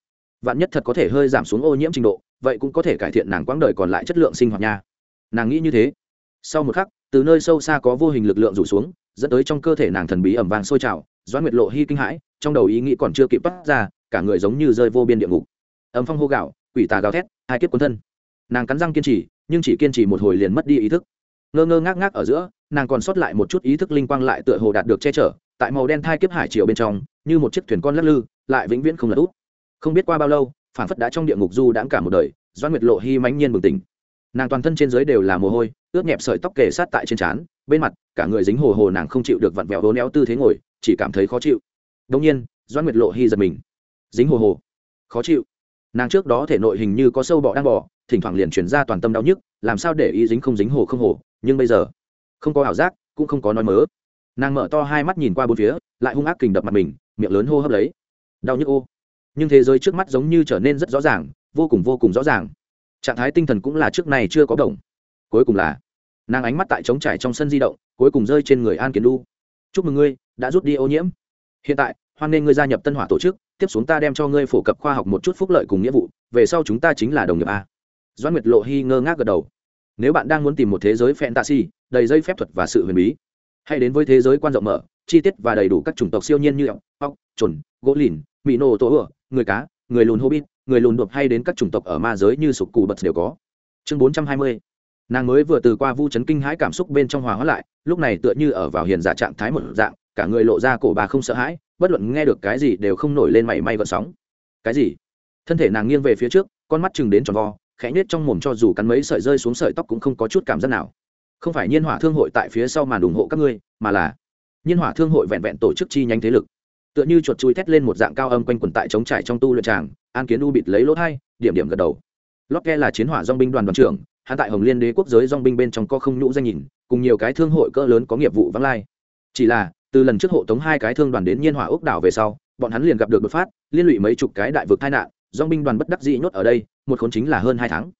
vạn nhất thật có thể hơi giảm xuống ô nhiễm trình độ, vậy cũng có thể cải thiện nàng quãng đời còn lại chất lượng sinh hoạt nha. Nàng nghĩ như thế. Sau một khắc, từ nơi sâu xa có vô hình lực lượng rủ xuống, dẫn tới trong cơ thể nàng thần bí ẩm vàng sôi trào, doãn nguyệt lộ hy kinh hãi, trong đầu ý nghĩ còn chưa kịp bắt ra cả người giống như rơi vô biên địa ngục. Âm phong hô gạo, quỷ tà gào thét, hai kiếp quân thân. Nàng cắn răng kiên trì, nhưng chỉ kiên trì một hồi liền mất đi ý thức. Ngơ ngơ ngác ngác ở giữa, nàng còn sót lại một chút ý thức linh quang lại tựa hồ đạt được che chở, tại màu đen thai kiếp hải chiều bên trong, như một chiếc thuyền con lắc lư, lại vĩnh viễn không lật út không biết qua bao lâu, phản phất đã trong địa ngục du đãng cả một đời doan nguyệt lộ hy mãnh nhiên bừng tỉnh. Nàng toàn thân trên dưới đều là mồ hôi, ướt nhẹp sợi tóc kề sát tại trên trán, bên mặt, cả người dính hồ hồ nàng không chịu được vặn vẹo hố néo tư thế ngồi, chỉ cảm thấy khó chịu. Đông nhiên doan nguyệt lộ hy giật mình dính hồ hồ. Khó chịu. Nàng trước đó thể nội hình như có sâu bọ đang bò thỉnh thoảng liền chuyển ra toàn tâm đau nhức, làm sao để ý dính không dính hồ không hồ, nhưng bây giờ, không có ảo giác, cũng không có nói mớ. Nàng mở to hai mắt nhìn qua bốn phía, lại hung ác kình đập mặt mình, miệng lớn hô hấp lấy. Đau nhức ô. Nhưng thế giới trước mắt giống như trở nên rất rõ ràng, vô cùng vô cùng rõ ràng. Trạng thái tinh thần cũng là trước này chưa có đồng cuối cùng là, nàng ánh mắt tại trống trải trong sân di động, cuối cùng rơi trên người an kiến lu chúc mừng ngươi, đã rút đi ô nhiễm. Hiện tại, hoan nghênh ngươi gia nhập tân hỏa tổ chức tiếp xuống ta đem cho ngươi phổ cập khoa học một chút phúc lợi cùng nghĩa vụ, về sau chúng ta chính là đồng nghiệp a. Doan nguyệt lộ hy ngơ ngác gật đầu. Nếu bạn đang muốn tìm một thế giới fantasy, đầy dây phép thuật và sự huyền bí, hãy đến với thế giới quan rộng mở, chi tiết và đầy đủ các chủng tộc siêu nhiên như ốc ốc trồn gỗ lìn mỹ nô tổ ửa, người cá, người lùn hobbit, người lùn đột hay đến các chủng tộc ở ma giới như sục cù bật đều có. Chương bốn trăm hai mươi. Nàng mới vừa từ qua vu chấn kinh hãi cảm xúc bên trong hòa hóa lại, lúc này tựa như ở vào hiền giả trạng thái một dạng, cả người lộ ra cổ bà không sợ hãi bất luận nghe được cái gì đều không nổi lên mảy may gợn sóng. Cái gì? Thân thể nàng nghiêng về phía trước, con mắt chừng đến tròn vo, khẽ nhết trong mồm cho dù cắn mấy sợi rơi xuống sợi tóc cũng không có chút cảm giác nào. Không phải nhiên hỏa thương hội tại phía sau màn ủng hộ các ngươi, mà là nhiên hỏa thương hội vẹn vẹn tổ chức chi nhánh thế lực. Tựa như chuột chui thét lên một dạng cao âm quanh quần tại chống trải trong tu luyện tràng, an kiến u bịt lấy lỗ thai, điểm điểm gật đầu. Lót ke là chiến hỏa dong binh đoàn đoàn trưởng, hắn tại hồng liên đế quốc giới dong binh bên trong có không nhũ danh nhìn, cùng nhiều cái thương hội cỡ lớn có nghiệp vụ vắng lai. Chỉ là từ lần trước hộ tống hai cái thương đoàn đến nhiên hỏa ốc đảo về sau, bọn hắn liền gặp được đột phát, liên lụy mấy chục cái đại vực tai nạn dong binh đoàn bất đắc dĩ nhốt ở đây, một khốn chính là hơn hai tháng.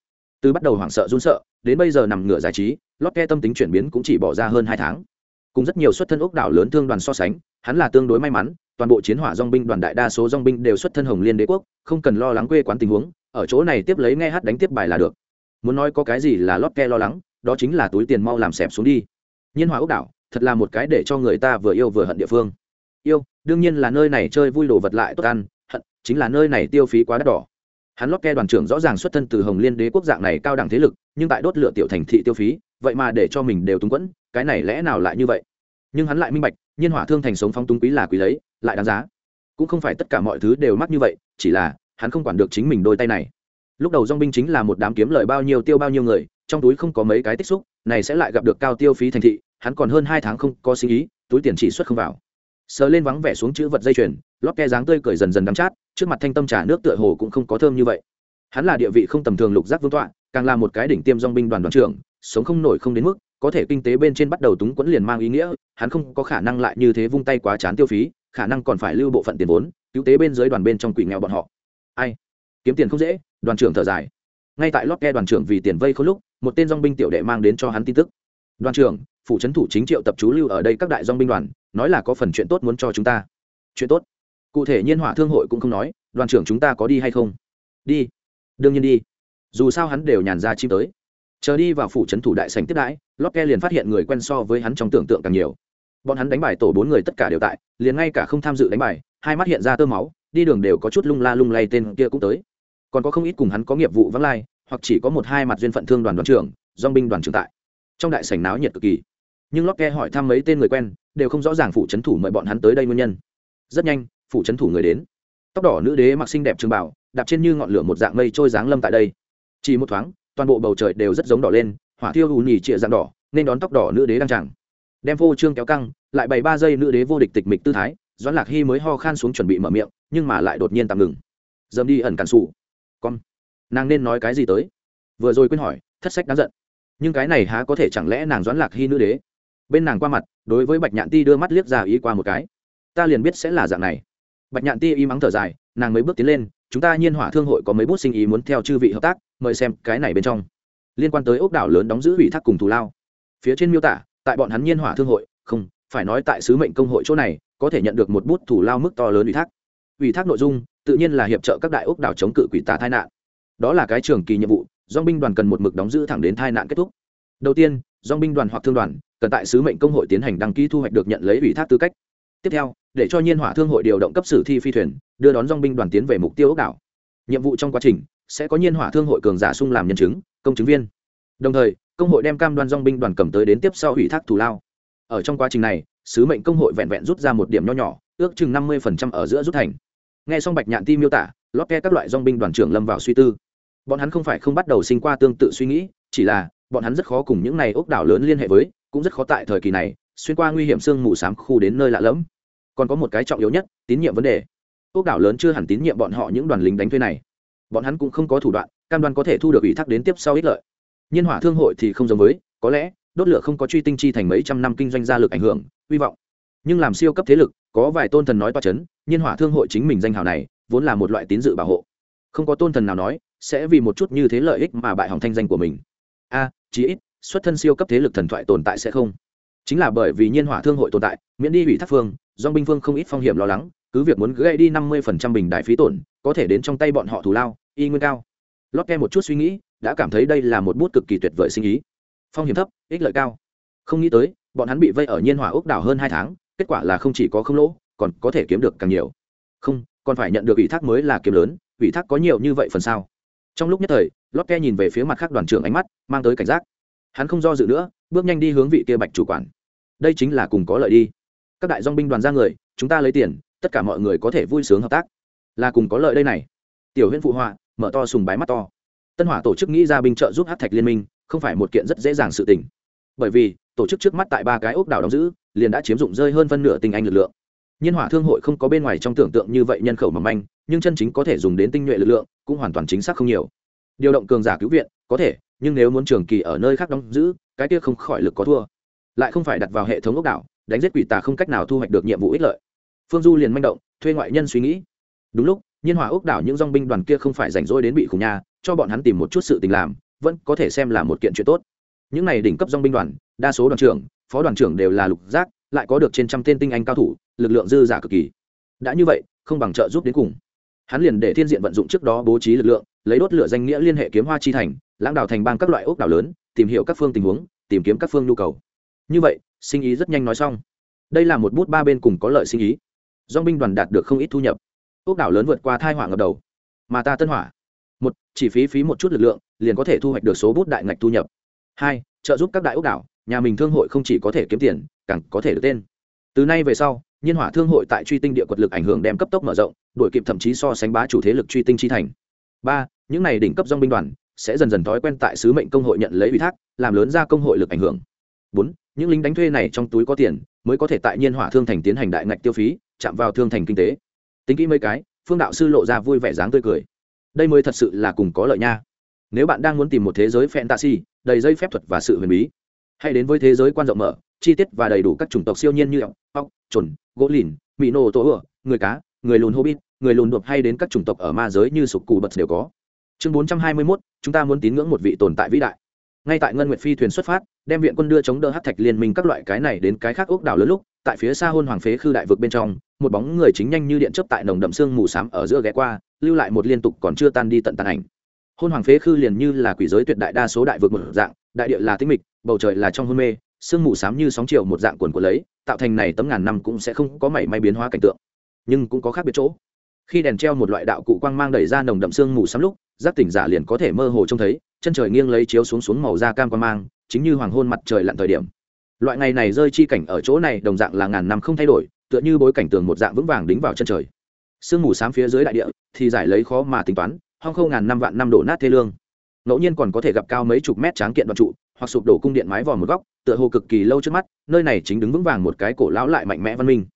Từ bắt đầu hoảng sợ run sợ, đến bây giờ nằm ngửa giải trí, lót ke tâm tính chuyển biến cũng chỉ bỏ ra hơn hai tháng. Cùng rất nhiều xuất thân ốc đảo lớn thương đoàn so sánh, hắn là tương đối may mắn, toàn bộ chiến hỏa dong binh đoàn đại đa số dong binh đều xuất thân hồng liên đế quốc, không cần lo lắng quê quán tình huống, ở chỗ này tiếp lấy nghe hát đánh tiếp bài là được. Muốn nói có cái gì là lót ke lo lắng, đó chính là túi tiền mau làm xẹp xuống đi. Nhiên hỏa ốc đảo thật là một cái để cho người ta vừa yêu vừa hận địa phương. Yêu, đương nhiên là nơi này chơi vui đồ vật lại tốt ăn, hận chính là nơi này tiêu phí quá đắt đỏ. Hắn lót ke đoàn trưởng rõ ràng xuất thân từ hồng liên đế quốc dạng này cao đẳng thế lực, nhưng tại đốt lửa tiểu thành thị tiêu phí, vậy mà để cho mình đều túng quẫn, cái này lẽ nào lại như vậy? Nhưng hắn lại minh bạch, nhiên hỏa thương thành sống phong túng quý là quý lấy, lại đáng giá. Cũng không phải tất cả mọi thứ đều mắc như vậy, chỉ là, hắn không quản được chính mình đôi tay này. Lúc đầu dong binh chính là một đám kiếm lời bao nhiêu tiêu bao nhiêu người, trong túi không có mấy cái tích xúc, này sẽ lại gặp được cao tiêu phí thành thị hắn còn hơn hai tháng không có sinh ý, túi tiền chỉ xuất không vào. Sờ lên vắng vẻ xuống chữ vật dây chuyền, lót ke dáng tươi cười dần dần đắm chát, trước mặt thanh tâm trà nước tựa hồ cũng không có thơm như vậy. Hắn là địa vị không tầm thường lục giác vương tọa, càng là một cái đỉnh tiêm dong binh đoàn đoàn trưởng, sống không nổi không đến mức, có thể kinh tế bên trên bắt đầu túng quẫn liền mang ý nghĩa, hắn không có khả năng lại như thế vung tay quá chán tiêu phí, khả năng còn phải lưu bộ phận tiền vốn, cứu tế bên dưới đoàn bên trong quỷ nghèo bọn họ. Ai? Kiếm tiền không dễ, đoàn trưởng thở dài. Ngay tại lót ke đoàn trưởng vì tiền vây không lúc, một tên dong binh tiểu đệ mang đến cho hắn tin tức đoàn trưởng, phủ trấn thủ chính triệu tập chú lưu ở đây các đại dong binh đoàn, nói là có phần chuyện tốt muốn cho chúng ta. Chuyện tốt? Cụ thể nhiên hỏa thương hội cũng không nói, đoàn trưởng chúng ta có đi hay không? Đi. Đương nhiên đi. Dù sao hắn đều nhàn ra chim tới. Chờ đi vào phủ trấn thủ đại sành tiếp đãi lót ke liền phát hiện người quen so với hắn trong tưởng tượng càng nhiều. Bọn hắn đánh bài tổ bốn người tất cả đều tại, liền ngay cả không tham dự đánh bài, hai mắt hiện ra tơ máu, đi đường đều có chút lung la lung lay tên kia cũng tới. Còn có không ít cùng hắn có nghiệp vụ vắng lai, hoặc chỉ có một hai mặt duyên phận thương đoàn đoàn trưởng dong binh đoàn trưởng tại trong đại sảnh náo nhiệt cực kỳ. Nhưng lót ke hỏi thăm mấy tên người quen, đều không rõ ràng phủ trấn thủ mời bọn hắn tới đây nguyên nhân. Rất nhanh, phủ trấn thủ người đến. Tóc đỏ nữ đế mặc xinh đẹp trường bảo, đạp trên như ngọn lửa một dạng mây trôi dáng lâm tại đây. Chỉ một thoáng, toàn bộ bầu trời đều rất giống đỏ lên, hỏa thiêu ù nhì trịa dạng đỏ, nên đón tóc đỏ nữ đế đang chẳng đem vô trương kéo căng, lại bảy ba giây nữ đế vô địch tịch mịch tư thái, doãn lạc hy mới ho khan xuống chuẩn bị mở miệng, nhưng mà lại đột nhiên tạm ngừng. Dầm đi ẩn cản sụ con, nàng nên nói cái gì tới? Vừa rồi quên hỏi, thất sách đáng giận nhưng cái này há có thể chẳng lẽ nàng doãn lạc hy nữ đế? Bên nàng qua mặt, đối với bạch nhạn ti đưa mắt liếc ra ý qua một cái. Ta liền biết sẽ là dạng này. Bạch nhạn ti im ắng thở dài, nàng mấy bước tiến lên, chúng ta nhiên hỏa thương hội có mấy bút sinh ý muốn theo chư vị hợp tác, mời xem cái này bên trong. Liên quan tới ốc đảo lớn đóng giữ ủy thác cùng thù lao. Phía trên miêu tả, tại bọn hắn nhiên hỏa thương hội, không, phải nói tại sứ mệnh công hội chỗ này, có thể nhận được một bút thủ lao mức to lớn ủy thác. Ủy thác nội dung, tự nhiên là hiệp trợ các đại ốc đảo chống cự quỷ tà tai nạn. Đó là cái trường kỳ nhiệm vụ dong binh đoàn cần một mực đóng giữ thẳng đến tai nạn kết thúc. Đầu tiên dong binh đoàn hoặc thương đoàn cần tại sứ mệnh công hội tiến hành đăng ký thu hoạch được nhận lấy ủy thác tư cách. Tiếp theo, để cho nhiên hỏa thương hội điều động cấp sử thi phi thuyền, đưa đón dong binh đoàn tiến về mục tiêu ốc đảo. Nhiệm vụ trong quá trình sẽ có nhiên hỏa thương hội cường giả sung làm nhân chứng, công chứng viên. Đồng thời, công hội đem cam đoan dong binh đoàn cầm tới đến tiếp sau ủy thác thù lao. Ở trong quá trình này, sứ mệnh công hội vẹn vẹn rút ra một điểm nho nhỏ, ước chừng năm mươi ở giữa rút thành. Nghe xong bạch nhạn ti miêu tả, lót ke các loại dong binh đoàn trưởng lâm vào suy tư bọn hắn không phải không bắt đầu sinh qua tương tự suy nghĩ, chỉ là, bọn hắn rất khó cùng những này ốc đảo lớn liên hệ với, cũng rất khó tại thời kỳ này, xuyên qua nguy hiểm sương mù s khu đến nơi lạ lẫm. Còn có một cái trọng yếu nhất, tín nhiệm vấn đề. Ốc đảo lớn chưa hẳn tín nhiệm bọn họ những đoàn lính đánh thuê này. Bọn hắn cũng không có thủ đoạn, cam đoan có thể thu được ủy thác đến tiếp sau ích lợi. Nhiên hỏa thương hội thì không giống với, có lẽ, đốt lửa không có truy tinh chi thành mấy trăm năm kinh doanh gia lực ảnh hưởng, hy vọng. Nhưng làm siêu cấp thế lực, có vài tôn thần nói toa c h ấ n nhiên hỏa thương hội chính mình danh hào này, vốn là một loại tín dự bảo hộ. Không có tôn thần nào nói sẽ vì một chút như thế lợi ích mà bại hỏng thanh danh của mình. A, chí ít, xuất thân siêu cấp thế lực thần thoại tồn tại sẽ không. Chính là bởi vì nhiên hỏa thương hội tồn tại, miễn đi ủy thác phương do binh phương không ít phong hiểm lo lắng, cứ việc muốn gây đi năm mươi phần trăm bình đại phí tổn, có thể đến trong tay bọn họ thù lao, y nguyên cao. Lót ke một chút suy nghĩ, đã cảm thấy đây là một bút cực kỳ tuyệt vời sinh ý. Phong hiểm thấp, ích lợi cao. Không nghĩ tới, bọn hắn bị vây ở nhiên hỏa ốc đảo hơn hai tháng, kết quả là không chỉ có không lỗ, còn có thể kiếm được càng nhiều. Không, còn phải nhận được ủy thác mới là kiếm lớn, ủy thác có nhiều như vậy phần sao? Trong lúc nhất thời lót ke nhìn về phía mặt khác đoàn trưởng ánh mắt, mang tới cảnh giác. Hắn không do dự nữa, bước nhanh đi hướng vị kia bạch chủ quản. Đây chính là cùng có lợi đi. Các đại dong binh đoàn ra người, chúng ta lấy tiền, tất cả mọi người có thể vui sướng hợp tác. Là cùng có lợi đây này. Tiểu huyễn phụ họa, mở to sùng bái mắt to. Tân hỏa tổ chức nghĩ ra binh trợ giúp hát thạch liên minh, không phải một kiện rất dễ dàng sự tình. Bởi vì, tổ chức trước mắt tại ba cái ốc đảo đóng giữ, liền đã chiếm dụng rơi hơn phân nửa tinh anh lực lượng nhiên hỏa thương hội không có bên ngoài trong tưởng tượng như vậy nhân khẩu mầm manh, nhưng chân chính có thể dùng đến tinh nhuệ lực lượng cũng hoàn toàn chính xác không nhiều. Điều động cường giả cứu viện, có thể, nhưng nếu muốn trường kỳ ở nơi khác đóng giữ, cái kia không khỏi lực có thua. Lại không phải đặt vào hệ thống ốc đảo, đánh giết quỷ tà không cách nào thu hoạch được nhiệm vụ ích lợi. Phương du liền manh động, thuê ngoại nhân suy nghĩ. Đúng lúc, nhiên hòa ốc đảo những dong binh đoàn kia không phải rảnh rỗi đến bị khủng nha, cho bọn hắn tìm một chút sự tình làm, vẫn có thể xem là một kiện chuyện tốt. Những này đỉnh cấp dong binh đoàn, đa số đoàn trưởng, phó đoàn trưởng đều là lục giác lại có được trên trăm tên tinh anh cao thủ, lực lượng dư giả cực kỳ. Đã như vậy, không bằng trợ giúp đến cùng. Hắn liền để thiên diện vận dụng trước đó bố trí lực lượng, lấy đốt lửa danh nghĩa liên hệ kiếm hoa chi thành, lãng đảo thành bang các loại ốc đảo lớn, tìm hiểu các phương tình huống, tìm kiếm các phương nhu cầu. Như vậy, sinh ý rất nhanh nói xong. Đây là một bút ba bên cùng có lợi sinh ý. Do binh đoàn đạt được không ít thu nhập. Ốc đảo lớn vượt qua thai hỏa ngập đầu. Mà ta tân hỏa. Một, chỉ phí phí một chút lực lượng, liền có thể thu hoạch được số bút đại ngạch thu nhập. Hai, trợ giúp các đại ốc đảo, nhà mình thương hội không chỉ có thể kiếm tiền càng có thể được tên. Từ nay về sau, nhiên hỏa thương hội tại truy tinh địa quật lực ảnh hưởng đem cấp tốc mở rộng, đuổi kịp thậm chí so sánh bá chủ thế lực truy tinh chi thành. Ba, những này đỉnh cấp dong binh đoàn sẽ dần dần thói quen tại sứ mệnh công hội nhận lấy ủy thác, làm lớn ra công hội lực ảnh hưởng. Bốn, những lính đánh thuê này trong túi có tiền, mới có thể tại nhiên hỏa thương thành tiến hành đại ngạch tiêu phí, chạm vào thương thành kinh tế. Tính kỹ mấy cái, phương đạo sư lộ ra vui vẻ dáng tươi cười. Đây mới thật sự là cùng có lợi nha. Nếu bạn đang muốn tìm một thế giới fantasy, đầy dây phép thuật và sự huyền bí, hãy đến với thế giới quan rộng mở chi tiết và đầy đủ các chủng tộc siêu nhiên như ốc ốc chuẩn gỗ lìn mỹ nổ tổ ửa người cá người lùn hobbit người lùn đột hay đến các chủng tộc ở ma giới như sục cù bật đều có. Chương bốn trăm hai mươi 421, chúng ta muốn tín ngưỡng một vị tồn tại vĩ đại. Ngay tại ngân nguyệt phi thuyền xuất phát đem viện quân đưa chống đỡ hát thạch liên minh các loại cái này đến cái khác ốc đảo lớn lúc tại phía xa hôn hoàng phế khư đại vực bên trong một bóng người chính nhanh như điện chớp tại nồng đậm sương mù xám ở giữa ghé qua lưu lại một liên tục còn chưa tan đi tận tàn ảnh. Hôn hoàng phế khư liền như là quỷ giới tuyệt đại đa số đại vực một dạng đại địa là tĩnh mịch bầu trời là trong hôn mê sương mù xám như sóng chiều một dạng quần của lấy, tạo thành này tấm ngàn năm cũng sẽ không có mảy may biến hóa cảnh tượng. Nhưng cũng có khác biệt chỗ. Khi đèn treo một loại đạo cụ quang mang đẩy ra nồng đậm sương mù xám lúc, giác tỉnh giả liền có thể mơ hồ trông thấy, chân trời nghiêng lấy chiếu xuống xuống màu da cam quang mang, chính như hoàng hôn mặt trời lặn thời điểm. Loại ngày này rơi chi cảnh ở chỗ này đồng dạng là ngàn năm không thay đổi, tựa như bối cảnh tường một dạng vững vàng đính vào chân trời. Sương mù xám phía dưới đại địa thì giải lấy khó mà tính toán, hong khâu ngàn năm vạn năm đổ nát thê lương. Ngẫu nhiên còn có thể gặp cao mấy chục mét tráng kiện đoạn trụ, hoặc sụp đổ cung điện mái vòm một góc tựa hồ cực kỳ lâu trước mắt, nơi này chính đứng vững vàng một cái cổ lão lại mạnh mẽ văn minh.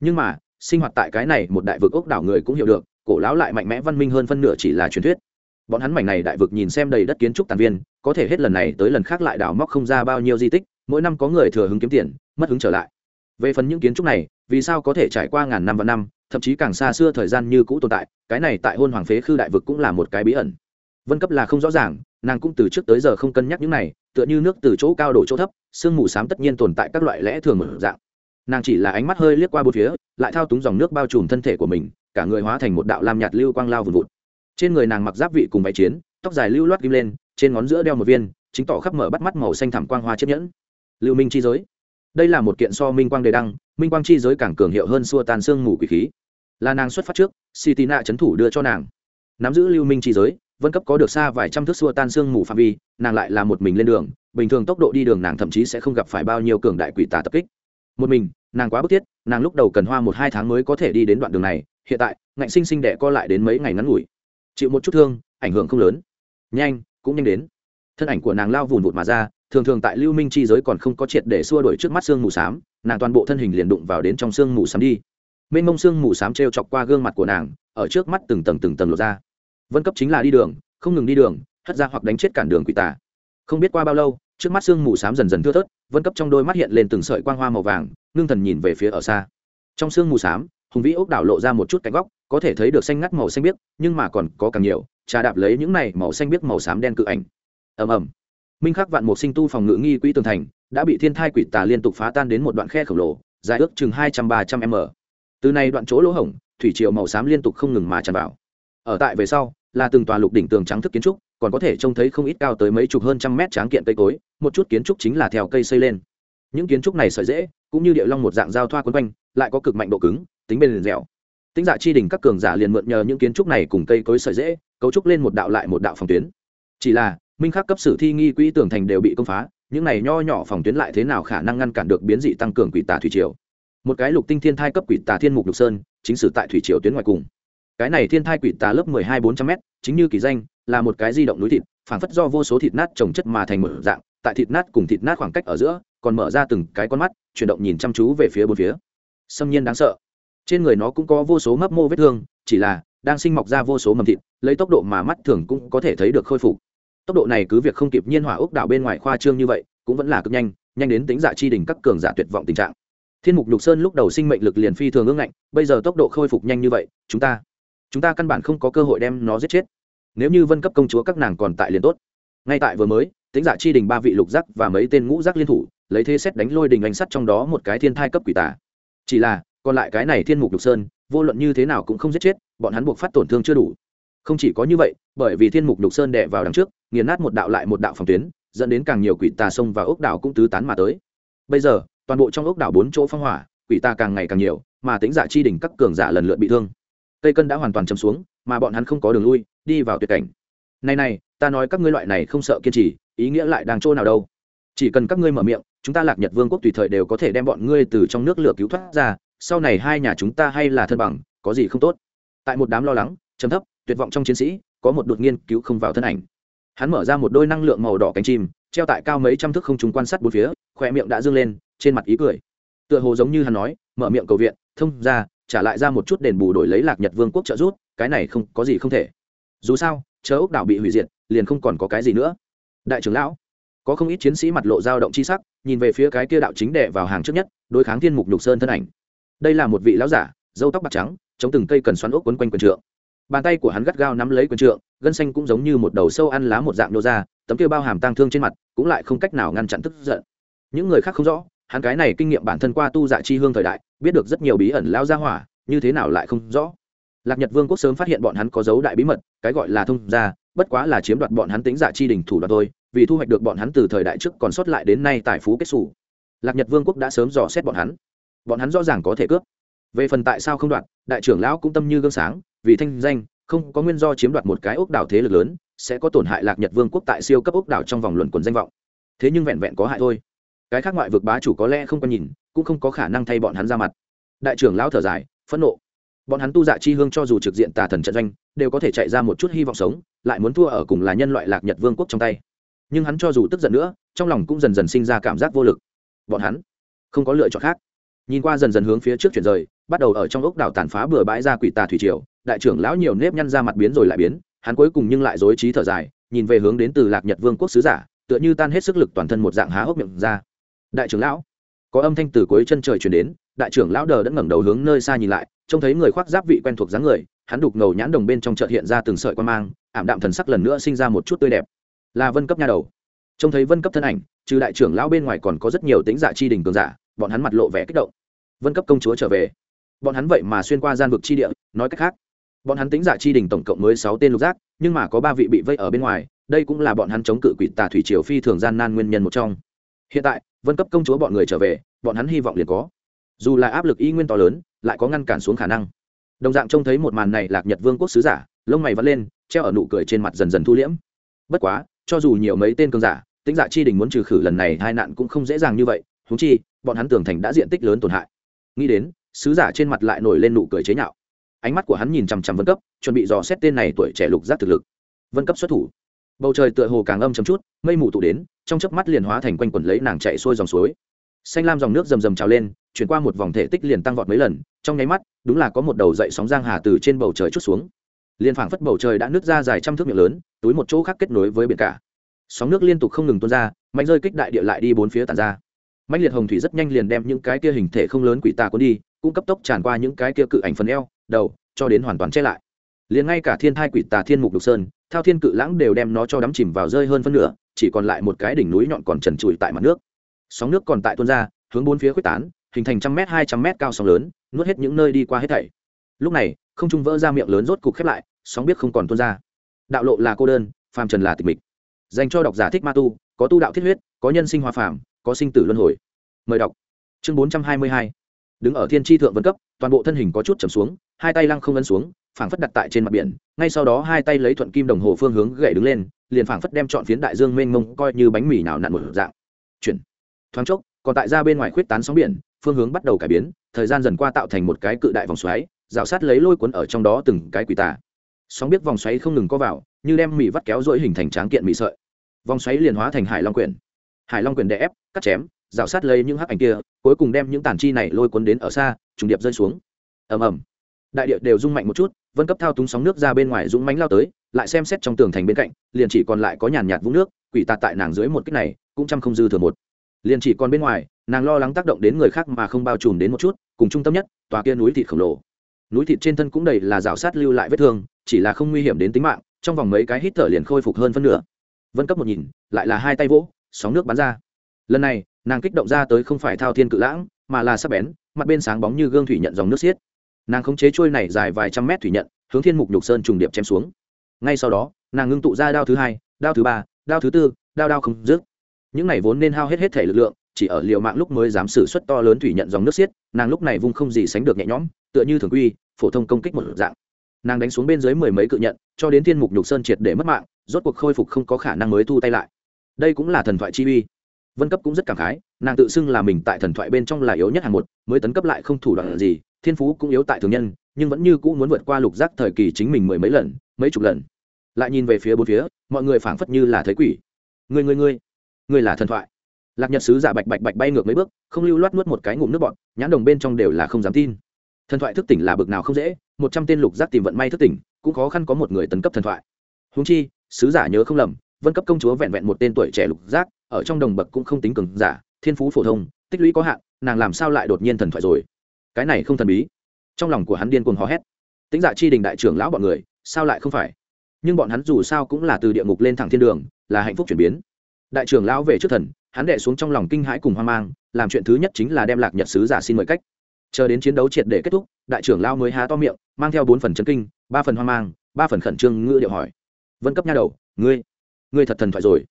Nhưng mà, sinh hoạt tại cái này một đại vực ốc đảo người cũng hiểu được, cổ lão lại mạnh mẽ văn minh hơn phân nửa chỉ là truyền thuyết. Bọn hắn mảnh này đại vực nhìn xem đầy đất kiến trúc tàn viên, có thể hết lần này tới lần khác lại đào móc không ra bao nhiêu di tích, mỗi năm có người thừa hứng kiếm tiền, mất hứng trở lại. Về phần những kiến trúc này, vì sao có thể trải qua ngàn năm và năm, thậm chí càng xa xưa thời gian như cũ tồn tại, cái này tại hôn hoàng phế khư đại vực cũng là một cái bí ẩn. Vân cấp là không rõ ràng, nàng cũng từ trước tới giờ không cân nhắc những này tựa như nước từ chỗ cao đổ chỗ thấp, sương mù s á m tất nhiên tồn tại các loại lẽ thường mở dạng. Nàng chỉ là ánh mắt hơi liếc qua bốn phía, lại thao túng dòng nước bao trùm thân thể của mình, cả người hóa thành một đạo lam nhạt lưu quang lao vùn vụt. Trên người nàng mặc giáp vị cùng váy chiến, tóc dài lưu loát ghim lên, trên ngón giữa đeo một viên, chính tỏ khắp mở bắt mắt màu xanh thẳm quang hoa chiếc nhẫn. Lưu minh chi giới. Đây là một kiện so minh quang đề đăng, minh quang chi giới càng cường hiệu hơn xua tàn xương mù quỷ khí. Là nàng xuất phát trước si tì nạ thủ đưa cho nàng. Nắm giữ lưu minh chi giới vân cấp có được xa vài trăm thước xua tan xương mù phạm vi, nàng lại là một mình lên đường, bình thường tốc độ đi đường nàng thậm chí sẽ không gặp phải bao nhiêu cường đại quỷ tà tập kích. Một mình, nàng quá bức thiết, nàng lúc đầu cần hoa một hai tháng mới có thể đi đến đoạn đường này, hiện tại, ngạnh sinh sinh đẻ co lại đến mấy ngày ngắn ngủi. Chịu một chút thương, ảnh hưởng không lớn. Nhanh, cũng nhanh đến. Thân ảnh của nàng lao vùn vụt mà ra, thường thường tại lưu minh chi giới còn không có triệt để xua đuổi trước mắt xương mù s á m nàng toàn bộ thân hình liền đụng vào đến trong xương mù s á m đi. Mênh mông xương mù s á m t r e o chọc qua gương mặt của nàng, ở trước mắt từng tầng từng tầng lột ra vân cấp chính là đi đường, không ngừng đi đường, hất ra hoặc đánh chết cản đường quỷ tà. không biết qua bao lâu, trước mắt sương mù s á m dần dần thưa thớt, vân cấp trong đôi mắt hiện lên từng sợi quang hoa màu vàng, ngưng thần nhìn về phía ở xa. Trong sương mù s á m hùng vĩ ốc đảo lộ ra một chút cánh góc, có thể thấy được xanh ngắt màu xanh biếc, nhưng mà còn có càng nhiều, trà đạp lấy những này màu xanh biếc màu xám đen cự ảnh. Ầm ầm. Minh khắc vạn mục sinh tu phòng ngự nghi quỹ tường thành, đã bị thiên thai quỷ tà liên tục phá tan đến một đoạn khe khổng lồ, dài ước chừng hai trăm ba trăm m. Từ này đoạn chỗ lỗ hổng, thủy triều màu xám liên tục không ngừng mà tràn vào ở tại về sau, là từng tòa lục đỉnh tường trắng thức kiến trúc, còn có thể trông thấy không ít cao tới mấy chục hơn trăm mét tráng kiện cây cối, một chút kiến trúc chính là theo cây xây lên. Những kiến trúc này sợi dễ, cũng như địa long một dạng giao thoa quấn quanh, lại có cực mạnh độ cứng, tính bền dẻo. Tính giả chi đỉnh các cường giả liền mượn nhờ những kiến trúc này cùng cây cối sợi dễ, cấu trúc lên một đạo lại một đạo phòng tuyến. Chỉ là, minh khắc cấp sử thi nghi quỹ tường thành đều bị công phá, những này nho nhỏ phòng tuyến lại thế nào khả năng ngăn cản được biến dị tăng cường quỷ tà thủy triều? Một cái lục tinh thiên thai cấp quỷ tà thiên mục lục sơn, chính sử tại thủy triều tuyến ngoài cùng cái này thiên thai quỷ tà lớp mười hai bốn trăm m chính như kỳ danh, là một cái di động núi thịt phản phất do vô số thịt nát trồng chất mà thành một dạng, tại thịt nát cùng thịt nát khoảng cách ở giữa, còn mở ra từng cái con mắt, chuyển động nhìn chăm chú về phía bốn phía. Xâm nhiên đáng sợ. Trên người nó cũng có vô số mấp mô vết thương, chỉ là, đang sinh mọc ra vô số mầm thịt, lấy tốc độ mà mắt thường cũng có thể thấy được khôi phục. Tốc độ này cứ việc không kịp nhiên hỏa ốc đảo bên ngoài khoa trương như vậy, cũng vẫn là cực nhanh nhanh đến tính giả chi đỉnh các cường giả tuyệt vọng tình trạng. Thiên mục lục sơn lúc đầu sinh mệnh lực liền phi thường ương ngạnh, bây giờ tốc độ khôi phục nhanh như vậy, chúng ta chúng ta căn bản không có cơ hội đem nó giết chết. Nếu như vân cấp công chúa các nàng còn tại liền tốt. Ngay tại vừa mới tính giả chi đình ba vị lục giác và mấy tên ngũ giác liên thủ, lấy thế xét đánh lôi đình ánh sắt trong đó một cái thiên thai cấp quỷ tả chỉ là, còn lại cái này thiên mục lục sơn, vô luận như thế nào cũng không giết chết, bọn hắn buộc phát tổn thương chưa đủ. Không chỉ có như vậy, bởi vì thiên mục lục sơn đè vào đằng trước, nghiền nát một đạo lại một đạo phòng tuyến, dẫn đến càng nhiều quỷ tà sông và ốc đảo cũng tứ tán mà tới. Bây giờ, toàn bộ trong ốc đảo bốn chỗ phong hỏa, quỷ tà càng ngày càng nhiều, mà tính giả chi đỉnh các cường giả lần lượt bị thương cây cân đã hoàn toàn chầm xuống, mà bọn hắn không có đường lui, đi vào tuyệt cảnh. Này này, ta nói các ngươi loại này không sợ kiên trì, ý nghĩa lại đang chỗ nào đâu? Chỉ cần các ngươi mở miệng, chúng ta lạc nhật vương quốc tùy thời đều có thể đem bọn ngươi từ trong nước lửa cứu thoát ra, sau này hai nhà chúng ta hay là thân bằng, có gì không tốt? Tại một đám lo lắng chấm thấp, tuyệt vọng trong chiến sĩ, có một đột nghiên cứu không vào thân ảnh. Hắn mở ra một đôi năng lượng màu đỏ cánh chim, treo tại cao mấy trăm thước không chúng quan sát bốn phía khoe miệng đã dương lên, trên mặt ý cười. Tựa hồ giống như hắn nói, mở miệng cầu viện, thông ra trả lại ra một chút đền bù đổi lấy lạc nhật vương quốc trợ rút cái này không, có gì không thể. Dù sao chớ ốc đảo bị hủy diệt, liền không còn có cái gì nữa. Đại trưởng lão, có không ít chiến sĩ mặt lộ dao động chi sắc, nhìn về phía cái kia đạo chính đệ vào hàng trước nhất, đối kháng thiên mục nhục sơn thân ảnh. Đây là một vị lão giả dâu tóc bạc trắng, chống từng cây cần xoắn ốc quấn quanh quần trượng. Bàn tay của hắn gắt gao nắm lấy quần trượng, gân xanh cũng giống như một đầu sâu ăn lá một dạng nô ra, tấm kia bao hàm tang thương trên mặt, cũng lại không cách nào ngăn chặn tức giận. Những người khác không rõ, hắn cái này kinh nghiệm bản thân qua tu dạ chi hương thời đại biết được rất nhiều bí ẩn lao ra hỏa, như thế nào lại không rõ. Lạc nhật vương quốc sớm phát hiện bọn hắn có dấu đại bí mật, cái gọi là thông gia, bất quá là chiếm đoạt bọn hắn tính dạ chi đình thủ đoạt thôi, vì thu hoạch được bọn hắn từ thời đại trước còn sót lại đến nay tài phú kết xù. Lạc nhật vương quốc đã sớm dò xét bọn hắn. Bọn hắn rõ ràng có thể cướp. Về phần tại sao không đoạt, đại trưởng lão cũng tâm như gương sáng, vì thanh danh, không có nguyên do chiếm đoạt một cái ốc đảo thế lực lớn, sẽ có tổn hại lạc nhật vương quốc tại siêu cấp ốc đảo trong vòng luận quần danh vọng. Thế nhưng vẹn vẹn có hại thôi. Cái khác ngoại vực bá chủ có lẽ không có nhìn cũng không có khả năng thay bọn hắn ra mặt. Đại trưởng lão thở dài, phẫn nộ. Bọn hắn tu dạ chi hương cho dù trực diện tà thần trận doanh, đều có thể chạy ra một chút hy vọng sống, lại muốn thua ở cùng là nhân loại lạc nhật vương quốc trong tay. Nhưng hắn cho dù tức giận nữa, trong lòng cũng dần dần sinh ra cảm giác vô lực. Bọn hắn không có lựa chọn khác. Nhìn qua dần dần hướng phía trước chuyển rời, bắt đầu ở trong ốc đảo tàn phá bừa bãi ra quỷ tà thủy triều, đại trưởng lão nhiều nếp nhăn ra mặt biến rồi lại biến, hắn cuối cùng nhưng lại dối trí thở dài, nhìn về hướng đến từ lạc nhật vương quốc sứ giả, tựa như tan hết sức lực toàn thân một dạng há hốc miệng ra. Đại trưởng lão có âm thanh từ cuối chân trời chuyển đến, đại trưởng lão đờ đã ngẩng đầu hướng nơi xa nhìn lại, trông thấy người khoác giáp vị quen thuộc dáng người, hắn đục ngầu nhãn đồng bên trong chợt hiện ra từng sợi quan mang, ảm đạm thần sắc lần nữa sinh ra một chút tươi đẹp. Là vân cấp nha đầu. Trông thấy vân cấp thân ảnh, trừ đại trưởng lão bên ngoài còn có rất nhiều tính giả dạ chi đình cường giả, bọn hắn mặt lộ vẻ kích động. Vân cấp công chúa trở về. Bọn hắn vậy mà xuyên qua gian vực chi địa, nói cách khác, bọn hắn tính giả dạ chi đình tổng cộng mới sáu tên lục giác, nhưng mà có ba vị bị vây ở bên ngoài, đây cũng là bọn hắn chống cự quỷ tà thủy triều phi thường gian nan nguyên nhân một trong. Hiện tại vân cấp công chúa bọn người trở về, bọn hắn hy vọng liền có. Dù là áp lực y nguyên to lớn, lại có ngăn cản xuống khả năng. Đồng dạng trông thấy một màn này lạc nhật vương quốc sứ giả, lông mày vắt lên, treo ở nụ cười trên mặt dần dần thu liễm. Bất quá, cho dù nhiều mấy tên cường giả tính giả dạ chi đình muốn trừ khử lần này hai nạn cũng không dễ dàng như vậy húng chi, bọn hắn tưởng thành đã diện tích lớn tổn hại. Nghĩ đến, sứ giả trên mặt lại nổi lên nụ cười chế nhạo. Ánh mắt của hắn nhìn chằm chằm vân cấp, chuẩn bị dò xét tên này tuổi trẻ lục giác thực lực. Vân cấp xuất thủ bầu trời tựa hồ càng âm chấm chút, mây mù tụ đến, trong chớp mắt liền hóa thành quanh quần lấy nàng chạy xuôi dòng suối. Xanh lam dòng nước rầm rầm trào lên, chuyển qua một vòng thể tích liền tăng vọt mấy lần, trong nháy mắt, đúng là có một đầu dậy sóng giang hà từ trên bầu trời chút xuống. Liền phảng phất bầu trời đã nứt ra dài trăm thước miệng lớn, túi một chỗ khác kết nối với biển cả. Sóng nước liên tục không ngừng tuôn ra, mạnh rơi kích đại địa lại đi bốn phía tàn ra. Mạnh liệt hồng thủy rất nhanh liền đem những cái kia hình thể không lớn quỷ tà cuốn đi, cũng cấp tốc tràn qua những cái kia cự ảnh phần eo, đầu, cho đến hoàn toàn che lại. Liền ngay cả thiên thai quỷ tà thiên mục đục sơn thao thiên cự lãng đều đem nó cho đắm chìm vào rơi hơn phân nửa, chỉ còn lại một cái đỉnh núi nhọn còn trần trụi tại mặt nước. Sóng nước còn tại tuôn ra, hướng bốn phía quyết tán, hình thành trăm m hai trăm m cao sóng lớn, nuốt hết những nơi đi qua hết thảy. Lúc này, không trung vỡ ra miệng lớn rốt cục khép lại, sóng biết không còn tuôn ra. Đạo lộ là cô đơn, phàm trần là tịch mịch. Dành cho độc giả thích ma tu, có tu đạo thiết huyết, có nhân sinh hoa phàm, có sinh tử luân hồi. Mời đọc. Chương bốn trăm hai mươi hai. Đứng ở thiên tri thượng vân cấp, toàn bộ thân hình có chút chầm xuống, hai tay lăng không ấn xuống phảng phất đặt tại trên mặt biển, ngay sau đó hai tay lấy thuận kim đồng hồ phương hướng gậy đứng lên, liền phảng phất đem chọn phiến đại dương mênh mông coi như bánh mì nào nặn một dạng. Chuyển. Thoáng chốc, còn tại ra bên ngoài khuyết tán sóng biển, phương hướng bắt đầu cải biến, thời gian dần qua tạo thành một cái cự đại vòng xoáy, rào sát lấy lôi cuốn ở trong đó từng cái quỷ tà. Sóng biết vòng xoáy không ngừng có vào, như đem mì vắt kéo dỗi hình thành tráng kiện mì sợi. Vòng xoáy liền hóa thành hải long quyển. Hải long quyển đè ép, cắt chém, rào sát lấy những hắc ảnh kia, cuối cùng đem những tàn chi này lôi cuốn đến ở xa, trùng điệp rơi xuống. Ầm ầm. Đại địa đều rung mạnh một chút vân cấp thao túng sóng nước ra bên ngoài dũng mánh lao tới, lại xem xét trong tường thành bên cạnh, liền chỉ còn lại có nhàn nhạt vũng nước, quỷ tạt tại nàng dưới một cách này, cũng chăm không dư thừa một. Liền chỉ còn bên ngoài, nàng lo lắng tác động đến người khác mà không bao trùm đến một chút, cùng trung tâm nhất, tòa kia núi thịt khổng lồ. Núi thịt trên thân cũng đầy là rào sát lưu lại vết thương, chỉ là không nguy hiểm đến tính mạng, trong vòng mấy cái hít thở liền khôi phục hơn phân nửa. Vân cấp một nhìn, lại là hai tay vỗ, sóng nước bắn ra. Lần này, nàng kích động ra tới không phải thao thiên cự lãng, mà là sắc bén, mặt bên sáng bóng như gương thủy nhận dòng nước xiết nàng khống chế trôi này dài vài trăm mét thủy nhận, hướng thiên mục nhục sơn trùng điệp chém xuống. Ngay sau đó, nàng ngưng tụ ra đao thứ hai, đao thứ ba, đao thứ tư, đao đao không dứt. Những này vốn nên hao hết hết thể lực lượng, chỉ ở liều mạng lúc mới dám xử suất to lớn thủy nhận dòng nước xiết, nàng lúc này vung không gì sánh được nhẹ nhõm, tựa như thường quy, phổ thông công kích một dạng. Nàng đánh xuống bên dưới mười mấy cự nhận, cho đến thiên mục nhục sơn triệt để mất mạng, rốt cuộc khôi phục không có khả năng mới thu tay lại. Đây cũng là thần thoại chi uy. Vân cấp cũng rất cảm khái, nàng tự xưng là mình tại thần thoại bên trong là yếu nhất hàng một, mới tấn cấp lại không thủ đoạn gì thiên phú cũng yếu tại thường nhân, nhưng vẫn như cũ muốn vượt qua lục giác thời kỳ chính mình mười mấy lần, mấy chục lần. Lại nhìn về phía bốn phía, mọi người phảng phất như là thấy quỷ. Người người người người là thần thoại. Lạc nhật sứ giả bạch bạch bạch bay ngược mấy bước, không lưu loát nuốt một cái ngụm nước bọt, nhãn đồng bên trong đều là không dám tin. Thần thoại thức tỉnh là bực nào không dễ, một trăm tên lục giác tìm vận may thức tỉnh, cũng khó khăn có một người tấn cấp thần thoại. Húng chi, sứ giả nhớ không lầm, vân cấp công chúa vẹn vẹn một tên tuổi trẻ lục giác, ở trong đồng bậc cũng không tính cường giả, thiên phú phổ thông, tích lũy có hạn, nàng làm sao lại đột nhiên thần thoại rồi? Cái này không thần bí. Trong lòng của hắn điên cuồng hò hét. Tính dạ chi đình đại trưởng lão bọn người, sao lại không phải? Nhưng bọn hắn dù sao cũng là từ địa ngục lên thẳng thiên đường, là hạnh phúc chuyển biến. Đại trưởng lão về trước thần, hắn đệ xuống trong lòng kinh hãi cùng hoang mang, làm chuyện thứ nhất chính là đem lạc nhật sứ giả xin mời cách. Chờ đến chiến đấu triệt để kết thúc, đại trưởng lão mới há to miệng, mang theo bốn phần chân kinh, ba phần hoang mang, ba phần khẩn trương ngữ điệu hỏi. Vân cấp nha đầu, ngươi ngươi thật thần thoại rồi?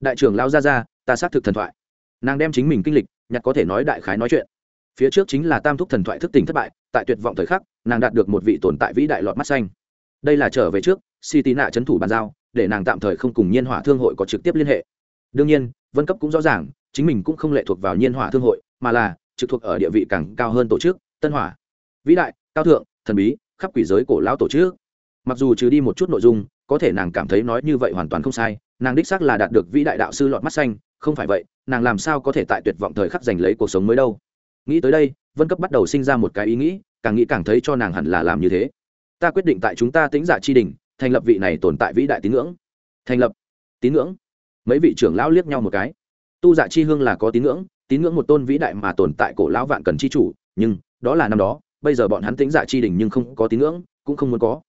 Đại trưởng lão ra ra, ta xác thực thần thoại. Nàng đem chính mình kinh lịch, nhặt có thể nói đại khái nói chuyện phía trước chính là tam thúc thần thoại thức tỉnh thất bại, tại tuyệt vọng thời khắc, nàng đạt được một vị tồn tại vĩ đại lọt mắt xanh. Đây là trở về trước si tí nạ c thủ bàn giao, để nàng tạm thời không cùng nhiên hỏa thương hội có trực tiếp liên hệ. Đương nhiên, vân cấp cũng rõ ràng, chính mình cũng không lệ thuộc vào nhiên hỏa thương hội, mà là trực thuộc ở địa vị càng cao hơn tổ chức, tân hỏa. Vĩ đại, cao thượng, thần bí, khắp quỷ giới cổ lão tổ chức. Mặc dù trừ đi một chút nội dung, có thể nàng cảm thấy nói như vậy hoàn toàn không sai, nàng đích xác là đạt được vĩ đại đạo sư lọt mắt xanh, không phải vậy, nàng làm sao có thể tại tuyệt vọng thời khắc giành lấy cuộc sống mới đâu? Nghĩ tới đây, vân cấp bắt đầu sinh ra một cái ý nghĩ, càng nghĩ càng thấy cho nàng hẳn là làm như thế. Ta quyết định tại chúng ta tính giả chi đình thành lập vị này tồn tại vĩ đại tín ngưỡng. Thành lập. Tín ngưỡng. Mấy vị trưởng lão liếc nhau một cái. Tu giả chi hương là có tín ngưỡng tín ngưỡng một tôn vĩ đại mà tồn tại cổ lão vạn cần chi chủ, nhưng, đó là năm đó, bây giờ bọn hắn tính giả chi đình nhưng không có tín ngưỡng, cũng không muốn có.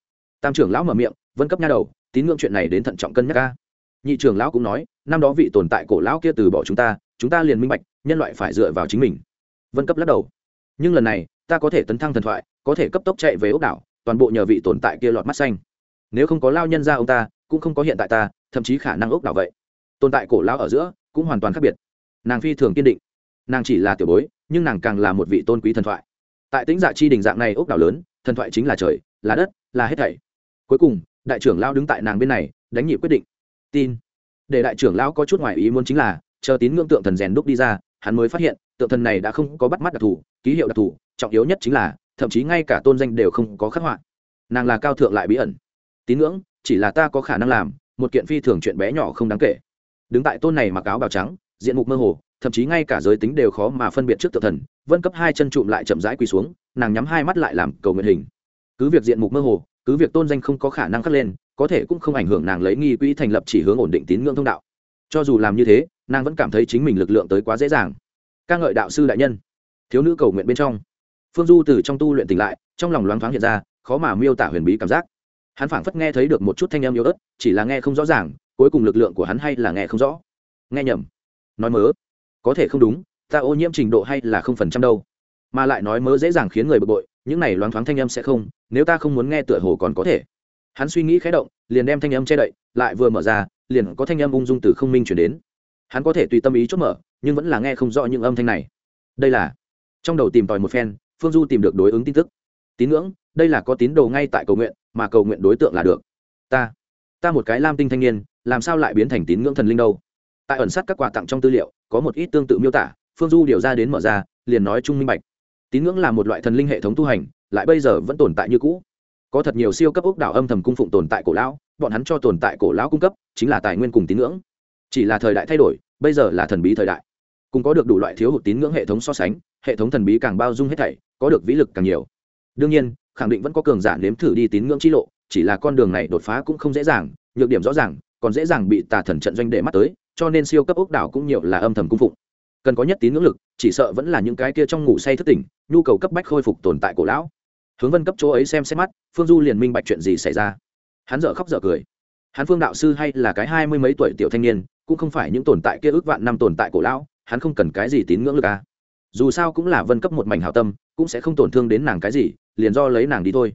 Tam trưởng lão mở miệng, vân cấp nha đầu, tín ngưỡng chuyện này đến thận trọng cân nhắc ca nhị trưởng lão cũng nói, năm đó vị tồn tại cổ lão kia từ bỏ chúng ta chúng ta liền minh bạch, nhân loại phải dựa vào chính mình vân cấp lắc đầu. Nhưng lần này, ta có thể tấn thăng thần thoại, có thể cấp tốc chạy về ốc đảo, toàn bộ nhờ vị tồn tại kia lọt mắt xanh. Nếu không có lao nhân ra ông ta, cũng không có hiện tại ta, thậm chí khả năng ốc đảo vậy. Tồn tại cổ lão ở giữa, cũng hoàn toàn khác biệt. Nàng phi thường kiên định. Nàng chỉ là tiểu bối, nhưng nàng càng là một vị tôn quý thần thoại. Tại tính dạ chi đình dạng này ốc đảo lớn, thần thoại chính là trời, là đất, là hết thảy. Cuối cùng, đại trưởng lao đứng tại nàng bên này, đánh nhị quyết định. Tin. Để đại trưởng lão có chút ngoài ý muốn chính là, chờ tín ngưỡng tượng thần rèn đúc đi ra, hắn mới phát hiện tượng thần này đã không có bắt mắt đặc thù, ký hiệu đặc thù, trọng yếu nhất chính là, thậm chí ngay cả tôn danh đều không có khắc họa. Nàng là cao thượng lại bí ẩn. Tín ngưỡng, chỉ là ta có khả năng làm, một kiện phi thường chuyện bé nhỏ không đáng kể. Đứng tại tôn này mặc áo bào trắng, diện mục mơ hồ, thậm chí ngay cả giới tính đều khó mà phân biệt trước tượng thần, vân cấp hai chân trụm lại chậm rãi quỳ xuống, nàng nhắm hai mắt lại làm cầu nguyện hình. Cứ việc diện mục mơ hồ, cứ việc tôn danh không có khả năng khắc lên, có thể cũng không ảnh hưởng nàng lấy nghi quỹ thành lập chỉ hướng ổn định tín ngưỡng thông đạo. Cho dù làm như thế, nàng vẫn cảm thấy chính mình lực lượng tới quá dễ dàng ca ngợi đạo sư đại nhân. Thiếu nữ cầu nguyện bên trong, phương du từ trong tu luyện tỉnh lại, trong lòng loáng thoáng hiện ra, khó mà miêu tả huyền bí cảm giác. Hắn phảng phất nghe thấy được một chút thanh âm yếu ớt, chỉ là nghe không rõ ràng, cuối cùng lực lượng của hắn hay là nghe không rõ. Nghe nhầm. Nói mớ. Có thể không đúng, ta ô nhiễm trình độ hay là không phần trăm đâu. Mà lại nói mớ dễ dàng khiến người bực bội, những này loáng thoáng thanh âm sẽ không, nếu ta không muốn nghe tựa hồ còn có thể. Hắn suy nghĩ khé động, liền đem thanh âm che đậy, lại vừa mở ra, liền có thanh âm ung dung từ không minh chuyển đến. Hắn có thể tùy tâm ý chốt mở nhưng vẫn là nghe không rõ những âm thanh này. Đây là, trong đầu tìm tòi một phen, phương du tìm được đối ứng tin tức. Tín ngưỡng, đây là có tín đồ ngay tại cầu nguyện, mà cầu nguyện đối tượng là được. Ta ta một cái lam tinh thanh niên, làm sao lại biến thành tín ngưỡng thần linh đâu? Tại ẩn sát các quà tặng trong tư liệu, có một ít tương tự miêu tả, phương du điều ra đến mở ra, liền nói chung minh bạch. Tín ngưỡng là một loại thần linh hệ thống tu hành, lại bây giờ vẫn tồn tại như cũ. Có thật nhiều siêu cấp ốc đảo âm thầm cung phụng tồn tại cổ lão, bọn hắn cho tồn tại cổ lão cung cấp, chính là tài nguyên cùng tín ngưỡng. Chỉ là thời đại thay đổi, bây giờ là thần bí thời đại cùng có được đủ loại thiếu hụt tín ngưỡng hệ thống so sánh, hệ thống thần bí càng bao dung hết thảy, có được vĩ lực càng nhiều. Đương nhiên, khẳng định vẫn có cường giả nếm thử đi tín ngưỡng chi lộ, chỉ là con đường này đột phá cũng không dễ dàng, nhược điểm rõ ràng, còn dễ dàng bị tà thần trận doanh để mắt tới, cho nên siêu cấp ốc đảo cũng nhiều là âm thầm cung phụng. Cần có nhất tín ngưỡng lực, chỉ sợ vẫn là những cái kia trong ngủ say thức tỉnh, nhu cầu cấp bách khôi phục tồn tại cổ lão. Hướng vân cấp chỗ ấy xem xét mắt, phương du liền minh bạch chuyện gì xảy ra. Hắn dở khóc dở cười. Hắn phương đạo sư hay là cái hai mươi mấy tuổi tiểu thanh niên, cũng không phải những tồn tại kia ước vạn năm tồn tại cổ lão hắn không cần cái gì tín ngưỡng lực à. dù sao cũng là vân cấp một mảnh hào tâm, cũng sẽ không tổn thương đến nàng cái gì, liền do lấy nàng đi thôi.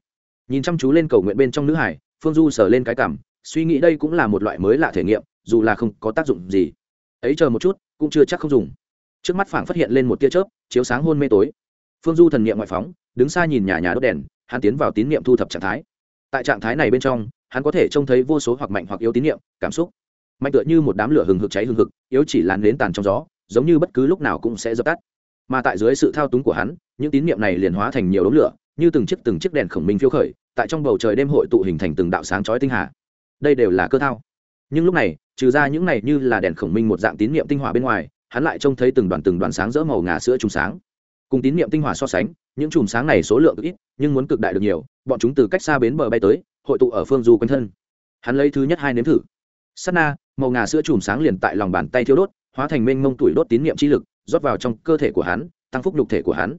Nhìn chăm chú lên cầu nguyện bên trong nữ hải, phương du sờ lên cái cảm, suy nghĩ đây cũng là một loại mới lạ thể nghiệm, dù là không có tác dụng gì. Ấy chờ một chút, cũng chưa chắc không dùng. Trước mắt phảng phát hiện lên một tia chớp, chiếu sáng hôn mê tối. Phương du thần niệm ngoại phóng, đứng xa nhìn nhà nhà đốt đèn, hắn tiến vào tín niệm thu thập trạng thái. Tại trạng thái này bên trong, hắn có thể trông thấy vô số hoặc mạnh hoặc yếu tín niệm, cảm xúc. Mạnh tựa như một đám lửa hừng hực cháy hừng hực, yếu chỉ làn nến tàn trong gió giống như bất cứ lúc nào cũng sẽ dập tắt. Mà tại dưới sự thao túng của hắn, những tín niệm này liền hóa thành nhiều đống lửa, như từng chiếc từng chiếc đèn khổng minh phiêu khởi, tại trong bầu trời đêm hội tụ hình thành từng đạo sáng chói tinh hà. Đây đều là cơ thao. Nhưng lúc này, trừ ra những này như là đèn khổng minh một dạng tín niệm tinh hỏa bên ngoài, hắn lại trông thấy từng đoàn từng đoàn sáng rỡ màu ngà sữa trùng sáng. Cùng tín niệm tinh hỏa so sánh, những chùm sáng này số lượng ít, nhưng muốn cực đại được nhiều, bọn chúng từ cách xa bến bờ bay tới, hội tụ ở phương du quanh thân. Hắn lấy thứ nhất hai nếm thử. S na, màu ngà sữa chùm sáng liền tại lòng bàn tay thiêu đốt hóa thành mênh mông tuổi đốt tín niệm chi lực, rót vào trong cơ thể của hắn, tăng phúc nhục thể của hắn.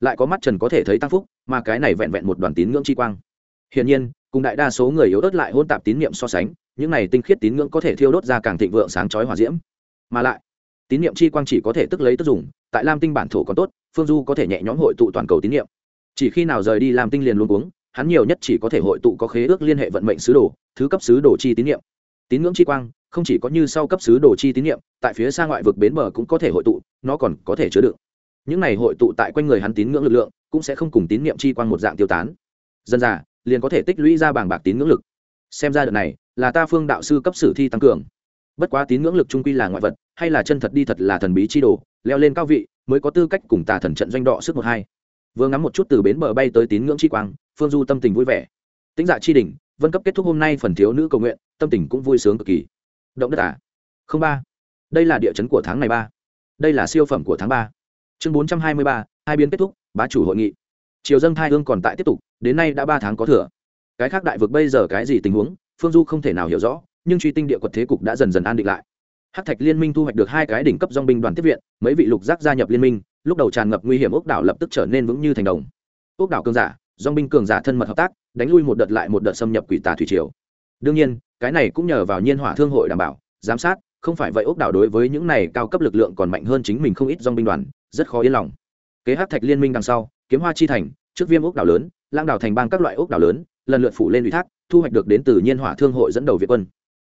Lại có mắt trần có thể thấy tăng phúc, mà cái này vẹn vẹn một đoàn tín ngưỡng chi quang. Hiển nhiên, cùng đại đa số người yếu ớt lại hôn tạp tín niệm so sánh, những này tinh khiết tín ngưỡng có thể thiêu đốt ra càng thịnh vượng sáng chói hỏa diễm. Mà lại, tín niệm chi quang chỉ có thể tức lấy tức dùng, tại lam tinh bản thổ còn tốt, phương du có thể nhẹ nhõm hội tụ toàn cầu tín niệm. Chỉ khi nào rời đi lam tinh liền luôn uống hắn nhiều nhất chỉ có thể hội tụ có khế ước liên hệ vận mệnh sứ đồ, thứ cấp sứ đồ chi tín niệm. Tín ngưỡng chi quang không chỉ có như sau cấp sứ đồ chi tín niệm tại phía xa ngoại vực bến bờ cũng có thể hội tụ, nó còn có thể chứa đựng. Những này hội tụ tại quanh người hắn tín ngưỡng lực lượng, cũng sẽ không cùng tín niệm chi quan một dạng tiêu tán. Dân già, liền có thể tích lũy ra bảng bạc tín ngưỡng lực. Xem ra đợt này, là ta phương đạo sư cấp sử thi tăng cường. Bất quá tín ngưỡng lực trung quy là ngoại vật, hay là chân thật đi thật là thần bí chi đồ, leo lên cao vị, mới có tư cách cùng tà thần trận doanh đọ sức một hai. Vừa ngắm một chút từ bến bờ bay tới tín ngưỡng chi quang, phương du tâm tình vui vẻ. Tính dạ chi đỉnh, vân cấp kết thúc hôm nay phần thiếu nữ cầu nguyện, tâm tình cũng vui sướng cực kỳ động đất à? Không ba. Đây là địa chấn của tháng này ba. Đây là siêu phẩm của tháng ba. Chương bốn trăm hai mươi ba, hai biến kết thúc, bá chủ hội nghị. Triều dân thai hương còn tại tiếp tục, đến nay đã ba tháng có thừa. Cái khác đại vực bây giờ cái gì tình huống, phương du không thể nào hiểu rõ, nhưng truy tinh địa quật thế cục đã dần dần an định lại. Hắc thạch liên minh thu hoạch được hai cái đỉnh cấp dòng binh đoàn tiếp viện, mấy vị lục giác gia nhập liên minh, lúc đầu tràn ngập nguy hiểm ốc đảo lập tức trở nên vững như thành đồng. Ốc đảo cường giả, dòng binh cường giả thân mật hợp tác, đánh lui một đợt lại một đợt xâm nhập quỷ tà thủy triều đương nhiên, cái này cũng nhờ vào nhiên hỏa thương hội đảm bảo, giám sát, không phải vậy ốc đảo đối với những này cao cấp lực lượng còn mạnh hơn chính mình không ít dong binh đoàn, rất khó yên lòng. Kế hát thạch liên minh đằng sau, kiếm hoa chi thành, trước viêm ốc đảo lớn lang đảo thành bang các loại ốc đảo lớn, lần lượt phủ lên ủy thác, thu hoạch được đến từ nhiên hỏa thương hội dẫn đầu việt quân.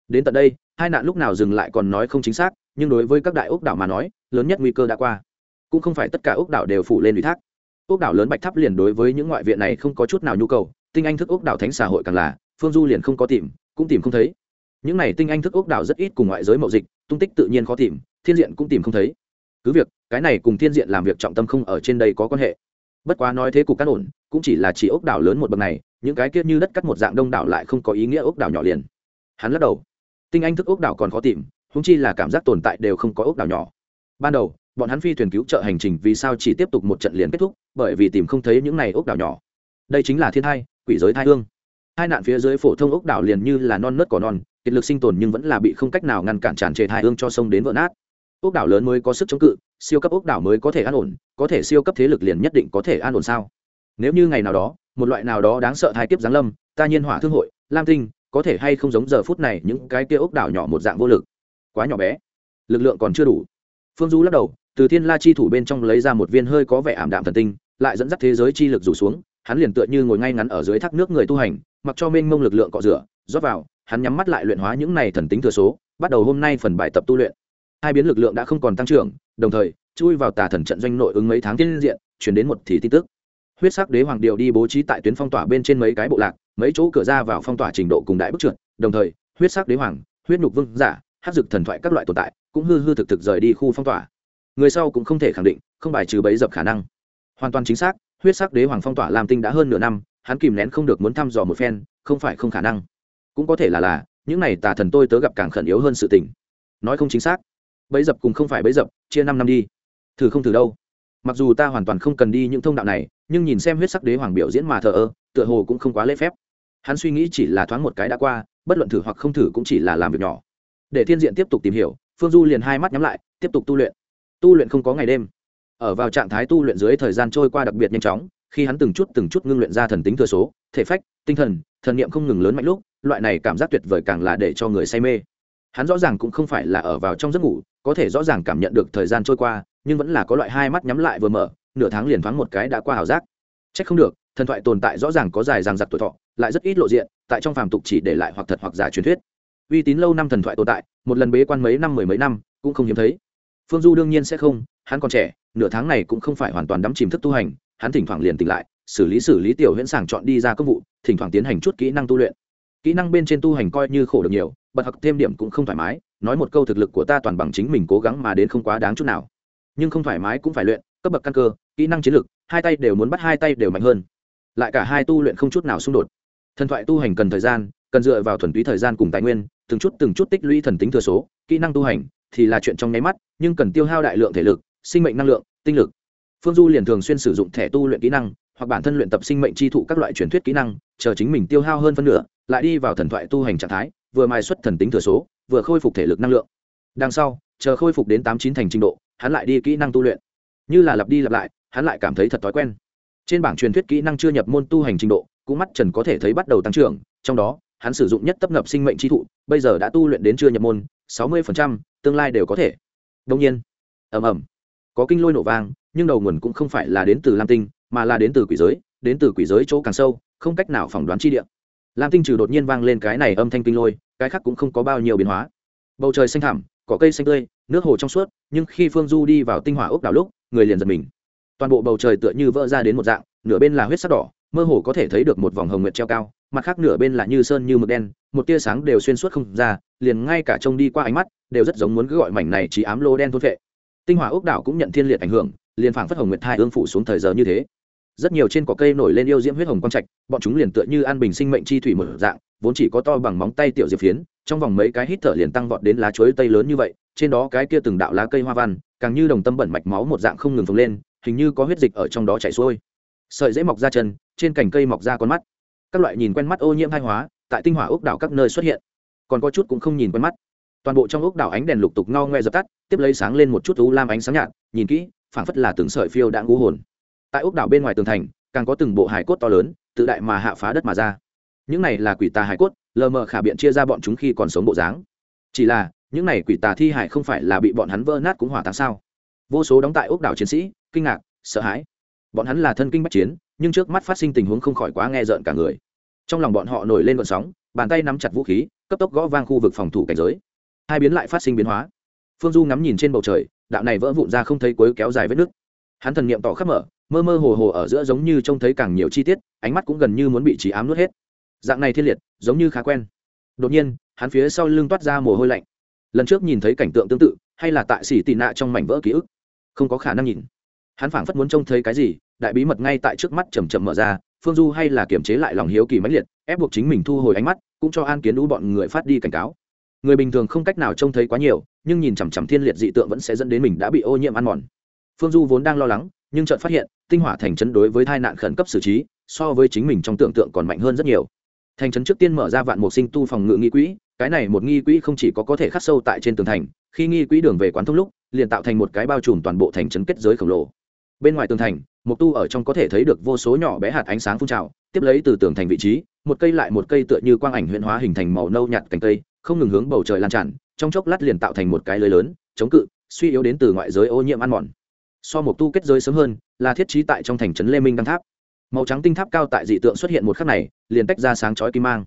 Đến tận đây, hai nạn lúc nào dừng lại còn nói không chính xác, nhưng đối với các đại ốc đảo mà nói, lớn nhất nguy cơ đã qua. Cũng không phải tất cả ốc đảo đều phủ lên ủy thác. Ốc đảo lớn bạch tháp liền đối với những ngoại viện này không có chút nào nhu cầu, tinh anh thức ốc đảo thánh xã hội càng là phương du liền không có tìm, cũng tìm không thấy. Những này tinh anh thức ốc đảo rất ít cùng ngoại giới mậu dịch, tung tích tự nhiên khó tìm, thiên diện cũng tìm không thấy. Cứ việc, cái này cùng thiên diện làm việc trọng tâm không ở trên đây có quan hệ. Bất quá nói thế cục cắt ổn, cũng chỉ là chỉ ốc đảo lớn một bậc này, những cái kia như đất cắt một dạng đông đảo lại không có ý nghĩa ốc đảo nhỏ liền. Hắn lắc đầu. Tinh anh thức ốc đảo còn khó tìm húng chi là cảm giác tồn tại đều không có ốc đảo nhỏ. Ban đầu, bọn hắn phi thuyền cứu trợ hành trình vì sao chỉ tiếp tục một trận liền kết thúc, bởi vì tìm không thấy những này ốc đảo nhỏ. Đây chính là thiên thai, quỷ giới thai hương hai nạn phía dưới phổ thông ốc đảo liền như là non nớt cỏ non, kiệt lực sinh tồn nhưng vẫn là bị không cách nào ngăn cản tràn trề thai hương cho sông đến vỡ nát. Ốc đảo lớn mới có sức chống cự, siêu cấp ốc đảo mới có thể an ổn, có thể siêu cấp thế lực liền nhất định có thể an ổn sao? Nếu như ngày nào đó, một loại nào đó đáng sợ thai kiếp giáng lâm, ta nhiên hỏa thương hội, lam tinh, có thể hay không giống giờ phút này những cái kia ốc đảo nhỏ một dạng vô lực? Quá nhỏ bé. Lực lượng còn chưa đủ. Phương du lắc đầu, từ thiên la chi thủ bên trong lấy ra một viên hơi có vẻ ảm đạm thần tinh, lại dẫn dắt thế giới chi lực rủ xuống, hắn liền tựa như ngồi ngay ngắn ở dưới thác nước người tu hành mặc cho mênh mông lực lượng cọ rửa, rót vào, hắn nhắm mắt lại luyện hóa những này thần tính thừa số, bắt đầu hôm nay phần bài tập tu luyện. Hai biến lực lượng đã không còn tăng trưởng, đồng thời, chui vào tà thần trận doanh nội ứng mấy tháng tiên diện, chuyển đến một thì tin tức. Huyết sắc đế hoàng điệu đi bố trí tại tuyến phong tỏa bên trên mấy cái bộ lạc, mấy chỗ cửa ra vào phong tỏa trình độ cùng đại bức trượt, đồng thời, huyết sắc đế hoàng, huyết nhục vương giả hát dực thần thoại các loại tồn tại, cũng hư hư thực thực rời đi khu phong tỏa. Người sau cũng không thể khẳng định, không bài trừ bấy dập khả năng. Hoàn toàn chính xác, huyết sắc đế hoàng phong tỏa làm tinh đã hơn nửa năm hắn kìm nén không được muốn thăm dò một phen, không phải không khả năng. Cũng có thể là là, những này tà thần tôi tớ gặp càng khẩn yếu hơn sự tình. Nói không chính xác. Bấy dập cùng không phải bấy dập, chia năm năm đi. Thử không thử đâu. Mặc dù ta hoàn toàn không cần đi những thông đạo này, nhưng nhìn xem huyết sắc đế hoàng biểu diễn mà thờ ơ, tựa hồ cũng không quá lễ phép. Hắn suy nghĩ chỉ là thoáng một cái đã qua, bất luận thử hoặc không thử cũng chỉ là làm việc nhỏ. Để thiên diện tiếp tục tìm hiểu, phương du liền hai mắt nhắm lại, tiếp tục tu luyện. Tu luyện không có ngày đêm. Ở vào trạng thái tu luyện dưới thời gian trôi qua đặc biệt nhanh chóng khi hắn từng chút từng chút ngưng luyện ra thần tính thừa số, thể phách, tinh thần thần niệm không ngừng lớn mạnh lúc, loại này cảm giác tuyệt vời càng là để cho người say mê. Hắn rõ ràng cũng không phải là ở vào trong giấc ngủ, có thể rõ ràng cảm nhận được thời gian trôi qua, nhưng vẫn là có loại hai mắt nhắm lại vừa mở, nửa tháng liền thoáng một cái đã qua ảo giác. C h ắ c không được, thần thoại tồn tại rõ ràng có dài ràng giặc tuổi thọ, lại rất ít lộ diện, tại trong phàm tục chỉ để lại hoặc thật hoặc giả truyền thuyết. Uy tín lâu năm thần thoại tồn tại, một lần bế quan mấy năm mười mấy năm, cũng không hiếm thấy. Phương du đương nhiên sẽ không, hắn còn trẻ, nửa tháng này cũng không phải hoàn toàn đắm chìm thức tu hành hắn thỉnh thoảng liền tỉnh lại, xử lý xử lý tiểu huyễn sàng chọn đi ra công vụ, thỉnh thoảng tiến hành chút kỹ năng tu luyện. Kỹ năng bên trên tu hành coi như khổ được nhiều bật học thêm điểm cũng không thoải mái, nói một câu thực lực của ta toàn bằng chính mình cố gắng mà đến không quá đáng chút nào. Nhưng không thoải mái cũng phải luyện, cấp bậc căn cơ, kỹ năng chiến lược hai tay đều muốn bắt hai tay đều mạnh hơn. Lại cả hai tu luyện không chút nào xung đột. Thần thoại tu hành cần thời gian, cần dựa vào thuần túy thời gian cùng tài nguyên, từng chút từng chút tích lũy thần tính thừa số, kỹ năng tu hành thì là chuyện trong nháy mắt, nhưng cần tiêu hao đại lượng thể lực, sinh mệnh năng lượng, tinh lực phương du liền thường xuyên sử dụng thẻ tu luyện kỹ năng, hoặc bản thân luyện tập sinh mệnh chi thụ các loại truyền thuyết kỹ năng, chờ chính mình tiêu hao hơn phân nửa, lại đi vào thần thoại tu hành trạng thái, vừa mai xuất thần tính thừa số, vừa khôi phục thể lực năng lượng. Đằng sau, chờ khôi phục đến tám chín thành trình độ, hắn lại đi kỹ năng tu luyện. Như là lặp đi lặp lại, hắn lại cảm thấy thật thói quen. Trên bảng truyền thuyết kỹ năng chưa nhập môn tu hành trình độ, cũng mắt trần có thể thấy bắt đầu tăng trưởng, trong đó, hắn sử dụng nhất tấp nập sinh mệnh chi thụ, bây giờ đã tu luyện đến chưa nhập môn, sáu mươi tương lai đều có thể. Đông nhiên, ầm ầm có kinh lôi nổ vang, nhưng đầu nguồn cũng không phải là đến từ lam tinh, mà là đến từ quỷ giới, đến từ quỷ giới chỗ càng sâu, không cách nào phỏng đoán chi địa. Lam tinh trừ đột nhiên vang lên cái này âm thanh kinh lôi, cái khác cũng không có bao nhiêu biến hóa. Bầu trời xanh thẳm, cỏ cây xanh tươi, nước hồ trong suốt, nhưng khi phương du đi vào tinh hỏa ốc đảo lúc, người liền giật mình. Toàn bộ bầu trời tựa như vỡ ra đến một dạng, nửa bên là huyết sắc đỏ, mơ hồ có thể thấy được một vòng hồng nguyệt treo cao, mặt khác nửa bên là như sơn như mực đen, một tia sáng đều xuyên suốt không ra, liền ngay cả trông đi qua ánh mắt, đều rất giống muốn cứ gọi mảnh này chỉ ám lô đen thôn vệ tinh hỏa ốc đảo cũng nhận thiên liệt ảnh hưởng, liền phảng phất hồng nguyệt thai ương phủ xuống thời giờ như thế. Rất nhiều trên cỏ cây nổi lên yêu diễm huyết hồng quang trạch, bọn chúng liền tựa như an bình sinh mệnh chi thủy một dạng, vốn chỉ có to bằng móng tay tiểu diệp phiến, trong vòng mấy cái hít thở liền tăng vọt đến lá chuối tây lớn như vậy, trên đó cái kia từng đạo lá cây hoa văn, càng như đồng tâm bẩn mạch máu một dạng không ngừng phồng lên, hình như có huyết dịch ở trong đó chảy xuôi. Sợi dễ mọc ra chân, trên cành cây mọc ra con mắt. Các loại nhìn quen mắt ô nhiễm hai hóa, tại tinh hỏa ốc đảo các nơi xuất hiện. Còn có chút cũng không nhìn quen mắt toàn bộ trong ốc đảo ánh đèn lục tục ngao ngoe dập tắt, tiếp lấy sáng lên một chút u lam ánh sáng nhạt, nhìn kỹ, phảng phất là từng sợi phiêu đã ngũ hồn. Tại ốc đảo bên ngoài tường thành, càng có từng bộ hải cốt to lớn, tự đại mà hạ phá đất mà ra. Những này là quỷ tà hải cốt, lờ mờ khả biện chia ra bọn chúng khi còn sống bộ dáng. Chỉ là, những này quỷ tà thi hải không phải là bị bọn hắn vỡ nát cũng hỏa táng sao? Vô số đóng tại ốc đảo chiến sĩ, kinh ngạc, sợ hãi. Bọn hắn là thân kinh bắc chiến, nhưng trước mắt phát sinh tình huống không khỏi quá nghe rợn cả người. Trong lòng bọn họ nổi lên vận sóng, bàn tay nắm chặt vũ khí, cấp tốc gõ vang khu vực phòng thủ cảnh giới hai biến lại phát sinh biến hóa. Phương du ngắm nhìn trên bầu trời, đạo này vỡ vụn ra không thấy cuối kéo dài vết nước hắn thần niệm tỏ khắp mở, mơ mơ hồ hồ ở giữa giống như trông thấy càng nhiều chi tiết, ánh mắt cũng gần như muốn bị trí ám nuốt hết. Dạng này thiên liệt, giống như khá quen. Đột nhiên, hắn phía sau lưng toát ra mồ hôi lạnh. Lần trước nhìn thấy cảnh tượng tương tự, hay là tại xỉ tị nạ trong mảnh vỡ ký ức? Không có khả năng nhìn. Hắn phảng phất muốn trông thấy cái gì, đại bí mật ngay tại trước mắt chầm chậm mở ra, phương du hay là kiềm chế lại lòng hiếu kỳ mãnh liệt, ép buộc chính mình thu hồi ánh mắt, cũng cho an kiến đũ bọn người phát đi cảnh cáo người bình thường không cách nào trông thấy quá nhiều, nhưng nhìn chằm chằm thiên liệt dị tượng vẫn sẽ dẫn đến mình đã bị ô nhiễm ăn mòn. Phương du vốn đang lo lắng, nhưng chợt phát hiện, tinh hỏa thành trấn đối với tai nạn khẩn cấp xử trí, so với chính mình trong tưởng tượng còn mạnh hơn rất nhiều. Thành trấn trước tiên mở ra vạn mục sinh tu phòng ngự nghi quỹ, cái này một nghi quỹ không chỉ có có thể khắc sâu tại trên tường thành, khi nghi quỹ đường về quán thông lúc, liền tạo thành một cái bao trùm toàn bộ thành trấn kết giới khổng lồ. Bên ngoài tường thành, mục tu ở trong có thể thấy được vô số nhỏ bé hạt ánh sáng phun trào, tiếp lấy từ tường thành vị trí, một cây lại một cây tựa như quang ảnh huyện hóa hình thành màu nâu nhạt cành cây không ngừng hướng bầu trời lan tràn, trong chốc lát liền tạo thành một cái lưới lớn, chống cự, suy yếu đến từ ngoại giới ô nhiễm ăn mòn. So một tu kết giới sớm hơn, là thiết trí tại trong thành trấn lê minh đăng tháp. Màu trắng tinh tháp cao tại dị tượng xuất hiện một khắc này, liền tách ra sáng chói kim mang.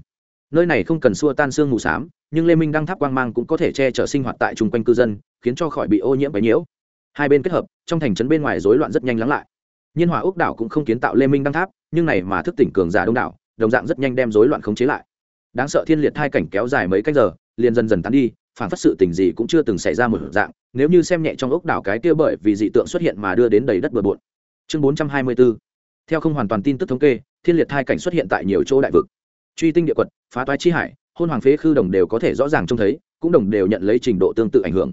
Nơi này không cần xua tan xương mù s á m nhưng lê minh đăng tháp quang mang cũng có thể che chở sinh hoạt tại chung quanh cư dân, khiến cho khỏi bị ô nhiễm bấy nhiễu. Hai bên kết hợp, trong thành trấn bên ngoài rối loạn rất nhanh lắng lại. Nhiên hòa úc đảo cũng không kiến tạo lê minh đăng tháp, nhưng này mà thức tỉnh cường giả đông đảo, đồng dạng rất nhanh đem rối loạn khống chế lại đáng sợ thiên liệt hai cảnh kéo dài mấy cách giờ, liền dần dần tán đi, phản phát sự tình gì cũng chưa từng xảy ra một dạng, nếu như xem nhẹ trong ốc đảo cái kia bởi vì dị tượng xuất hiện mà đưa đến đầy đất bừa bộn. Chương bốn trăm hai mươi bốn theo không hoàn toàn tin tức thống kê, thiên liệt hai cảnh xuất hiện tại nhiều chỗ đại vực. Truy tinh địa quật, phá toái chi hải, hôn hoàng phế khư đồng đều có thể rõ ràng trông thấy, cũng đồng đều nhận lấy trình độ tương tự ảnh hưởng.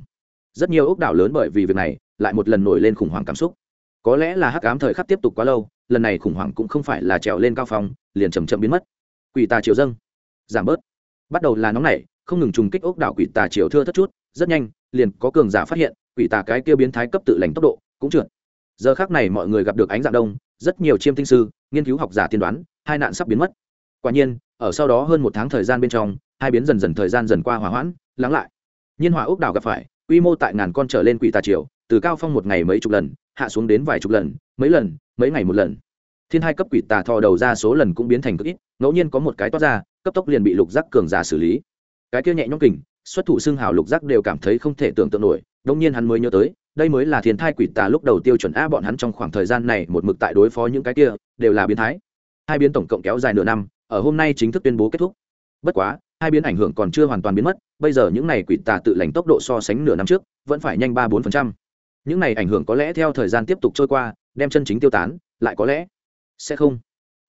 Rất nhiều ốc đảo lớn bởi vì việc này, lại một lần nổi lên khủng hoảng cảm xúc. Có lẽ là hắc ám thời khắc tiếp tục quá lâu, lần này khủng hoảng cũng không phải là trèo lên cao phong, liền chầm chậm biến mất. Quỷ tà triều dâng giảm bớt. Bắt đầu là nóng nảy không ngừng trùng kích ốc đảo quỷ tà triều thưa thất chút, rất nhanh, liền có cường giả phát hiện, quỷ tà cái kia biến thái cấp tự lành tốc độ cũng trượt. Giờ khác này mọi người gặp được ánh dạng đông, rất nhiều chiêm tinh sư, nghiên cứu học giả tiên đoán, hai nạn sắp biến mất. Quả nhiên, ở sau đó hơn một tháng thời gian bên trong, hai biến dần dần thời gian dần qua hỏa hoãn, lắng lại. Nhiên hỏa ốc đảo gặp phải, quy mô tại ngàn con trở lên quỷ tà triều từ cao phong một ngày mấy chục lần, hạ xuống đến vài chục lần, mấy lần, mấy ngày một lần. Thiên hai cấp quỷ tà thò đầu ra số lần cũng biến thành cực ít, ngẫu nhiên có một cái toát ra cấp tốc liền bị lục giác cường giả xử lý. Cái kia nhẹ nhõm kình, xuất thủ xưng hào lục giác đều cảm thấy không thể tưởng tượng nổi đông nhiên hắn mới nhớ tới, đây mới là thiên thai quỷ tà lúc đầu tiêu chuẩn a bọn hắn trong khoảng thời gian này một mực tại đối phó những cái kia, đều là biến thái. Hai biến tổng cộng kéo dài nửa năm, ở hôm nay chính thức tuyên bố kết thúc. Bất quá, hai biến ảnh hưởng còn chưa hoàn toàn biến mất, bây giờ những này quỷ tà tự lành tốc độ so sánh nửa năm trước, vẫn phải nhanh ba bốn phần trăm. Những này ảnh hưởng có lẽ theo thời gian tiếp tục trôi qua, đem chân chính tiêu tán, lại có lẽ sẽ không.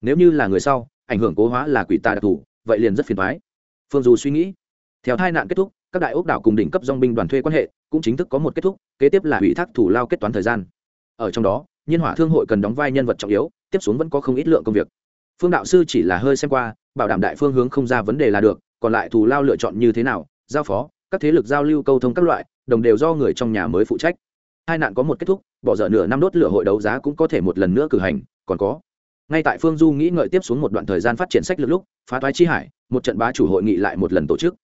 Nếu như là người sau, ảnh hưởng cố hóa là quỷ tà đặc thù vậy liền rất phiền thoái. Phương dù suy nghĩ. Theo hai nạn kết thúc, các đại ốc đảo cùng đỉnh cấp dong binh đoàn thuê quan hệ cũng chính thức có một kết thúc, kế tiếp là ủy thác thủ lao kết toán thời gian. Ở trong đó, nhiên hỏa thương hội cần đóng vai nhân vật trọng yếu, tiếp xuống vẫn có không ít lượng công việc. Phương đạo sư chỉ là hơi xem qua, bảo đảm đại phương hướng không ra vấn đề là được, còn lại thù lao lựa chọn như thế nào, giao phó, các thế lực giao lưu câu thông các loại, đồng đều do người trong nhà mới phụ trách. Hai nạn có một kết thúc, bỏ dở nửa năm đốt lửa hội đấu giá cũng có thể một lần nữa cử hành, còn có ngay tại phương du nghĩ ngợi tiếp xuống một đoạn thời gian phát triển sách lược lúc, phá toái chi hải, một trận bá chủ hội nghị lại một lần tổ chức.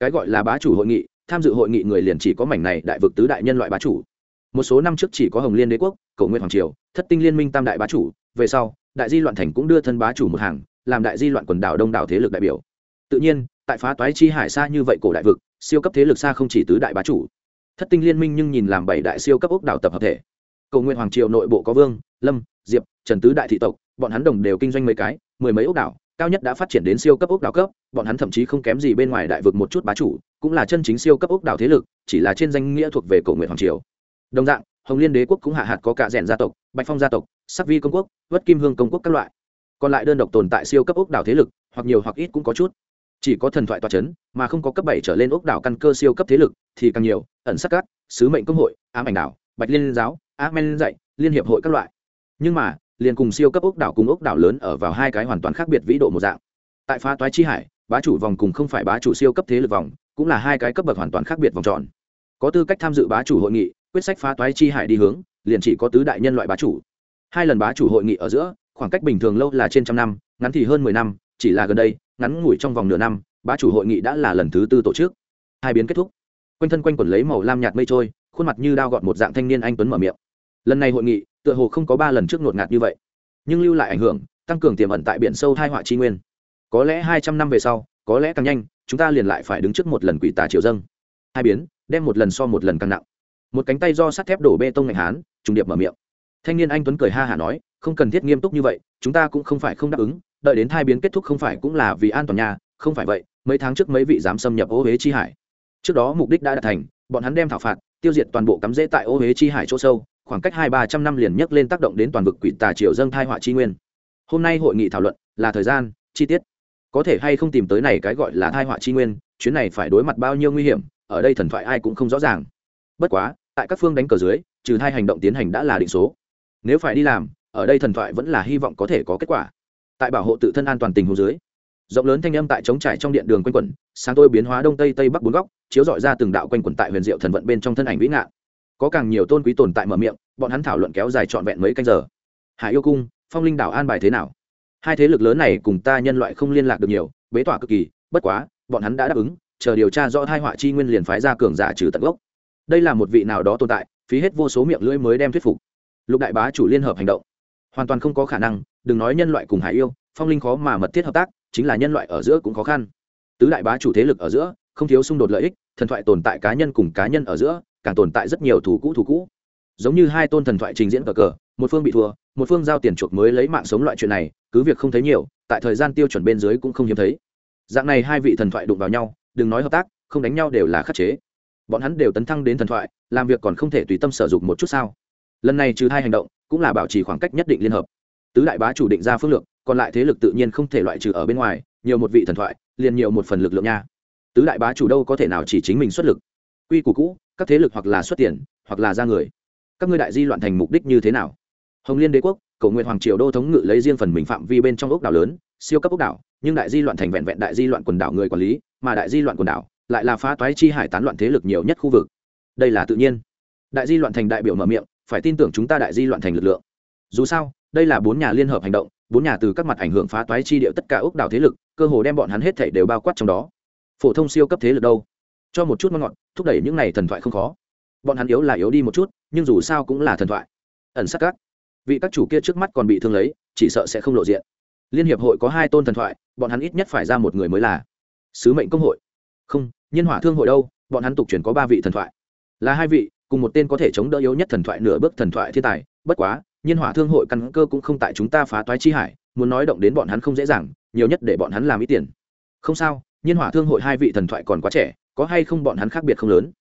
Cái gọi là bá chủ hội nghị, tham dự hội nghị người liền chỉ có mảnh này đại vực tứ đại nhân loại bá chủ. Một số năm trước chỉ có hồng liên đế quốc, cầu nguyện hoàng triều, thất tinh liên minh tam đại bá chủ, về sau, đại di loạn thành cũng đưa thân bá chủ một hàng, làm đại di loạn quần đảo đông đảo thế lực đại biểu. Tự nhiên, tại phá toái chi hải xa như vậy cổ đại vực, siêu cấp thế lực xa không chỉ tứ đại bá chủ. Thất tinh liên minh nhưng nhìn làm bảy đại siêu cấp ốc đảo tập hợp thể. Cầu nguyện hoàng triều nội bộ có vương, lâm, diệp, trần tứ đại thị tộc bọn hắn đồng đều kinh doanh mấy cái mười mấy ốc đảo cao nhất đã phát triển đến siêu cấp ốc đảo cấp bọn hắn thậm chí không kém gì bên ngoài đại vực một chút bá chủ cũng là chân chính siêu cấp ốc đảo thế lực chỉ là trên danh nghĩa thuộc về cổ nguyện hoàng triều. Đồng dạng hồng liên đế quốc cũng hạ hạt có cả rèn gia tộc bạch phong gia tộc sắc vi công quốc vất kim hương công quốc các loại. Còn lại đơn độc tồn tại siêu cấp ốc đảo thế lực hoặc nhiều hoặc ít cũng có chút. Chỉ có thần thoại toa chấn, mà không có cấp bảy trở lên ốc đảo căn cơ siêu cấp thế lực thì càng nhiều ẩn sắc cát sứ mệnh công hội ám ảnh đảo bạch liên giáo á men dạy liên hiệp hội các loại. Nhưng mà liền cùng siêu cấp ốc đảo cùng ốc đảo lớn ở vào hai cái hoàn toàn khác biệt vĩ độ một dạng. Tại phá toái chi hải, bá chủ vòng cùng không phải bá chủ siêu cấp thế lực vòng, cũng là hai cái cấp bậc hoàn toàn khác biệt vòng tròn. Có tư cách tham dự bá chủ hội nghị, quyết sách phá toái chi hải đi hướng, liền chỉ có tứ đại nhân loại bá chủ. Hai lần bá chủ hội nghị ở giữa, khoảng cách bình thường lâu là trên trăm năm, ngắn thì hơn mười năm, chỉ là gần đây, ngắn ngủi trong vòng nửa năm, bá chủ hội nghị đã là lần thứ tư tổ chức. Hai biến kết thúc. Quanh thân quanh quẩn lấy màu lam nhạt mây trôi, khuôn mặt như đao gọt một dạng thanh niên anh tuấn mở miệng. Lần này hội nghị tựa hồ không có ba lần trước ngột ngạt như vậy. Nhưng lưu lại ảnh hưởng, tăng cường tiềm ẩn tại biển sâu hai họa tri nguyên. Có lẽ hai trăm năm về sau, có lẽ càng nhanh, chúng ta liền lại phải đứng trước một lần quỷ tà triều dâng. Hai biến, đem một lần so một lần càng nặng. Một cánh tay do sắt thép đổ bê tông ngạch hán, trùng điệp mở miệng. Thanh niên anh tuấn cười ha hả nói, không cần thiết nghiêm túc như vậy, chúng ta cũng không phải không đáp ứng, đợi đến thai biến kết thúc không phải cũng là vì an toàn nhà, không phải vậy, mấy tháng trước mấy vị dám xâm nhập ô huế chi hải. Trước đó mục đích đã đạt thành, bọn hắn đem thảo phạt, tiêu diệt toàn bộ cắm rễ tại ô huế chi hải chỗ sâu khoảng cách hai ba trăm năm liền nhấc lên tác động đến toàn vực quỷ tà triều dâng thai họa chi nguyên. Hôm nay hội nghị thảo luận là thời gian, chi tiết. Có thể hay không tìm tới này cái gọi là thai họa chi nguyên, chuyến này phải đối mặt bao nhiêu nguy hiểm, ở đây thần thoại ai cũng không rõ ràng. Bất quá, tại các phương đánh cờ dưới, trừ hai hành động tiến hành đã là định số. Nếu phải đi làm, ở đây thần thoại vẫn là hy vọng có thể có kết quả. Tại bảo hộ tự thân an toàn tình hồ dưới, rộng lớn thanh âm tại chống trải trong điện đường quanh quẩn, sáng tôi biến hóa đông tây tây bắc bốn góc, chiếu dọi ra từng đạo quanh quẩn tại huyền diệu thần vận bên trong thân ảnh vĩ ngạn có càng nhiều tôn quý tồn tại mở miệng, bọn hắn thảo luận kéo dài trọn vẹn mấy canh giờ. Hải yêu cung, phong linh đảo an bài thế nào? Hai thế lực lớn này cùng ta nhân loại không liên lạc được nhiều, bế tỏa cực kỳ, bất quá, bọn hắn đã đáp ứng, chờ điều tra rõ hai họa chi nguyên liền phái ra cường giả trừ tận gốc. Đây là một vị nào đó tồn tại, phí hết vô số miệng lưỡi mới đem thuyết phục. Lục đại bá chủ liên hợp hành động. Hoàn toàn không có khả năng, đừng nói nhân loại cùng hải yêu, phong linh khó mà mật thiết hợp tác, chính là nhân loại ở giữa cũng khó khăn. Tứ đại bá chủ thế lực ở giữa, không thiếu xung đột lợi ích, thần thoại tồn tại cá nhân cùng cá nhân ở giữa càng tồn tại rất nhiều thủ cũ thủ cũ. Giống như hai tôn thần thoại trình diễn cờ cờ, một phương bị thua, một phương giao tiền chuộc mới lấy mạng sống loại chuyện này, cứ việc không thấy nhiều, tại thời gian tiêu chuẩn bên dưới cũng không hiếm thấy. Dạng này hai vị thần thoại đụng vào nhau, đừng nói hợp tác, không đánh nhau đều là khắc chế. Bọn hắn đều tấn thăng đến thần thoại, làm việc còn không thể tùy tâm sử dụng một chút sao? Lần này trừ hai hành động, cũng là bảo trì khoảng cách nhất định liên hợp. Tứ đại bá chủ định ra phương lượng còn lại thế lực tự nhiên không thể loại trừ ở bên ngoài, nhiều một vị thần thoại, liền nhiều một phần lực lượng nha. Tứ đại bá chủ đâu có thể nào chỉ chính mình xuất lực quy củ cũ, các thế lực hoặc là xuất tiền, hoặc là ra người. Các ngươi đại di loạn thành mục đích như thế nào? Hồng liên đế quốc, cầu nguyện hoàng triều đô thống ngự lấy riêng phần mình phạm vi bên trong ốc đảo lớn, siêu cấp ốc đảo, nhưng đại di loạn thành vẹn vẹn đại di loạn quần đảo người quản lý, mà đại di loạn quần đảo lại là phá toái chi hải tán loạn thế lực nhiều nhất khu vực. Đây là tự nhiên. Đại di loạn thành đại biểu mở miệng, phải tin tưởng chúng ta đại di loạn thành lực lượng. Dù sao, đây là bốn nhà liên hợp hành động, bốn nhà từ các mặt ảnh hưởng phá toái chi địa tất cả ốc đảo thế lực, cơ hồ đem bọn hắn hết thảy đều bao quát trong đó. Phổ thông siêu cấp thế lực đâu? Cho một chút ngon ngọt thúc đẩy những này thần thoại không khó. Bọn hắn yếu là yếu đi một chút, nhưng dù sao cũng là thần thoại. Ẩn sắc các. Vị các chủ kia trước mắt còn bị thương lấy, chỉ sợ sẽ không lộ diện. Liên hiệp hội có hai tôn thần thoại, bọn hắn ít nhất phải ra một người mới là sứ mệnh công hội. Không, nhân hỏa thương hội đâu, bọn hắn tục truyền có ba vị thần thoại. Là hai vị, cùng một tên có thể chống đỡ yếu nhất thần thoại nửa bước thần thoại thiên tài. Bất quá nhiên hỏa thương hội căn cơ cũng không tại chúng ta phá toái chi hải, muốn nói động đến bọn hắn không dễ dàng, nhiều nhất để bọn hắn làm ít tiền. Không sao nhiên hỏa thương hội hai vị thần thoại còn quá trẻ có hay không bọn hắn khác biệt không lớn?